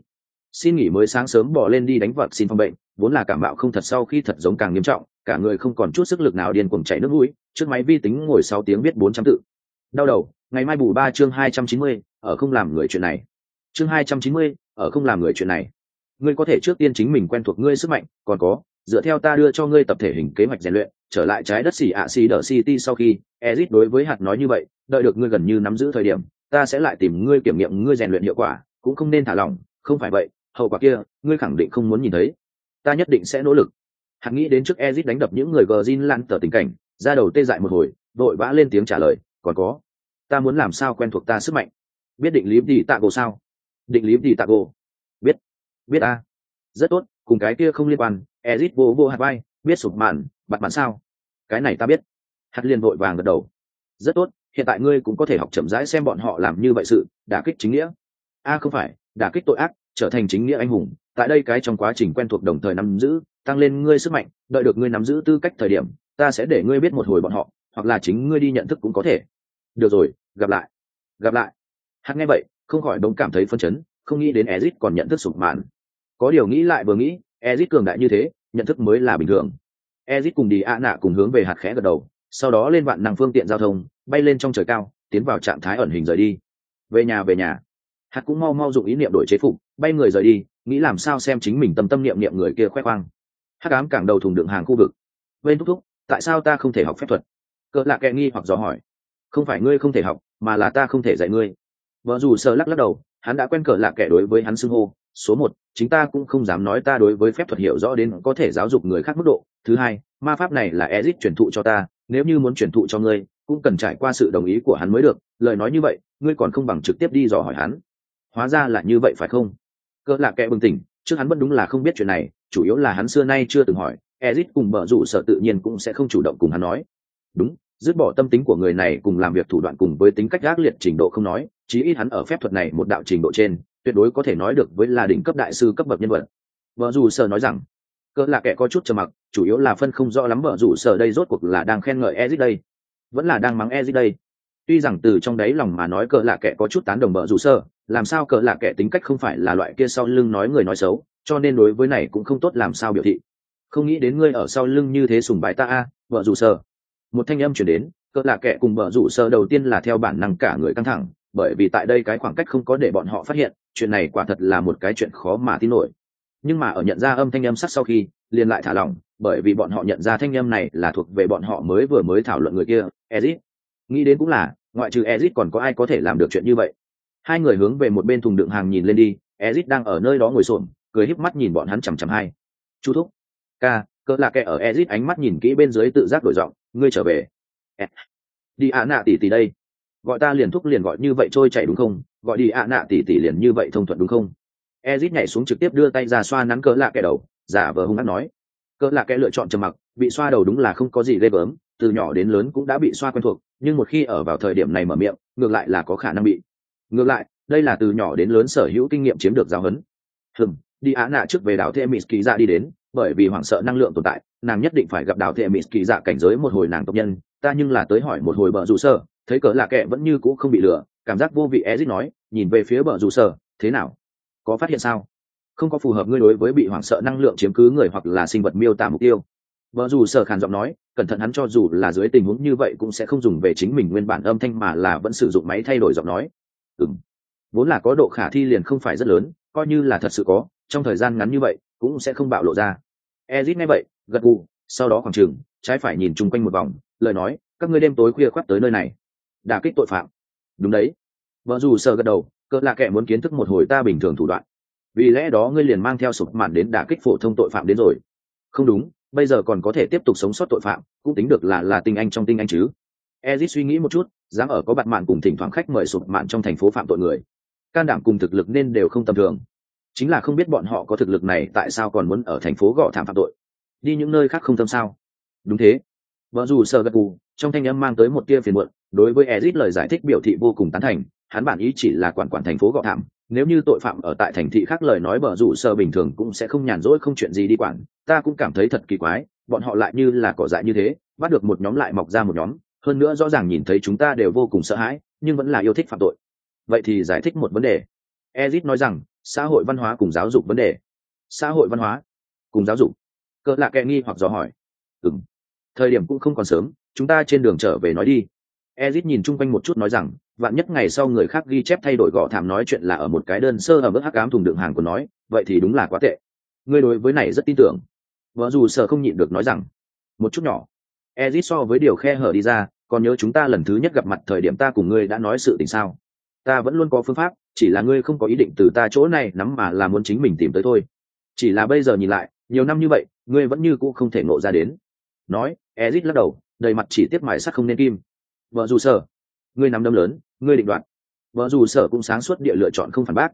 Xin nghỉ mới sáng sớm bỏ lên đi đánh vaccine phòng bệnh, vốn là cảm bạo không thật sau khi thật giống càng nghiêm trọng, cả người không còn chút sức lực nào điên cuồng chảy nước mũi, trước máy vi tính ngồi sáu tiếng viết bốn trăm tự. Đau đầu, ngày mai bù ba chương hai trăm chín mươi, ở không làm người chuyện này. Chương hai trăm chín mươi, ở không làm người chuyện này. Ngươi có thể trước tiên chính mình quen thuộc ngươi sức mạnh, còn có dựa theo ta đưa cho ngươi tập thể hình kế hoạch rèn luyện, trở lại trái đất xỉ ạ xỉ đờ city sau khi ezit đối với hạt nói như vậy, đợi được ngươi gần như nắm giữ thời điểm, ta sẽ lại tìm ngươi kiểm nghiệm ngươi rèn luyện hiệu quả, cũng không nên thả lỏng, không phải vậy, hậu quả kia, ngươi khẳng định không muốn nhìn thấy. Ta nhất định sẽ nỗ lực. Hạt nghĩ đến trước ezit đánh đập những người gờ zin lan tờ tình cảnh, ra đầu tê dại một hồi vội vã lên tiếng trả lời, còn có, ta muốn làm sao quen thuộc ta sức mạnh? Biết định lý đi tạ gỗ sao? Định lý đi tạ gỗ biết biết a rất tốt, cùng cái kia không liên quan ezit vô vô hạt vai, biết sụp mạn bặt mạn sao? Cái này ta biết. Hạt liền vội vàng gật đầu. Rất tốt, hiện tại ngươi cũng có thể học chậm rãi xem bọn họ làm như vậy sự, đả kích chính nghĩa. A, không phải, đả kích tội ác, trở thành chính nghĩa anh hùng. Tại đây cái trong quá trình quen thuộc đồng thời nắm giữ, tăng lên ngươi sức mạnh, đợi được ngươi nắm giữ tư cách thời điểm, ta sẽ để ngươi biết một hồi bọn họ, hoặc là chính ngươi đi nhận thức cũng có thể. Được rồi, gặp lại. Gặp lại. Hắn nghe vậy, không khỏi đống cảm thấy phân chấn, không nghĩ đến ezit còn nhận thức sụp màn. Có điều nghĩ lại vừa nghĩ, ezit cường đại như thế nhận thức mới là bình thường. Ezit cùng đi a nạ cùng hướng về hạt khẽ gật đầu, sau đó lên vạn năng phương tiện giao thông, bay lên trong trời cao, tiến vào trạng thái ẩn hình rời đi. Về nhà về nhà. Hạt cũng mau mau dụng ý niệm đổi chế phục, bay người rời đi, nghĩ làm sao xem chính mình tâm tâm niệm niệm người kia khoe khoang. Hắc ám cảng đầu thùng đựng hàng khu vực. Bên thúc thúc, tại sao ta không thể học phép thuật? Cỡ lạ kẹ nghi hoặc dò hỏi. Không phải ngươi không thể học, mà là ta không thể dạy ngươi. Vợ dù sợ lắc lắc đầu, hắn đã quen cỡ lạ kẻ đối với hắn xưng hô số một, chính ta cũng không dám nói ta đối với phép thuật hiểu rõ đến có thể giáo dục người khác mức độ. Thứ hai, ma pháp này là ezit truyền thụ cho ta, nếu như muốn truyền thụ cho ngươi, cũng cần trải qua sự đồng ý của hắn mới được. Lời nói như vậy, ngươi còn không bằng trực tiếp đi dò hỏi hắn. Hóa ra là như vậy phải không? Cỡ lạ kệ bừng tỉnh, trước hắn vẫn đúng là không biết chuyện này, chủ yếu là hắn xưa nay chưa từng hỏi. Ezit cùng bờ rủ sợ tự nhiên cũng sẽ không chủ động cùng hắn nói. Đúng, dứt bỏ tâm tính của người này cùng làm việc thủ đoạn cùng với tính cách gác liệt trình độ không nói, chí ít hắn ở phép thuật này một đạo trình độ trên tuyệt đối có thể nói được với là đỉnh cấp đại sư cấp bậc nhân vật. Vợ dù sở nói rằng, cỡ là kẻ có chút trầm mặc, chủ yếu là phân không rõ lắm vợ dù sở đây rốt cuộc là đang khen ngợi ezit đây, vẫn là đang mắng ezit đây. Tuy rằng từ trong đáy lòng mà nói cỡ là kẻ có chút tán đồng vợ dù sở làm sao cỡ là kẻ tính cách không phải là loại kia sau lưng nói người nói xấu, cho nên đối với này cũng không tốt làm sao biểu thị. Không nghĩ đến ngươi ở sau lưng như thế sùng bái ta a, vợ dù sở một thanh âm chuyển đến, cỡ là kẻ cùng vợ rủ sơ đầu tiên là theo bản năng cả người căng thẳng, bởi vì tại đây cái khoảng cách không có để bọn họ phát hiện chuyện này quả thật là một cái chuyện khó mà tin nổi. Nhưng mà ở nhận ra âm thanh âm sắc sau khi, liền lại thả lỏng, bởi vì bọn họ nhận ra thanh âm này là thuộc về bọn họ mới vừa mới thảo luận người kia ezit nghĩ đến cũng là, ngoại trừ ezit còn có ai có thể làm được chuyện như vậy? Hai người hướng về một bên thùng đựng hàng nhìn lên đi ezit đang ở nơi đó ngồi xổm, cười híp mắt nhìn bọn hắn chằm chằm hai. Chú thúc, ca, cỡ là kẻ ở ezit ánh mắt nhìn kỹ bên dưới tự giác đổi giọng, ngươi trở về. Đi ạ nạ tỷ tỷ đây gọi ta liền thúc liền gọi như vậy trôi chảy đúng không? Gọi đi ạ nạ tỉ tỉ liền như vậy thông thuận đúng không? Ezit nhảy xuống trực tiếp đưa tay ra xoa nắn cỡ lạ kẻ đầu giả vờ hung hát nói. Cỡ lạ kẻ lựa chọn trầm mặc bị xoa đầu đúng là không có gì ghê gớm từ nhỏ đến lớn cũng đã bị xoa quen thuộc nhưng một khi ở vào thời điểm này mở miệng ngược lại là có khả năng bị. Ngược lại đây là từ nhỏ đến lớn sở hữu kinh nghiệm chiếm được giáo huấn. Hừm, đi á nạ trước về đảo thêm mỹ kỳ ra đi đến bởi vì hoảng sợ năng lượng tồn tại nàng nhất định phải gặp đào thệ mỹ kỳ dạ cảnh giới một hồi nàng tộc nhân ta nhưng là tới hỏi một hồi bờ rủ sơ thấy cỡ lạ kệ vẫn như cũ không bị lừa, cảm giác vô vị ezit nói, nhìn về phía bờ rủ sờ thế nào? Có phát hiện sao? Không có phù hợp ngươi đối với bị hoảng sợ năng lượng chiếm cứ người hoặc là sinh vật miêu tả mục tiêu. Vợ dù sở khàn giọng nói, cẩn thận hắn cho dù là dưới tình huống như vậy cũng sẽ không dùng về chính mình nguyên bản âm thanh mà là vẫn sử dụng máy thay đổi giọng nói. Ừng vốn là có độ khả thi liền không phải rất lớn, coi như là thật sự có, trong thời gian ngắn như vậy cũng sẽ không bạo lộ ra. Ezit nghe vậy, gật gù, sau đó khoảng trường, trái phải nhìn chung quanh một vòng, lời nói, các ngươi đêm tối khuya khoác tới nơi này đả kích tội phạm. Đúng đấy. Vợ dù sợ gật đầu, cỡ là kẻ muốn kiến thức một hồi ta bình thường thủ đoạn. Vì lẽ đó ngươi liền mang theo sụp màn đến đả kích phổ thông tội phạm đến rồi. Không đúng, bây giờ còn có thể tiếp tục sống sót tội phạm, cũng tính được là là tinh anh trong tinh anh chứ. Ezit suy nghĩ một chút, dám ở có bạn mạn cùng thỉnh thoảng khách mời sụp mạn trong thành phố phạm tội người. Can đảm cùng thực lực nên đều không tầm thường. Chính là không biết bọn họ có thực lực này tại sao còn muốn ở thành phố gõ thảm phạm tội. Đi những nơi khác không tâm sao. Đúng thế. Vợ dù sợ gật gù trong thanh âm mang tới một tia phiền muộn, đối với ezit lời giải thích biểu thị vô cùng tán thành, hắn bản ý chỉ là quản quản thành phố gọ thảm, nếu như tội phạm ở tại thành thị khác lời nói bở rủ sơ bình thường cũng sẽ không nhàn rỗi không chuyện gì đi quản, ta cũng cảm thấy thật kỳ quái, bọn họ lại như là cỏ dại như thế, bắt được một nhóm lại mọc ra một nhóm, hơn nữa rõ ràng nhìn thấy chúng ta đều vô cùng sợ hãi, nhưng vẫn là yêu thích phạm tội. Vậy thì giải thích một vấn đề. Ezit nói rằng, xã hội văn hóa cùng giáo dục vấn đề. Xã hội văn hóa cùng giáo dục. Cỡ lạ kệ nghi hoặc dò hỏi. Ừ m thời điểm cũng không còn sớm chúng ta trên đường trở về nói đi. Ezit nhìn chung quanh một chút nói rằng, vạn nhất ngày sau người khác ghi chép thay đổi gõ thảm nói chuyện là ở một cái đơn sơ ở mức hắc ám thùng đựng hàng của nói, vậy thì đúng là quá tệ. Ngươi đối với này rất tin tưởng. Vợ dù sợ không nhịn được nói rằng, một chút nhỏ. Ezit so với điều khe hở đi ra, còn nhớ chúng ta lần thứ nhất gặp mặt thời điểm ta cùng ngươi đã nói sự tình sao? Ta vẫn luôn có phương pháp, chỉ là ngươi không có ý định từ ta chỗ này nắm mà là muốn chính mình tìm tới thôi. Chỉ là bây giờ nhìn lại, nhiều năm như vậy, ngươi vẫn như cũ không thể ngộ ra đến. Nói, ezit lắc đầu đầy mặt chỉ tiếp mài sắc không nên kim. Vợ dù sở, ngươi nắm đấm lớn, ngươi định đoạt. Vợ dù sở cũng sáng suốt địa lựa chọn không phản bác.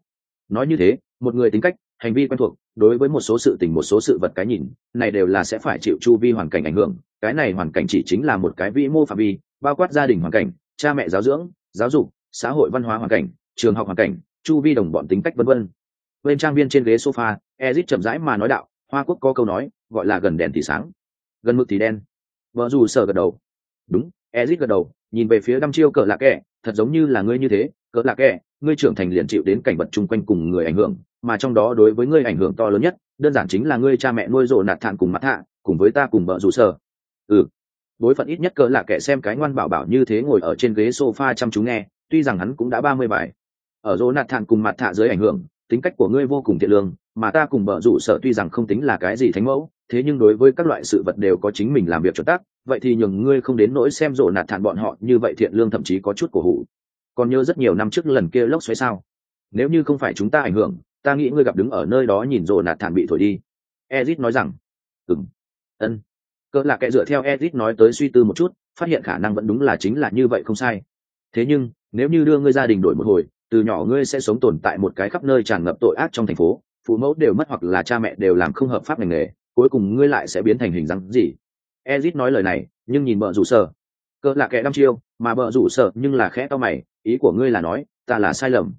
Nói như thế, một người tính cách, hành vi quen thuộc, đối với một số sự tình, một số sự vật cái nhìn, này đều là sẽ phải chịu chu vi hoàn cảnh ảnh hưởng. Cái này hoàn cảnh chỉ chính là một cái vĩ mô phạm vi, bao quát gia đình hoàn cảnh, cha mẹ giáo dưỡng, giáo dục, xã hội văn hóa hoàn cảnh, trường học hoàn cảnh, chu vi đồng bọn tính cách vân vân. Bên trang viên trên ghế sofa ezit chậm rãi mà nói đạo, hoa quốc có câu nói, gọi là gần đèn thì sáng, gần mực thì đen vợ dù sở gật đầu. Đúng ezit gật đầu, nhìn về phía đăm chiêu cỡ lạc kẻ, thật giống như là ngươi như thế cỡ lạc kẻ, ngươi trưởng thành liền chịu đến cảnh vật chung quanh cùng người ảnh hưởng, mà trong đó đối với ngươi ảnh hưởng to lớn nhất, đơn giản chính là ngươi cha mẹ nuôi rộ nạt thản cùng mặt hạ cùng với ta cùng vợ dù sở. Ừ. Đối phận ít nhất cỡ lạc kẻ xem cái ngoan bảo bảo như thế ngồi ở trên ghế sofa chăm chú nghe, tuy rằng hắn cũng đã ba mươi bài. Ở rỗ nạt thản cùng mặt hạ dưới ảnh hưởng, tính cách của ngươi vô cùng thiện lương, mà ta cùng vợ rủ sở tuy rằng không tính là cái gì thánh mẫu thế nhưng đối với các loại sự vật đều có chính mình làm việc chuẩn tắc, vậy thì nhường ngươi không đến nỗi xem rộ nạt thản bọn họ, như vậy thiện lương thậm chí có chút cổ hủ. Còn nhớ rất nhiều năm trước lần kia lốc xoáy sao? Nếu như không phải chúng ta ảnh hưởng, ta nghĩ ngươi gặp đứng ở nơi đó nhìn rộ nạt thản bị thổi đi. Ezit nói rằng ừng ân. Cỡ là kẻ dựa theo ezit nói tới suy tư một chút, phát hiện khả năng vẫn đúng là chính là như vậy không sai. Thế nhưng, nếu như đưa ngươi gia đình đổi một hồi, từ nhỏ ngươi sẽ sống tồn tại một cái khắp nơi tràn ngập tội ác trong thành phố, phụ mẫu đều mất hoặc là cha mẹ đều làm không hợp pháp ngành nghề cuối cùng ngươi lại sẽ biến thành hình dáng gì? Ezit nói lời này, nhưng nhìn bợ rủ sở. Cỡ là kẻ đăm chiêu, mà bợ rủ sở nhưng là khẽ to mày, ý của ngươi là nói, ta là sai lầm.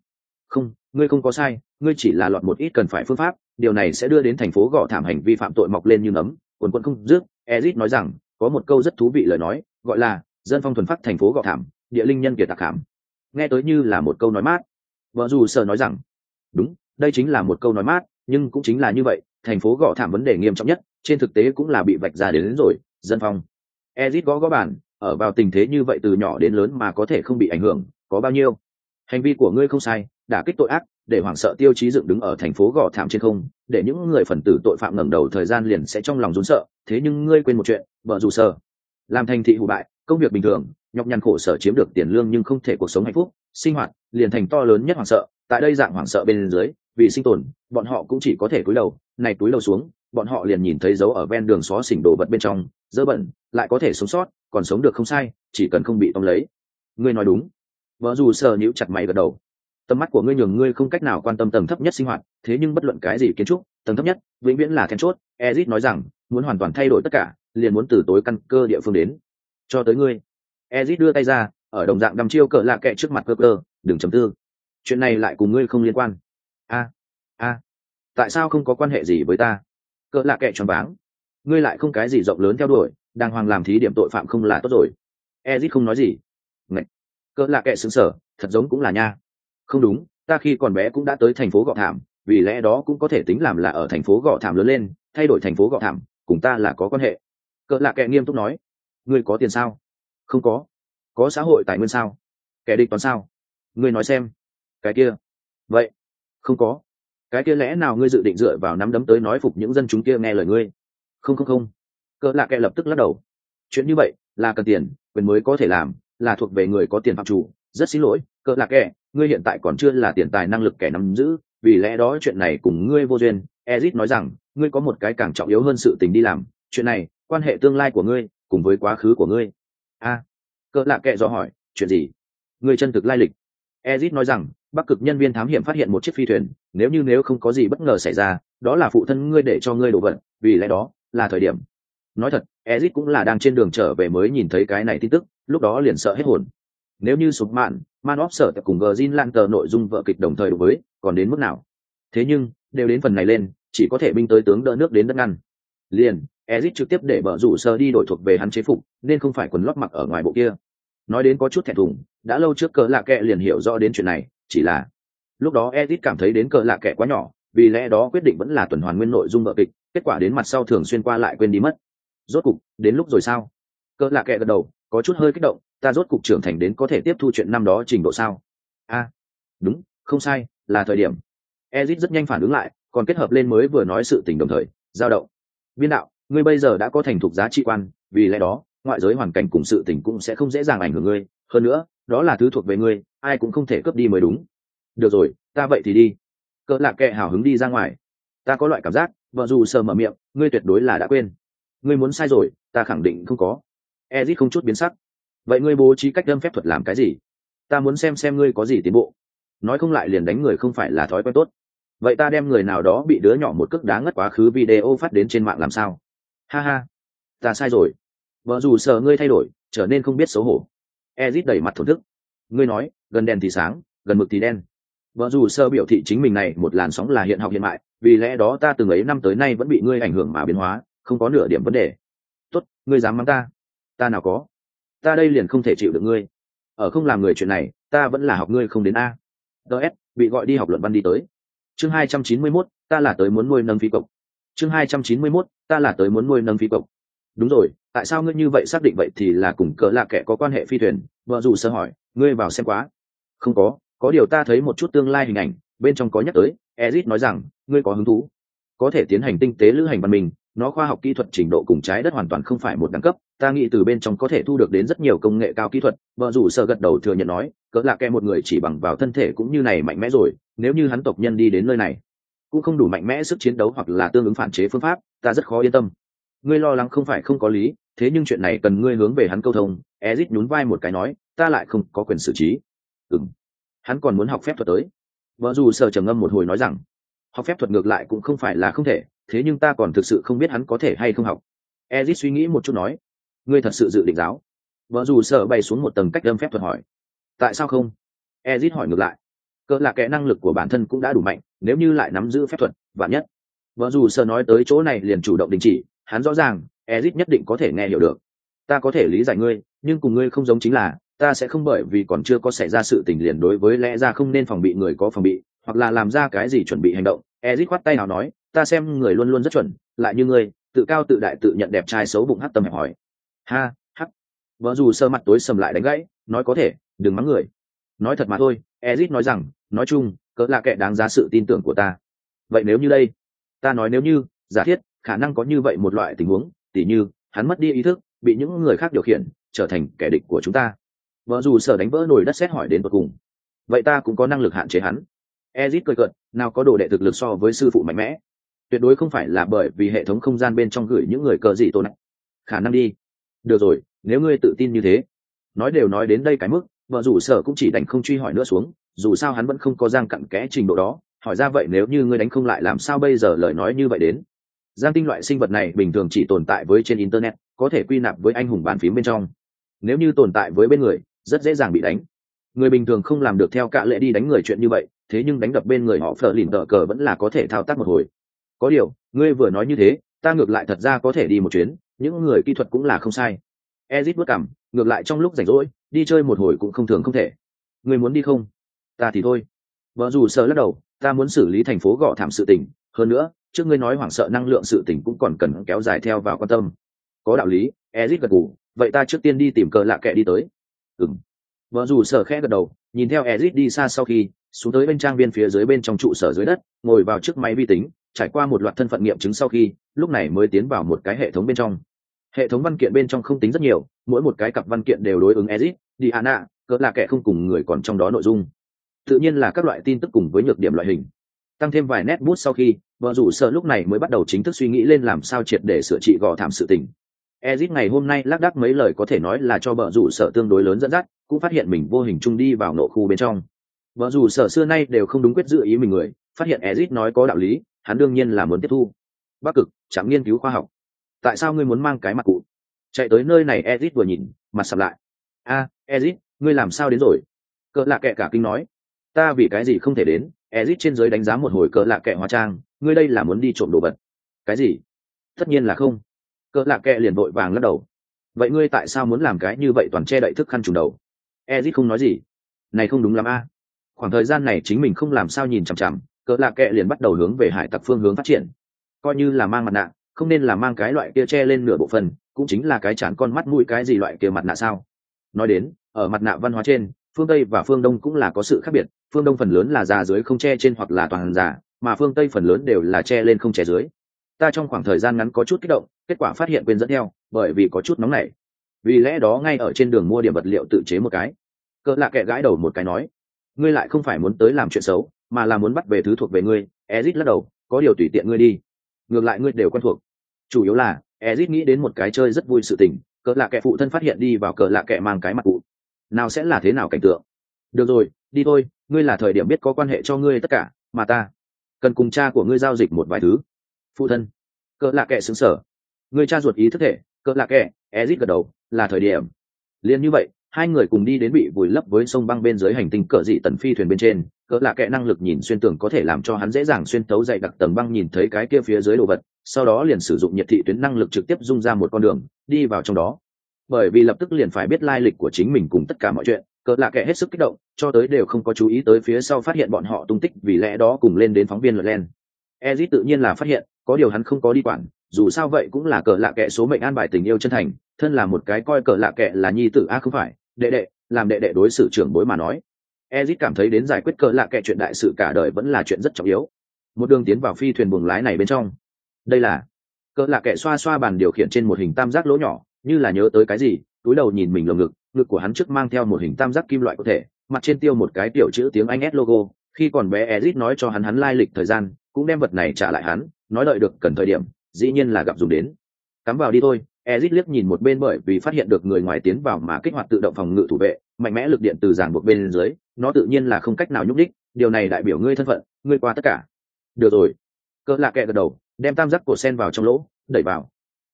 Không, ngươi không có sai, ngươi chỉ là lọt một ít cần phải phương pháp, điều này sẽ đưa đến thành phố gõ thảm hành vi phạm tội mọc lên như nấm, quần quân không dứt. Ezit nói rằng, có một câu rất thú vị lời nói, gọi là, dân phong thuần phát thành phố gõ thảm, địa linh nhân kiệt tạc thảm. nghe tới như là một câu nói mát. Vợ dù sợ nói rằng, đúng, đây chính là một câu nói mát, nhưng cũng chính là như vậy thành phố gõ thảm vấn đề nghiêm trọng nhất trên thực tế cũng là bị vạch ra đến, đến rồi dân phong. Ezit gõ gõ bản ở vào tình thế như vậy từ nhỏ đến lớn mà có thể không bị ảnh hưởng có bao nhiêu? Hành vi của ngươi không sai đã kích tội ác để hoảng sợ tiêu chí dựng đứng ở thành phố gò thảm trên không để những người phần tử tội phạm ngẩng đầu thời gian liền sẽ trong lòng rốn sợ thế nhưng ngươi quên một chuyện vợ dù sơ, làm thành thị hụ bại công việc bình thường nhọc nhằn khổ sở chiếm được tiền lương nhưng không thể cuộc sống hạnh phúc sinh hoạt liền thành to lớn nhất hoảng sợ tại đây dạng hoảng sợ bên dưới vì sinh tồn bọn họ cũng chỉ có thể cúi đầu này túi đầu xuống, bọn họ liền nhìn thấy dấu ở ven đường xó xỉnh đồ vật bên trong, dơ bẩn, lại có thể sống sót, còn sống được không sai, chỉ cần không bị tông lấy. Ngươi nói đúng. Vợ dù sờ nhíu chặt mày gật đầu. Tầm mắt của ngươi nhường ngươi không cách nào quan tâm tầng thấp nhất sinh hoạt, thế nhưng bất luận cái gì kiến trúc, tầng thấp nhất, vĩnh viễn là then chốt. Ezit nói rằng, muốn hoàn toàn thay đổi tất cả, liền muốn từ tối căn cơ địa phương đến. Cho tới ngươi. Ezit đưa tay ra, ở đồng dạng đăm chiêu cỡ lạ kệ trước mặt cơ cơ, đừng chấm tư. Chuyện này lại cùng ngươi không liên quan. A a tại sao không có quan hệ gì với ta? Cỡ lạ kệ choáng váng. Ngươi lại không cái gì rộng lớn theo đuổi, đàng hoàng làm thí điểm tội phạm không là tốt rồi. Ezit không nói gì. Ngậy. cỡ lạ kệ xứng sở thật giống cũng là nha. Không đúng, ta khi còn bé cũng đã tới thành phố gọ thảm, vì lẽ đó cũng có thể tính làm là ở thành phố gọ thảm lớn lên, thay đổi thành phố gọ thảm, cùng ta là có quan hệ. Cỡ lạ kệ nghiêm túc nói. Ngươi có tiền sao? Không có. Có xã hội tài nguyên sao? Kẻ địch toán sao? Ngươi nói xem. Cái kia. Vậy. Không có cái kia lẽ nào ngươi dự định dựa vào nắm đấm tới nói phục những dân chúng kia nghe lời ngươi? Không không không. Cỡ lạ kệ lập tức lắc đầu. Chuyện như vậy là cần tiền quyền mới có thể làm là thuộc về người có tiền phạm chủ. Rất xin lỗi cỡ lạ kệ ngươi hiện tại còn chưa là tiền tài năng lực kẻ nắm giữ vì lẽ đó chuyện này cùng ngươi vô duyên. Ezit nói rằng ngươi có một cái càng trọng yếu hơn sự tình đi làm. Chuyện này quan hệ tương lai của ngươi cùng với quá khứ của ngươi. A. À, cỡ lạ kệ do hỏi chuyện gì? Ngươi chân thực lai lịch. Ezit nói rằng bắc cực nhân viên thám hiểm phát hiện một chiếc phi thuyền, nếu như nếu không có gì bất ngờ xảy ra, đó là phụ thân ngươi để cho ngươi đổ vận, vì lẽ đó là thời điểm. Nói thật ezit cũng là đang trên đường trở về mới nhìn thấy cái này tin tức, lúc đó liền sợ hết hồn. Nếu như sụp mạn, man óp sở cùng gờ zin lan tờ nội dung vợ kịch đồng thời đối với, còn đến mức nào? Thế nhưng, đều đến phần này lên, chỉ có thể binh tới tướng đỡ nước đến đất ngăn. Liền ezit trực tiếp để bờ rủ sơ đi đổi thuộc về hắn chế phục, nên không phải quần lót mặc ở ngoài bộ kia. Nói đến có chút thẹn thùng, đã lâu trước cờ lạ kệ liền hiểu rõ đến chuyện này chỉ là, lúc đó ezit cảm thấy đến cờ lạ kệ quá nhỏ, vì lẽ đó quyết định vẫn là tuần hoàn nguyên nội dung vợ kịch, kết quả đến mặt sau thường xuyên qua lại quên đi mất. Rốt cục, đến lúc rồi sao? Cờ lạ kệ gật đầu, có chút hơi kích động, ta rốt cục trưởng thành đến có thể tiếp thu chuyện năm đó trình độ sao? A, đúng, không sai, là thời điểm. Ezit rất nhanh phản ứng lại, còn kết hợp lên mới vừa nói sự tình đồng thời, giao động. Biên đạo, ngươi bây giờ đã có thành thục giá trị quan, vì lẽ đó, ngoại giới hoàn cảnh cùng sự tình cũng sẽ không dễ dàng ảnh hưởng ngươi. Hơn nữa đó là thứ thuộc về ngươi, ai cũng không thể cướp đi mới đúng. Được rồi, ta vậy thì đi. Cỡ lạc kệ hào hứng đi ra ngoài. Ta có loại cảm giác, vợ dù sờ mở miệng, ngươi tuyệt đối là đã quên. Ngươi muốn sai rồi, ta khẳng định không có. Ezit không chút biến sắc. Vậy ngươi bố trí cách đâm phép thuật làm cái gì? Ta muốn xem xem ngươi có gì tiến bộ. Nói không lại liền đánh người không phải là thói quen tốt. Vậy ta đem người nào đó bị đứa nhỏ một cước đá ngất quá khứ video phát đến trên mạng làm sao? Ha ha. Ta sai rồi. Vợ dù sợ ngươi thay đổi, trở nên không biết xấu hổ ezit đẩy mặt thổn thức. Ngươi nói gần đèn thì sáng gần mực thì đen. Vợ dù sơ biểu thị chính mình này một làn sóng là hiện học hiện mại vì lẽ đó ta từng ấy năm tới nay vẫn bị ngươi ảnh hưởng mà biến hóa không có nửa điểm vấn đề. Tốt ngươi dám mắng ta? Ta nào có? Ta đây liền không thể chịu được ngươi. Ở không làm người chuyện này ta vẫn là học ngươi không đến a. Ts bị gọi đi học luận văn đi tới. Chương hai trăm chín mươi 291, ta là tới muốn nuôi nâng phi cộng. chương hai trăm chín mươi 291, ta là tới muốn nuôi nâng phi cộng. đúng rồi tại sao ngươi như vậy xác định vậy thì là cùng cỡ lạ kẻ có quan hệ phi thuyền? Vợ dù sơ hỏi. Ngươi vào xem quá. Không có. Có điều ta thấy một chút tương lai hình ảnh, bên trong có nhắc tới. Ezit nói rằng, ngươi có hứng thú. Có thể tiến hành tinh tế lữ hành văn minh, nó khoa học kỹ thuật trình độ cùng trái đất hoàn toàn không phải một đẳng cấp. Ta nghĩ từ bên trong có thể thu được đến rất nhiều công nghệ cao kỹ thuật. Vợ dù sợ gật đầu thừa nhận nói, cỡ là kẻ một người chỉ bằng vào thân thể cũng như này mạnh mẽ rồi. Nếu như hắn tộc nhân đi đến nơi này, cũng không đủ mạnh mẽ sức chiến đấu hoặc là tương ứng phản chế phương pháp, ta rất khó yên tâm. Ngươi lo lắng không phải không có lý thế nhưng chuyện này cần ngươi hướng về hắn câu thông ezit nhún vai một cái nói, ta lại không có quyền xử trí. Ừ hắn còn muốn học phép thuật tới. Vợ dù sợ trầm ngâm một hồi nói rằng, học phép thuật ngược lại cũng không phải là không thể, thế nhưng ta còn thực sự không biết hắn có thể hay không học. Ezit suy nghĩ một chút nói, ngươi thật sự dự định giáo. Vợ dù sợ bay xuống một tầng cách đâm phép thuật hỏi, tại sao không? Ezit hỏi ngược lại cỡ là kẻ năng lực của bản thân cũng đã đủ mạnh, nếu như lại nắm giữ phép thuật, vạn nhất. Vợ dù sợ nói tới chỗ này liền chủ động đình chỉ, hắn rõ ràng ezit nhất định có thể nghe hiểu được. Ta có thể lý giải ngươi, nhưng cùng ngươi không giống chính là, ta sẽ không bởi vì còn chưa có xảy ra sự tình liền đối với lẽ ra không nên phòng bị người có phòng bị, hoặc là làm ra cái gì chuẩn bị hành động. Ezit khoát tay nào nói, ta xem người luôn luôn rất chuẩn, lại như ngươi, tự cao tự đại tự nhận đẹp trai xấu bụng hắt tâm hẹp hỏi ha, hắc. vợ dù sơ mặt tối sầm lại đánh gãy, nói có thể, đừng mắng người. Nói thật mà thôi, ezit nói rằng, nói chung, cỡ là kẻ đáng giá sự tin tưởng của ta. Vậy nếu như đây? Ta nói nếu như, giả thiết, khả năng có như vậy một loại tình huống tỉ như, hắn mất đi ý thức, bị những người khác điều khiển, trở thành kẻ địch của chúng ta. Vợ dù sở đánh vỡ nồi đất xét hỏi đến tột cùng. Vậy ta cũng có năng lực hạn chế hắn. Ezit cười cợt, nào có đồ đệ thực lực so với sư phụ mạnh mẽ. Tuyệt đối không phải là bởi vì hệ thống không gian bên trong gửi những người cờ gì tồn khả năng đi. Được rồi, nếu ngươi tự tin như thế. Nói đều nói đến đây cái mức, vợ rủ sở cũng chỉ đành không truy hỏi nữa xuống, dù sao hắn vẫn không có giang cặn kẽ trình độ đó. Hỏi ra vậy nếu như ngươi đánh không lại, làm sao bây giờ lời nói như vậy đến? Giang tinh loại sinh vật này bình thường chỉ tồn tại với trên internet, có thể quy nạp với anh hùng bàn phím bên trong. Nếu như tồn tại với bên người, rất dễ dàng bị đánh. Người bình thường không làm được theo cạ lệ đi đánh người chuyện như vậy, thế nhưng đánh đập bên người họ phở lìn tờ cờ vẫn là có thể thao tác một hồi. Có điều, ngươi vừa nói như thế, ta ngược lại thật ra có thể đi một chuyến, những người kỹ thuật cũng là không sai. Ezit bước cảm ngược lại trong lúc rảnh rỗi, đi chơi một hồi cũng không thường không thể. Ngươi muốn đi không? Ta thì thôi. Vợ dù sợ lắc đầu, ta muốn xử lý thành phố gõ thảm sự tình, hơn nữa trước ngươi nói hoảng sợ năng lượng sự tình cũng còn cần kéo dài theo vào quan tâm. Có đạo lý ezit gật gù, vậy ta trước tiên đi tìm cờ lạ kệ đi tới. Ừng vợ dù sở khẽ gật đầu, nhìn theo ezit đi xa sau khi, xuống tới bên trang viên phía dưới bên trong trụ sở dưới đất, ngồi vào trước máy vi tính, trải qua một loạt thân phận nghiệm chứng sau khi, lúc này mới tiến vào một cái hệ thống bên trong. Hệ thống văn kiện bên trong không tính rất nhiều, mỗi một cái cặp văn kiện đều đối ứng ezit nạ cỡ là kẻ không cùng người còn trong đó nội dung. Tự nhiên là các loại tin tức cùng với nhược điểm loại hình. Tăng thêm vài nét bút sau khi vợ rủ sợ lúc này mới bắt đầu chính thức suy nghĩ lên làm sao triệt để sửa trị gò thảm sự tình. Ezit ngày hôm nay lác đác mấy lời có thể nói là cho vợ rủ sợ tương đối lớn dẫn dắt cũng phát hiện mình vô hình chung đi vào nộ khu bên trong. Vợ rủ sợ xưa nay đều không đúng quyết dự ý mình người phát hiện ezit nói có đạo lý hắn đương nhiên là muốn tiếp thu. Bắc cực chẳng nghiên cứu khoa học. Tại sao ngươi muốn mang cái mặt cụ? Chạy tới nơi này ezit vừa nhìn mặt sầm lại. A à, ezit ngươi làm sao đến rồi? Cỡ lạ kệ cả kinh nói. Ta vì cái gì không thể đến? Ezit trên giới đánh giá một hồi cỡ lạ kệ hóa trang, ngươi đây là muốn đi trộm đồ vật. Cái gì? Tất nhiên là không. Cỡ lạ kệ liền vội vàng lắc đầu. Vậy ngươi tại sao muốn làm cái như vậy toàn che đậy thức khăn trùng đầu? Ezit không nói gì. Này không đúng lắm a. Khoảng thời gian này chính mình không làm sao nhìn chằm chằm, cỡ lạ kệ liền bắt đầu hướng về hải tặc phương hướng phát triển. Coi như là mang mặt nạ, không nên là mang cái loại kia che lên nửa bộ phần cũng chính là cái chán con mắt mũi cái gì loại kia mặt nạ sao? Nói đến, ở mặt nạ văn hóa trên phương tây và phương đông cũng là có sự khác biệt phương đông phần lớn là già dưới không che trên hoặc là toàn già mà phương tây phần lớn đều là che lên không che dưới ta trong khoảng thời gian ngắn có chút kích động kết quả phát hiện quên dẫn theo bởi vì có chút nóng nảy vì lẽ đó ngay ở trên đường mua điểm vật liệu tự chế một cái cỡ lạ kệ gãi đầu một cái nói ngươi lại không phải muốn tới làm chuyện xấu mà là muốn bắt về thứ thuộc về ngươi ezit lắc đầu có điều tùy tiện ngươi đi ngược lại ngươi đều quen thuộc chủ yếu là ezit nghĩ đến một cái chơi rất vui sự tình cỡ lạ kệ phụ thân phát hiện đi vào cỡ lạ kệ mang cái mặt cụ nào sẽ là thế nào cảnh tượng? Được rồi, đi thôi, ngươi là thời điểm biết có quan hệ cho ngươi tất cả, mà ta cần cùng cha của ngươi giao dịch một vài thứ. Phụ thân, cỡ lạ kệ xứng sở. Ngươi cha ruột ý thức thể, cỡ lạ kệ ezit gật đầu, là thời điểm. Liền như vậy, hai người cùng đi đến bị vùi lấp với sông băng bên dưới hành tinh cỡ dị tần phi thuyền bên trên, cỡ lạ kệ năng lực nhìn xuyên tường có thể làm cho hắn dễ dàng xuyên tấu dày đặc tầng băng nhìn thấy cái kia phía dưới đồ vật, sau đó liền sử dụng nhiệt thị tuyến năng lực trực tiếp dung ra một con đường, đi vào trong đó bởi vì lập tức liền phải biết lai lịch của chính mình cùng tất cả mọi chuyện, cỡ lạ kệ hết sức kích động, cho tới đều không có chú ý tới phía sau phát hiện bọn họ tung tích vì lẽ đó cùng lên đến phóng viên lượt len ezit tự nhiên là phát hiện, có điều hắn không có đi quản, dù sao vậy cũng là cỡ lạ kệ số mệnh an bài tình yêu chân thành, thân là một cái coi cỡ lạ kệ là nhi tử a không phải, đệ đệ, làm đệ đệ đối xử trưởng bối mà nói. Ezit cảm thấy đến giải quyết cỡ lạ kệ chuyện đại sự cả đời vẫn là chuyện rất trọng yếu. Một đường tiến vào phi thuyền buồng lái này bên trong. Đây là cỡ lạ kệ xoa xoa bàn điều khiển trên một hình tam giác lỗ nhỏ như là nhớ tới cái gì, túi đầu nhìn mình lồng ngực ngực của hắn trước mang theo một hình tam giác kim loại có thể, mặt trên tiêu một cái tiểu chữ tiếng anh s logo, khi còn bé ezit nói cho hắn hắn lai lịch thời gian, cũng đem vật này trả lại hắn, nói đợi được cần thời điểm, dĩ nhiên là gặp dùng đến. Cắm vào đi thôi, ezit liếc nhìn một bên bởi vì phát hiện được người ngoài tiến vào mà kích hoạt tự động phòng ngự thủ vệ, mạnh mẽ lực điện từ giảng buộc bên dưới, nó tự nhiên là không cách nào nhúc đích điều này đại biểu ngươi thân phận, ngươi qua tất cả. Được rồi. Cỡ lạ kệ gật đầu, đem tam giác cổ sen vào trong lỗ, đẩy vào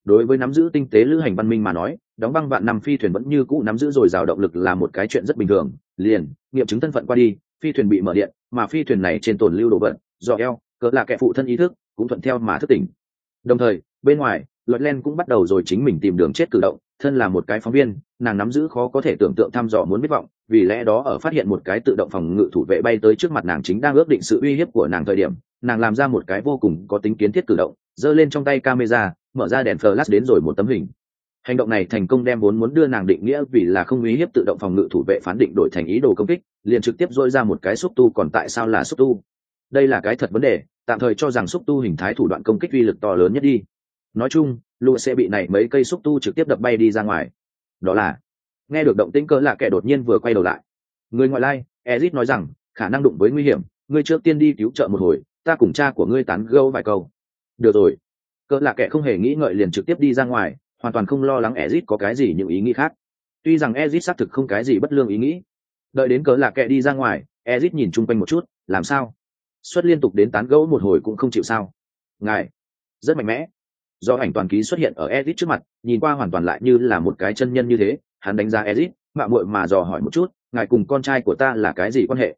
đối với nắm giữ tinh tế lữ hành văn minh mà nói, đóng băng vạn năm phi thuyền vẫn như cũ nắm giữ dồi dào động lực là một cái chuyện rất bình thường. Liền, nghiệm chứng thân phận qua đi, phi thuyền bị mở điện, mà phi thuyền này trên tồn lưu đồ vật, do eo, cỡ là kẻ phụ thân ý thức, cũng thuận theo mà thức tỉnh. Đồng thời, bên ngoài luật len cũng bắt đầu rồi chính mình tìm đường chết cử động, thân là một cái phóng viên, nàng nắm giữ khó có thể tưởng tượng thăm dò muốn biết vọng, vì lẽ đó ở phát hiện một cái tự động phòng ngự thủ vệ bay tới trước mặt nàng chính đang ước định sự uy hiếp của nàng thời điểm, nàng làm ra một cái vô cùng có tính kiến thiết cử động, giơ lên trong tay camera mở ra đèn flash đến rồi một tấm hình. Hành động này thành công đem vốn muốn đưa nàng định nghĩa vì là không uy hiếp tự động phòng ngự thủ vệ phán định đổi thành ý đồ công kích, liền trực tiếp dôi ra một cái xúc tu còn tại sao là xúc tu. Đây là cái thật vấn đề, tạm thời cho rằng xúc tu hình thái thủ đoạn công kích uy lực to lớn nhất đi. Nói chung lụa sẽ bị này mấy cây xúc tu trực tiếp đập bay đi ra ngoài. Đó là, nghe được động tĩnh cỡ lạ kẻ đột nhiên vừa quay đầu lại. Người ngoại lai ezit nói rằng, khả năng đụng với nguy hiểm, ngươi trước tiên đi cứu trợ một hồi, ta cùng cha của ngươi tán gâu vài câu. Được rồi cỡ là kẻ không hề nghĩ ngợi liền trực tiếp đi ra ngoài, hoàn toàn không lo lắng ezit có cái gì những ý nghĩ khác. Tuy rằng ezit xác thực không cái gì bất lương ý nghĩ, đợi đến cỡ là kẻ đi ra ngoài, ezit nhìn chung quanh một chút, làm sao? Xuất liên tục đến tán gẫu một hồi cũng không chịu sao. Ngài, rất mạnh mẽ. Do ảnh toàn ký xuất hiện ở ezit trước mặt, nhìn qua hoàn toàn lại như là một cái chân nhân như thế, hắn đánh giá ezit mạo muội mà dò hỏi một chút, ngài cùng con trai của ta là cái gì quan hệ?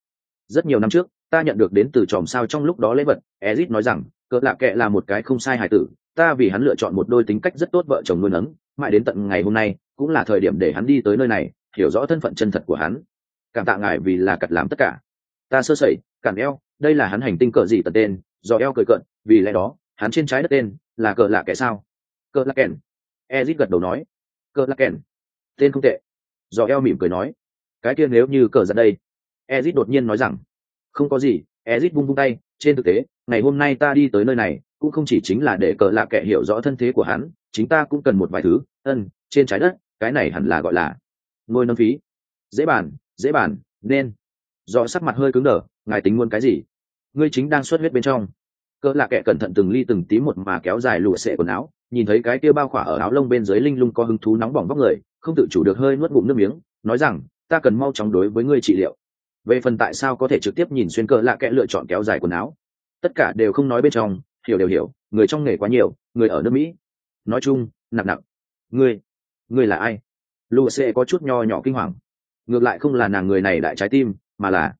Rất nhiều năm trước, ta nhận được đến từ chòm sao trong lúc đó lễ vật, ezit nói rằng, cỡ lạ kệ là một cái không sai hài tử ta vì hắn lựa chọn một đôi tính cách rất tốt vợ chồng nuôi nấng, mãi đến tận ngày hôm nay, cũng là thời điểm để hắn đi tới nơi này, hiểu rõ thân phận chân thật của hắn. Cảm tạ ngài vì là cặt làm tất cả. Ta sơ sẩy, cản eo, đây là hắn hành tinh cờ gì tận tên, do eo cười cận vì lẽ đó, hắn trên trái đất tên là cờ lạ kẻ sao? Cờ lạ kèn. Ezit gật đầu nói. Cờ lạ kèn. Tên không tệ. Do eo mỉm cười nói. Cái kia nếu như cờ giật đây. Ezit đột nhiên nói rằng. Không có gì, ezit bung bung tay, trên thực tế, ngày hôm nay ta đi tới nơi này cũng không chỉ chính là để cờ lạ kệ hiểu rõ thân thế của hắn, chính ta cũng cần một vài thứ, ân, trên trái đất, cái này hẳn là gọi là ngôi nâng phí. Dễ bàn dễ bàn, nên. Do sắc mặt hơi cứng đờ, ngài tính muốn cái gì? Ngươi chính đang xuất huyết bên trong. Cỡ lạ kệ cẩn thận từng ly từng tí một mà kéo dài lụa sệ quần áo, nhìn thấy cái kia bao khỏa ở áo lông bên dưới linh lung có hứng thú nóng bỏng vóc người, không tự chủ được hơi nuốt bụng nước miếng, nói rằng, ta cần mau chóng đối với ngươi trị liệu. Về phần tại sao có thể trực tiếp nhìn xuyên cỡ lạ kệ lựa chọn kéo dài quần áo, tất cả đều không nói bên trong hiểu đều hiểu, người trong nghề quá nhiều, người ở nước mỹ. Nói chung, nặng nặng. Ngươi ngươi là ai? Lụa xệ có chút nho nhỏ kinh hoàng. Ngược lại không là nàng người này đại trái tim, mà là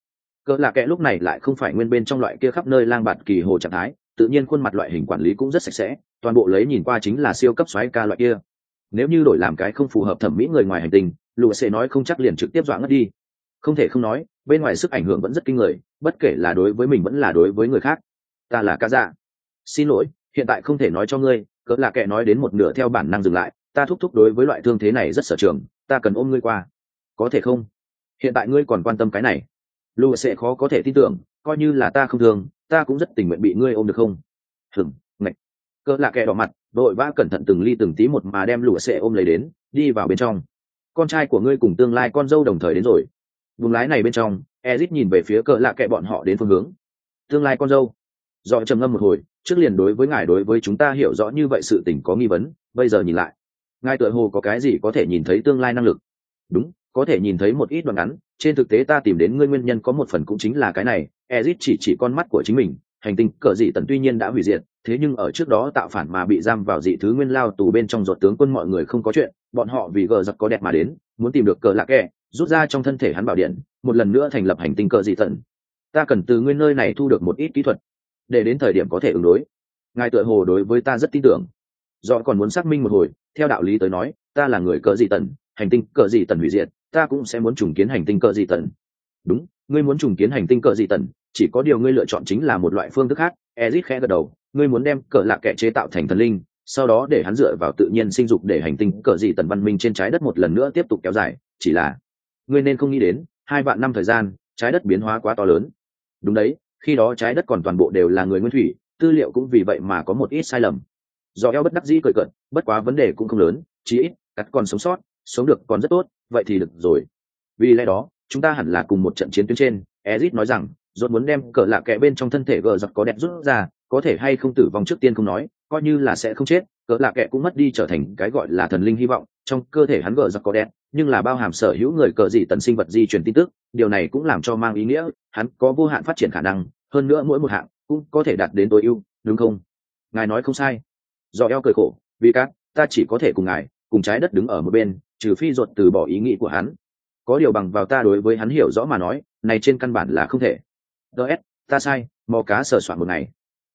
cỡ là kệ lúc này lại không phải nguyên bên trong loại kia khắp nơi lang bạt kỳ hồ trạng thái, tự nhiên khuôn mặt loại hình quản lý cũng rất sạch sẽ, toàn bộ lấy nhìn qua chính là siêu cấp xoáy ca loại kia. Nếu như đổi làm cái không phù hợp thẩm mỹ người ngoài hành tinh lụa sẽ nói không chắc liền trực tiếp dọa ngất đi. Không thể không nói, bên ngoài sức ảnh hưởng vẫn rất kinh người, bất kể là đối với mình vẫn là đối với người khác. Ta là ca dạ xin lỗi, hiện tại không thể nói cho ngươi cỡ là kệ nói đến một nửa theo bản năng dừng lại, ta thúc thúc đối với loại thương thế này rất sở trường, ta cần ôm ngươi qua. Có thể không? Hiện tại ngươi còn quan tâm cái này. Lù sẽ khó có thể tin tưởng, coi như là ta không thương, ta cũng rất tình nguyện bị ngươi ôm được không? Hừng ngạch. Cỡ là kẻ đỏ mặt, đội vã cẩn thận từng ly từng tí một mà đem lù sẽ ôm lấy đến, đi vào bên trong. Con trai của ngươi cùng tương lai con dâu đồng thời đến rồi. Vùng lái này bên trong, ezit nhìn về phía cỡ lạ kẻ bọn họ đến phương hướng. Tương lai con dâu. Do trầm ngâm một hồi trước liền đối với ngài đối với chúng ta hiểu rõ như vậy sự tình có nghi vấn, bây giờ nhìn lại. Ngài tựa hồ có cái gì có thể nhìn thấy tương lai năng lực? Đúng, có thể nhìn thấy một ít đoạn ngắn, trên thực tế ta tìm đến ngươi nguyên nhân có một phần cũng chính là cái này ezit chỉ chỉ con mắt của chính mình, hành tinh, cờ dị tần tuy nhiên đã hủy diệt, thế nhưng ở trước đó tạo phản mà bị giam vào dị thứ nguyên lao tù bên trong ruột tướng quân mọi người không có chuyện, bọn họ vì gờ giặc có đẹp mà đến, muốn tìm được cờ lạc kẹ rút ra trong thân thể hắn bảo điện, một lần nữa thành lập hành tinh cờ dị tần. Ta cần từ nguyên nơi này thu được một ít kỹ thuật để đến thời điểm có thể ứng đối. Ngài tựa hồ đối với ta rất tin tưởng. Do còn muốn xác minh một hồi, theo đạo lý tới nói, ta là người cờ dị tần, hành tinh cờ dị tần hủy diệt, ta cũng sẽ muốn trùng kiến hành tinh cờ dị tần. Đúng, ngươi muốn trùng kiến hành tinh cờ dị tần, chỉ có điều ngươi lựa chọn chính là một loại phương thức khác. Ezit khẽ gật đầu, ngươi muốn đem cờ Lạ kẻ chế tạo thành thần linh, sau đó để hắn dựa vào tự nhiên sinh dục để hành tinh cờ dị tần văn minh trên trái đất một lần nữa tiếp tục kéo dài, chỉ là, ngươi nên không nghĩ đến, hai vạn năm thời gian, trái đất biến hóa quá to lớn. Đúng đấy khi đó trái đất còn toàn bộ đều là người nguyên thủy, tư liệu cũng vì vậy mà có một ít sai lầm. Do eo bất đắc dĩ cười cận bất quá vấn đề cũng không lớn, chí ít, cắt còn sống sót, sống được còn rất tốt, vậy thì được rồi. Vì lẽ đó, chúng ta hẳn là cùng một trận chiến tuyến trên, ezit nói rằng dốt muốn đem cỡ lạ kẹ bên trong thân thể gờ giặc có đẹp rút ra, có thể hay không tử vong trước tiên không nói, coi như là sẽ không chết cỡ lạ kẹ cũng mất đi trở thành cái gọi là thần linh hy vọng, trong cơ thể hắn gờ giặc có đẹp nhưng là bao hàm sở hữu người cờ dị tần sinh vật di truyền tin tức, điều này cũng làm cho mang ý nghĩa, hắn có vô hạn phát triển khả năng, hơn nữa mỗi một hạng cũng có thể đạt đến tối ưu, đúng không? Ngài nói không sai. Do eo cười khổ, vì các, ta chỉ có thể cùng ngài, cùng trái đất đứng ở một bên, trừ phi ruột từ bỏ ý nghĩ của hắn. Có điều bằng vào ta đối với hắn hiểu rõ mà nói, này trên căn bản là không thể. Ts ta sai, mò cá sờ soạn một ngày.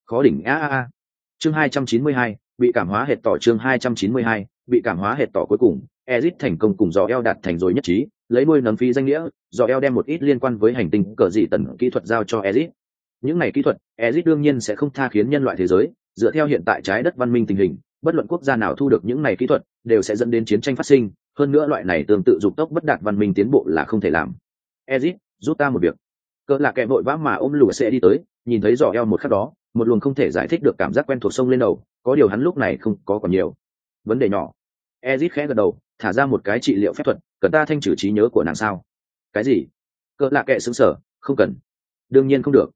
Khó đỉnh, a a a. Chương hai trăm chín mươi hai bị cảm hóa hệt tỏ chương hai trăm chín mươi hai bị cảm hóa hệt tỏ cuối cùng Ezic thành công cùng dò eo đạt thành rồi nhất trí lấy nuôi nấm phí danh nghĩa dò eo đem một ít liên quan với hành tinh cờ dị tần kỹ thuật giao cho Ezic. những này kỹ thuật Ezic đương nhiên sẽ không tha khiến nhân loại thế giới dựa theo hiện tại trái đất văn minh tình hình bất luận quốc gia nào thu được những này kỹ thuật đều sẽ dẫn đến chiến tranh phát sinh hơn nữa loại này tương tự dục tốc bất đạt văn minh tiến bộ là không thể làm Ezic, giúp ta một việc cỡ là kẻ vội vã mà ôm lùa sẽ đi tới nhìn thấy Dò eo một khắc đó một luồng không thể giải thích được cảm giác quen thuộc sông lên đầu, có điều hắn lúc này không có còn nhiều. Vấn đề nhỏ. Ezit khẽ gật đầu, thả ra một cái trị liệu phép thuật, cần ta thanh trừ trí nhớ của nàng sao? Cái gì? Cỡ lạ kệ xứng sở không cần. Đương nhiên không được.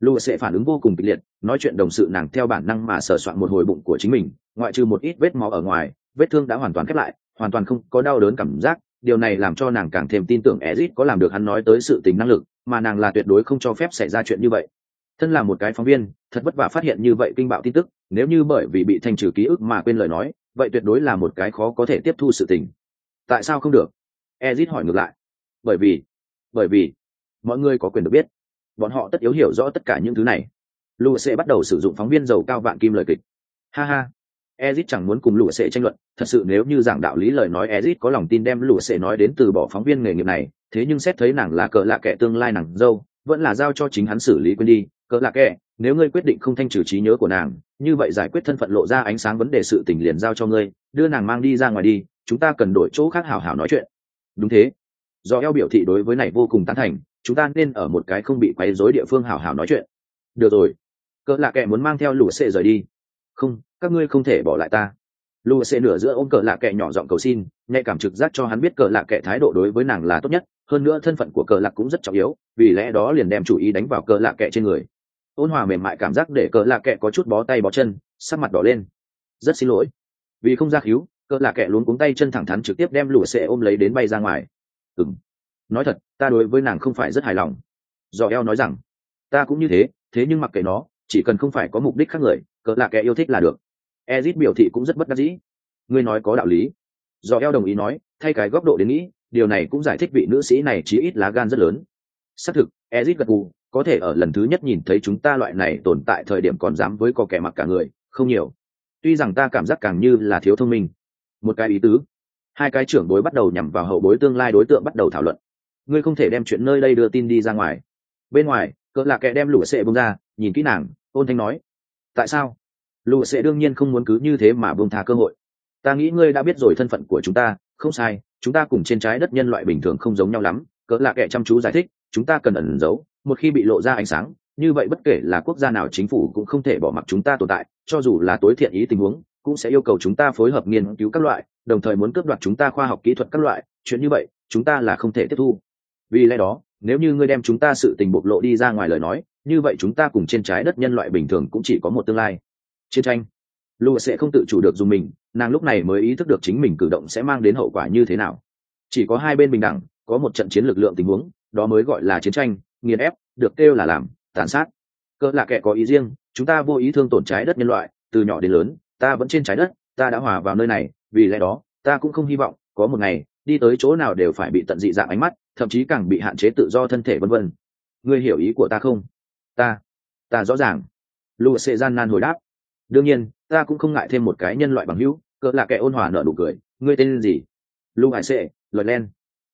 Lùa sẽ phản ứng vô cùng kịch liệt, nói chuyện đồng sự nàng theo bản năng mà sờ soạn một hồi bụng của chính mình, ngoại trừ một ít vết máu ở ngoài, vết thương đã hoàn toàn khép lại, hoàn toàn không có đau đớn cảm giác, điều này làm cho nàng càng thêm tin tưởng ezit có làm được hắn nói tới sự tình năng lực, mà nàng là tuyệt đối không cho phép xảy ra chuyện như vậy thân là một cái phóng viên, thật vất vả phát hiện như vậy kinh bạo tin tức, nếu như bởi vì bị thanh trừ ký ức mà quên lời nói, vậy tuyệt đối là một cái khó có thể tiếp thu sự tình. Tại sao không được? Ezit hỏi ngược lại. Bởi vì bởi vì, mọi người có quyền được biết, bọn họ tất yếu hiểu rõ tất cả những thứ này. Lụa sẽ bắt đầu sử dụng phóng viên giàu cao vạn kim lời kịch. Ha ha. Ezit chẳng muốn cùng lụa sẽ tranh luận, thật sự nếu như giảng đạo lý lời nói ezit có lòng tin đem lụa sẽ nói đến từ bỏ phóng viên nghề nghiệp này, thế nhưng xét thấy nàng là cỡ lạ kẻ tương lai nàng dâu, vẫn là giao cho chính hắn xử lý quên đi cỡ lạ kẻ, nếu ngươi quyết định không thanh trừ trí nhớ của nàng, như vậy giải quyết thân phận lộ ra ánh sáng vấn đề sự tình liền giao cho ngươi, đưa nàng mang đi ra ngoài đi, chúng ta cần đổi chỗ khác hảo hảo nói chuyện. Đúng thế. Do eo biểu thị đối với này vô cùng tán thành, chúng ta nên ở một cái không bị quấy rối địa phương hảo hảo nói chuyện. Được rồi. Cỡ lạ kệ muốn mang theo lũ xệ rời đi. Không, các ngươi không thể bỏ lại ta. Lũ xệ nửa giữa ôm cỡ lạ kệ nhỏ giọng cầu xin, nhạy cảm trực giác cho hắn biết cỡ lạ kệ thái độ đối với nàng là tốt nhất. Hơn nữa thân phận của cờ lạc cũng rất trọng yếu, vì lẽ đó liền đem chủ ý đánh vào cờ lạc kệ trên người ôn hòa mềm mại cảm giác để cỡ lạ kệ có chút bó tay bó chân, sắc mặt đỏ lên. Rất xin lỗi. Vì không ra cứu, cỡ lạ kệ luôn cuống tay chân thẳng thắn trực tiếp đem lụa sệ ôm lấy đến bay ra ngoài. Ừng nói thật, ta đối với nàng không phải rất hài lòng. Do eo nói rằng, ta cũng như thế thế nhưng mặc kệ nó, chỉ cần không phải có mục đích khác người, cỡ lạ kệ yêu thích là được. Ezit biểu thị cũng rất bất đắc dĩ. Ngươi nói có đạo lý. Do eo đồng ý nói, thay cái góc độ đến nghĩ, điều này cũng giải thích vị nữ sĩ này chí ít lá gan rất lớn. Xác thực, ezit gật gù có thể ở lần thứ nhất nhìn thấy chúng ta loại này tồn tại thời điểm còn dám với có kẻ mặc cả người, không nhiều. Tuy rằng ta cảm giác càng như là thiếu thông minh. Một cái ý tứ. Hai cái trưởng bối bắt đầu nhằm vào hậu bối tương lai đối tượng bắt đầu thảo luận. Ngươi không thể đem chuyện nơi đây đưa tin đi ra ngoài. Bên ngoài, cỡ là kẻ đem lụa sệ bông ra, nhìn kỹ nàng, ôn thanh nói. Tại sao? Lụa sệ đương nhiên không muốn cứ như thế mà bông thà cơ hội. Ta nghĩ ngươi đã biết rồi thân phận của chúng ta, không sai, chúng ta cùng trên trái đất nhân loại bình thường không giống nhau lắm, cỡ là kẻ chăm chú giải thích, chúng ta cần ẩn giấu một khi bị lộ ra ánh sáng, như vậy bất kể là quốc gia nào chính phủ cũng không thể bỏ mặc chúng ta tồn tại, cho dù là tối thiện ý tình huống, cũng sẽ yêu cầu chúng ta phối hợp nghiên cứu các loại, đồng thời muốn cướp đoạt chúng ta khoa học kỹ thuật các loại. Chuyện như vậy, chúng ta là không thể tiếp thu. Vì lẽ đó, nếu như ngươi đem chúng ta sự tình bộc lộ đi ra ngoài lời nói, như vậy chúng ta cùng trên trái đất nhân loại bình thường cũng chỉ có một tương lai. Chiến tranh. Lụa sẽ không tự chủ được dùng mình, nàng lúc này mới ý thức được chính mình cử động sẽ mang đến hậu quả như thế nào. Chỉ có hai bên bình đẳng, có một trận chiến lực lượng tình huống, đó mới gọi là chiến tranh nghiền ép, được kêu là làm, tàn sát. Cỡ là kẻ có ý riêng, chúng ta vô ý thương tổn trái đất nhân loại, từ nhỏ đến lớn, ta vẫn trên trái đất, ta đã hòa vào nơi này, vì lẽ đó, ta cũng không hy vọng có một ngày, đi tới chỗ nào đều phải bị tận dị dạng ánh mắt, thậm chí càng bị hạn chế tự do thân thể vân vân. Ngươi hiểu ý của ta không? Ta ta rõ ràng. Lụ sẽ gian nan hồi đáp. Đương nhiên, ta cũng không ngại thêm một cái nhân loại bằng hữu, cỡ là kẻ ôn hòa nợ nụ cười. Ngươi tên gì? Lụ hải sệ lời len.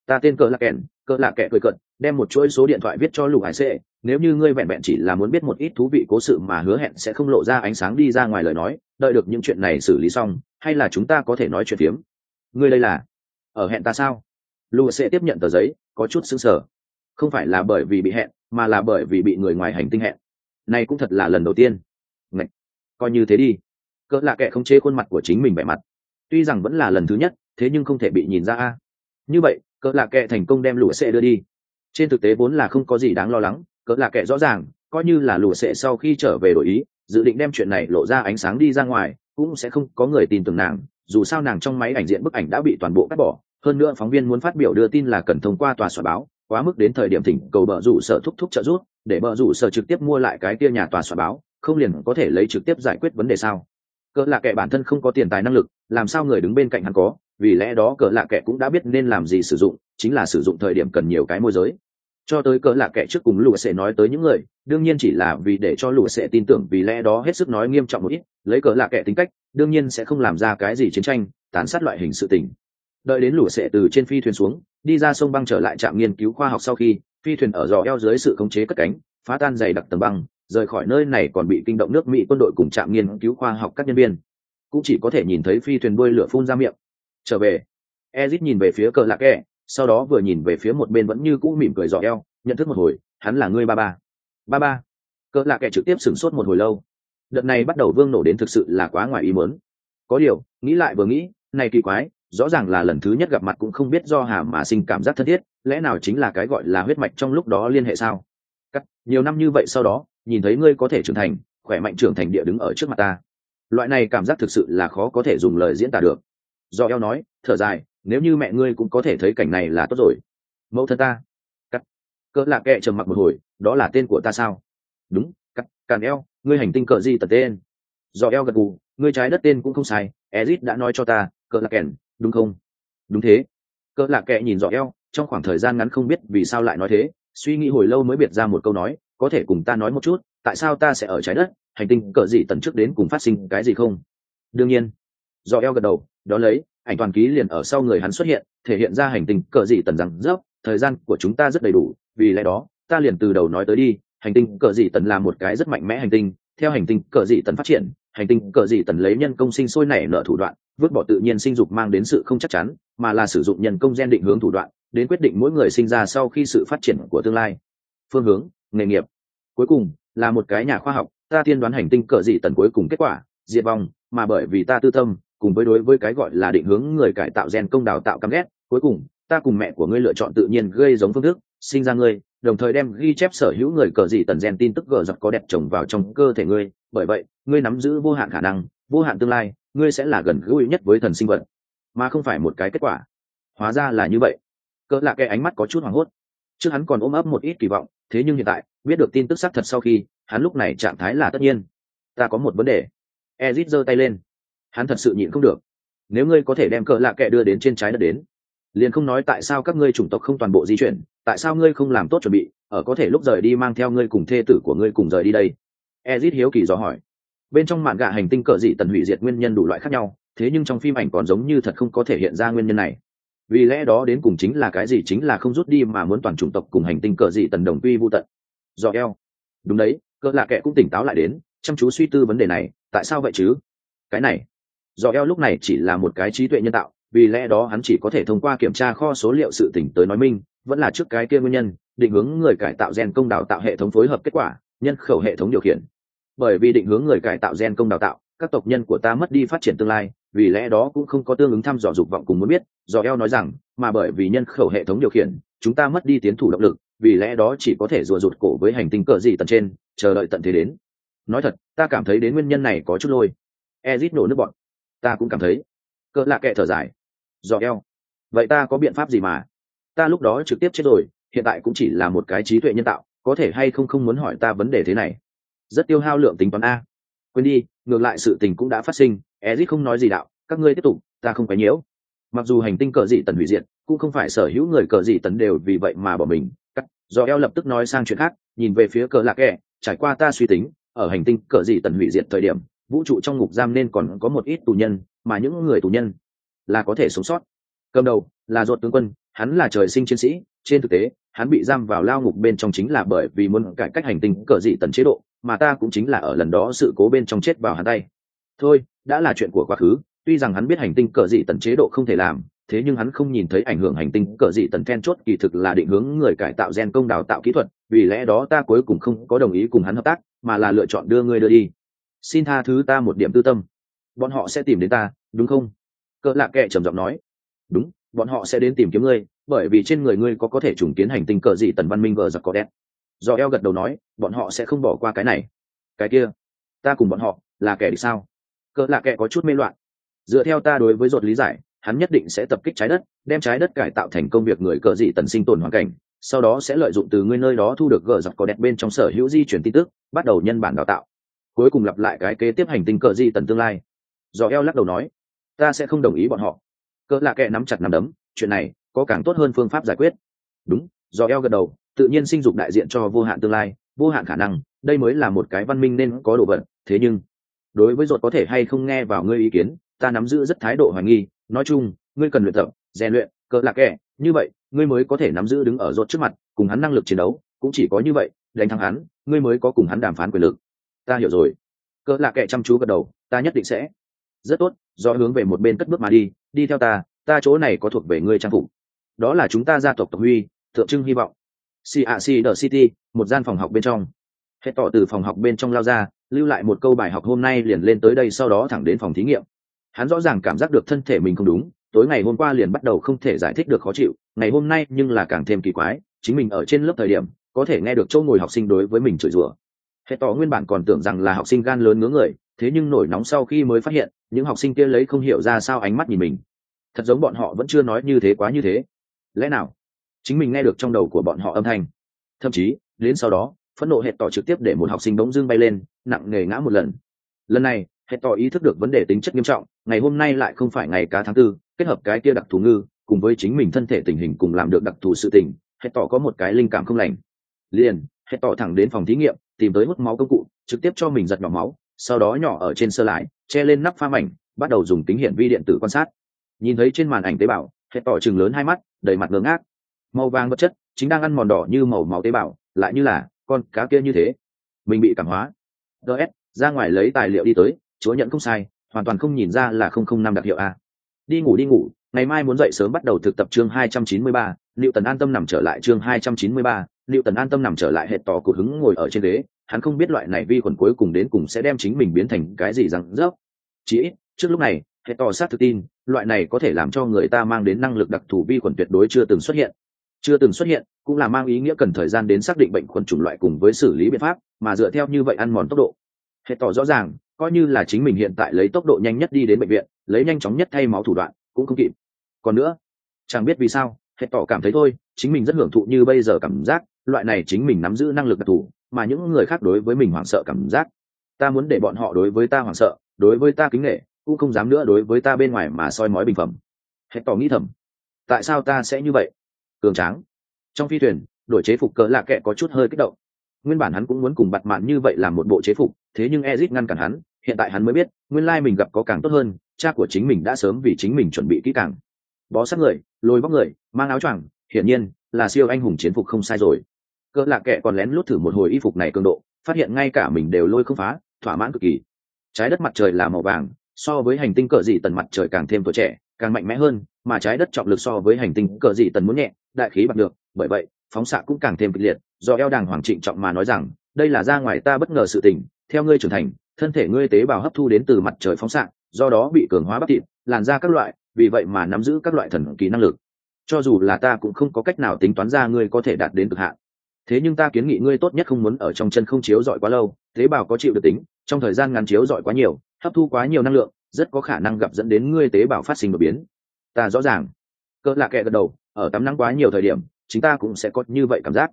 Ta tên cỡ là kẻn cỡ là kẻ cười cận đem một chuỗi số điện thoại viết cho lục hải sệ, nếu như ngươi vẹn vẹn chỉ là muốn biết một ít thú vị cố sự mà hứa hẹn sẽ không lộ ra ánh sáng đi ra ngoài lời nói, đợi được những chuyện này xử lý xong, hay là chúng ta có thể nói chuyện phiếm? Ngươi đây là, ở hẹn ta sao? Lục sẽ tiếp nhận tờ giấy, có chút xứng sờ. Không phải là bởi vì bị hẹn, mà là bởi vì bị người ngoài hành tinh hẹn. Này cũng thật là lần đầu tiên. Ngậy! coi như thế đi. Cỡ lạ kệ không chế khuôn mặt của chính mình vẻ mặt. Tuy rằng vẫn là lần thứ nhất, thế nhưng không thể bị nhìn ra a. Như vậy, cỡ lạ kệ thành công đem lụa xe đưa đi trên thực tế vốn là không có gì đáng lo lắng, cỡ là kẻ rõ ràng, coi như là lùa sệ sau khi trở về đổi ý, dự định đem chuyện này lộ ra ánh sáng đi ra ngoài, cũng sẽ không có người tin tưởng nàng, dù sao nàng trong máy ảnh diện bức ảnh đã bị toàn bộ cắt bỏ. Hơn nữa phóng viên muốn phát biểu đưa tin là cần thông qua tòa soạn báo, quá mức đến thời điểm thỉnh cầu bờ rủ sở thúc thúc trợ giúp, để bờ rủ sở trực tiếp mua lại cái kia nhà tòa soạn báo, không liền có thể lấy trực tiếp giải quyết vấn đề sao? Cỡ lạ kệ bản thân không có tiền tài năng lực, làm sao người đứng bên cạnh hắn có? Vì lẽ đó cỡ lạ kệ cũng đã biết nên làm gì sử dụng, chính là sử dụng thời điểm cần nhiều cái môi giới cho tới cỡ lạ kệ trước cùng lụa sẽ nói tới những người, đương nhiên chỉ là vì để cho lụa sẽ tin tưởng vì lẽ đó hết sức nói nghiêm trọng một ít, lấy cỡ lạ kệ tính cách, đương nhiên sẽ không làm ra cái gì chiến tranh tán sát loại hình sự tình. Đợi đến lụa sẽ từ trên phi thuyền xuống, đi ra sông băng trở lại trạm nghiên cứu khoa học sau khi, phi thuyền ở dò eo dưới sự khống chế cất cánh, phá tan dày đặc tầng băng, rời khỏi nơi này còn bị kinh động nước mỹ quân đội cùng trạm nghiên cứu khoa học các nhân viên. Cũng chỉ có thể nhìn thấy phi thuyền đuôi lửa phun ra miệng. Trở về. Ezit nhìn về phía cờ lạc kẹ sau đó vừa nhìn về phía một bên vẫn như cũ mỉm cười dò eo, nhận thức một hồi, hắn là ngươi ba ba. Ba ba. Cỡ lạ kẻ trực tiếp sửng sốt một hồi lâu. Đợt này bắt đầu vương nổ đến thực sự là quá ngoài ý muốn. Có điều, nghĩ lại vừa nghĩ, này kỳ quái, rõ ràng là lần thứ nhất gặp mặt cũng không biết do hà mà sinh cảm giác thân thiết, lẽ nào chính là cái gọi là huyết mạch trong lúc đó liên hệ sao? Cắt, nhiều năm như vậy sau đó, nhìn thấy ngươi có thể trưởng thành, khỏe mạnh trưởng thành địa đứng ở trước mặt ta. Loại này cảm giác thực sự là khó có thể dùng lời diễn tả được. Do eo nói, thở dài nếu như mẹ ngươi cũng có thể thấy cảnh này là tốt rồi. Mẫu thân ta. Cắt. Cỡ lạ kệ trầm mặc một hồi, đó là tên của ta sao? Đúng, cắt, càn eo, ngươi hành tinh cờ gì tật tên? Do eo gật gù, ngươi trái đất tên cũng không sai, ezit đã nói cho ta, cỡ lạ kèn đúng không? Đúng thế. Cỡ lạ kệ nhìn dò eo, trong khoảng thời gian ngắn không biết vì sao lại nói thế, suy nghĩ hồi lâu mới biệt ra một câu nói, có thể cùng ta nói một chút, tại sao ta sẽ ở trái đất, hành tinh cỡ gì tần trước đến cùng phát sinh cái gì không? Đương nhiên. Do eo gật đầu đó lấy ảnh toàn ký liền ở sau người hắn xuất hiện, thể hiện ra hành tinh cờ dị tần rằng dốc thời gian của chúng ta rất đầy đủ, vì lẽ đó, ta liền từ đầu nói tới đi, hành tinh cờ dị tần là một cái rất mạnh mẽ hành tinh, theo hành tinh cờ dị tần phát triển, hành tinh cờ dị tần lấy nhân công sinh sôi nảy nở thủ đoạn, vứt bỏ tự nhiên sinh dục mang đến sự không chắc chắn, mà là sử dụng nhân công gen định hướng thủ đoạn, đến quyết định mỗi người sinh ra sau khi sự phát triển của tương lai. Phương hướng, nghề nghiệp. Cuối cùng, là một cái nhà khoa học, ta tiên đoán hành tinh cờ dị tần cuối cùng kết quả, diệt vong, mà bởi vì ta tư tâm cùng với đối với cái gọi là định hướng người cải tạo gen công đào tạo căm ghét, cuối cùng, ta cùng mẹ của ngươi lựa chọn tự nhiên gây giống phương thức, sinh ra ngươi, đồng thời đem ghi chép sở hữu người cờ gì tần gen tin tức gờ giặc có đẹp trồng vào trong cơ thể ngươi, bởi vậy, ngươi nắm giữ vô hạn khả năng, vô hạn tương lai, ngươi sẽ là gần gũi nhất với thần sinh vật, mà không phải một cái kết quả. Hóa ra là như vậy. Cỡ là cái ánh mắt có chút hoảng hốt. Trước hắn còn ôm ấp một ít kỳ vọng, thế nhưng hiện tại, biết được tin tức xác thật sau khi, hắn lúc này trạng thái là tất nhiên. Ta có một vấn đề. Ezit giơ tay lên hắn thật sự nhịn không được. Nếu ngươi có thể đem cỡ lạ kệ đưa đến trên trái đất đến, liền không nói tại sao các ngươi chủng tộc không toàn bộ di chuyển, tại sao ngươi không làm tốt chuẩn bị, ở có thể lúc rời đi mang theo ngươi cùng thê tử của ngươi cùng rời đi đây? Ezit hiếu kỳ dò hỏi. Bên trong mạn gạ hành tinh cờ dị tần hủy diệt nguyên nhân đủ loại khác nhau, thế nhưng trong phim ảnh còn giống như thật không có thể hiện ra nguyên nhân này. Vì lẽ đó đến cùng chính là cái gì chính là không rút đi mà muốn toàn chủng tộc cùng hành tinh cờ dị tần đồng quy vô tận. Do eo. Đúng đấy cỡ lạ kệ cũng tỉnh táo lại đến, chăm chú suy tư vấn đề này, tại sao vậy chứ? Cái này do eo lúc này chỉ là một cái trí tuệ nhân tạo, vì lẽ đó hắn chỉ có thể thông qua kiểm tra kho số liệu sự tỉnh tới nói minh, vẫn là trước cái kia nguyên nhân, định hướng người cải tạo gen công đào tạo hệ thống phối hợp kết quả, nhân khẩu hệ thống điều khiển. Bởi vì định hướng người cải tạo gen công đào tạo, các tộc nhân của ta mất đi phát triển tương lai, vì lẽ đó cũng không có tương ứng thăm dò dục vọng cùng muốn biết do eo nói rằng, mà bởi vì nhân khẩu hệ thống điều khiển, chúng ta mất đi tiến thủ động lực, vì lẽ đó chỉ có thể rùa rụt cổ với hành tinh cỡ gì tận trên, chờ đợi tận thế đến. Nói thật, ta cảm thấy đến nguyên nhân này có chút lôi. Ezit nổ nước bọn ta cũng cảm thấy. Cỡ lạ kệ thở dài. Dò eo. Vậy ta có biện pháp gì mà? Ta lúc đó trực tiếp chết rồi, hiện tại cũng chỉ là một cái trí tuệ nhân tạo, có thể hay không không muốn hỏi ta vấn đề thế này? Rất tiêu hao lượng tính toán a. Quên đi, ngược lại sự tình cũng đã phát sinh ezit không nói gì đạo, các ngươi tiếp tục, ta không phải nhiễu. Mặc dù hành tinh cờ dị tần hủy diệt, cũng không phải sở hữu người cờ dị tần đều vì vậy mà bỏ mình. Cắt do eo lập tức nói sang chuyện khác, nhìn về phía cờ lạc kẹ trải qua ta suy tính, ở hành tinh cờ dị tần hủy diệt thời điểm vũ trụ trong ngục giam nên còn có một ít tù nhân, mà những người tù nhân là có thể sống sót. Cầm đầu là ruột tướng quân, hắn là trời sinh chiến sĩ, trên thực tế, hắn bị giam vào lao ngục bên trong chính là bởi vì muốn cải cách hành tinh, cờ dị tần chế độ, mà ta cũng chính là ở lần đó sự cố bên trong chết vào hắn tay. Thôi, đã là chuyện của quá khứ, tuy rằng hắn biết hành tinh cờ dị tần chế độ không thể làm, thế nhưng hắn không nhìn thấy ảnh hưởng hành tinh cờ dị tần then chốt kỳ thực là định hướng người cải tạo gen công đào tạo kỹ thuật, vì lẽ đó ta cuối cùng không có đồng ý cùng hắn hợp tác, mà là lựa chọn đưa ngươi đưa đi xin tha thứ ta một điểm tư tâm. Bọn họ sẽ tìm đến ta, đúng không? Cỡ lạ kệ trầm giọng nói. Đúng, bọn họ sẽ đến tìm kiếm ngươi, bởi vì trên người ngươi có có thể trùng kiến hành tinh cờ dị tần văn minh vờ giặc có đen do eo gật đầu nói, bọn họ sẽ không bỏ qua cái này. Cái kia, ta cùng bọn họ, là kẻ đi sao? Cỡ lạ kệ có chút mê loạn. Dựa theo ta đối với dột lý giải, hắn nhất định sẽ tập kích trái đất, đem trái đất cải tạo thành công việc người cờ dị tần sinh tồn hoàn cảnh, sau đó sẽ lợi dụng từ ngươi nơi đó thu được gờ giặc có đẹp bên trong sở hữu di chuyển tin tức, bắt đầu nhân bản đào tạo cuối cùng lặp lại cái kế tiếp hành tinh cờ di tần tương lai. Do eo lắc đầu nói, ta sẽ không đồng ý bọn họ. Cỡ lạ kệ nắm chặt nắm đấm, chuyện này có càng tốt hơn phương pháp giải quyết. Đúng do eo gật đầu, tự nhiên sinh dục đại diện cho vô hạn tương lai, vô hạn khả năng, đây mới là một cái văn minh nên có đồ vật, thế nhưng, đối với ruột có thể hay không nghe vào ngươi ý kiến, ta nắm giữ rất thái độ hoài nghi, nói chung, ngươi cần luyện tập, rèn luyện, cỡ lạc kẻ như vậy, ngươi mới có thể nắm giữ đứng ở ruột trước mặt, cùng hắn năng lực chiến đấu, cũng chỉ có như vậy, đánh thắng hắn, ngươi mới có cùng hắn đàm phán quyền lực ta hiểu rồi. Cỡ là kẻ chăm chú gật đầu, ta nhất định sẽ. Rất tốt, do hướng về một bên cất bước mà đi đi theo ta ta chỗ này có thuộc về ngươi trang phục. Đó là chúng ta gia tộc tộc huy, tượng trưng hy vọng. Cac the city, một gian phòng học bên trong. Hết tỏ từ phòng học bên trong lao ra, lưu lại một câu bài học hôm nay liền lên tới đây sau đó thẳng đến phòng thí nghiệm. Hắn rõ ràng cảm giác được thân thể mình không đúng, tối ngày hôm qua liền bắt đầu không thể giải thích được khó chịu, ngày hôm nay nhưng là càng thêm kỳ quái, chính mình ở trên lớp thời điểm, có thể nghe được chỗ ngồi học sinh đối với mình chửi rủa hệ tỏ nguyên bản còn tưởng rằng là học sinh gan lớn ngứa người, thế nhưng nổi nóng sau khi mới phát hiện, những học sinh kia lấy không hiểu ra sao ánh mắt nhìn mình. Thật giống bọn họ vẫn chưa nói như thế quá như thế. Lẽ nào? Chính mình nghe được trong đầu của bọn họ âm thanh. Thậm chí, đến sau đó, phẫn nộ hệ tỏ trực tiếp để một học sinh bỗng dưng bay lên, nặng nề ngã một lần. Lần này hệ tỏ ý thức được vấn đề tính chất nghiêm trọng, ngày hôm nay lại không phải ngày cá tháng tư, kết hợp cái kia đặc thù ngư, cùng với chính mình thân thể tình hình cùng làm được đặc thù sự tình hệ tỏ có một cái linh cảm không lành. Liền hệ tỏ thẳng đến phòng thí nghiệm tìm tới hút máu công cụ, trực tiếp cho mình giật nhỏ máu, sau đó nhỏ ở trên sơ lại, che lên nắp pha mảnh, bắt đầu dùng tính hiển vi điện tử quan sát. Nhìn thấy trên màn ảnh tế bào hệ tỏ chừng lớn hai mắt, đầy mặt ngơ ngác. Màu vàng vật chất, chính đang ăn mòn đỏ như màu máu tế bào, lại như là con cá kia như thế. Mình bị cảm hóa. Gs ra ngoài lấy tài liệu đi tới, chúa nhận không sai, hoàn toàn không nhìn ra là không không năm đặc hiệu a. Đi ngủ đi ngủ, ngày mai muốn dậy sớm bắt đầu thực tập chương hai trăm chín mươi ba liệu tần an tâm nằm trở lại chương hai trăm chín mươi ba liệu tần an tâm nằm trở lại hệ tỏ cột hứng ngồi ở trên ghế, hắn không biết loại này vi khuẩn cuối cùng đến cùng sẽ đem chính mình biến thành cái gì rằng rớp. Chỉ ít, trước lúc này hệ tỏ sát thực tin, loại này có thể làm cho người ta mang đến năng lực đặc thù vi khuẩn tuyệt đối chưa từng xuất hiện. Chưa từng xuất hiện, cũng là mang ý nghĩa cần thời gian đến xác định bệnh khuẩn chủng loại cùng với xử lý biện pháp, mà dựa theo như vậy ăn mòn tốc độ. Hệ tỏ rõ ràng, coi như là chính mình hiện tại lấy tốc độ nhanh nhất đi đến bệnh viện, lấy nhanh chóng nhất thay máu thủ đoạn, cũng không kịp. Còn nữa, chẳng biết vì sao hệ tỏ cảm thấy thôi, chính mình rất hưởng thụ như bây giờ cảm giác loại này chính mình nắm giữ năng lực đặc thù, mà những người khác đối với mình hoảng sợ cảm giác. Ta muốn để bọn họ đối với ta hoảng sợ, đối với ta kính nghệ cũng không dám nữa đối với ta bên ngoài mà soi mói bình phẩm. Hết tỏ nghĩ thầm. Tại sao ta sẽ như vậy? Cường tráng. Trong phi thuyền đổi chế phục cỡ lạ kệ có chút hơi kích động. Nguyên bản hắn cũng muốn cùng bặt mạn như vậy làm một bộ chế phục, thế nhưng ezit ngăn cản hắn, hiện tại hắn mới biết, nguyên lai mình gặp có càng tốt hơn, cha của chính mình đã sớm vì chính mình chuẩn bị kỹ càng. Bó sát người, lôi bóc người, mang áo choàng, hiển nhiên là siêu anh hùng chiến phục không sai rồi cỡ lạ kệ còn lén lút thử một hồi y phục này cường độ, phát hiện ngay cả mình đều lôi không phá, thỏa mãn cực kỳ. Trái đất mặt trời là màu vàng, so với hành tinh cỡ dị tần mặt trời càng thêm tuổi trẻ, càng mạnh mẽ hơn, mà trái đất trọng lực so với hành tinh cỡ dị tần muốn nhẹ, đại khí bằng được, bởi vậy, phóng xạ cũng càng thêm kịch liệt, do eo đàng hoàng trịnh trọng mà nói rằng, đây là ra ngoài ta bất ngờ sự tình, theo ngươi trưởng thành, thân thể ngươi tế bào hấp thu đến từ mặt trời phóng xạ, do đó bị cường hóa bắp thịt, làn ra các loại, vì vậy mà nắm giữ các loại thần kỳ năng lực. Cho dù là ta cũng không có cách nào tính toán ra ngươi có thể đạt đến cực hạn thế nhưng ta kiến nghị ngươi tốt nhất không muốn ở trong chân không chiếu dọi quá lâu, tế bào có chịu được tính, trong thời gian ngắn chiếu dọi quá nhiều, hấp thu quá nhiều năng lượng, rất có khả năng gặp dẫn đến ngươi tế bào phát sinh đột biến. Ta rõ ràng. Cỡ lạ kệ gật đầu, ở tắm nắng quá nhiều thời điểm chúng ta cũng sẽ có như vậy cảm giác.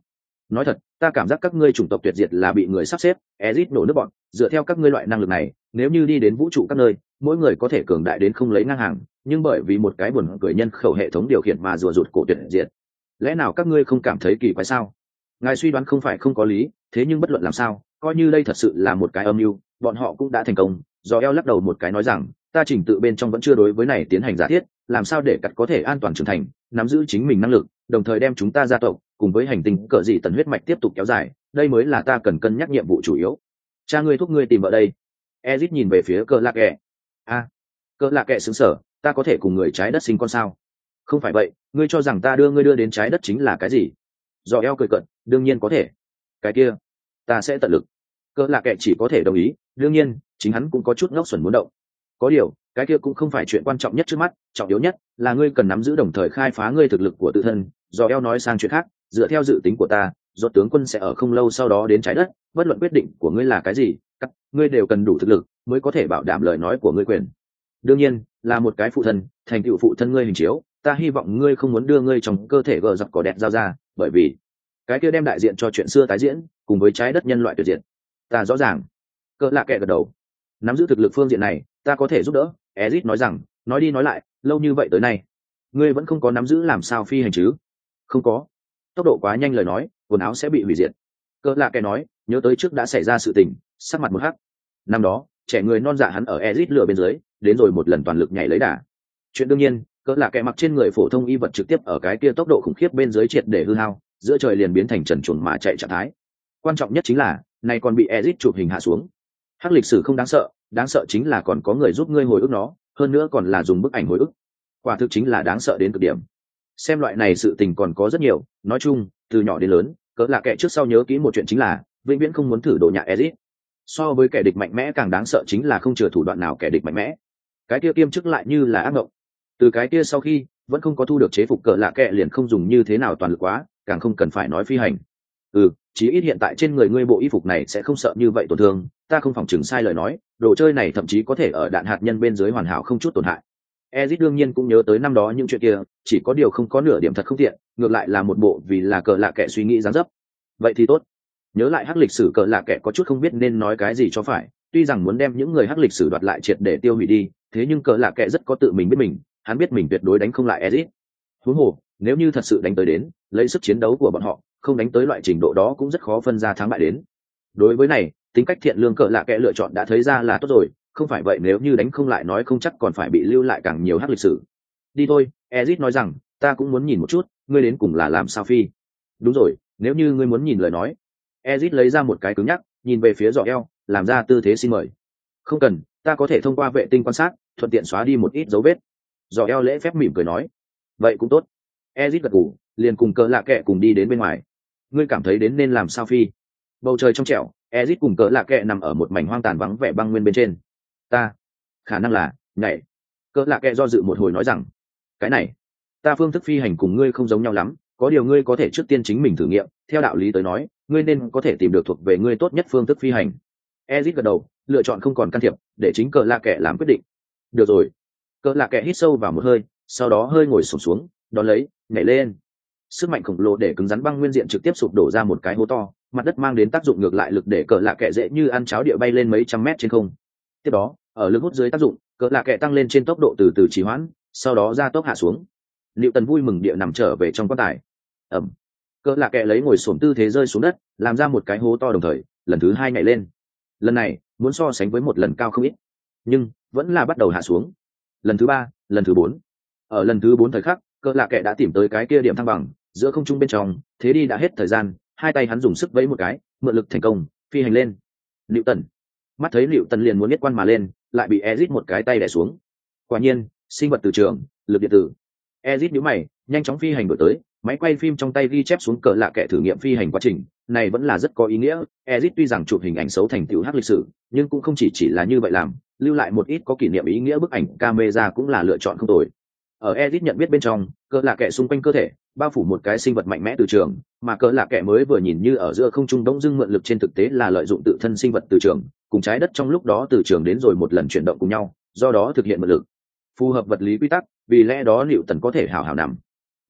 Nói thật, ta cảm giác các ngươi chủng tộc tuyệt diệt là bị người sắp xếp, ezit nổ nước bọn, dựa theo các ngươi loại năng lực này, nếu như đi đến vũ trụ các nơi, mỗi người có thể cường đại đến không lấy ngang hàng, nhưng bởi vì một cái buồn cười nhân khẩu hệ thống điều khiển mà rùa rụt cổ tuyệt diệt. Lẽ nào các ngươi không cảm thấy kỳ quái sao? Ngài suy đoán không phải không có lý, thế nhưng bất luận làm sao, coi như đây thật sự là một cái âm mưu, bọn họ cũng đã thành công. Do eo lắc đầu một cái nói rằng, ta trình tự bên trong vẫn chưa đối với này tiến hành giả thiết, làm sao để cắt có thể an toàn trưởng thành, nắm giữ chính mình năng lực, đồng thời đem chúng ta gia tộc, cùng với hành tinh cỡ dị tần huyết mạch tiếp tục kéo dài, đây mới là ta cần cân nhắc nhiệm vụ chủ yếu. Cha ngươi thúc ngươi tìm ở đây. Ezit nhìn về phía cờ lạc kệ. A cờ lạc kệ xứng sở, ta có thể cùng người trái đất sinh con sao? Không phải vậy, ngươi cho rằng ta đưa ngươi đưa đến trái đất chính là cái gì? Do eo cười cận đương nhiên có thể. Cái kia, ta sẽ tận lực. Cỡ là kệ chỉ có thể đồng ý, đương nhiên, chính hắn cũng có chút ngốc xuẩn muốn động. Có điều, cái kia cũng không phải chuyện quan trọng nhất trước mắt, trọng yếu nhất là ngươi cần nắm giữ đồng thời khai phá ngươi thực lực của tự thân. Do eo nói sang chuyện khác, dựa theo dự tính của ta, do tướng quân sẽ ở không lâu sau đó đến trái đất, bất luận quyết định của ngươi là cái gì, các ngươi đều cần đủ thực lực mới có thể bảo đảm lời nói của ngươi quyền. Đương nhiên, là một cái phụ thân, thành tựu phụ thân ngươi hình chiếu, ta hy vọng ngươi không muốn đưa ngươi trong cơ thể gờ dọc cỏ đẹp giao ra, bởi vì cái kia đem đại diện cho chuyện xưa tái diễn, cùng với trái đất nhân loại tuyệt diện ta rõ ràng. Cỡ lạ kệ gật đầu. Nắm giữ thực lực phương diện này, ta có thể giúp đỡ, ezit nói rằng, nói đi nói lại, lâu như vậy tới nay, ngươi vẫn không có nắm giữ làm sao phi hành chứ? Không có. Tốc độ quá nhanh lời nói, quần áo sẽ bị hủy diệt. Cỡ lạ kẻ nói, nhớ tới trước đã xảy ra sự tình, sắc mặt một hắc. Năm đó, trẻ người non dạ hắn ở ezit lửa bên dưới, đến rồi một lần toàn lực nhảy lấy đà. Chuyện đương nhiên, cỡ lạ kẻ mặc trên người phổ thông y vật trực tiếp ở cái kia tốc độ khủng khiếp bên dưới triệt để hư hao giữa trời liền biến thành trần chuồn mà chạy trạng thái. Quan trọng nhất chính là, này còn bị ezit chụp hình hạ xuống. Hắc lịch sử không đáng sợ đáng sợ chính là còn có người giúp ngươi hồi ức nó, hơn nữa còn là dùng bức ảnh hồi ức. Quả thực chính là đáng sợ đến cực điểm. Xem loại này sự tình còn có rất nhiều, nói chung, từ nhỏ đến lớn, cỡ là kẻ trước sau nhớ kỹ một chuyện chính là, vĩnh viễn không muốn thử đồ nhà ezit so với kẻ địch mạnh mẽ càng đáng sợ chính là không chừa thủ đoạn nào kẻ địch mạnh mẽ. Cái kia kiêm chức lại như là ác mộng. Từ cái kia sau khi, vẫn không có thu được chế phục cỡ lạ kệ liền không dùng như thế nào toàn lực quá càng không cần phải nói phi hành. Ừ chí ít hiện tại trên người ngươi bộ y phục này sẽ không sợ như vậy tổn thương, ta không phòng chừng sai lời nói, đồ chơi này thậm chí có thể ở đạn hạt nhân bên dưới hoàn hảo không chút tổn hại. Ezit đương nhiên cũng nhớ tới năm đó những chuyện kia, chỉ có điều không có nửa điểm thật không tiện, ngược lại là một bộ vì là cờ lạ kệ suy nghĩ dán dấp. Vậy thì tốt. Nhớ lại hắc lịch sử cờ lạ kệ có chút không biết nên nói cái gì cho phải, tuy rằng muốn đem những người hắc lịch sử đoạt lại triệt để tiêu hủy đi, thế nhưng cờ lạ kệ rất có tự mình biết mình, hắn biết mình tuyệt đối đánh không lại ezit. Huống hồ nếu như thật sự đánh tới đến, lấy sức chiến đấu của bọn họ, không đánh tới loại trình độ đó cũng rất khó phân ra thắng bại đến. Đối với này, tính cách thiện lương cỡ lạ kẽ lựa chọn đã thấy ra là tốt rồi, không phải vậy nếu như đánh không lại nói không chắc còn phải bị lưu lại càng nhiều hát lịch sử. Đi thôi, ezit nói rằng, ta cũng muốn nhìn một chút, ngươi đến cùng là làm sao phi? Đúng rồi, nếu như ngươi muốn nhìn lời nói. Ezit lấy ra một cái cứng nhắc, nhìn về phía giỏ eo, làm ra tư thế xin mời. Không cần, ta có thể thông qua vệ tinh quan sát, thuận tiện xóa đi một ít dấu vết. Giỏ eo lễ phép mỉm cười nói. Vậy cũng tốt ezit gật gù liền cùng cỡ lạ kệ cùng đi đến bên ngoài. Ngươi cảm thấy đến nên làm sao phi? Bầu trời trong trẻo ezit cùng cỡ lạ kệ nằm ở một mảnh hoang tàn vắng vẻ băng nguyên bên trên. Ta khả năng là nhảy. Cỡ lạ kệ do dự một hồi nói rằng cái này ta phương thức phi hành cùng ngươi không giống nhau lắm có điều ngươi có thể trước tiên chính mình thử nghiệm theo đạo lý tới nói ngươi nên có thể tìm được thuộc về ngươi tốt nhất phương thức phi hành. Ezit gật đầu lựa chọn không còn can thiệp để chính cỡ lạ kệ làm quyết định. Được rồi. Cỡ lạ kệ hít sâu vào một hơi sau đó hơi ngồi sụp xuống, xuống đón lấy nhảy lên. Sức mạnh khổng lồ để cứng rắn băng nguyên diện trực tiếp sụp đổ ra một cái hố to, mặt đất mang đến tác dụng ngược lại lực để cỡ lạ kệ dễ như ăn cháo địa bay lên mấy trăm mét trên không. Tiếp đó, ở lực hút dưới tác dụng cỡ lạ kệ tăng lên trên tốc độ từ từ trì hoãn, sau đó ra tốc hạ xuống. Liệu tần vui mừng địa nằm trở về trong quan tài. Ẩm. Cỡ lạ kệ lấy ngồi xổm tư thế rơi xuống đất, làm ra một cái hố to đồng thời, lần thứ hai nhảy lên. Lần này, muốn so sánh với một lần cao không ít, nhưng vẫn là bắt đầu hạ xuống. Lần thứ ba, lần thứ bốn. Ở lần thứ bốn thời khắc cỡ lạ kệ đã tìm tới cái kia điểm thăng bằng, giữa không trung bên trong, thế đi đã hết thời gian, hai tay hắn dùng sức vẫy một cái, mượn lực thành công, phi hành lên. Liệu tần mắt thấy liệu tần liền muốn biết quan mà lên, lại bị ezit một cái tay đẻ xuống. Quả nhiên, sinh vật từ trường, lực điện tử. Ezit nhíu mày, nhanh chóng phi hành đổi tới, máy quay phim trong tay ghi chép xuống cỡ lạ kệ thử nghiệm phi hành quá trình, này vẫn là rất có ý nghĩa. Ezit tuy rằng chụp hình ảnh xấu thành tựu hát lịch sử, nhưng cũng không chỉ chỉ là như vậy làm, lưu lại một ít có kỷ niệm ý nghĩa bức ảnh camera cũng là lựa chọn không tồi ở Ezic nhận biết bên trong, cỡ là kệ xung quanh cơ thể, bao phủ một cái sinh vật mạnh mẽ từ trường, mà cỡ là kệ mới vừa nhìn như ở giữa không trung đông dưng mượn lực trên thực tế là lợi dụng tự thân sinh vật từ trường, cùng trái đất trong lúc đó từ trường đến rồi một lần chuyển động cùng nhau, do đó thực hiện mượn lực. Phù hợp vật lý quy tắc, vì lẽ đó liệu tần có thể hảo hảo nằm.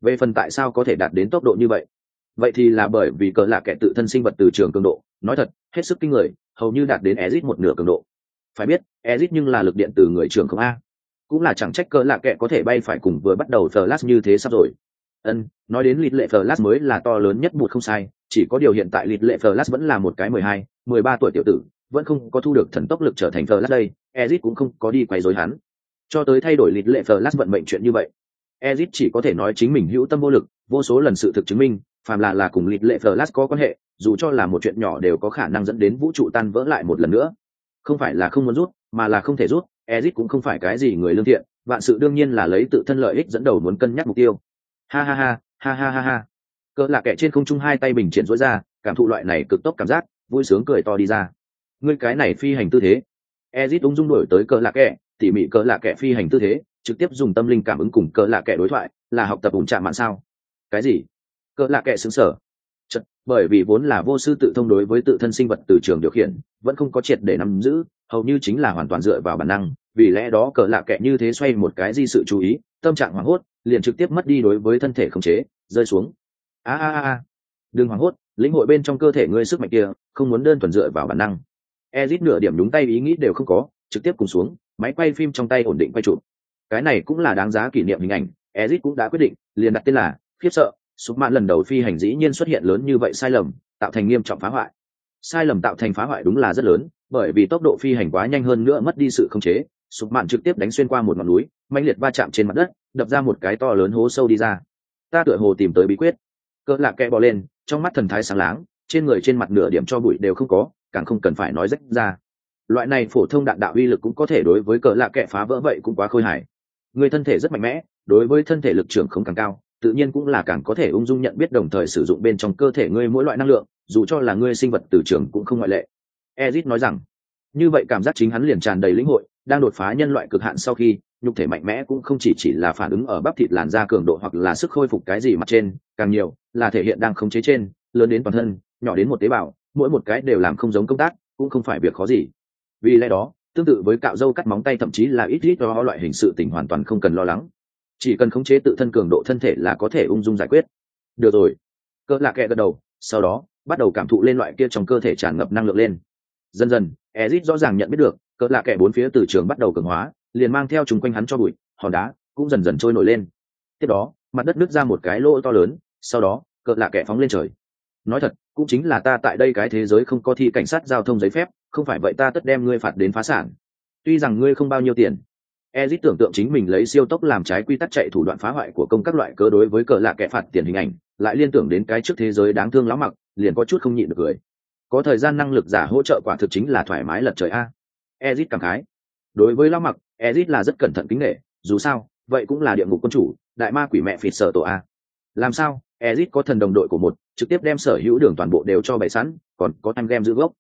Về phần tại sao có thể đạt đến tốc độ như vậy? Vậy thì là bởi vì cỡ là kệ tự thân sinh vật từ trường cường độ, nói thật, hết sức kinh người, hầu như đạt đến Ezic một nửa cường độ. Phải biết, Ezic nhưng là lực điện từ người trường không a cũng là chẳng trách cỡ lạ kệ có thể bay phải cùng vừa bắt đầu Flash như thế sắp rồi. Ân, nói đến lịch lệ Flash mới là to lớn nhất một không sai, chỉ có điều hiện tại lịch lệ Flash vẫn là một cái mười hai, mười ba tuổi tiểu tử, vẫn không có thu được thần tốc lực trở thành Flash đây, Ezit cũng không có đi quấy rối hắn. Cho tới thay đổi lịch lệ Flash vận mệnh chuyện như vậy. Ezit chỉ có thể nói chính mình hữu tâm vô lực, vô số lần sự thực chứng minh, phàm là là cùng lịch lệ Flash có quan hệ, dù cho là một chuyện nhỏ đều có khả năng dẫn đến vũ trụ tan vỡ lại một lần nữa. Không phải là không muốn rút, mà là không thể rút, Ezic cũng không phải cái gì người lương thiện, vạn sự đương nhiên là lấy tự thân lợi ích dẫn đầu muốn cân nhắc mục tiêu. Ha ha ha, ha ha ha ha. Cỡ là kẻ trên không trung hai tay bình triển rối ra, cảm thụ loại này cực tốc cảm giác, vui sướng cười to đi ra. Ngươi cái này phi hành tư thế. Ezic ung dung đổi tới cỡ là kẻ, tỉ mỉ cỡ là kẻ phi hành tư thế, trực tiếp dùng tâm linh cảm ứng cùng cỡ là kẻ đối thoại, là học tập ủng chạm mạng sao? Cái gì? Cỡ là kẻ sững sở. Bởi vì vốn là vô sư tự thông đối với tự thân sinh vật từ trường điều khiển, vẫn không có triệt để nắm giữ, hầu như chính là hoàn toàn dựa vào bản năng vì lẽ đó cỡ lạ kệ như thế xoay một cái di sự chú ý tâm trạng hoảng hốt liền trực tiếp mất đi đối với thân thể khống chế rơi xuống. A a a đừng hoảng hốt lĩnh hội bên trong cơ thể ngươi sức mạnh kia không muốn đơn thuần dựa vào bản năng. Ezit nửa điểm đúng tay ý nghĩ đều không có trực tiếp cùng xuống máy quay phim trong tay ổn định quay chụp. Cái này cũng là đáng giá kỷ niệm hình ảnh ezit cũng đã quyết định liền đặt tên là khiếp sợ sụp mạn lần đầu phi hành dĩ nhiên xuất hiện lớn như vậy sai lầm, tạo thành nghiêm trọng phá hoại. Sai lầm tạo thành phá hoại đúng là rất lớn, bởi vì tốc độ phi hành quá nhanh hơn nữa mất đi sự khống chế sụp mạn trực tiếp đánh xuyên qua một ngọn núi mạnh liệt va chạm trên mặt đất, đập ra một cái to lớn hố sâu đi ra. Ta tựa hồ tìm tới bí quyết. Cỡ lạ kẽ bò lên, trong mắt thần thái sáng láng, trên người trên mặt nửa điểm cho bụi đều không có, càng không cần phải nói rách ra. Loại này phổ thông đạn đạo uy lực cũng có thể đối với cỡ lạ kẽ phá vỡ vậy cũng quá khôi hài. Người thân thể rất mạnh mẽ, đối với thân thể lực trưởng không càng cao tự nhiên cũng là càng có thể ung dung nhận biết đồng thời sử dụng bên trong cơ thể ngươi mỗi loại năng lượng, dù cho là ngươi sinh vật từ trường cũng không ngoại lệ. Ezit nói rằng. Như vậy cảm giác chính hắn liền tràn đầy lĩnh hội, đang đột phá nhân loại cực hạn sau khi, nhục thể mạnh mẽ cũng không chỉ chỉ là phản ứng ở bắp thịt làn da cường độ hoặc là sức khôi phục cái gì mặt trên, càng nhiều là thể hiện đang khống chế trên, lớn đến toàn thân, nhỏ đến một tế bào, mỗi một cái đều làm không giống công tác, cũng không phải việc khó gì. Vì lẽ đó, tương tự với cạo râu cắt móng tay thậm chí là ít ít đó loại hình sự tình hoàn toàn không cần lo lắng chỉ cần khống chế tự thân cường độ thân thể là có thể ung dung giải quyết. Được rồi. Cỡ lạ kẹ gật đầu, sau đó, bắt đầu cảm thụ lên loại kia trong cơ thể tràn ngập năng lượng lên. Dần dần, ezit rõ ràng nhận biết được cỡ lạ kẹ bốn phía từ trường bắt đầu cường hóa, liền mang theo chúng quanh hắn cho bụi, hòn đá cũng dần dần trôi nổi lên. Tiếp đó, mặt đất nứt ra một cái lỗ to lớn, sau đó cỡ lạ kẹ phóng lên trời. Nói thật, cũng chính là ta tại đây cái thế giới không có thi cảnh sát giao thông giấy phép, không phải vậy ta tất đem ngươi phạt đến phá sản. Tuy rằng ngươi không bao nhiêu tiền ezit tưởng tượng chính mình lấy siêu tốc làm trái quy tắc chạy thủ đoạn phá hoại của công các loại cớ đối với cờ lạ kẻ phạt tiền hình ảnh, lại liên tưởng đến cái trước thế giới đáng thương lắm mặc, liền có chút không nhịn được cười. Có thời gian năng lực giả hỗ trợ quả thực chính là thoải mái lật trời a. Ezit cảm khái. Đối với lão mặc, ezit là rất cẩn thận kính nghệ dù sao, vậy cũng là địa ngục quân chủ, đại ma quỷ mẹ phịt sở tổ a. Làm sao, ezit có thần đồng đội của một, trực tiếp đem sở hữu đường toàn bộ đều cho bày sẵn, còn có tăng game giữ gốc.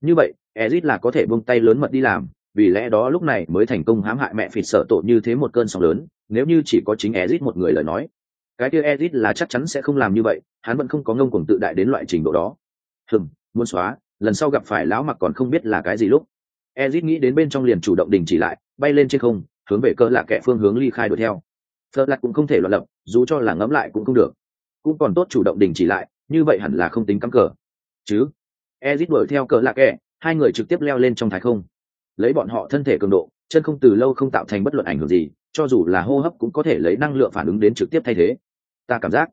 Như vậy, ezit là có thể buông tay lớn mật đi làm vì lẽ đó lúc này mới thành công hãm hại mẹ phịt sợ tội như thế một cơn sóng lớn, nếu như chỉ có chính ezit một người lời nói. Cái kia ezit là chắc chắn sẽ không làm như vậy, hắn vẫn không có ngông cuồng tự đại đến loại trình độ đó. Hừm, muốn xóa, lần sau gặp phải lão mặc còn không biết là cái gì lúc. Ezit nghĩ đến bên trong liền chủ động đình chỉ lại, bay lên trên không, hướng về cơ lạ kẻ phương hướng ly khai đuổi theo. Thợ lạc cũng không thể loạn lập, dù cho là ngẫm lại cũng không được. Cũng còn tốt chủ động đình chỉ lại, như vậy hẳn là không tính cắm cờ. Chứ? Ezit đuổi theo cờ lạ kẻ, hai người trực tiếp leo lên trong thái không lấy bọn họ thân thể cường độ, chân không từ lâu không tạo thành bất luận ảnh hưởng gì, cho dù là hô hấp cũng có thể lấy năng lượng phản ứng đến trực tiếp thay thế. Ta cảm giác,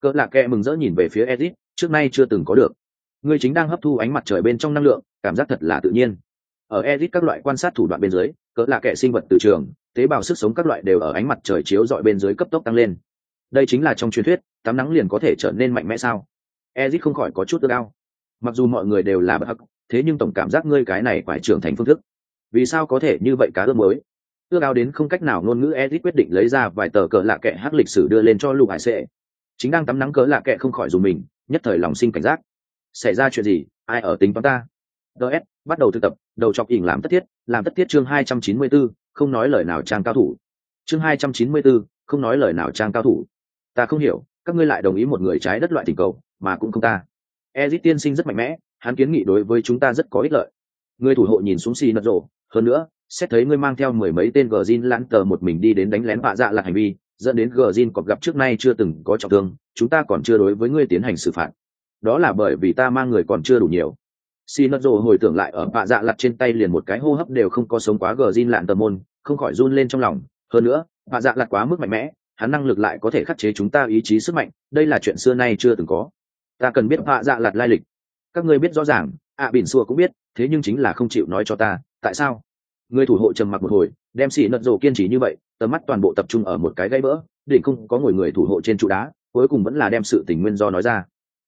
cỡ lạc kẹ mừng rỡ nhìn về phía edit trước nay chưa từng có được. Ngươi chính đang hấp thu ánh mặt trời bên trong năng lượng, cảm giác thật là tự nhiên. Ở edit các loại quan sát thủ đoạn bên dưới, cỡ lạc kẹ sinh vật từ trường, tế bào sức sống các loại đều ở ánh mặt trời chiếu dọi bên dưới cấp tốc tăng lên. Đây chính là trong truyền thuyết, tắm nắng liền có thể trở nên mạnh mẽ sao? Edit không khỏi có chút ước ao. Mặc dù mọi người đều là bất hắc, thế nhưng tổng cảm giác ngươi cái này phải trưởng thành phương thức vì sao có thể như vậy cá ước mới? Ước ao đến không cách nào ngôn ngữ edit quyết định lấy ra vài tờ cờ lạ kệ hát lịch sử đưa lên cho lục hải sệ. Chính đang tắm nắng cớ lạ kệ không khỏi dùng mình nhất thời lòng sinh cảnh giác. Xảy ra chuyện gì? Ai ở tính toán ta? Ds bắt đầu thực tập đầu chọc ỉn làm tất thiết làm tất thiết chương hai trăm chín mươi 294, không nói lời nào trang cao thủ. Chương hai trăm chín mươi 294, không nói lời nào trang cao thủ. Ta không hiểu các ngươi lại đồng ý một người trái đất loại tình cầu mà cũng không ta. Ezit tiên sinh rất mạnh mẽ hắn kiến nghị đối với chúng ta rất có ích lợi. Người thủ hộ nhìn xuống xì nật rộ hơn nữa xét thấy ngươi mang theo mười mấy tên gờ zin lãn tờ một mình đi đến đánh lén vạ dạ là hành vi dẫn đến gờ zin cọp gặp trước nay chưa từng có trọng thương chúng ta còn chưa đối với ngươi tiến hành xử phạt. Đó là bởi vì ta mang người còn chưa đủ nhiều. Xì nật hồi tưởng lại ở vạ dạ lặt trên tay liền một cái hô hấp đều không có sống quá gờ zin lạn tờ môn không khỏi run lên trong lòng. Hơn nữa vạ dạ lặt quá mức mạnh mẽ hắn năng lực lại có thể khắc chế chúng ta ý chí sức mạnh đây là chuyện xưa nay chưa từng có. Ta cần biết vạ dạ lặt lai lịch. Các ngươi biết rõ ràng ạ à, bỉn xua cũng biết thế nhưng chính là không chịu nói cho ta tại sao? Người thủ hộ trầm mặc một hồi, đem xì nật rồ kiên trì như vậy, tầm mắt toàn bộ tập trung ở một cái gãy vỡ đỉnh không có ngồi người thủ hộ trên trụ đá, cuối cùng vẫn là đem sự tình nguyên do nói ra.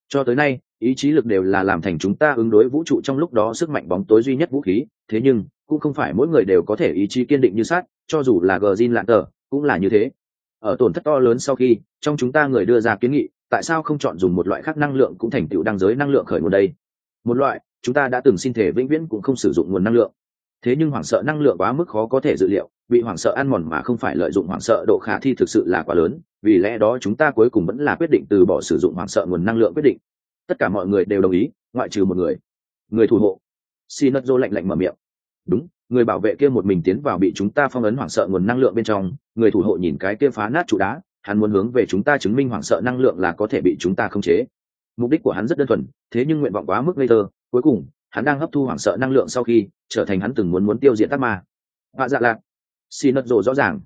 Cho tới nay, ý chí lực đều là làm thành chúng ta ứng đối vũ trụ trong lúc đó sức mạnh bóng tối duy nhất vũ khí, thế nhưng, cũng không phải mỗi người đều có thể ý chí kiên định như sát cho dù là gờ zin lạn tờ, cũng là như thế. Ở tổn thất to lớn sau khi, trong chúng ta người đưa ra kiến nghị, tại sao không chọn dùng một loại khác năng lượng cũng thành tựu đăng giới năng lượng khởi nguồn đây? Một loại, chúng ta đã từng xin thể vĩnh viễn cũng không sử dụng nguồn năng lượng thế nhưng hoảng sợ năng lượng quá mức khó có thể dự liệu, bị hoảng sợ ăn mòn mà không phải lợi dụng hoảng sợ độ khả thi thực sự là quá lớn, vì lẽ đó chúng ta cuối cùng vẫn là quyết định từ bỏ sử dụng hoảng sợ nguồn năng lượng quyết định. Tất cả mọi người đều đồng ý, ngoại trừ một người. Người thủ hộ. Sinetzo lạnh lạnh mở miệng. Đúng, người bảo vệ kia một mình tiến vào bị chúng ta phong ấn hoảng sợ nguồn năng lượng bên trong, người thủ hộ nhìn cái kia phá nát trụ đá, hắn muốn hướng về chúng ta chứng minh hoảng sợ năng lượng là có thể bị chúng ta khống chế. Mục đích của hắn rất đơn thuần, thế nhưng nguyện vọng quá mức ngây thơ, cuối cùng hắn đang hấp thu hoảng sợ năng lượng sau khi trở thành hắn từng muốn muốn tiêu diệt tắc ma. Ạ dạ lạc. Xì nật rồ rõ ràng.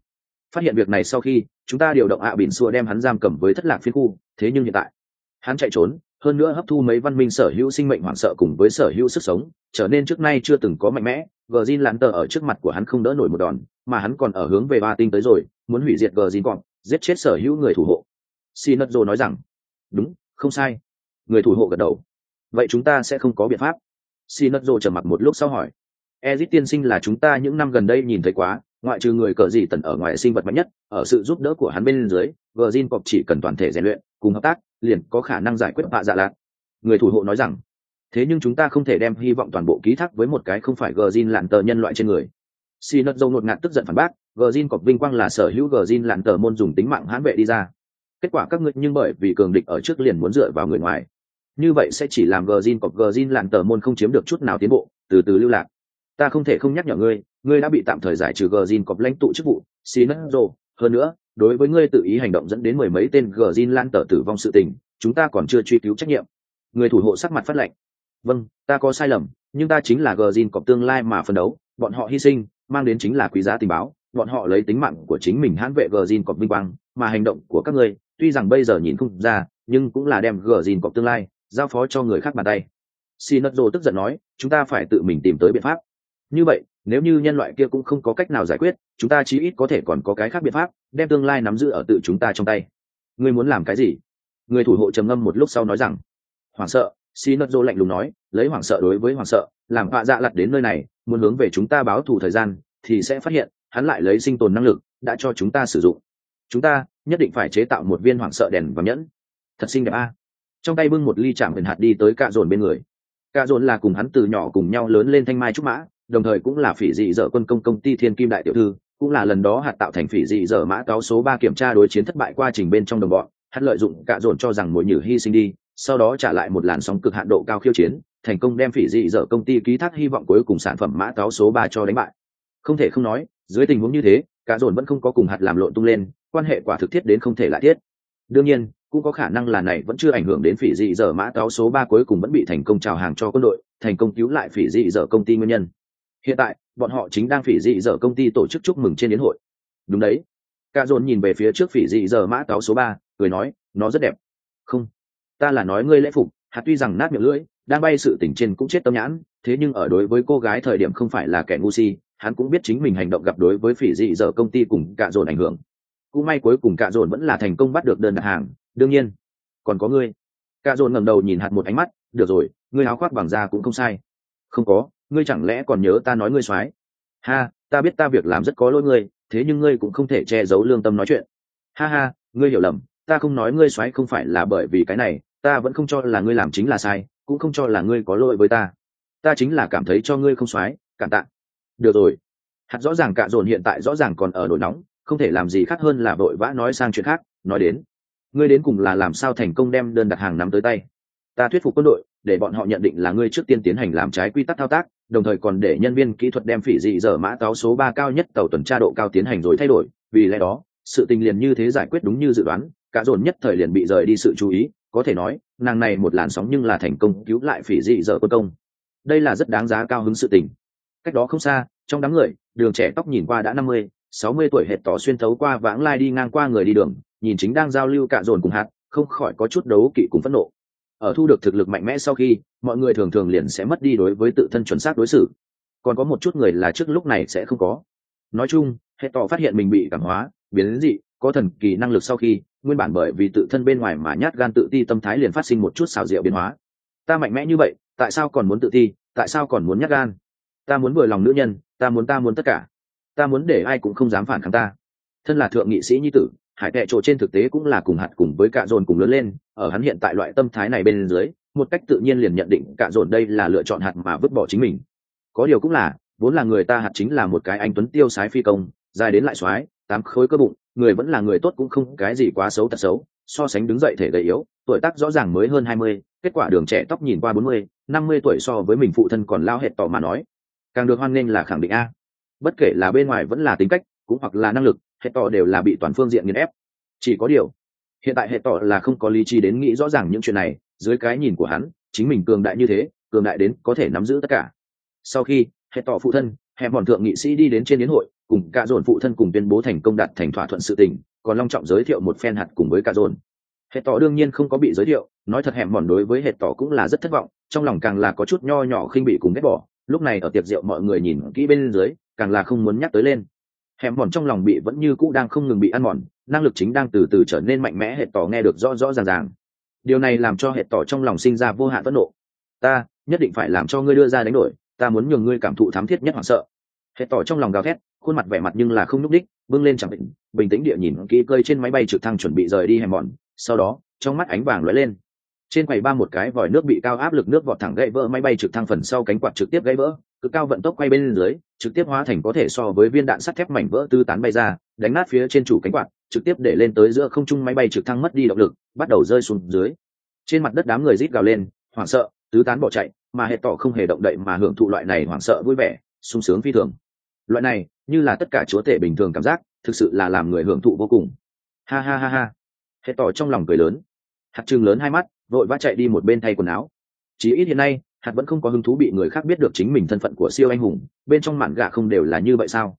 Phát hiện việc này sau khi, chúng ta điều động ạ à bỉn xua đem hắn giam cầm với thất lạc phiên khu, thế nhưng hiện tại, hắn chạy trốn, hơn nữa hấp thu mấy văn minh sở hữu sinh mệnh hoảng sợ cùng với sở hữu sức sống, trở nên trước nay chưa từng có mạnh mẽ. Gờ zin lặn tờ ở trước mặt của hắn không đỡ nổi một đòn, mà hắn còn ở hướng về ba tinh tới rồi, muốn hủy diệt gờ zin còn giết chết sở hữu người thủ hộ. Xì nật rồ nói rằng, đúng, không sai. Người thủ hộ gật đầu. Vậy chúng ta sẽ không có biện pháp si nật rộ trầm mặc một lúc sau hỏi ezit tiên sinh là chúng ta những năm gần đây nhìn thấy quá, ngoại trừ người cờ gì tần ở ngoài sinh vật mạnh nhất, ở sự giúp đỡ của hắn bên dưới gờ zin cọp chỉ cần toàn thể rèn luyện, cùng hợp tác, liền có khả năng giải quyết bạ dạ lạc. Người thủ hộ nói rằng, thế nhưng chúng ta không thể đem hy vọng toàn bộ ký thác với một cái không phải gờ zin lạn tờ nhân loại trên người. Si nật dâu ngột ngạt tức giận phản bác gờ zin cọp vinh quang là sở hữu gờ zin lạn tờ môn dùng tính mạng hãn vệ đi ra. Kết quả các ngươi nhưng bởi vì cường địch ở trước liền muốn dựa vào người ngoài như vậy sẽ chỉ làm gờ zin cọc gờ zin lạn tờ môn không chiếm được chút nào tiến bộ, từ từ lưu lạc. Ta không thể không nhắc nhở ngươi ngươi đã bị tạm thời giải trừ gờ zin lãnh tụ chức vụ xí hơn nữa, đối với ngươi tự ý hành động dẫn đến mười mấy tên gờ zin lan tờ tử vong sự tình, chúng ta còn chưa truy cứu trách nhiệm. Người thủ hộ sắc mặt phát lệnh. Vâng ta có sai lầm, nhưng ta chính là gờ zin tương lai mà phân đấu, bọn họ hy sinh, mang đến chính là quý giá tình báo, bọn họ lấy tính mạng của chính mình hãn vệ gờ zin cọp vinh quang, mà hành động của các ngươi, tuy rằng bây giờ nhìn không ra, nhưng cũng là đem gờ dìn tương lai giao phó cho người khác bàn tay. Xì nật rồ tức giận nói, chúng ta phải tự mình tìm tới biện pháp. Như vậy, nếu như nhân loại kia cũng không có cách nào giải quyết, chúng ta chí ít có thể còn có cái khác biện pháp, đem tương lai nắm giữ ở tự chúng ta trong tay. Ngươi muốn làm cái gì? Người thủ hộ trầm ngâm một lúc sau nói rằng, hoảng sợ. Xì nật rồ lạnh lùng nói, lấy hoảng sợ đối với hoảng sợ, làm họa dạ lặt đến nơi này, muốn hướng về chúng ta báo thù thời gian, thì sẽ phát hiện, hắn lại lấy sinh tồn năng lực, đã cho chúng ta sử dụng. Chúng ta nhất định phải chế tạo một viên hoảng sợ đèn và nhẫn. Thật xinh đẹp a trong tay bưng một ly chạm huyền hạt đi tới cạ dồn bên người. Cạ dồn là cùng hắn từ nhỏ cùng nhau lớn lên thanh mai trúc mã, đồng thời cũng là phỉ dị dở quân công công ty thiên kim đại tiểu thư, cũng là lần đó hạt tạo thành phỉ dị dở mã cáo số ba kiểm tra đối chiến thất bại quá trình bên trong đồng bọn, hắn lợi dụng cạ dồn cho rằng mỗi nhử hy sinh đi, sau đó trả lại một làn sóng cực hạn độ cao khiêu chiến, thành công đem phỉ dị dở công ty ký thác hy vọng cuối cùng sản phẩm mã cáo số ba cho đánh bại. Không thể không nói, dưới tình huống như thế cả dồn vẫn không có cùng hạt làm lộn tung lên, quan hệ quả thực thiết đến không thể lại thiết đương nhiên, cũng có khả năng là này vẫn chưa ảnh hưởng đến phỉ dị dở mã cáo số ba cuối cùng vẫn bị thành công trào hàng cho quân đội, thành công cứu lại phỉ dị dở công ty nguyên nhân. Hiện tại, bọn họ chính đang phỉ dị dở công ty tổ chức chúc mừng trên đến hội. Đúng đấy. Cả dồn nhìn về phía trước phỉ dị dở mã cáo số ba, cười nói, nó rất đẹp. Không, ta là nói ngươi lễ phục, hạt tuy rằng nát miệng lưỡi, đang bay sự tỉnh trên cũng chết tâm nhãn, thế nhưng ở đối với cô gái thời điểm không phải là kẻ ngu si, hắn cũng biết chính mình hành động gặp đối với phỉ dị dở công ty cùng cạ dồn ảnh hưởng cũng may cuối cùng cạ dồn vẫn là thành công bắt được đơn đặt hàng. Đương nhiên, còn có ngươi. Cạ dồn ngẩng đầu nhìn hạt một ánh mắt. Được rồi, ngươi áo khoác bằng da cũng không sai. Không có, ngươi chẳng lẽ còn nhớ ta nói ngươi soái? Ha, ta biết ta việc làm rất có lỗi ngươi, thế nhưng ngươi cũng không thể che giấu lương tâm nói chuyện. Ha ha, ngươi hiểu lầm, ta không nói ngươi soái không phải là bởi vì cái này, ta vẫn không cho là ngươi làm chính là sai, cũng không cho là ngươi có lỗi với ta. Ta chính là cảm thấy cho ngươi không soái, cảm tạ. Được rồi. Hạt rõ ràng cạ dồn hiện tại rõ ràng còn ở nổi nóng không thể làm gì khác hơn là vội vã nói sang chuyện khác, nói đến, ngươi đến cùng là làm sao thành công đem đơn đặt hàng nắm tới tay? Ta thuyết phục quân đội, để bọn họ nhận định là ngươi trước tiên tiến hành làm trái quy tắc thao tác, đồng thời còn để nhân viên kỹ thuật đem phỉ dị dở mã táo số ba cao nhất tàu tuần tra độ cao tiến hành rồi thay đổi, vì lẽ đó, sự tình liền như thế giải quyết đúng như dự đoán, cả dồn nhất thời liền bị rời đi sự chú ý, có thể nói, nàng này một làn sóng nhưng là thành công cứu lại phỉ dị dở quân công. Đây là rất đáng giá cao hứng sự tình. Cách đó không xa, trong đám người, đường trẻ tóc nhìn qua đã năm mươi sáu mươi tuổi hệt tỏ xuyên thấu qua vãng lai đi ngang qua người đi đường, nhìn chính đang giao lưu cạ dồn cùng hạt, không khỏi có chút đấu kỵ cùng phẫn nộ. Ở thu được thực lực mạnh mẽ sau khi, mọi người thường thường liền sẽ mất đi đối với tự thân chuẩn xác đối xử. Còn có một chút người là trước lúc này sẽ không có. Nói chung hệ tỏ phát hiện mình bị cảm hóa, biến đến dị, có thần kỳ năng lực sau khi, nguyên bản bởi vì tự thân bên ngoài mà nhát gan tự ti tâm thái liền phát sinh một chút xào rượu biến hóa. Ta mạnh mẽ như vậy, tại sao còn muốn tự ti, tại sao còn muốn nhát gan? Ta muốn vừa lòng nữ nhân, ta muốn ta muốn tất cả ta muốn để ai cũng không dám phản kháng ta. Thân là thượng nghị sĩ nhi tử, hải tệ trộ trên thực tế cũng là cùng hạt cùng với cạ dồn cùng lớn lên, ở hắn hiện tại loại tâm thái này bên dưới, một cách tự nhiên liền nhận định cạ dồn đây là lựa chọn hạt mà vứt bỏ chính mình. Có điều cũng là, vốn là người ta hạt chính là một cái anh tuấn tiêu sái phi công, dài đến lại soái, tám khối cơ bụng, người vẫn là người tốt cũng không cái gì quá xấu tật xấu, so sánh đứng dậy thể gầy yếu, tuổi tác rõ ràng mới hơn hai mươi, kết quả đường trẻ tóc nhìn qua bốn mươi, năm mươi tuổi so với mình phụ thân còn lao hệt tỏ mà nói. Càng được hoan nghênh là khẳng định a bất kể là bên ngoài vẫn là tính cách, cũng hoặc là năng lực, hệ tỏ đều là bị toàn phương diện nghiền ép. Chỉ có điều, hiện tại hệ tỏ là không có lý trí đến nghĩ rõ ràng những chuyện này, dưới cái nhìn của hắn, chính mình cường đại như thế, cường đại đến có thể nắm giữ tất cả. Sau khi hệ tỏ phụ thân hẹn bọn thượng nghị sĩ đi đến trên đến hội, cùng cả dồn phụ thân cùng tuyên bố thành công đạt thành thỏa thuận sự tình, còn long trọng giới thiệu một phen hạt cùng với cả dồn. Hệ tỏ đương nhiên không có bị giới thiệu, nói thật hẹn bọn đối với hệ tỏ cũng là rất thất vọng, trong lòng càng là có chút nho nhỏ khinh bị cùng ghét bỏ. Lúc này ở tiệc rượu mọi người nhìn kỹ bên dưới càng là không muốn nhắc tới lên. Hẻm mòn trong lòng bị vẫn như cũ đang không ngừng bị ăn mòn, năng lực chính đang từ từ trở nên mạnh mẽ hệ tỏ nghe được rõ rõ ràng ràng. Điều này làm cho hệ tỏ trong lòng sinh ra vô hạn phẫn nộ. Ta, nhất định phải làm cho ngươi đưa ra đánh đổi, ta muốn nhường ngươi cảm thụ thám thiết nhất hoảng sợ. Hệ tỏ trong lòng gào thét, khuôn mặt vẻ mặt nhưng là không nhúc đích bưng lên chẳng định, bình tĩnh địa nhìn kỹ cơi trên máy bay trực thăng chuẩn bị rời đi hẻm mòn, sau đó, trong mắt ánh vàng lóe lên. Trên quầy ba một cái vòi nước bị cao áp lực nước vọt thẳng gãy vỡ máy bay trực thăng phần sau cánh quạt trực tiếp gãy vỡ cực cao vận tốc quay bên dưới, trực tiếp hóa thành có thể so với viên đạn sắt thép mảnh vỡ tư tán bay ra, đánh nát phía trên chủ cánh quạt, trực tiếp để lên tới giữa không trung máy bay trực thăng mất đi động lực, bắt đầu rơi xuống dưới. Trên mặt đất đám người rít gào lên, hoảng sợ, tứ tán bỏ chạy, mà hệ tỏ không hề động đậy mà hưởng thụ loại này hoảng sợ vui vẻ, sung sướng phi thường. Loại này, như là tất cả chúa tể bình thường cảm giác, thực sự là làm người hưởng thụ vô cùng. Ha ha ha ha. Hệ tỏ trong lòng cười lớn. Hạt trừng lớn hai mắt, vội vã chạy đi một bên thay quần áo. Chỉ ít hiện nay hạt vẫn không có hứng thú bị người khác biết được chính mình thân phận của siêu anh hùng, bên trong mạn gạ không đều là như vậy sao?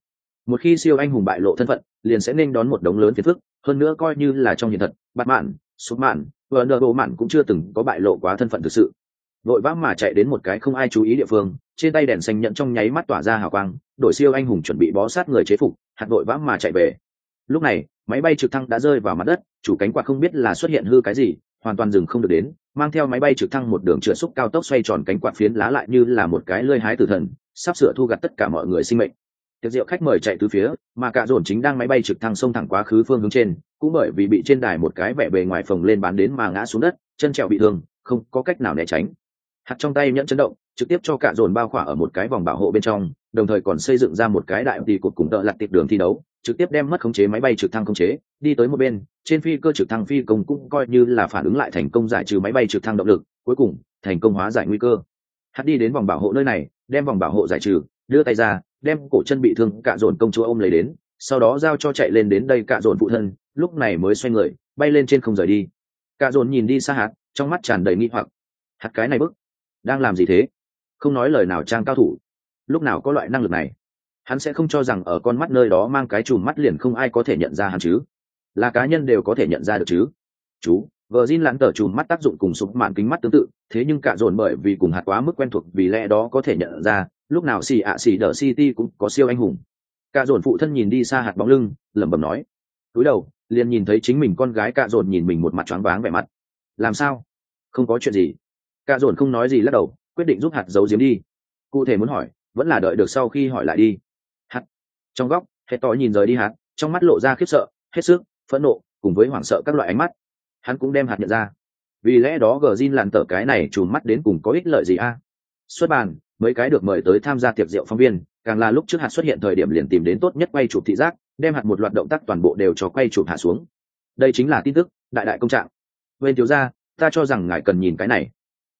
Một khi siêu anh hùng bại lộ thân phận, liền sẽ nên đón một đống lớn phiền phức, hơn nữa coi như là trong hiện thật, bạt mạn, sụp mạn vừa nợ bộ mạn cũng chưa từng có bại lộ quá thân phận thực sự. Vội vã mà chạy đến một cái không ai chú ý địa phương, trên tay đèn xanh nhận trong nháy mắt tỏa ra hào quang, đội siêu anh hùng chuẩn bị bó sát người chế phục, hạt vội vã mà chạy về. Lúc này, máy bay trực thăng đã rơi vào mặt đất, chủ cánh quạt không biết là xuất hiện hư cái gì, hoàn toàn dừng không được đến mang theo máy bay trực thăng một đường trượt xúc cao tốc xoay tròn cánh quạt phiến lá lại như là một cái lơi hái tử thần, sắp sửa thu gặt tất cả mọi người sinh mệnh. Tiệc rượu khách mời chạy từ phía, mà cả dồn chính đang máy bay trực thăng xông thẳng quá khứ phương hướng trên, cũng bởi vì bị trên đài một cái vẻ bề ngoài phồng lên bán đến mà ngã xuống đất, chân trẹo bị thương, không có cách nào né tránh. Hạt trong tay nhẫn chấn động, trực tiếp cho cả dồn bao khỏa ở một cái vòng bảo hộ bên trong, đồng thời còn xây dựng ra một cái đại tỷ cột cùng tợ lặt tiệp đường thi đấu trực tiếp đem mất khống chế máy bay trực thăng khống chế, đi tới một bên, trên phi cơ trực thăng phi công cũng coi như là phản ứng lại thành công giải trừ máy bay trực thăng động lực, cuối cùng, thành công hóa giải nguy cơ. Hắn đi đến vòng bảo hộ nơi này, đem vòng bảo hộ giải trừ, đưa tay ra, đem cổ chân bị thương cạ dồn công chúa ôm lấy đến, sau đó giao cho chạy lên đến đây cạ dồn phụ thân, lúc này mới xoay người, bay lên trên không rời đi. Cạ dồn nhìn đi xa hạt, trong mắt tràn đầy nghi hoặc. Hạt cái này bức, đang làm gì thế? Không nói lời nào trang cao thủ. Lúc nào có loại năng lực này? Hắn sẽ không cho rằng ở con mắt nơi đó mang cái chùm mắt liền không ai có thể nhận ra hắn chứ. Là cá nhân đều có thể nhận ra được chứ. Chú vờ Jin lãn tờ chùm mắt tác dụng cùng sụp mạn kính mắt tương tự, thế nhưng cả dồn bởi vì cùng hạt quá mức quen thuộc vì lẽ đó có thể nhận ra, lúc nào xì ạ xì đờ city cũng có siêu anh hùng. Cả dồn phụ thân nhìn đi xa hạt bóng lưng, lẩm bẩm nói. Túi đầu, liền nhìn thấy chính mình con gái cả dồn nhìn mình một mặt choáng váng vẻ mặt. Làm sao? Không có chuyện gì. Cả dồn không nói gì lắc đầu, quyết định giúp hạt giấu giếm đi. Cụ thể muốn hỏi, vẫn là đợi được sau khi hỏi lại đi trong góc hệ to nhìn rời đi hạt, trong mắt lộ ra khiếp sợ, hết sức, phẫn nộ, cùng với hoảng sợ các loại ánh mắt. Hắn cũng đem hạt nhận ra. Vì lẽ đó gờ zin làn tờ cái này chùm mắt đến cùng có ích lợi gì a? Xuất bàn mấy cái được mời tới tham gia tiệc rượu phóng viên, càng là lúc trước hạt xuất hiện thời điểm liền tìm đến tốt nhất quay chụp thị giác, đem hạt một loạt động tác toàn bộ đều cho quay chụp hạ xuống. Đây chính là tin tức, đại đại công trạng. Bên thiếu gia, ta cho rằng ngài cần nhìn cái này.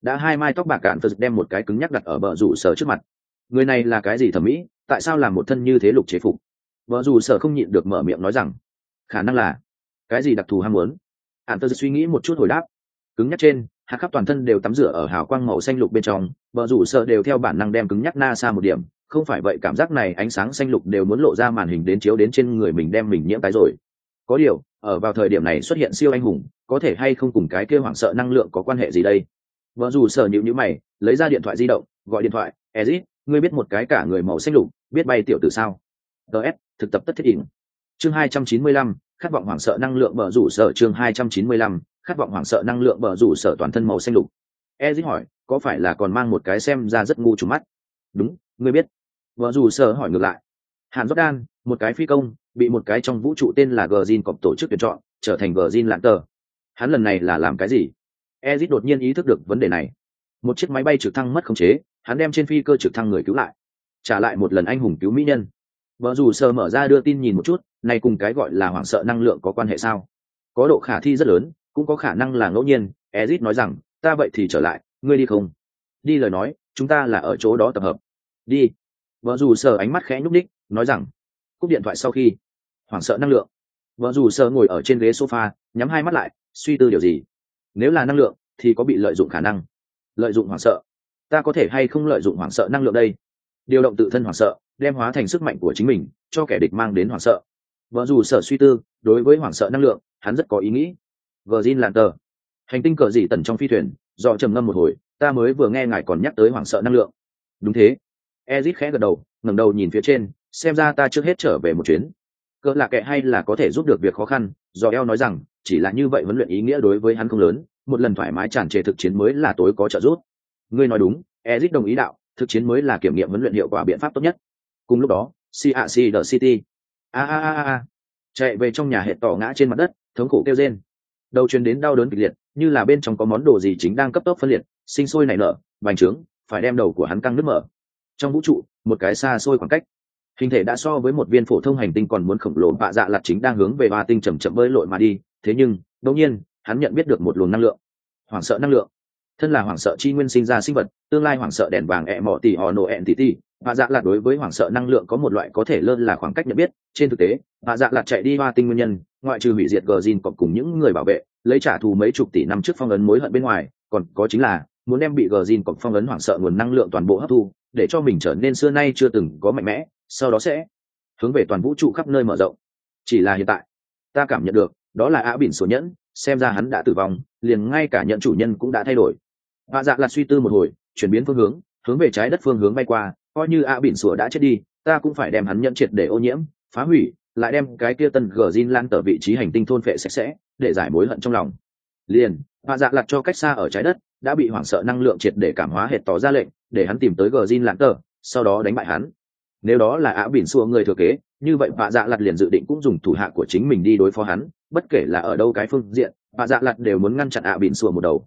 Đã hai mai tóc bạc cạn phật đem một cái cứng nhắc đặt ở bờ rủ sở trước mặt. Người này là cái gì thẩm mỹ? Tại sao làm một thân như thế lục chế phục? Vợ dù sở không nhịn được mở miệng nói rằng, khả năng là, cái gì đặc thù ham muốn? Hạn tơ suy nghĩ một chút hồi đáp. Cứng nhắc trên hạ khắp toàn thân đều tắm rửa ở hào quang màu xanh lục bên trong, vợ rủ sợ đều theo bản năng đem cứng nhắc na xa một điểm. Không phải vậy, cảm giác này ánh sáng xanh lục đều muốn lộ ra màn hình đến chiếu đến trên người mình đem mình nhiễm tái rồi. Có điều, ở vào thời điểm này xuất hiện siêu anh hùng, có thể hay không cùng cái kêu hoảng sợ năng lượng có quan hệ gì đây? Vợ dù sợ nhịu nhữ mày, lấy ra điện thoại di động, gọi điện thoại, ezit ngươi biết một cái cả người màu xanh lục, biết bay tiểu từ sao? Ts thực tập tất thiết ỉn chương hai trăm chín mươi lăm, khát vọng hoảng sợ năng lượng bờ rủ sở chương hai trăm chín mươi lăm, khát vọng hoảng sợ năng lượng bờ rủ sở toàn thân màu xanh lục. E dĩ hỏi, có phải là còn mang một cái xem ra rất ngu trùng mắt? Đúng, ngươi biết. Vợ rủ sở hỏi ngược lại. Hàn jordan, một cái phi công, bị một cái trong vũ trụ tên là gờ zin cọc tổ chức tuyển chọn, trở thành gờ zin lãng tờ hắn lần này là làm cái gì? Ezit đột nhiên ý thức được vấn đề này. Một chiếc máy bay trực thăng mất khống chế hắn đem trên phi cơ trực thăng người cứu lại, trả lại một lần anh hùng cứu mỹ nhân. Vợ dù sơ mở ra đưa tin nhìn một chút, này cùng cái gọi là hoảng sợ năng lượng có quan hệ sao? Có độ khả thi rất lớn, cũng có khả năng là ngẫu nhiên. Ezit nói rằng, ta vậy thì trở lại, ngươi đi không? Đi lời nói, chúng ta là ở chỗ đó tập hợp. Đi. Vợ dù sơ ánh mắt khẽ nhúc ních nói rằng, cúp điện thoại sau khi. Hoảng sợ năng lượng. Vợ dù sơ ngồi ở trên ghế sofa, nhắm hai mắt lại, suy tư điều gì? Nếu là năng lượng, thì có bị lợi dụng khả năng. Lợi dụng hoảng sợ ta có thể hay không lợi dụng hoảng sợ năng lượng đây? Điều động tự thân hoảng sợ, đem hóa thành sức mạnh của chính mình, cho kẻ địch mang đến hoảng sợ. Vợ dù sợ suy tư, đối với hoảng sợ năng lượng, hắn rất có ý nghĩ. Vợ gin làn tờ hành tinh cờ dị tần trong phi thuyền do trầm ngâm một hồi, ta mới vừa nghe ngài còn nhắc tới hoảng sợ năng lượng. Đúng thế. Ezit khẽ gật đầu, ngẩng đầu nhìn phía trên, xem ra ta trước hết trở về một chuyến. Cỡ là kệ hay là có thể giúp được việc khó khăn do eo nói rằng, chỉ là như vậy huấn luyện ý nghĩa đối với hắn không lớn, một lần thoải mái tràn trề thực chiến mới là tối có trợ giúp ngươi nói đúng ezit đồng ý đạo, thực chiến mới là kiểm nghiệm huấn luyện hiệu quả biện pháp tốt nhất. Cùng lúc đó cac the city. A a a a. Chạy về trong nhà hệ tỏ ngã trên mặt đất, thống khổ kêu rên. Đầu truyền đến đau đớn kịch liệt, như là bên trong có món đồ gì chính đang cấp tốc phân liệt, sinh sôi nảy nở, bành trướng, phải đem đầu của hắn căng nước mở. Trong vũ trụ, một cái xa xôi khoảng cách. Hình thể đã so với một viên phổ thông hành tinh còn muốn khổng lồ, bạ dạ lặt chính đang hướng về ba tinh chầm chậm bơi lội mà đi, thế nhưng, đột nhiên, hắn nhận biết được một luồng năng lượng. Hoảng sợ năng lượng thân là hoảng sợ chi nguyên sinh ra sinh vật, tương lai hoảng sợ đèn vàng ẹ mỏ tỉ họ nổ ẹn tỉ tỉ. Hạ dạ lạt đối với hoảng sợ năng lượng có một loại có thể lơ là khoảng cách nhận biết. Trên thực tế hạ dạ lạt chạy đi hoa tinh nguyên nhân, ngoại trừ hủy diệt gờ zin cộng cùng những người bảo vệ, lấy trả thù mấy chục tỷ năm trước phong ấn mối hận bên ngoài, còn có chính là muốn đem bị gờ zin cộng phong ấn hoảng sợ nguồn năng lượng toàn bộ hấp thu, để cho mình trở nên xưa nay chưa từng có mạnh mẽ, sau đó sẽ hướng về toàn vũ trụ khắp nơi mở rộng. Chỉ là hiện tại, ta cảm nhận được, đó là á bỉn số nhẫn, xem ra hắn đã tử vong, liền ngay cả nhận chủ nhân cũng đã thay đổi hạ dạ là suy tư một hồi, chuyển biến phương hướng hướng về trái đất phương hướng bay qua, coi như a bỉn sủa đã chết đi, ta cũng phải đem hắn nhận triệt để ô nhiễm, phá hủy, lại đem cái kia tân gờ zin lan tở vị trí hành tinh thôn phệ sạch sẽ, để giải mối hận trong lòng. Liền hạ dạ lặt cho cách xa ở trái đất, đã bị hoảng sợ năng lượng triệt để cảm hóa hệt tỏ ra lệnh, để hắn tìm tới gờ zin lan tở, sau đó đánh bại hắn. Nếu đó là á bỉn xua người thừa kế, như vậy hạ dạ lặt liền dự định cũng dùng thủ hạ của chính mình đi đối phó hắn, bất kể là ở đâu cái phương diện hạ dạ lặt đều muốn ngăn chặn ạ bỉn xua một đầu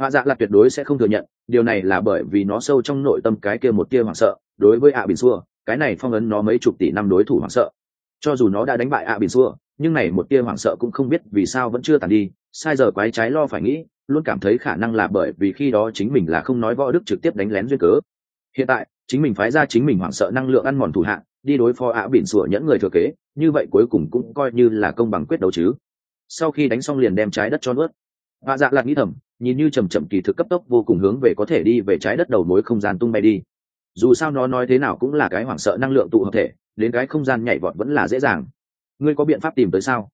hạ dạ là tuyệt đối sẽ không thừa nhận, điều này là bởi vì nó sâu trong nội tâm cái kia một tia hoảng sợ, đối với ạ bình xua, cái này phong ấn nó mấy chục tỷ năm đối thủ hoảng sợ. Cho dù nó đã đánh bại ạ bình xua, nhưng này một tia hoảng sợ cũng không biết vì sao vẫn chưa tàn đi, sai giờ quái trái lo phải nghĩ, luôn cảm thấy khả năng là bởi vì khi đó chính mình là không nói võ đức trực tiếp đánh lén duyên cớ. Hiện tại, chính mình phái ra chính mình hoảng sợ năng lượng ăn mòn thủ hạng đi đối phó ạ bỉn sủa nhẫn người thừa kế, như vậy cuối cùng cũng coi như là công bằng quyết đấu chứ. Sau khi đánh xong liền đem trái đất cho nuốt. Ạ dạ lạc nghĩ thầm nhìn như chầm chậm kỳ thực cấp tốc vô cùng hướng về có thể đi về trái đất đầu mối không gian tung bay đi. Dù sao nó nói thế nào cũng là cái hoảng sợ năng lượng tụ hợp thể, đến cái không gian nhảy vọt vẫn là dễ dàng. Ngươi có biện pháp tìm tới sao?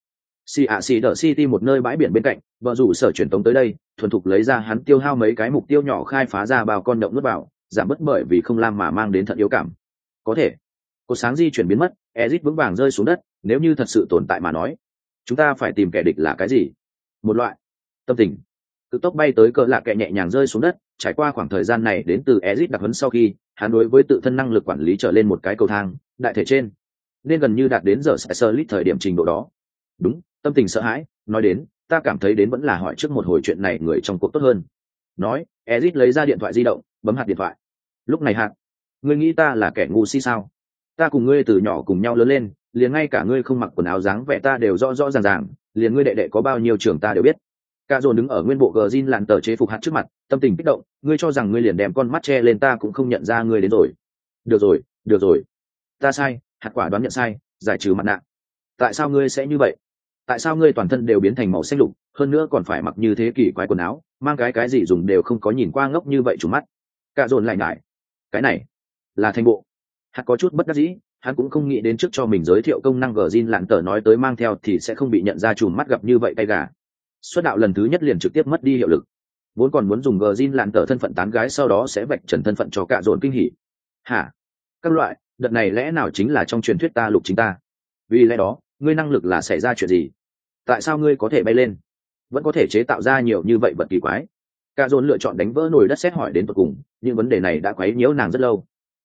Xì ạ, xì đỡ city một nơi bãi biển bên cạnh, vợ rủ sở truyền tống tới đây, thuần thục lấy ra hắn tiêu hao mấy cái mục tiêu nhỏ khai phá ra bao con động nước vào, giảm bớt bởi vì không làm mà mang đến thận yếu cảm. Có thể. Cột sáng di chuyển biến mất ezit vững vàng rơi xuống đất, nếu như thật sự tồn tại mà nói, chúng ta phải tìm kẻ địch là cái gì? Một loại. Tâm tình cực tốc bay tới cỡ lạ kệ nhẹ nhàng rơi xuống đất, trải qua khoảng thời gian này đến từ ezit đặc hấn sau khi, hắn đối với tự thân năng lực quản lý trở lên một cái cầu thang, đại thể trên. Nên gần như đạt đến giờ sẽ sơ lít thời điểm trình độ đó. Đúng, tâm tình sợ hãi, nói đến, ta cảm thấy đến vẫn là hỏi trước một hồi chuyện này người trong cuộc tốt hơn. Nói, ezit lấy ra điện thoại di động, bấm hạt điện thoại. Lúc này hạt, ngươi nghĩ ta là kẻ ngu si sao? Ta cùng ngươi từ nhỏ cùng nhau lớn lên, liền ngay cả ngươi không mặc quần áo dáng vẻ ta đều rõ rõ ràng ràng, liền ngươi đệ đệ có bao nhiêu trường ta đều biết cả dồn đứng ở nguyên bộ gờ zin làn tờ chế phục hạt trước mặt, tâm tình kích động, ngươi cho rằng ngươi liền đem con mắt che lên ta cũng không nhận ra ngươi đến rồi. Được rồi được rồi. Ta sai, hạt quả đoán nhận sai, giải trừ mặt nạ. Tại sao ngươi sẽ như vậy? Tại sao ngươi toàn thân đều biến thành màu xanh lục, hơn nữa còn phải mặc như thế kỷ quái quần áo, mang cái cái gì dùng đều không có nhìn qua ngốc như vậy chủ mắt? Cả dồn lại ngại. Cái này là thành bộ. Hạt có chút bất đắc dĩ, hắn cũng không nghĩ đến trước cho mình giới thiệu công năng gờ zin lặn tờ nói tới mang theo thì sẽ không bị nhận ra chùm mắt gặp như vậy tay gà xuất đạo lần thứ nhất liền trực tiếp mất đi hiệu lực. Vốn còn muốn dùng gờ zin lặn tờ thân phận tán gái sau đó sẽ vạch trần thân phận cho cả dồn kinh hỉ. Hả? Các loại, đợt này lẽ nào chính là trong truyền thuyết ta lục chính ta? Vì lẽ đó, ngươi năng lực là xảy ra chuyện gì? Tại sao ngươi có thể bay lên? Vẫn có thể chế tạo ra nhiều như vậy vật kỳ quái. Cả dồn lựa chọn đánh vỡ nồi đất xét hỏi đến tận cùng, nhưng vấn đề này đã quấy nhiễu nàng rất lâu.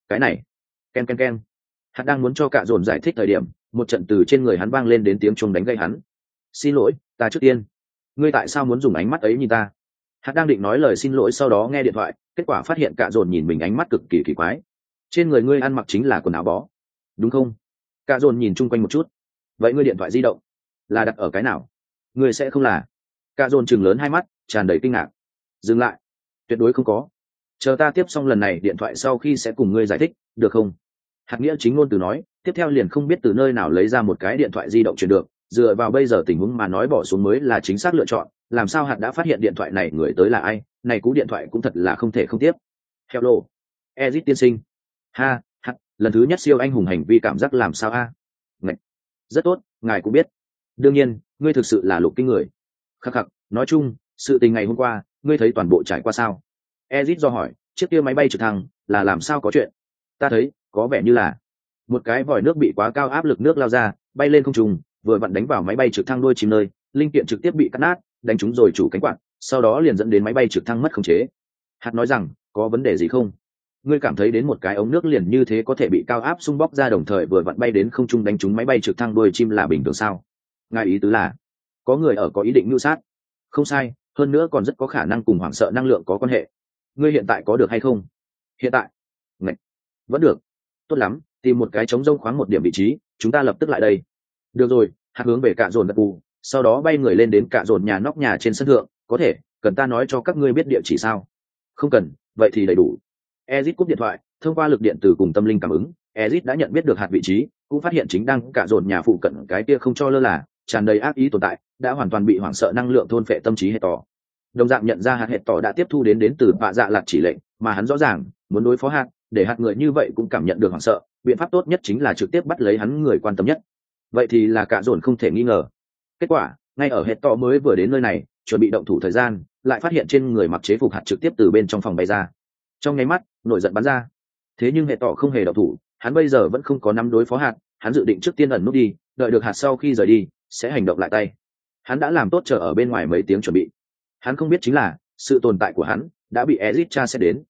Cái này, ken ken ken. Hắn đang muốn cho cả dồn giải thích thời điểm, một trận từ trên người hắn vang lên đến tiếng chuông đánh gây hắn. Xin lỗi, ta trước tiên ngươi tại sao muốn dùng ánh mắt ấy nhìn ta? Hắn đang định nói lời xin lỗi sau đó nghe điện thoại, kết quả phát hiện cả dồn nhìn mình ánh mắt cực kỳ kỳ quái. Trên người ngươi ăn mặc chính là quần áo bó. Đúng không? Cả dồn nhìn chung quanh một chút. Vậy ngươi điện thoại di động là đặt ở cái nào? Ngươi sẽ không là? Cả dồn chừng lớn hai mắt, tràn đầy kinh ngạc. Dừng lại. Tuyệt đối không có. Chờ ta tiếp xong lần này, điện thoại sau khi sẽ cùng ngươi giải thích, được không? Hạt nghĩa chính ngôn từ nói, tiếp theo liền không biết từ nơi nào lấy ra một cái điện thoại di động chuyển được dựa vào bây giờ tình huống mà nói bỏ xuống mới là chính xác lựa chọn, làm sao hạt đã phát hiện điện thoại này người tới là ai, này cú điện thoại cũng thật là không thể không tiếp. Hello, ezit tiên sinh. Ha hạt lần thứ nhất siêu anh hùng hành vi cảm giác làm sao a? À? rất tốt, ngài cũng biết. Đương nhiên, ngươi thực sự là lục kinh người. Khắc khắc, nói chung, sự tình ngày hôm qua, ngươi thấy toàn bộ trải qua sao? Ezit do hỏi, chiếc kia máy bay trực thăng, là làm sao có chuyện? Ta thấy, có vẻ như là một cái vòi nước bị quá cao áp lực nước lao ra, bay lên không trùng vừa vặn đánh vào máy bay trực thăng đôi chìm nơi, linh kiện trực tiếp bị cắt nát, đánh trúng rồi chủ cánh quạt, sau đó liền dẫn đến máy bay trực thăng mất khống chế. Hạt nói rằng, có vấn đề gì không? Ngươi cảm thấy đến một cái ống nước liền như thế có thể bị cao áp xung bóc ra đồng thời vừa vặn bay đến không trung đánh trúng máy bay trực thăng đuôi chim là bình thường sao? Ngài ý tứ là, có người ở có ý định mưu sát. Không sai, hơn nữa còn rất có khả năng cùng hoảng sợ năng lượng có quan hệ. Ngươi hiện tại có được hay không? Hiện tại. Ngậy. vẫn được. Tốt lắm, tìm một cái trống rông khoáng một điểm vị trí, chúng ta lập tức lại đây. Được rồi hạt hướng về cạ dồn đặc cù sau đó bay người lên đến cạ dồn nhà nóc nhà trên sân thượng. Có thể, cần ta nói cho các ngươi biết địa chỉ sao? Không cần, vậy thì đầy đủ. Ezit cúp điện thoại, thông qua lực điện từ cùng tâm linh cảm ứng, ezit đã nhận biết được hạt vị trí, cũng phát hiện chính đang cạ dồn nhà phụ cận cái kia không cho lơ là, tràn đầy ác ý tồn tại, đã hoàn toàn bị hoảng sợ năng lượng thôn phệ tâm trí hệ tỏ. Đồng dạng nhận ra hạt hệ tỏ đã tiếp thu đến đến từ bạ dạ lạt chỉ lệnh, mà hắn rõ ràng, muốn đối phó hạt, để hạt người như vậy cũng cảm nhận được hoảng sợ. Biện pháp tốt nhất chính là trực tiếp bắt lấy hắn người quan tâm nhất vậy thì là cả dồn không thể nghi ngờ. Kết quả, ngay ở hệ to mới vừa đến nơi này, chuẩn bị động thủ thời gian, lại phát hiện trên người mặc chế phục hạt trực tiếp từ bên trong phòng bay ra. Trong nháy mắt, nổi giận bắn ra. Thế nhưng hệ tỏ không hề động thủ, hắn bây giờ vẫn không có nắm đối phó hạt, hắn dự định trước tiên ẩn nút đi, đợi được hạt sau khi rời đi, sẽ hành động lại tay. Hắn đã làm tốt chờ ở bên ngoài mấy tiếng chuẩn bị. Hắn không biết chính là, sự tồn tại của hắn đã bị ezit cha sẽ đến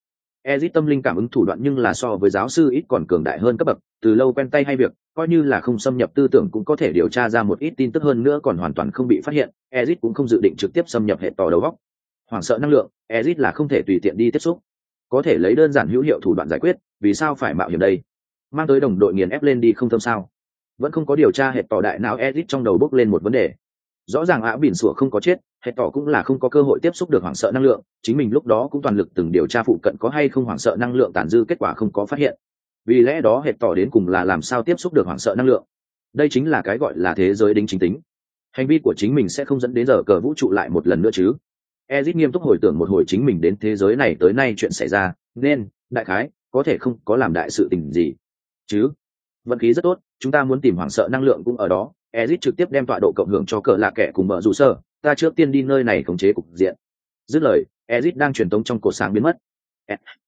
ezit tâm linh cảm ứng thủ đoạn nhưng là so với giáo sư ít còn cường đại hơn cấp bậc, từ lâu quen tay hay việc, coi như là không xâm nhập tư tưởng cũng có thể điều tra ra một ít tin tức hơn nữa còn hoàn toàn không bị phát hiện, ezit cũng không dự định trực tiếp xâm nhập hệ tò đầu óc. hoảng sợ năng lượng, ezit là không thể tùy tiện đi tiếp xúc. Có thể lấy đơn giản hữu hiệu thủ đoạn giải quyết, vì sao phải mạo hiểm đây? Mang tới đồng đội nghiền ép lên đi không thâm sao? Vẫn không có điều tra hệ tò đại não ezit trong đầu bốc lên một vấn đề rõ ràng ạ bỉn sủa không có chết, hệ tỏ cũng là không có cơ hội tiếp xúc được hoảng sợ năng lượng, chính mình lúc đó cũng toàn lực từng điều tra phụ cận có hay không hoảng sợ năng lượng tàn dư kết quả không có phát hiện. Vì lẽ đó hệ tỏ đến cùng là làm sao tiếp xúc được hoảng sợ năng lượng? Đây chính là cái gọi là thế giới đính chính tính. Hành vi của chính mình sẽ không dẫn đến giờ cờ vũ trụ lại một lần nữa chứ. Ezit nghiêm túc hồi tưởng một hồi chính mình đến thế giới này tới nay chuyện xảy ra, nên, đại khái, có thể không có làm đại sự tình gì. Chứ, vận khí rất tốt, chúng ta muốn tìm hoảng sợ năng lượng cũng ở đó ezit trực tiếp đem tọa độ cộng hưởng cho cờ lạ kẻ cùng mở dù sơ. Ta trước tiên đi nơi này khống chế cục diện. Dứt lời, ezit đang truyền tống trong cổ sáng biến mất.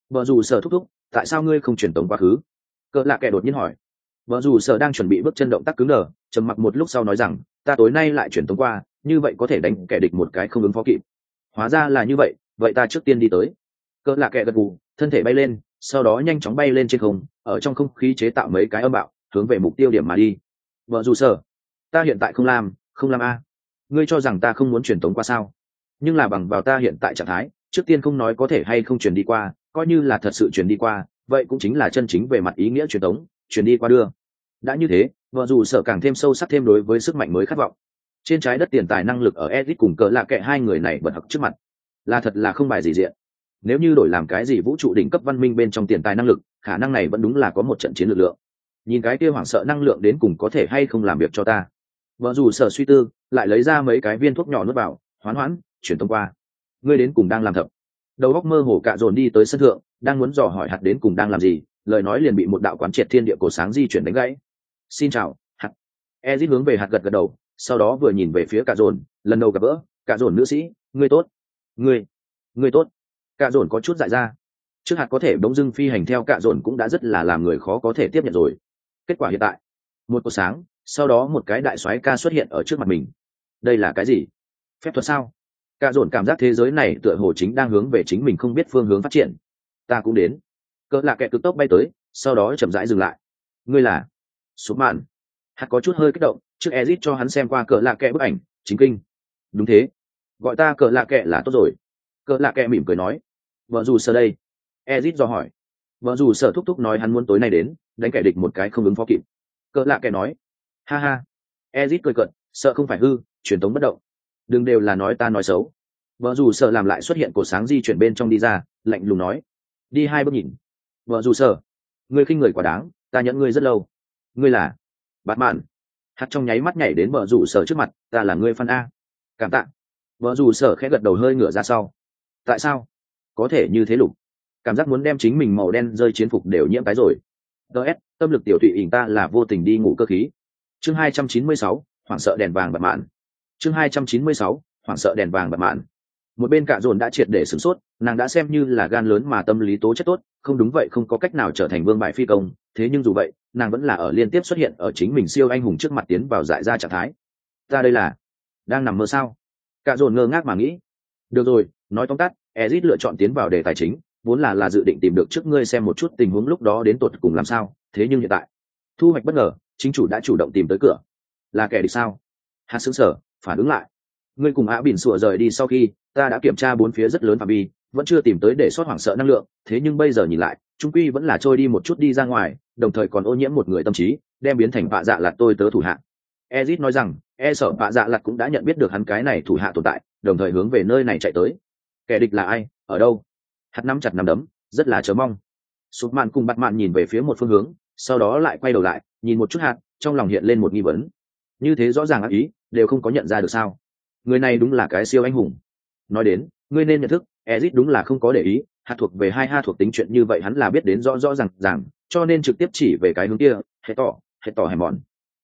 Vợ dù sở thúc thúc, tại sao ngươi không truyền tống quá khứ? Cỡ lạ kẻ đột nhiên hỏi. Vợ dù sở đang chuẩn bị bước chân động tác cứng đờ, trầm mặc một lúc sau nói rằng, ta tối nay lại truyền tống qua, như vậy có thể đánh kẻ địch một cái không ứng phó kịp. Hóa ra là như vậy vậy ta trước tiên đi tới. Cỡ lạ kẻ gật gù, thân thể bay lên, sau đó nhanh chóng bay lên trên không, ở trong không khí chế tạo mấy cái âm bạo, hướng về mục tiêu điểm mà đi. Vợ dù sở ta hiện tại không làm không làm a. Ngươi cho rằng ta không muốn truyền tống qua sao? Nhưng là bằng vào ta hiện tại trạng thái, trước tiên không nói có thể hay không truyền đi qua, coi như là thật sự truyền đi qua, vậy cũng chính là chân chính về mặt ý nghĩa truyền tống, truyền đi qua đưa. Đã như thế, vợ dù sợ càng thêm sâu sắc thêm đối với sức mạnh mới khát vọng. Trên trái đất tiền tài năng lực ở edit cùng cỡ lạ kệ hai người này bật học trước mặt. Là thật là không bài gì diện. Nếu như đổi làm cái gì vũ trụ đỉnh cấp văn minh bên trong tiền tài năng lực, khả năng này vẫn đúng là có một trận chiến lực lượng. Nhìn cái kia hoảng sợ năng lượng đến cùng có thể hay không làm việc cho ta vợ dù sở suy tư, lại lấy ra mấy cái viên thuốc nhỏ nuốt vào, hoán hoãn chuyển thông qua. Ngươi đến cùng đang làm thập đầu góc mơ hồ cạ dồn đi tới sân thượng, đang muốn dò hỏi hạt đến cùng đang làm gì, lời nói liền bị một đạo quán triệt thiên địa cổ sáng di chuyển đánh gãy. Xin chào, hạt. Ezit hướng về hạt gật gật đầu, sau đó vừa nhìn về phía cạ dồn, lần đầu gặp vỡ cạ dồn nữ sĩ, ngươi tốt. Ngươi ngươi tốt. Cạ dồn có chút dại ra. Trước hạt có thể bỗng dưng phi hành theo cạ dồn cũng đã rất là làm người khó có thể tiếp nhận rồi. Kết quả hiện tại, một cổ sáng sau đó một cái đại soái ca xuất hiện ở trước mặt mình. Đây là cái gì? Phép thuật sao? Cả dồn cảm giác thế giới này tựa hồ chính đang hướng về chính mình không biết phương hướng phát triển. Ta cũng đến. Cỡ lạ kẹt cực tốc bay tới, sau đó chậm rãi dừng lại. Ngươi là số mạn hắn có chút hơi kích động, trước ezit cho hắn xem qua cỡ lạ kẹt bức ảnh, chính kinh. Đúng thế. Gọi ta cỡ lạ kẹt là tốt rồi. Cỡ lạ kẹt mỉm cười nói. Vợ dù sợ đây. Ezit do hỏi. Vợ dù sợ thúc thúc nói hắn muốn tối nay đến, đánh kẻ địch một cái không ứng phó kịp. Cỡ lạ kẹt nói ha ha. Ezit cười cận sợ không phải hư, truyền tống bất động. Đừng đều là nói ta nói xấu. Vợ dù sợ làm lại xuất hiện cổ sáng di chuyển bên trong đi ra, lạnh lùng nói. Đi hai bước nhìn. Vợ dù sợ. Người khinh người quả đáng, ta nhẫn ngươi rất lâu. Ngươi là bạt mạn hạt trong nháy mắt nhảy đến vợ dù sợ trước mặt, ta là ngươi phân a. Cảm tạ. Vợ dù sợ khẽ gật đầu hơi ngửa ra sau. Tại sao? Có thể như thế lục. Cảm giác muốn đem chính mình màu đen rơi chiến phục đều nhiễm cái rồi. Ts tâm lực tiểu thụy ỉn ta là vô tình đi ngủ cơ khí chương hai trăm chín mươi sáu, hoảng sợ đèn vàng bật mạn. Chương hai trăm chín mươi sáu, hoảng sợ đèn vàng bật mạn. Một bên cạ dồn đã triệt để sửng sốt, nàng đã xem như là gan lớn mà tâm lý tố chất tốt, không đúng vậy không có cách nào trở thành vương bài phi công, thế nhưng dù vậy, nàng vẫn là ở liên tiếp xuất hiện ở chính mình siêu anh hùng trước mặt tiến vào dại ra trạng thái. Ta đây là đang nằm mơ sao? Cạ dồn ngơ ngác mà nghĩ. Được rồi, nói tóm tắt, ezit lựa chọn tiến vào đề tài chính, vốn là là dự định tìm được trước ngươi xem một chút tình huống lúc đó đến tột cùng làm sao, thế nhưng hiện tại, thu hoạch bất ngờ chính chủ đã chủ động tìm tới cửa. Là kẻ địch sao? Hạt xứng sở, phản ứng lại. Ngươi cùng ạ bỉn sủa rời đi sau khi, ta đã kiểm tra bốn phía rất lớn phạm vi, vẫn chưa tìm tới để sót hoảng sợ năng lượng, thế nhưng bây giờ nhìn lại, trung quy vẫn là trôi đi một chút đi ra ngoài, đồng thời còn ô nhiễm một người tâm trí, đem biến thành vạ dạ lạt tôi tớ thủ hạ. Ezit nói rằng e sợ vạ dạ lạt cũng đã nhận biết được hắn cái này thủ hạ tồn tại, đồng thời hướng về nơi này chạy tới. Kẻ địch là ai, ở đâu? Hạt nắm chặt nắm đấm, rất là chờ mong. Sụp mạn cùng bặt mạn nhìn về phía một phương hướng sau đó lại quay đầu lại, nhìn một chút hạt, trong lòng hiện lên một nghi vấn. Như thế rõ ràng ác ý, đều không có nhận ra được sao? Người này đúng là cái siêu anh hùng. Nói đến, ngươi nên nhận thức ezit đúng là không có để ý, hạt thuộc về hai, ha thuộc tính chuyện như vậy hắn là biết đến rõ rõ r à n g rằng cho nên trực tiếp chỉ về cái hướng kia hệ tỏ hệ tỏ hèm mòn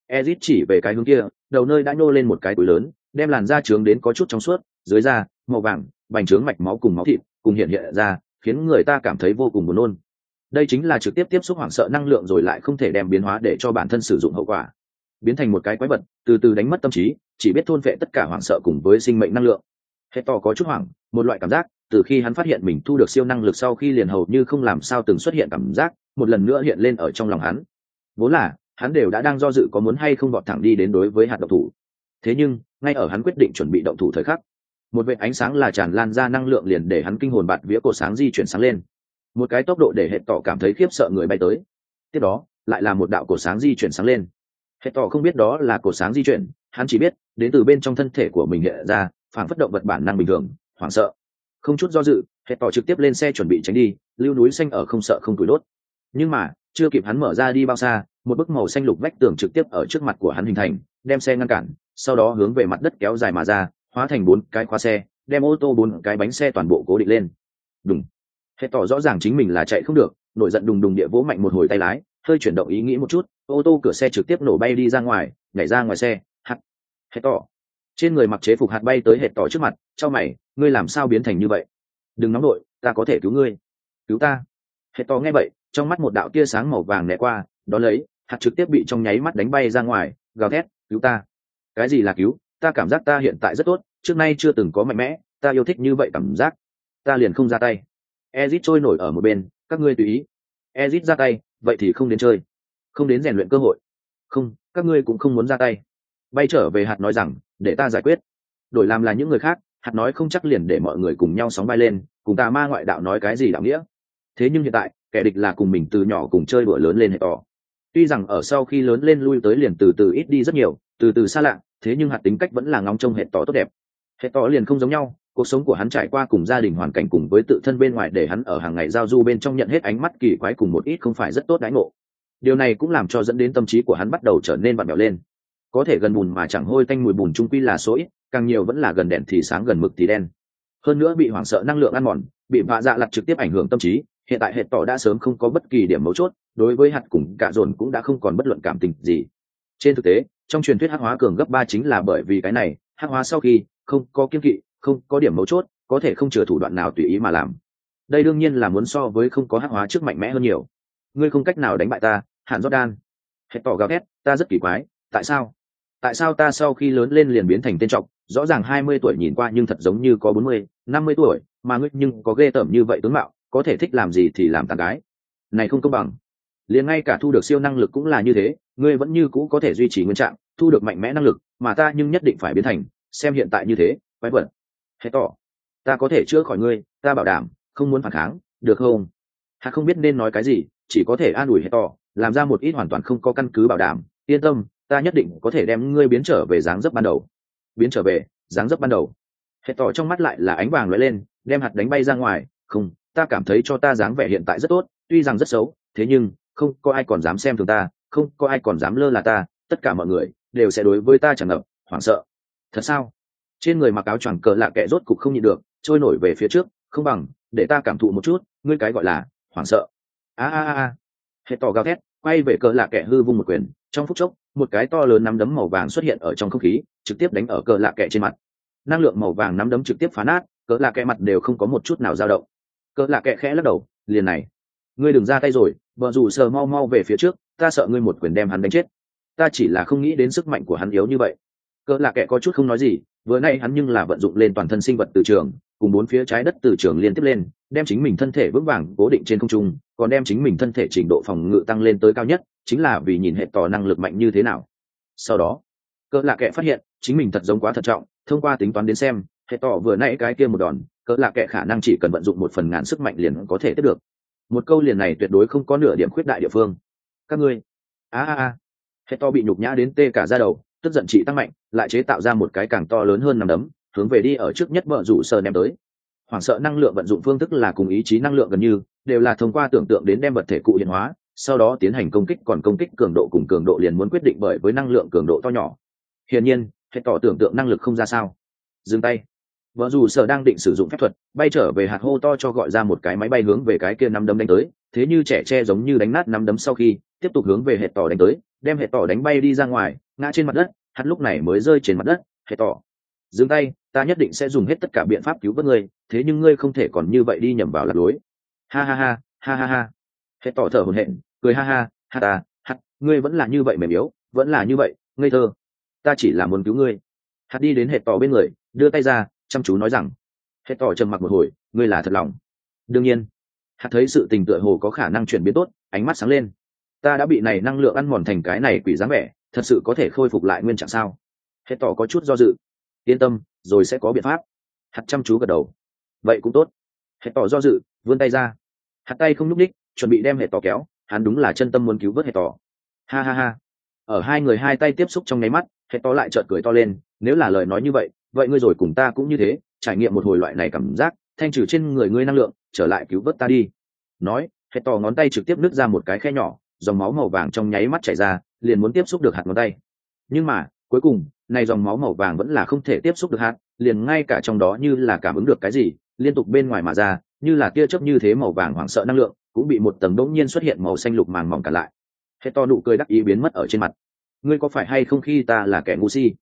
ezit chỉ về cái hướng kia, đầu nơi đã nhô lên một cái túi lớn, đem làn da trướng đến có chút trong suốt, dưới da, màu vàng bành trướng mạch máu cùng máu thịt, cùng hiện hiện ra, khiến người ta cảm thấy vô cùng buồn nôn đây chính là trực tiếp tiếp xúc hoảng sợ năng lượng rồi lại không thể đem biến hóa để cho bản thân sử dụng hậu quả. Biến thành một cái quái vật, từ từ đánh mất tâm trí, chỉ biết thôn vệ tất cả hoảng sợ cùng với sinh mệnh năng lượng. Hệ to có chút hoảng, một loại cảm giác, từ khi hắn phát hiện mình thu được siêu năng lực sau khi liền hầu như không làm sao từng xuất hiện cảm giác, một lần nữa hiện lên ở trong lòng hắn. Vốn là, hắn đều đã đang do dự có muốn hay không vọt thẳng đi đến đối với hạt động thủ. Thế nhưng, ngay ở hắn quyết định chuẩn bị động thủ thời khắc, một vệ ánh sáng là tràn lan ra năng lượng liền để hắn kinh hồn bạt vía cổ sáng di chuyển sáng lên một cái tốc độ để hệ tỏ cảm thấy khiếp sợ người bay tới. Tiếp đó, lại là một đạo cổ sáng di chuyển sáng lên. Hệ tỏ không biết đó là cổ sáng di chuyển, hắn chỉ biết, đến từ bên trong thân thể của mình hiện ra phản phất động vật bản năng bình thường, hoảng sợ. Không chút do dự hệ tỏ trực tiếp lên xe chuẩn bị tránh đi, lưu núi xanh ở không sợ không tủi đốt. Nhưng mà, chưa kịp hắn mở ra đi bao xa, một bức màu xanh lục vách tường trực tiếp ở trước mặt của hắn hình thành, đem xe ngăn cản, sau đó hướng về mặt đất kéo dài mà ra, hóa thành bốn cái khóa xe, đem ô tô bốn cái bánh xe toàn bộ cố định lên. Đúng hệ tỏ rõ ràng chính mình là chạy không được, nổi giận đùng đùng địa vỗ mạnh một hồi tay lái, hơi chuyển động ý nghĩ một chút, ô tô cửa xe trực tiếp nổ bay đi ra ngoài, nhảy ra ngoài xe hạt hệ tỏ. Trên người mặc chế phục hạt bay tới hệ tỏ trước mặt cho mày, ngươi làm sao biến thành như vậy? Đừng nóng đội ta có thể cứu ngươi. Cứu ta? Hệ tỏ nghe vậy, trong mắt một đạo tia sáng màu vàng né qua, đó lấy, hạt trực tiếp bị trong nháy mắt đánh bay ra ngoài, gào thét, cứu ta. Cái gì là cứu? Ta cảm giác ta hiện tại rất tốt, trước nay chưa từng có mạnh mẽ, ta yêu thích như vậy cảm giác. Ta liền không ra tay ezit trôi nổi ở một bên, các ngươi tùy ý. Ezit ra tay, vậy thì không đến chơi. Không đến rèn luyện cơ hội. Không, các ngươi cũng không muốn ra tay. Bay trở về hạt nói rằng, để ta giải quyết. Đổi làm là những người khác, hạt nói không chắc liền để mọi người cùng nhau sóng bay lên, cùng tà ma ngoại đạo nói cái gì đạo nghĩa. Thế nhưng hiện tại, kẻ địch là cùng mình từ nhỏ cùng chơi bữa lớn lên hệ tỏ tuy rằng ở sau khi lớn lên lui tới liền từ từ ít đi rất nhiều, từ từ xa lạ, thế nhưng hạt tính cách vẫn là ngóng trông hệ tỏ tốt đẹp. Hệ tỏ liền không giống nhau cuộc sống của hắn trải qua cùng gia đình hoàn cảnh cùng với tự thân bên ngoài để hắn ở hàng ngày giao du bên trong nhận hết ánh mắt kỳ quái cùng một ít không phải rất tốt đãi ngộ. Điều này cũng làm cho dẫn đến tâm trí của hắn bắt đầu trở nên bặm bẹo lên. Có thể gần bùn mà chẳng hôi tanh mùi bùn trung quy là số ít, càng nhiều vẫn là gần đèn thì sáng gần mực thì đen. Hơn nữa bị hoảng sợ năng lượng ăn mòn, bị vạ dạ lặt trực tiếp ảnh hưởng tâm trí, hiện tại hệ tỏ đã sớm không có bất kỳ điểm mấu chốt, đối với hạt cùng cả dồn cũng đã không còn bất luận cảm tình gì. Trên thực tế, trong truyền thuyết hắc hóa cường gấp ba chính là bởi vì cái này, hắc hóa sau khi không có kiên kỵ không có điểm mấu chốt, có thể không chừa thủ đoạn nào tùy ý mà làm. Đây đương nhiên là muốn so với không có hắc hóa trước mạnh mẽ hơn nhiều. Ngươi không cách nào đánh bại ta hạn jordan. Hết tỏ gào thét, ta rất kỳ quái, tại sao? Tại sao ta sau khi lớn lên liền biến thành tên trọc, rõ ràng hai mươi tuổi nhìn qua nhưng thật giống như có bốn mươi, năm mươi tuổi, mà ngươi nhưng có ghê tởm như vậy tướng mạo, có thể thích làm gì thì làm tàn gái. Này không công bằng. Liền ngay cả thu được siêu năng lực cũng là như thế, ngươi vẫn như cũ có thể duy trì nguyên trạng, thu được mạnh mẽ năng lực, mà ta nhưng nhất định phải biến thành, xem hiện tại như thế, quái vật hệ tỏ ta có thể chữa khỏi ngươi, ta bảo đảm, không muốn phản kháng, được không? Hạ không biết nên nói cái gì, chỉ có thể an ủi hệ tỏ làm ra một ít hoàn toàn không có căn cứ bảo đảm. Yên tâm, ta nhất định có thể đem ngươi biến trở về dáng dấp ban đầu. Biến trở về, dáng dấp ban đầu. Hệ tỏ trong mắt lại là ánh vàng lóe lên, đem hạt đánh bay ra ngoài. Không, ta cảm thấy cho ta dáng vẻ hiện tại rất tốt, tuy rằng rất xấu, thế nhưng, không có ai còn dám xem thường ta, không có ai còn dám lơ là ta, tất cả mọi người đều sẽ đối với ta chẳng ngập hoảng sợ. Thật sao? Trên người mặc áo choàng cờ lạ kệ rốt cục không nhịn được, trôi nổi về phía trước, không bằng, để ta cảm thụ một chút, ngươi cái gọi là hoảng sợ. A a a hệ tỏ gào thét, quay về cờ lạ kệ hư vung một quyền. Trong phút chốc, một cái to lớn nắm đấm màu vàng xuất hiện ở trong không khí, trực tiếp đánh ở cờ lạ kệ trên mặt. Năng lượng màu vàng nắm đấm trực tiếp phá nát, cờ lạ kệ mặt đều không có một chút nào dao động. Cờ lạ kệ khẽ lắc đầu, liền này, ngươi đừng ra tay rồi, vợ dù sờ mau mau về phía trước, ta sợ ngươi một quyền đem hắn đánh chết. Ta chỉ là không nghĩ đến sức mạnh của hắn yếu như vậy cỡ là kẻ có chút không nói gì, vừa nay hắn nhưng là vận dụng lên toàn thân sinh vật từ trường, cùng bốn phía trái đất từ trường liên tiếp lên, đem chính mình thân thể vững vàng cố định trên không trung, còn đem chính mình thân thể trình độ phòng ngự tăng lên tới cao nhất, chính là vì nhìn hệ tỏ năng lực mạnh như thế nào. Sau đó, cỡ lạ kệ phát hiện, chính mình thật giống quá thận trọng, thông qua tính toán đến xem, hệ tỏ vừa nãy cái kia một đòn, cỡ lạ kệ khả năng chỉ cần vận dụng một phần ngàn sức mạnh liền có thể tiếp được. Một câu liền này tuyệt đối không có nửa điểm khuyết đại địa phương. Các ngươi, a a a, hệ to bị nhục nhã đến tê cả ra đầu tức giận chị tăng mạnh, lại chế tạo ra một cái càng to lớn hơn nằm đấm, hướng về đi ở trước nhất vợ rủ sờ ném tới. Hoảng sợ năng lượng vận dụng phương thức là cùng ý chí năng lượng gần như, đều là thông qua tưởng tượng đến đem vật thể cụ hiện hóa, sau đó tiến hành công kích, còn công kích cường độ cùng cường độ liền muốn quyết định bởi với năng lượng cường độ to nhỏ. Hiển nhiên hệ tỏ tưởng tượng năng lực không ra sao. Dừng tay. Vợ dù sở đang định sử dụng phép thuật, bay trở về hạt hô to cho gọi ra một cái máy bay hướng về cái kia năm đấm đánh tới, thế như trẻ tre giống như đánh nát năm đấm sau khi, tiếp tục hướng về hệ tỏ đánh tới đem hệ tỏ đánh bay đi ra ngoài, ngã trên mặt đất hạt lúc này mới rơi trên mặt đất, hệ tỏ, dừng tay, ta nhất định sẽ dùng hết tất cả biện pháp cứu vớt ngươi, thế nhưng ngươi không thể còn như vậy đi nhầm vào lạc lối. Ha ha ha ha ha ha. Hệ tỏ thở hổn hển, cười ha ha ha ta hạt ngươi vẫn là như vậy mềm yếu, vẫn là như vậy, ngây thơ, ta chỉ là muốn cứu ngươi. Hạt đi đến hệ tỏ bên người, đưa tay ra, chăm chú nói rằng, hệ tỏ trầm mặc một hồi, ngươi là thật lòng. Đương nhiên. Hạt thấy sự tình tựa hồ có khả năng chuyển biến tốt, ánh mắt sáng lên ta đã bị này năng lượng ăn mòn thành cái này quỷ dáng vẻ, thật sự có thể khôi phục lại nguyên trạng sao? Hệ tỏ có chút do dự. Yên tâm, rồi sẽ có biện pháp. Hạt chăm chú gật đầu. Vậy cũng tốt. Hệ tỏ do dự, vươn tay ra. Hạt tay không nhúc ních chuẩn bị đem hệ tỏ kéo. Hắn đúng là chân tâm muốn cứu vớt hệ tỏ. Ha ha ha. Ở hai người hai tay tiếp xúc trong nháy mắt hệ tỏ lại trợn cười to lên. Nếu là lời nói như vậy vậy ngươi rồi cùng ta cũng như thế, trải nghiệm một hồi loại này cảm giác, thanh trừ trên người ngươi năng lượng, trở lại cứu vớt ta đi. Nói hệ tỏ ngón tay trực tiếp nứt ra một cái khe nhỏ dòng máu màu vàng trong nháy mắt chảy ra, liền muốn tiếp xúc được hạt ngón tay. Nhưng mà, cuối cùng, này dòng máu màu vàng vẫn là không thể tiếp xúc được hạt, liền ngay cả trong đó như là cảm ứng được cái gì, liên tục bên ngoài mà ra, như là tia chớp như thế màu vàng hoảng sợ năng lượng, cũng bị một tầng đống nhiên xuất hiện màu xanh lục màng mỏng cả lại. Hết to nụ cười đắc ý biến mất ở trên mặt. Ngươi có phải hay không khi ta là kẻ ngu si?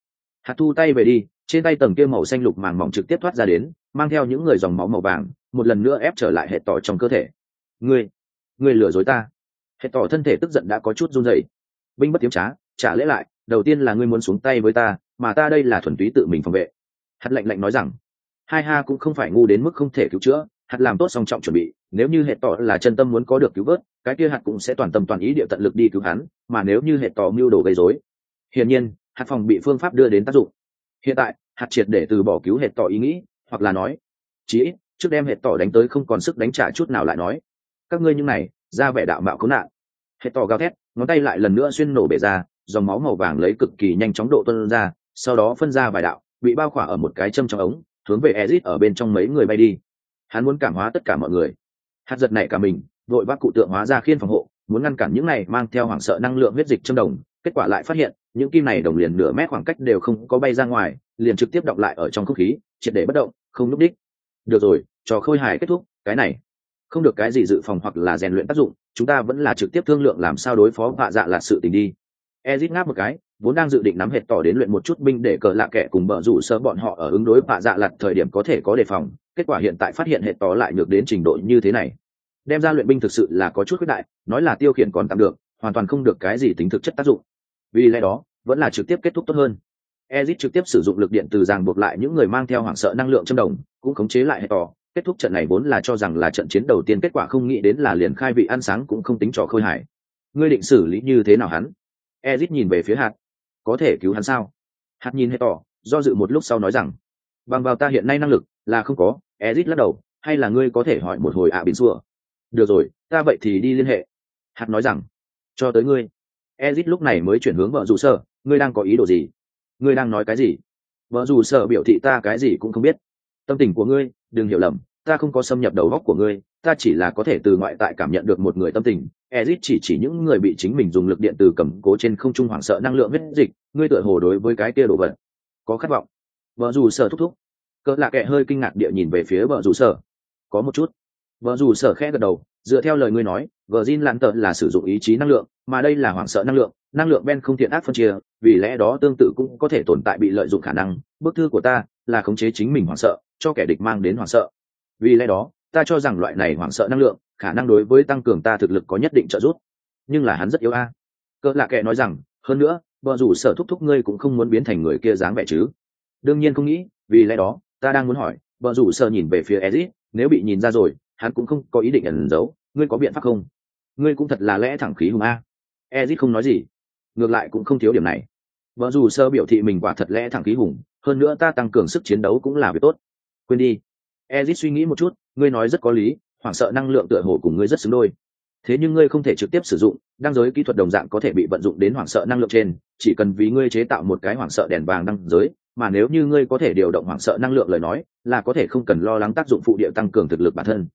Hạt thu tay về đi, trên tay tầng kia màu xanh lục màng mỏng trực tiếp thoát ra đến, mang theo những người dòng máu màu vàng, một lần nữa ép trở lại hệ tỏ trong cơ thể. Ngươi ngươi lừa dối ta hệ tỏ thân thể tức giận đã có chút run rẩy. Binh bất tiếm trá, trả lễ lại, đầu tiên là ngươi muốn xuống tay với ta, mà ta đây là thuần túy tự mình phòng vệ. Hạt lạnh lạnh nói rằng, hai ha cũng không phải ngu đến mức không thể cứu chữa, hạt làm tốt song trọng chuẩn bị, nếu như hệ tỏ là chân tâm muốn có được cứu vớt, cái kia hạt cũng sẽ toàn tâm toàn ý địa tận lực đi cứu hắn, mà nếu như hệ tỏ mưu đồ gây rối. Hiển nhiên, hạt phòng bị phương pháp đưa đến tác dụng. Hiện tại, hạt triệt để từ bỏ cứu hệ tỏ ý nghĩ, hoặc là nói, chí trước đem hệ tỏ đánh tới không còn sức đánh trả chút nào lại nói. Các ngươi như này ra vẻ đạo mạo cứu nạn. Hệ to gào thét, ngón tay lại lần nữa xuyên nổ bể ra, dòng máu màu vàng lấy cực kỳ nhanh chóng độ tuân ra, sau đó phân ra vài đạo, bị bao khỏa ở một cái châm trong ống, hướng về ezit ở bên trong mấy người bay đi. Hắn muốn cảm hóa tất cả mọi người. Hạt giật này cả mình, vội vác cụ tượng hóa ra khiên phòng hộ, muốn ngăn cản những này mang theo hoảng sợ năng lượng huyết dịch trong đồng. Kết quả lại phát hiện, những kim này đồng liền nửa mét khoảng cách đều không có bay ra ngoài, liền trực tiếp đọc lại ở trong không khí, triệt để bất động, không núp đích được rồi, trò khôi hài kết thúc, cái này không được cái gì dự phòng hoặc là rèn luyện tác dụng, chúng ta vẫn là trực tiếp thương lượng làm sao đối phó vạ dạ là sự tình đi. Ezit ngáp một cái, vốn đang dự định nắm hệt tỏ đến luyện một chút binh để cờ lạ kẻ cùng bờ rủ sơ bọn họ ở ứng đối vạ dạ lặt thời điểm có thể có đề phòng, kết quả hiện tại phát hiện hệt tỏ lại ngược đến trình độ như thế này. Đem ra luyện binh thực sự là có chút quyết đại, nói là tiêu khiển còn tạm được, hoàn toàn không được cái gì tính thực chất tác dụng. Vì lẽ đó, vẫn là trực tiếp kết thúc tốt hơn. Ezit trực tiếp sử dụng lực điện từ ràng buộc lại những người mang theo hoảng sợ năng lượng châm đồng, cũng khống chế lại hệt tỏ kết thúc trận này vốn là cho rằng là trận chiến đầu tiên, kết quả không nghĩ đến là liền khai vị ăn sáng cũng không tính trò khôi hài. Ngươi định xử lý như thế nào hắn? Ezit nhìn về phía hạt. Có thể cứu hắn sao? Hạt nhìn hết tỏ, do dự một lúc sau nói rằng, bằng vào ta hiện nay năng lực là không có. Ezit lắc đầu, hay là ngươi có thể hỏi một hồi ạ à bình xua được rồi, ta vậy thì đi liên hệ. Hạt nói rằng, cho tới ngươi. Ezit lúc này mới chuyển hướng vợ dù sở, ngươi đang có ý đồ gì? Ngươi đang nói cái gì? Vợ dù sở biểu thị ta cái gì cũng không biết. Tâm tình của ngươi đừng hiểu lầm, ta không có xâm nhập đầu góc của ngươi, ta chỉ là có thể từ ngoại tại cảm nhận được một người tâm tình. Ezit chỉ chỉ những người bị chính mình dùng lực điện từ cầm cố trên không trung hoảng sợ năng lượng huyết dịch, ngươi tựa hồ đối với cái kia đồ vật có khát vọng. Vợ dù sở thúc thúc. Cỡ lạ kệ hơi kinh ngạc địa nhìn về phía vợ dù sở có một chút. Vợ dù sở khẽ gật đầu, dựa theo lời ngươi nói vợ Jin lặn tợ là sử dụng ý chí năng lượng, mà đây là hoảng sợ năng lượng năng lượng ben không thiện ác phân chia, vì lẽ đó tương tự cũng có thể tồn tại bị lợi dụng khả năng. Bức thư của ta là khống chế chính mình hoảng sợ, cho kẻ địch mang đến hoảng sợ. Vì lẽ đó, ta cho rằng loại này hoảng sợ năng lượng, khả năng đối với tăng cường ta thực lực có nhất định trợ giúp. Nhưng là hắn rất yếu a. Cỡ lạ kệ nói rằng, hơn nữa vợ rủ sở thúc thúc ngươi cũng không muốn biến thành người kia dáng vẻ chứ. Đương nhiên không nghĩ, vì lẽ đó, ta đang muốn hỏi vợ rủ sở nhìn về phía ezit nếu bị nhìn ra rồi, hắn cũng không có ý định ẩn giấu, ngươi có biện pháp không? Ngươi cũng thật là lẽ thẳng khí hùng a. Ezit không nói gì, ngược lại cũng không thiếu điểm này vợ dù sơ biểu thị mình quả thật lẽ thẳng khí hùng, hơn nữa ta tăng cường sức chiến đấu cũng là việc tốt. Quên đi. Ezit suy nghĩ một chút, ngươi nói rất có lý, hoảng sợ năng lượng tựa hồ cùng ngươi rất xứng đôi. Thế nhưng ngươi không thể trực tiếp sử dụng, đăng giới kỹ thuật đồng dạng có thể bị vận dụng đến hoảng sợ năng lượng trên, chỉ cần vì ngươi chế tạo một cái hoảng sợ đèn vàng đăng giới, mà nếu như ngươi có thể điều động hoảng sợ năng lượng lời nói, là có thể không cần lo lắng tác dụng phụ địa tăng cường thực lực bản thân.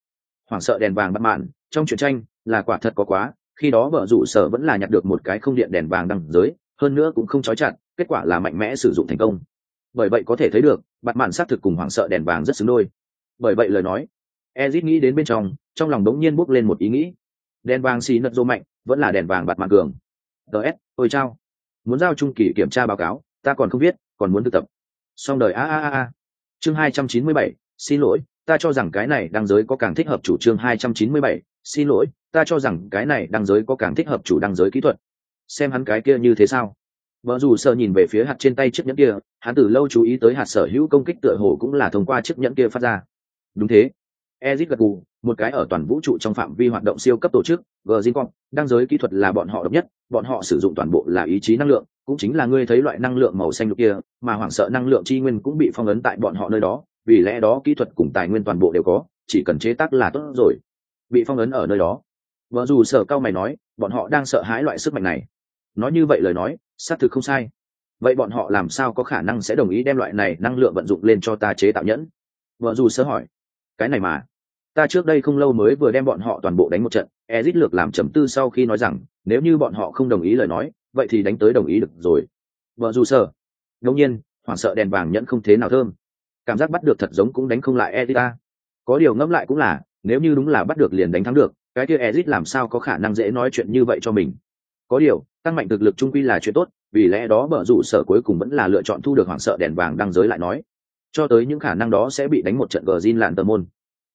Hoảng sợ đèn vàng bắt mạn trong truyện tranh, là quả thật có quá, khi đó vợ rủ sở vẫn là nhặt được một cái không điện đèn vàng đăng giới hơn nữa cũng không trói chặt, kết quả là mạnh mẽ sử dụng thành công. Bởi vậy có thể thấy được, bạt mạn xác thực cùng hoảng sợ đèn vàng rất xứng đôi. Bởi vậy lời nói, ezit nghĩ đến bên trong trong lòng đống nhiên bốc lên một ý nghĩ. Đèn vàng xì nật dô mạnh, vẫn là đèn vàng bạt mạn cường. Ts ôi chao. Muốn giao trung kỳ kiểm tra báo cáo, ta còn không biết, còn muốn thực tập. Xong đời, a a a a. Chương hai trăm chín mươi bảy, xin lỗi, ta cho rằng cái này đăng giới có càng thích hợp chủ chương hai trăm chín mươi bảy, xin lỗi, ta cho rằng cái này đăng giới có càng thích hợp chủ đăng giới kỹ thuật xem hắn cái kia như thế sao? Vợ dù sợ nhìn về phía hạt trên tay chiếc nhẫn kia, hắn từ lâu chú ý tới hạt sở hữu công kích tựa hồ cũng là thông qua chiếc nhẫn kia phát ra. Đúng thế. Ezit gật gù, một cái ở toàn vũ trụ trong phạm vi hoạt động siêu cấp tổ chức gzincom đăng giới kỹ thuật là bọn họ độc nhất, bọn họ sử dụng toàn bộ là ý chí năng lượng, cũng chính là ngươi thấy loại năng lượng màu xanh lục kia, mà hoảng sợ năng lượng tri nguyên cũng bị phong ấn tại bọn họ nơi đó, vì lẽ đó kỹ thuật cùng tài nguyên toàn bộ đều có, chỉ cần chế tác là tốt rồi. Bị phong ấn ở nơi đó. Vợ dù sở cao mày nói, bọn họ đang sợ hãi loại sức mạnh này nói như vậy lời nói, xác thực không sai. Vậy bọn họ làm sao có khả năng sẽ đồng ý đem loại này năng lượng vận dụng lên cho ta chế tạo nhẫn? Vợ dù sơ hỏi. Cái này mà. Ta trước đây không lâu mới vừa đem bọn họ toàn bộ đánh một trận, ezit lược làm chấm tư sau khi nói rằng, nếu như bọn họ không đồng ý lời nói, vậy thì đánh tới đồng ý được rồi. Vợ dù sơ. Ngẫu nhiên, hoảng sợ đèn vàng nhẫn không thế nào thơm. Cảm giác bắt được thật giống cũng đánh không lại ezit có điều ngẫm lại cũng là, nếu như đúng là bắt được liền đánh thắng được, cái kia ezit làm sao có khả năng dễ nói chuyện như vậy cho mình? Có điều tăng mạnh thực lực trung quy là chuyện tốt vì lẽ đó bở rủ sở cuối cùng vẫn là lựa chọn thu được hoảng sợ đèn vàng đăng giới lại nói. Cho tới những khả năng đó sẽ bị đánh một trận gờ zin lạn tờ môn.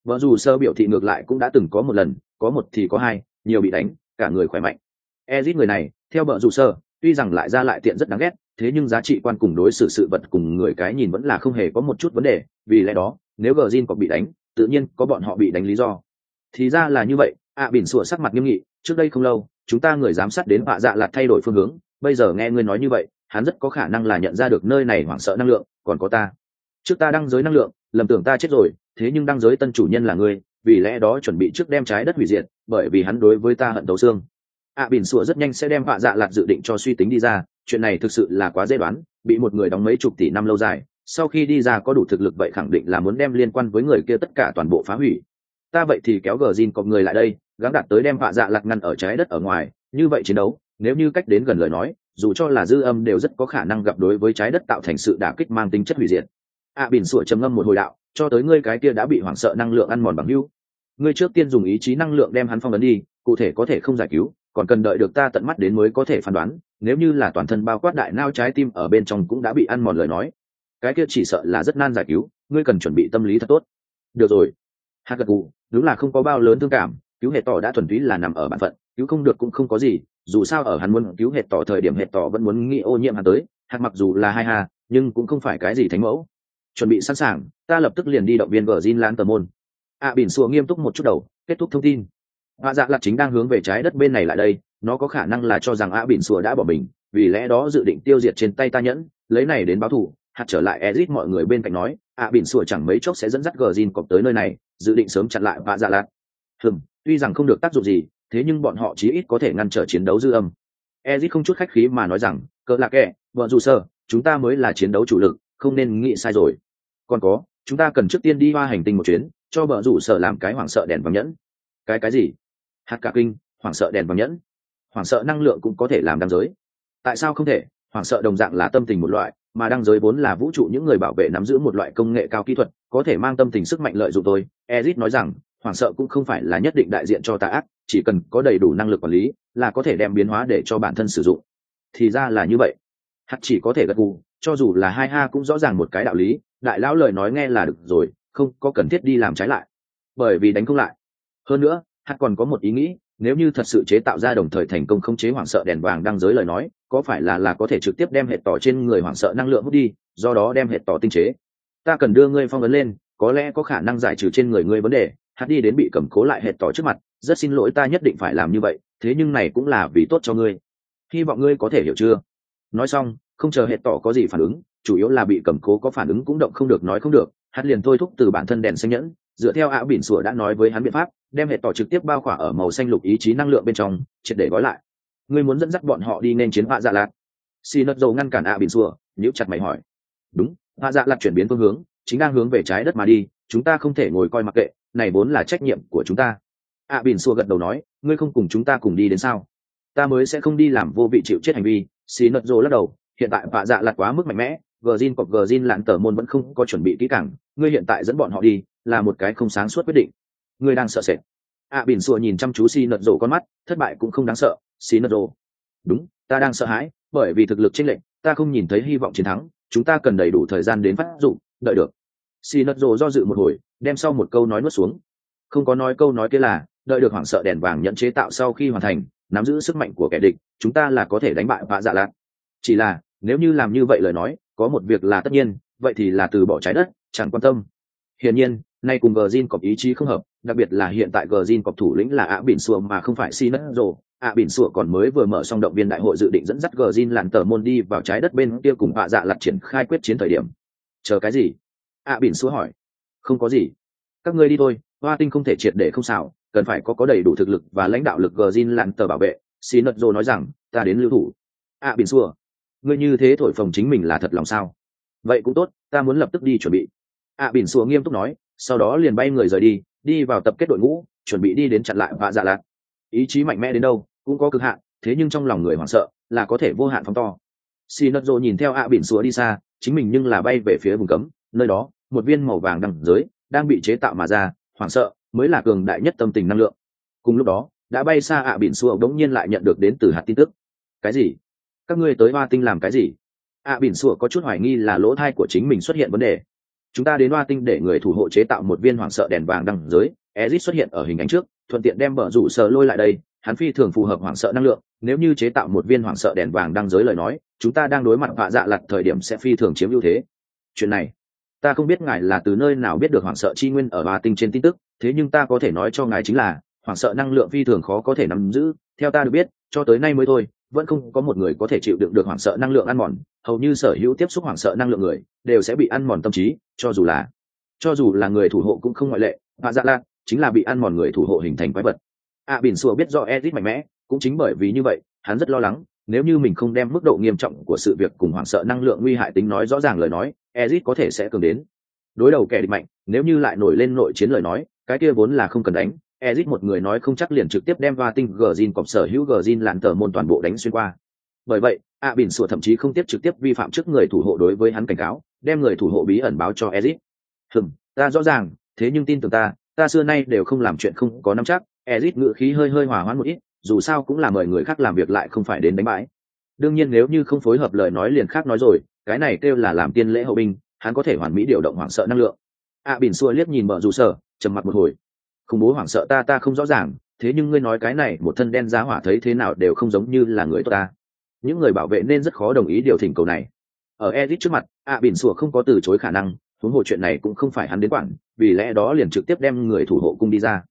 Vợ dù sơ biểu thị ngược lại cũng đã từng có một lần có một thì có hai nhiều bị đánh cả người khỏe mạnh. Ezit người này theo vợ dù sơ tuy rằng lại ra lại tiện rất đáng ghét thế nhưng giá trị quan cùng đối xử sự vật cùng người cái nhìn vẫn là không hề có một chút vấn đề vì lẽ đó nếu gờ zin có bị đánh tự nhiên có bọn họ bị đánh lý do. Thì ra là như vậy ạ à, bỉn sủa sắc mặt nghiêm nghị trước đây không lâu chúng ta người giám sát đến vạ dạ lạt thay đổi phương hướng bây giờ nghe ngươi nói như vậy hắn rất có khả năng là nhận ra được nơi này hoảng sợ năng lượng còn có ta. Trước ta đăng giới năng lượng lầm tưởng ta chết rồi thế nhưng đăng giới tân chủ nhân là ngươi vì lẽ đó chuẩn bị trước đem trái đất hủy diệt bởi vì hắn đối với ta hận đầu xương. Ạ à, bỉn sủa rất nhanh sẽ đem vạ dạ lạt dự định cho suy tính đi ra chuyện này thực sự là quá dễ đoán bị một người đóng mấy chục tỷ năm lâu dài sau khi đi ra có đủ thực lực vậy khẳng định là muốn đem liên quan với người kia tất cả toàn bộ phá hủy ta vậy thì kéo gờ zin cọp người lại đây gắng đạt tới đem vạ dạ lạt ngăn ở trái đất ở ngoài như vậy chiến đấu nếu như cách đến gần lời nói dù cho là dư âm đều rất có khả năng gặp đối với trái đất tạo thành sự đả kích mang tính chất hủy diệt. A à, bỉn sủa trầm ngâm một hồi đạo cho tới ngươi cái kia đã bị hoảng sợ năng lượng ăn mòn bằng hưu. Ngươi trước tiên dùng ý chí năng lượng đem hắn phong ấn đi cụ thể có thể không giải cứu còn cần đợi được ta tận mắt đến mới có thể phán đoán nếu như là toàn thân bao quát đại nao trái tim ở bên trong cũng đã bị ăn mòn lời nói. Cái kia chỉ sợ là rất nan giải cứu ngươi cần chuẩn bị tâm lý thật tốt. Được rồi hạt gật gù đúng là không có bao lớn thương cảm cứu hệ tỏ đã thuần túy là nằm ở bản phận cứu không được cũng không có gì dù sao ở hắn muốn cứu hệ tỏ thời điểm hệ tỏ vẫn muốn nghĩ ô nhiễm hắn tới hạt mặc dù là hai hà, nhưng cũng không phải cái gì thánh mẫu. Chuẩn bị sẵn sàng ta lập tức liền đi động viên vở Jin Lan tờ môn. A à, bỉn sùa nghiêm túc một chút đầu kết thúc thông tin. Hạ dạ lạc chính đang hướng về trái đất bên này lại đây nó có khả năng là cho rằng a bỉn sùa đã bỏ mình vì lẽ đó dự định tiêu diệt trên tay ta nhẫn lấy này đến báo thù hạt trở lại ezit mọi người bên cạnh nói à, a bỉn sủa chẳng mấy chốc sẽ dẫn dắt gờ cọp tới nơi này, dự định sớm chặn lại vạ dạ lạt. Hừm, tuy rằng không được tác dụng gì, thế nhưng bọn họ chí ít có thể ngăn trở chiến đấu dư âm. Ezit không chút khách khí mà nói rằng cỡ lạc kệ vợ dù sơ, chúng ta mới là chiến đấu chủ lực, không nên nghĩ sai rồi. Còn có, chúng ta cần trước tiên đi hoa hành tinh một chuyến, cho vợ rủ sợ làm cái hoảng sợ đèn vàng nhẫn. Cái cái gì? Hạt cả kinh, hoảng sợ đèn vàng nhẫn. Hoảng sợ năng lượng cũng có thể làm đăng giới. Tại sao không thể? Hoảng sợ đồng dạng là tâm tình một loại mà đăng giới vốn là vũ trụ những người bảo vệ nắm giữ một loại công nghệ cao kỹ thuật, có thể mang tâm tình sức mạnh lợi dụng tôi. Ezit nói rằng, hoảng sợ cũng không phải là nhất định đại diện cho tà ác, chỉ cần có đầy đủ năng lực quản lý là có thể đem biến hóa để cho bản thân sử dụng. Thì ra là như vậy. Hạt chỉ có thể gật gù, cho dù là hai ha cũng rõ ràng một cái đạo lý, đại lão lời nói nghe là được rồi, không có cần thiết đi làm trái lại. Bởi vì đánh không lại. Hơn nữa hạt còn có một ý nghĩ, nếu như thật sự chế tạo ra đồng thời thành công không chế hoảng sợ đèn vàng đăng giới lời nói có phải là là có thể trực tiếp đem hệ tỏ trên người hoảng sợ năng lượng hút đi, do đó đem hệ tỏ tinh chế. Ta cần đưa ngươi phong vấn lên, có lẽ có khả năng giải trừ trên người ngươi vấn đề hạt đi đến bị cầm cố lại hệ tỏ trước mặt, rất xin lỗi ta nhất định phải làm như vậy, thế nhưng này cũng là vì tốt cho ngươi. Hy vọng ngươi có thể hiểu chưa? Nói xong, không chờ hệ tỏ có gì phản ứng, chủ yếu là bị cầm cố có phản ứng cũng động không được, nói không được hát liền thôi thúc từ bản thân đèn xanh nhẫn, dựa theo ạ bỉn sủa đã nói với hắn biện pháp, đem hệ tỏ trực tiếp bao khỏa ở màu xanh lục ý chí năng lượng bên trong, triệt để gói lại ngươi muốn dẫn dắt bọn họ đi nên chiến hạ dạ lạc. Xì nật dầu ngăn cản ạ bỉn xua, nhíu chặt mày hỏi. Đúng hạ dạ lạc chuyển biến phương hướng chính đang hướng về trái đất mà đi chúng ta không thể ngồi coi mặc kệ này vốn là trách nhiệm của chúng ta. Ạ bỉn xua gật đầu nói ngươi không cùng chúng ta cùng đi đến sao? Ta mới sẽ không đi làm vô vị chịu chết hành vi xì nật dầu lắc đầu hiện tại hạ dạ lạc quá mức mạnh mẽ gờ zin cọc gờ zin lạn tờ môn vẫn không có chuẩn bị kỹ càng ngươi hiện tại dẫn bọn họ đi là một cái không sáng suốt quyết định. Ngươi đang sợ sệt. Ạ à, bỉn xùa nhìn chăm chú xì nợt rộ con mắt thất bại cũng không đáng sợ xì đúng, ta đang sợ hãi, bởi vì thực lực chênh lệch, ta không nhìn thấy hy vọng chiến thắng, chúng ta cần đầy đủ thời gian đến phát dụng đợi được. Xì do dự một hồi, đem sau một câu nói nuốt xuống. Không có nói câu nói kia là, đợi được hoảng sợ đèn vàng nhận chế tạo sau khi hoàn thành, nắm giữ sức mạnh của kẻ địch, chúng ta là có thể đánh bại vạ dạ lạc. Chỉ là, nếu như làm như vậy lời nói, có một việc là tất nhiên, vậy thì là từ bỏ trái đất, chẳng quan tâm. Hiển nhiên, nay cùng Gjin có ý chí không hợp, đặc biệt là hiện tại Gjin cọp cọc thủ lĩnh là ạ bỉn xuồng mà không phải si ạ bỉn sủa còn mới vừa mở xong động viên đại hội dự định dẫn dắt gờ zin làn tờ môn đi vào trái đất bên kia cùng ạ dạ lặt triển khai quyết chiến thời điểm. Chờ cái gì? ạ bỉn sủa hỏi. Không có gì. Các ngươi đi thôi, hoa tinh không thể triệt để không xảo, cần phải có có đầy đủ thực lực và lãnh đạo lực gờ zin lặn tờ bảo vệ. Si nất Dô nói rằng, ta đến lưu thủ. ạ bỉn sùa ngươi như thế thổi phồng chính mình là thật lòng sao? Vậy cũng tốt, ta muốn lập tức đi chuẩn bị. ạ bỉn sùa nghiêm túc nói, sau đó liền bay người rời đi đi vào tập kết đội ngũ, chuẩn bị đi đến chặn lại vạ dạ Lạt. ý chí mạnh mẽ đến đâu? Cũng có cực hạn, thế nhưng trong lòng người hoảng sợ là có thể vô hạn phóng to. Xì nật rộ nhìn theo ạ bỉn xúa đi xa, chính mình nhưng là bay về phía vùng cấm, nơi đó, một viên màu vàng đằng dưới đang bị chế tạo mà ra, hoảng sợ mới là cường đại nhất tâm tình năng lượng. Cùng lúc đó, đã bay xa ạ bỉn sùa đống nhiên lại nhận được đến từ hạt tin tức. Cái gì? Các ngươi tới hoa tinh làm cái gì? ạ bỉn xúa có chút hoài nghi là lỗ thai của chính mình xuất hiện vấn đề. Chúng ta đến hoa tinh để người thủ hộ chế tạo một viên hoảng sợ đèn vàng đằng giới ezit xuất hiện ở hình ảnh trước, thuận tiện đem bờ rủ sợ lôi lại đây hắn phi thường phù hợp hoảng sợ năng lượng, nếu như chế tạo một viên hoảng sợ đèn vàng đăng giới lời nói, chúng ta đang đối mặt vạ dạ lặt thời điểm sẽ phi thường chiếm ưu thế. Chuyện này, ta không biết ngài là từ nơi nào biết được hoảng sợ chi nguyên ở ba tinh trên tin tức, thế nhưng ta có thể nói cho ngài chính là, hoảng sợ năng lượng phi thường khó có thể nắm giữ, theo ta được biết, cho tới nay mới thôi, vẫn không có một người có thể chịu đựng được hoảng sợ năng lượng ăn mòn, hầu như sở hữu tiếp xúc hoảng sợ năng lượng người, đều sẽ bị ăn mòn tâm trí, cho dù là, cho dù là người thủ hộ cũng không ngoại lệ. Họa dạ lặt chính là bị ăn mòn người thủ hộ hình thành quái vật a à, bỉn sùa biết do edit mạnh mẽ cũng chính bởi vì như vậy hắn rất lo lắng nếu như mình không đem mức độ nghiêm trọng của sự việc cùng hoảng sợ năng lượng nguy hại tính nói rõ ràng lời nói edit có thể sẽ cường đến đối đầu kẻ địch mạnh nếu như lại nổi lên nội chiến lời nói cái kia vốn là không cần đánh Ezic một người nói không chắc liền trực tiếp đem va tinh Gjin cọp sở hữu Gjin lạn tờ môn toàn bộ đánh xuyên qua. Bởi vậy, A Bỉn sủa thậm chí không tiếp trực tiếp vi phạm trước người thủ hộ đối với hắn cảnh cáo, đem người thủ hộ bí ẩn báo cho Ezic. Hừm, ta rõ ràng, thế nhưng tin tưởng ta, ta xưa nay đều không làm chuyện không có nắm chắc. Ezit ngữ khí hơi hơi hòa hoãn một ít, dù sao cũng là mời người khác làm việc lại không phải đến đánh bãi. Đương nhiên nếu như không phối hợp lời nói liền khác nói rồi, cái này kêu là làm tiên lễ hậu binh, hắn có thể hoàn mỹ điều động hoảng sợ năng lượng. A Bỉn xua liếc nhìn mở rủ sở, trầm mặt một hồi khủng bố hoảng sợ ta ta không rõ ràng thế nhưng ngươi nói cái này một thân đen giá hỏa thấy thế nào đều không giống như là người tốt ta những người bảo vệ nên rất khó đồng ý điều thỉnh cầu này ở edit trước mặt a à, bỉn xua không có từ chối khả năng huống hồ chuyện này cũng không phải hắn đến quản vì lẽ đó liền trực tiếp đem người thủ hộ cung đi ra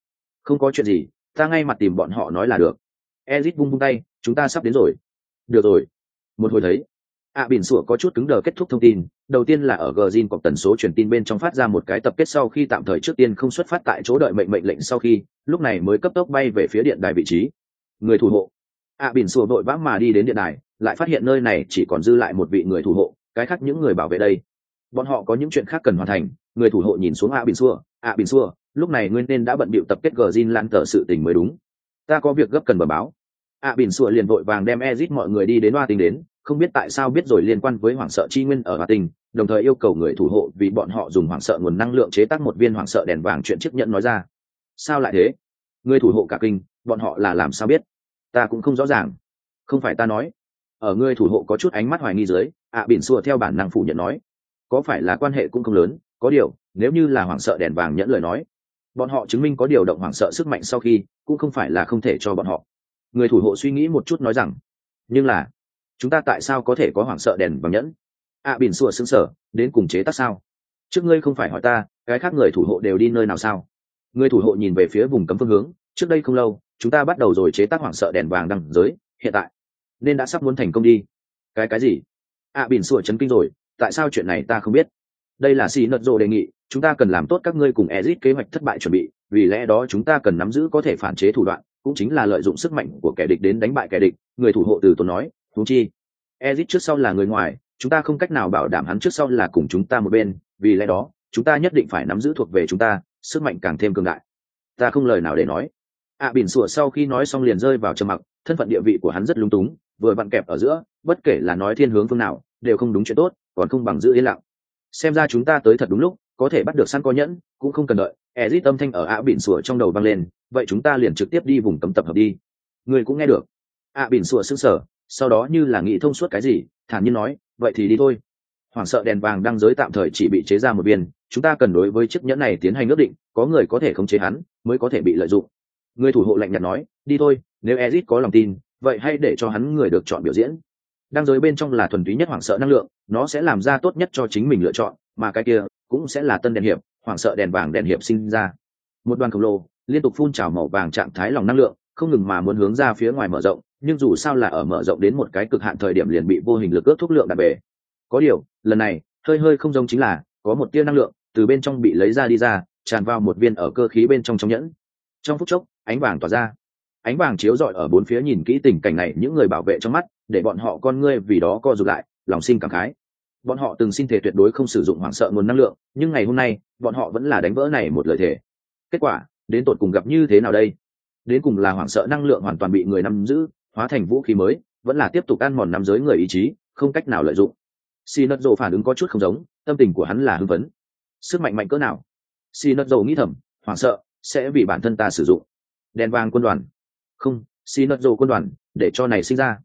không có chuyện gì ta ngay mặt tìm bọn họ nói là được. Ezit vung vung tay chúng ta sắp đến rồi. Được rồi. Một hồi thấy ạ à, bỉn sủa có chút cứng đờ kết thúc thông tin. Đầu tiên là ở gzin cọc tần số truyền tin bên trong phát ra một cái tập kết sau khi tạm thời trước tiên không xuất phát tại chỗ đợi mệnh mệnh lệnh sau khi lúc này mới cấp tốc bay về phía điện đài vị trí. Người thủ hộ. Ạ à, bỉn sủa vội vã mà đi đến điện đài lại phát hiện nơi này chỉ còn dư lại một vị người thủ hộ cái khác những người bảo vệ đây. Bọn họ có những chuyện khác cần hoàn thành người thủ hộ nhìn xuống ạ à, bỉn sủa ạ bình xua lúc này nguyên nên đã bận bịu tập kết gzin lan tờ sự tình mới đúng. Ta có việc gấp cần bờ báo. Ạ bình xua liền vội vàng đem ezit mọi người đi đến hoa tình đến không biết tại sao biết rồi liên quan với hoảng sợ chi nguyên ở hoa tình đồng thời yêu cầu người thủ hộ vì bọn họ dùng hoảng sợ nguồn năng lượng chế tác một viên hoảng sợ đèn vàng chuyện chiếc nhận nói ra. Sao lại thế? Người thủ hộ cả kinh bọn họ là làm sao biết? Ta cũng không rõ ràng. Không phải ta nói. Ở người thủ hộ có chút ánh mắt hoài nghi dưới ạ à, bỉn xua theo bản năng phủ nhận nói. Có phải là quan hệ cũng không lớn? Có điều nếu như là hoảng sợ đèn vàng nhẫn lời nói bọn họ chứng minh có điều động hoảng sợ sức mạnh sau khi cũng không phải là không thể cho bọn họ. Người thủ hộ suy nghĩ một chút nói rằng nhưng là chúng ta tại sao có thể có hoảng sợ đèn vàng nhẫn? Ạ à, bỉn sủa xứng sở đến cùng chế tác sao? Trước ngươi không phải hỏi ta cái khác người thủ hộ đều đi nơi nào sao? Người thủ hộ nhìn về phía vùng cấm phương hướng trước đây không lâu chúng ta bắt đầu rồi chế tác hoảng sợ đèn vàng đằng giới hiện tại nên đã sắp muốn thành công đi. Cái cái gì? Ạ à, bỉn sủa chấn kinh rồi tại sao chuyện này ta không biết? Đây là xì nợt rộ đề nghị chúng ta cần làm tốt các ngươi cùng ezit kế hoạch thất bại chuẩn bị vì lẽ đó chúng ta cần nắm giữ có thể phản chế thủ đoạn cũng chính là lợi dụng sức mạnh của kẻ địch đến đánh bại kẻ địch người thủ hộ từ tốn nói thú chi ezit trước sau là người ngoài chúng ta không cách nào bảo đảm hắn trước sau là cùng chúng ta một bên vì lẽ đó chúng ta nhất định phải nắm giữ thuộc về chúng ta sức mạnh càng thêm cường đại. Ta không lời nào để nói. Ạ à, bỉn sủa sau khi nói xong liền rơi vào trầm mặc thân phận địa vị của hắn rất lung túng vừa vặn kẹp ở giữa bất kể là nói thiên hướng phương nào đều không đúng chuyện tốt còn không bằng giữ yên lặng xem ra chúng ta tới thật đúng lúc, có thể bắt được săn có nhẫn, cũng không cần đợi. Ezit âm thanh ở ạ bỉn sủa trong đầu vang lên, vậy chúng ta liền trực tiếp đi vùng cấm tập hợp đi. Người cũng nghe được. ạ bỉn sủa sưng sờ, sau đó như là nghĩ thông suốt cái gì, thản nhiên nói, vậy thì đi thôi. Hoảng sợ đèn vàng đăng giới tạm thời chỉ bị chế ra một viên, chúng ta cần đối với chiếc nhẫn này tiến hành ước định, có người có thể khống chế hắn, mới có thể bị lợi dụng. Người thủ hộ lạnh nhạt nói, đi thôi, nếu ezit có lòng tin, vậy hãy để cho hắn người được chọn biểu diễn đang giới bên trong là thuần túy nhất hoảng sợ năng lượng, nó sẽ làm ra tốt nhất cho chính mình lựa chọn, mà cái kia cũng sẽ là tân đèn hiệp, hoảng sợ đèn vàng đèn hiệp sinh ra. Một đoàn khổng lồ, liên tục phun trào màu vàng trạng thái lòng năng lượng, không ngừng mà muốn hướng ra phía ngoài mở rộng, nhưng dù sao là ở mở rộng đến một cái cực hạn thời điểm liền bị vô hình lực ước thuốc lượng đặt bể. Có điều, lần này, hơi hơi không giống chính là, có một tia năng lượng từ bên trong bị lấy ra đi ra, tràn vào một viên ở cơ khí bên trong trong nhẫn. Trong phút chốc, ánh vàng tỏa ra ánh vàng chiếu rọi ở bốn phía nhìn kỹ tình cảnh này, những người bảo vệ trong mắt, để bọn họ con ngươi vì đó co rụt lại, lòng sinh cảm khái. Bọn họ từng xin thể tuyệt đối không sử dụng hoảng sợ nguồn năng lượng, nhưng ngày hôm nay, bọn họ vẫn là đánh vỡ này một lời thề. Kết quả, đến tột cùng gặp như thế nào đây? Đến cùng là hoảng sợ năng lượng hoàn toàn bị người nắm giữ, hóa thành vũ khí mới, vẫn là tiếp tục ăn mòn nắm giới người ý chí, không cách nào lợi dụng. Si nất dầu phản ứng có chút không giống, tâm tình của hắn là hưng phấn. Sức mạnh mạnh cỡ nào? Si nất dầu nghĩ thầm, hoảng sợ sẽ vì bản thân ta sử dụng. Đèn vàng quân đoàn không, xì nất dồ quân đoàn, để cho này sinh ra.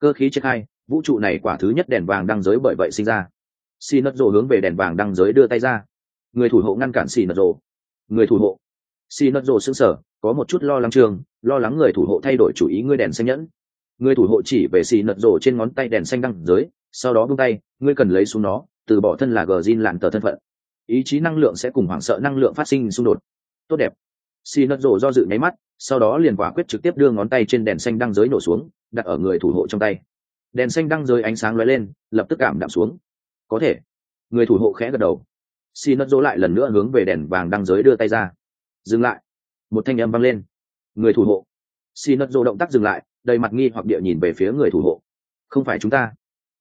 Cơ khí triển khai, vũ trụ này quả thứ nhất đèn vàng đăng giới bởi vậy sinh ra. Xì nất dồ hướng về đèn vàng đăng giới đưa tay ra. Người thủ hộ ngăn cản xì nất dồ người thủ hộ. Xì nất dồ xưng sở có một chút lo lắng trường, lo lắng người thủ hộ thay đổi chủ ý ngươi đèn xanh nhẫn. Người thủ hộ chỉ về xì nật rổ trên ngón tay đèn xanh đăng giới, sau đó bung tay, ngươi cần lấy xuống nó, từ bỏ thân là gờ zin lặn tờ thân phận. Ý chí năng lượng sẽ cùng hoảng sợ năng lượng phát sinh xung đột. Tốt đẹp xì nật rổ do dự nháy mắt, sau đó liền quả quyết trực tiếp đưa ngón tay trên đèn xanh đăng giới nổ xuống, đặt ở người thủ hộ trong tay. Đèn xanh đăng giới ánh sáng lóe lên, lập tức cảm đạm xuống. Có thể. Người thủ hộ khẽ gật đầu. Xì nật rổ lại lần nữa hướng về đèn vàng đăng giới đưa tay ra. Dừng lại. Một thanh âm vang lên. Người thủ hộ. Xì nật rổ động tác dừng lại, đầy mặt nghi hoặc địa nhìn về phía người thủ hộ. Không phải chúng ta.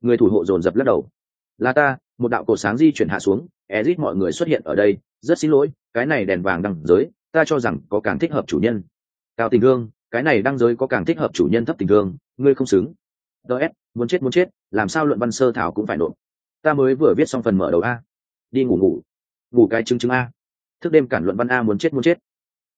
Người thủ hộ dồn dập lắc đầu. Là ta, một đạo cổ sáng di chuyển hạ xuống, ezit mọi người xuất hiện ở đây. Rất xin lỗi, cái này đèn vàng đăng giới ta cho rằng có càng thích hợp chủ nhân. Cao tình thương cái này đăng giới có càng thích hợp chủ nhân thấp tình thương ngươi không xứng. Ts muốn chết muốn chết, làm sao luận văn sơ thảo cũng phải nộp. Ta mới vừa viết xong phần mở đầu a. Đi ngủ ngủ. Ngủ cái chứng chứng a. Thức đêm cản luận văn a muốn chết muốn chết.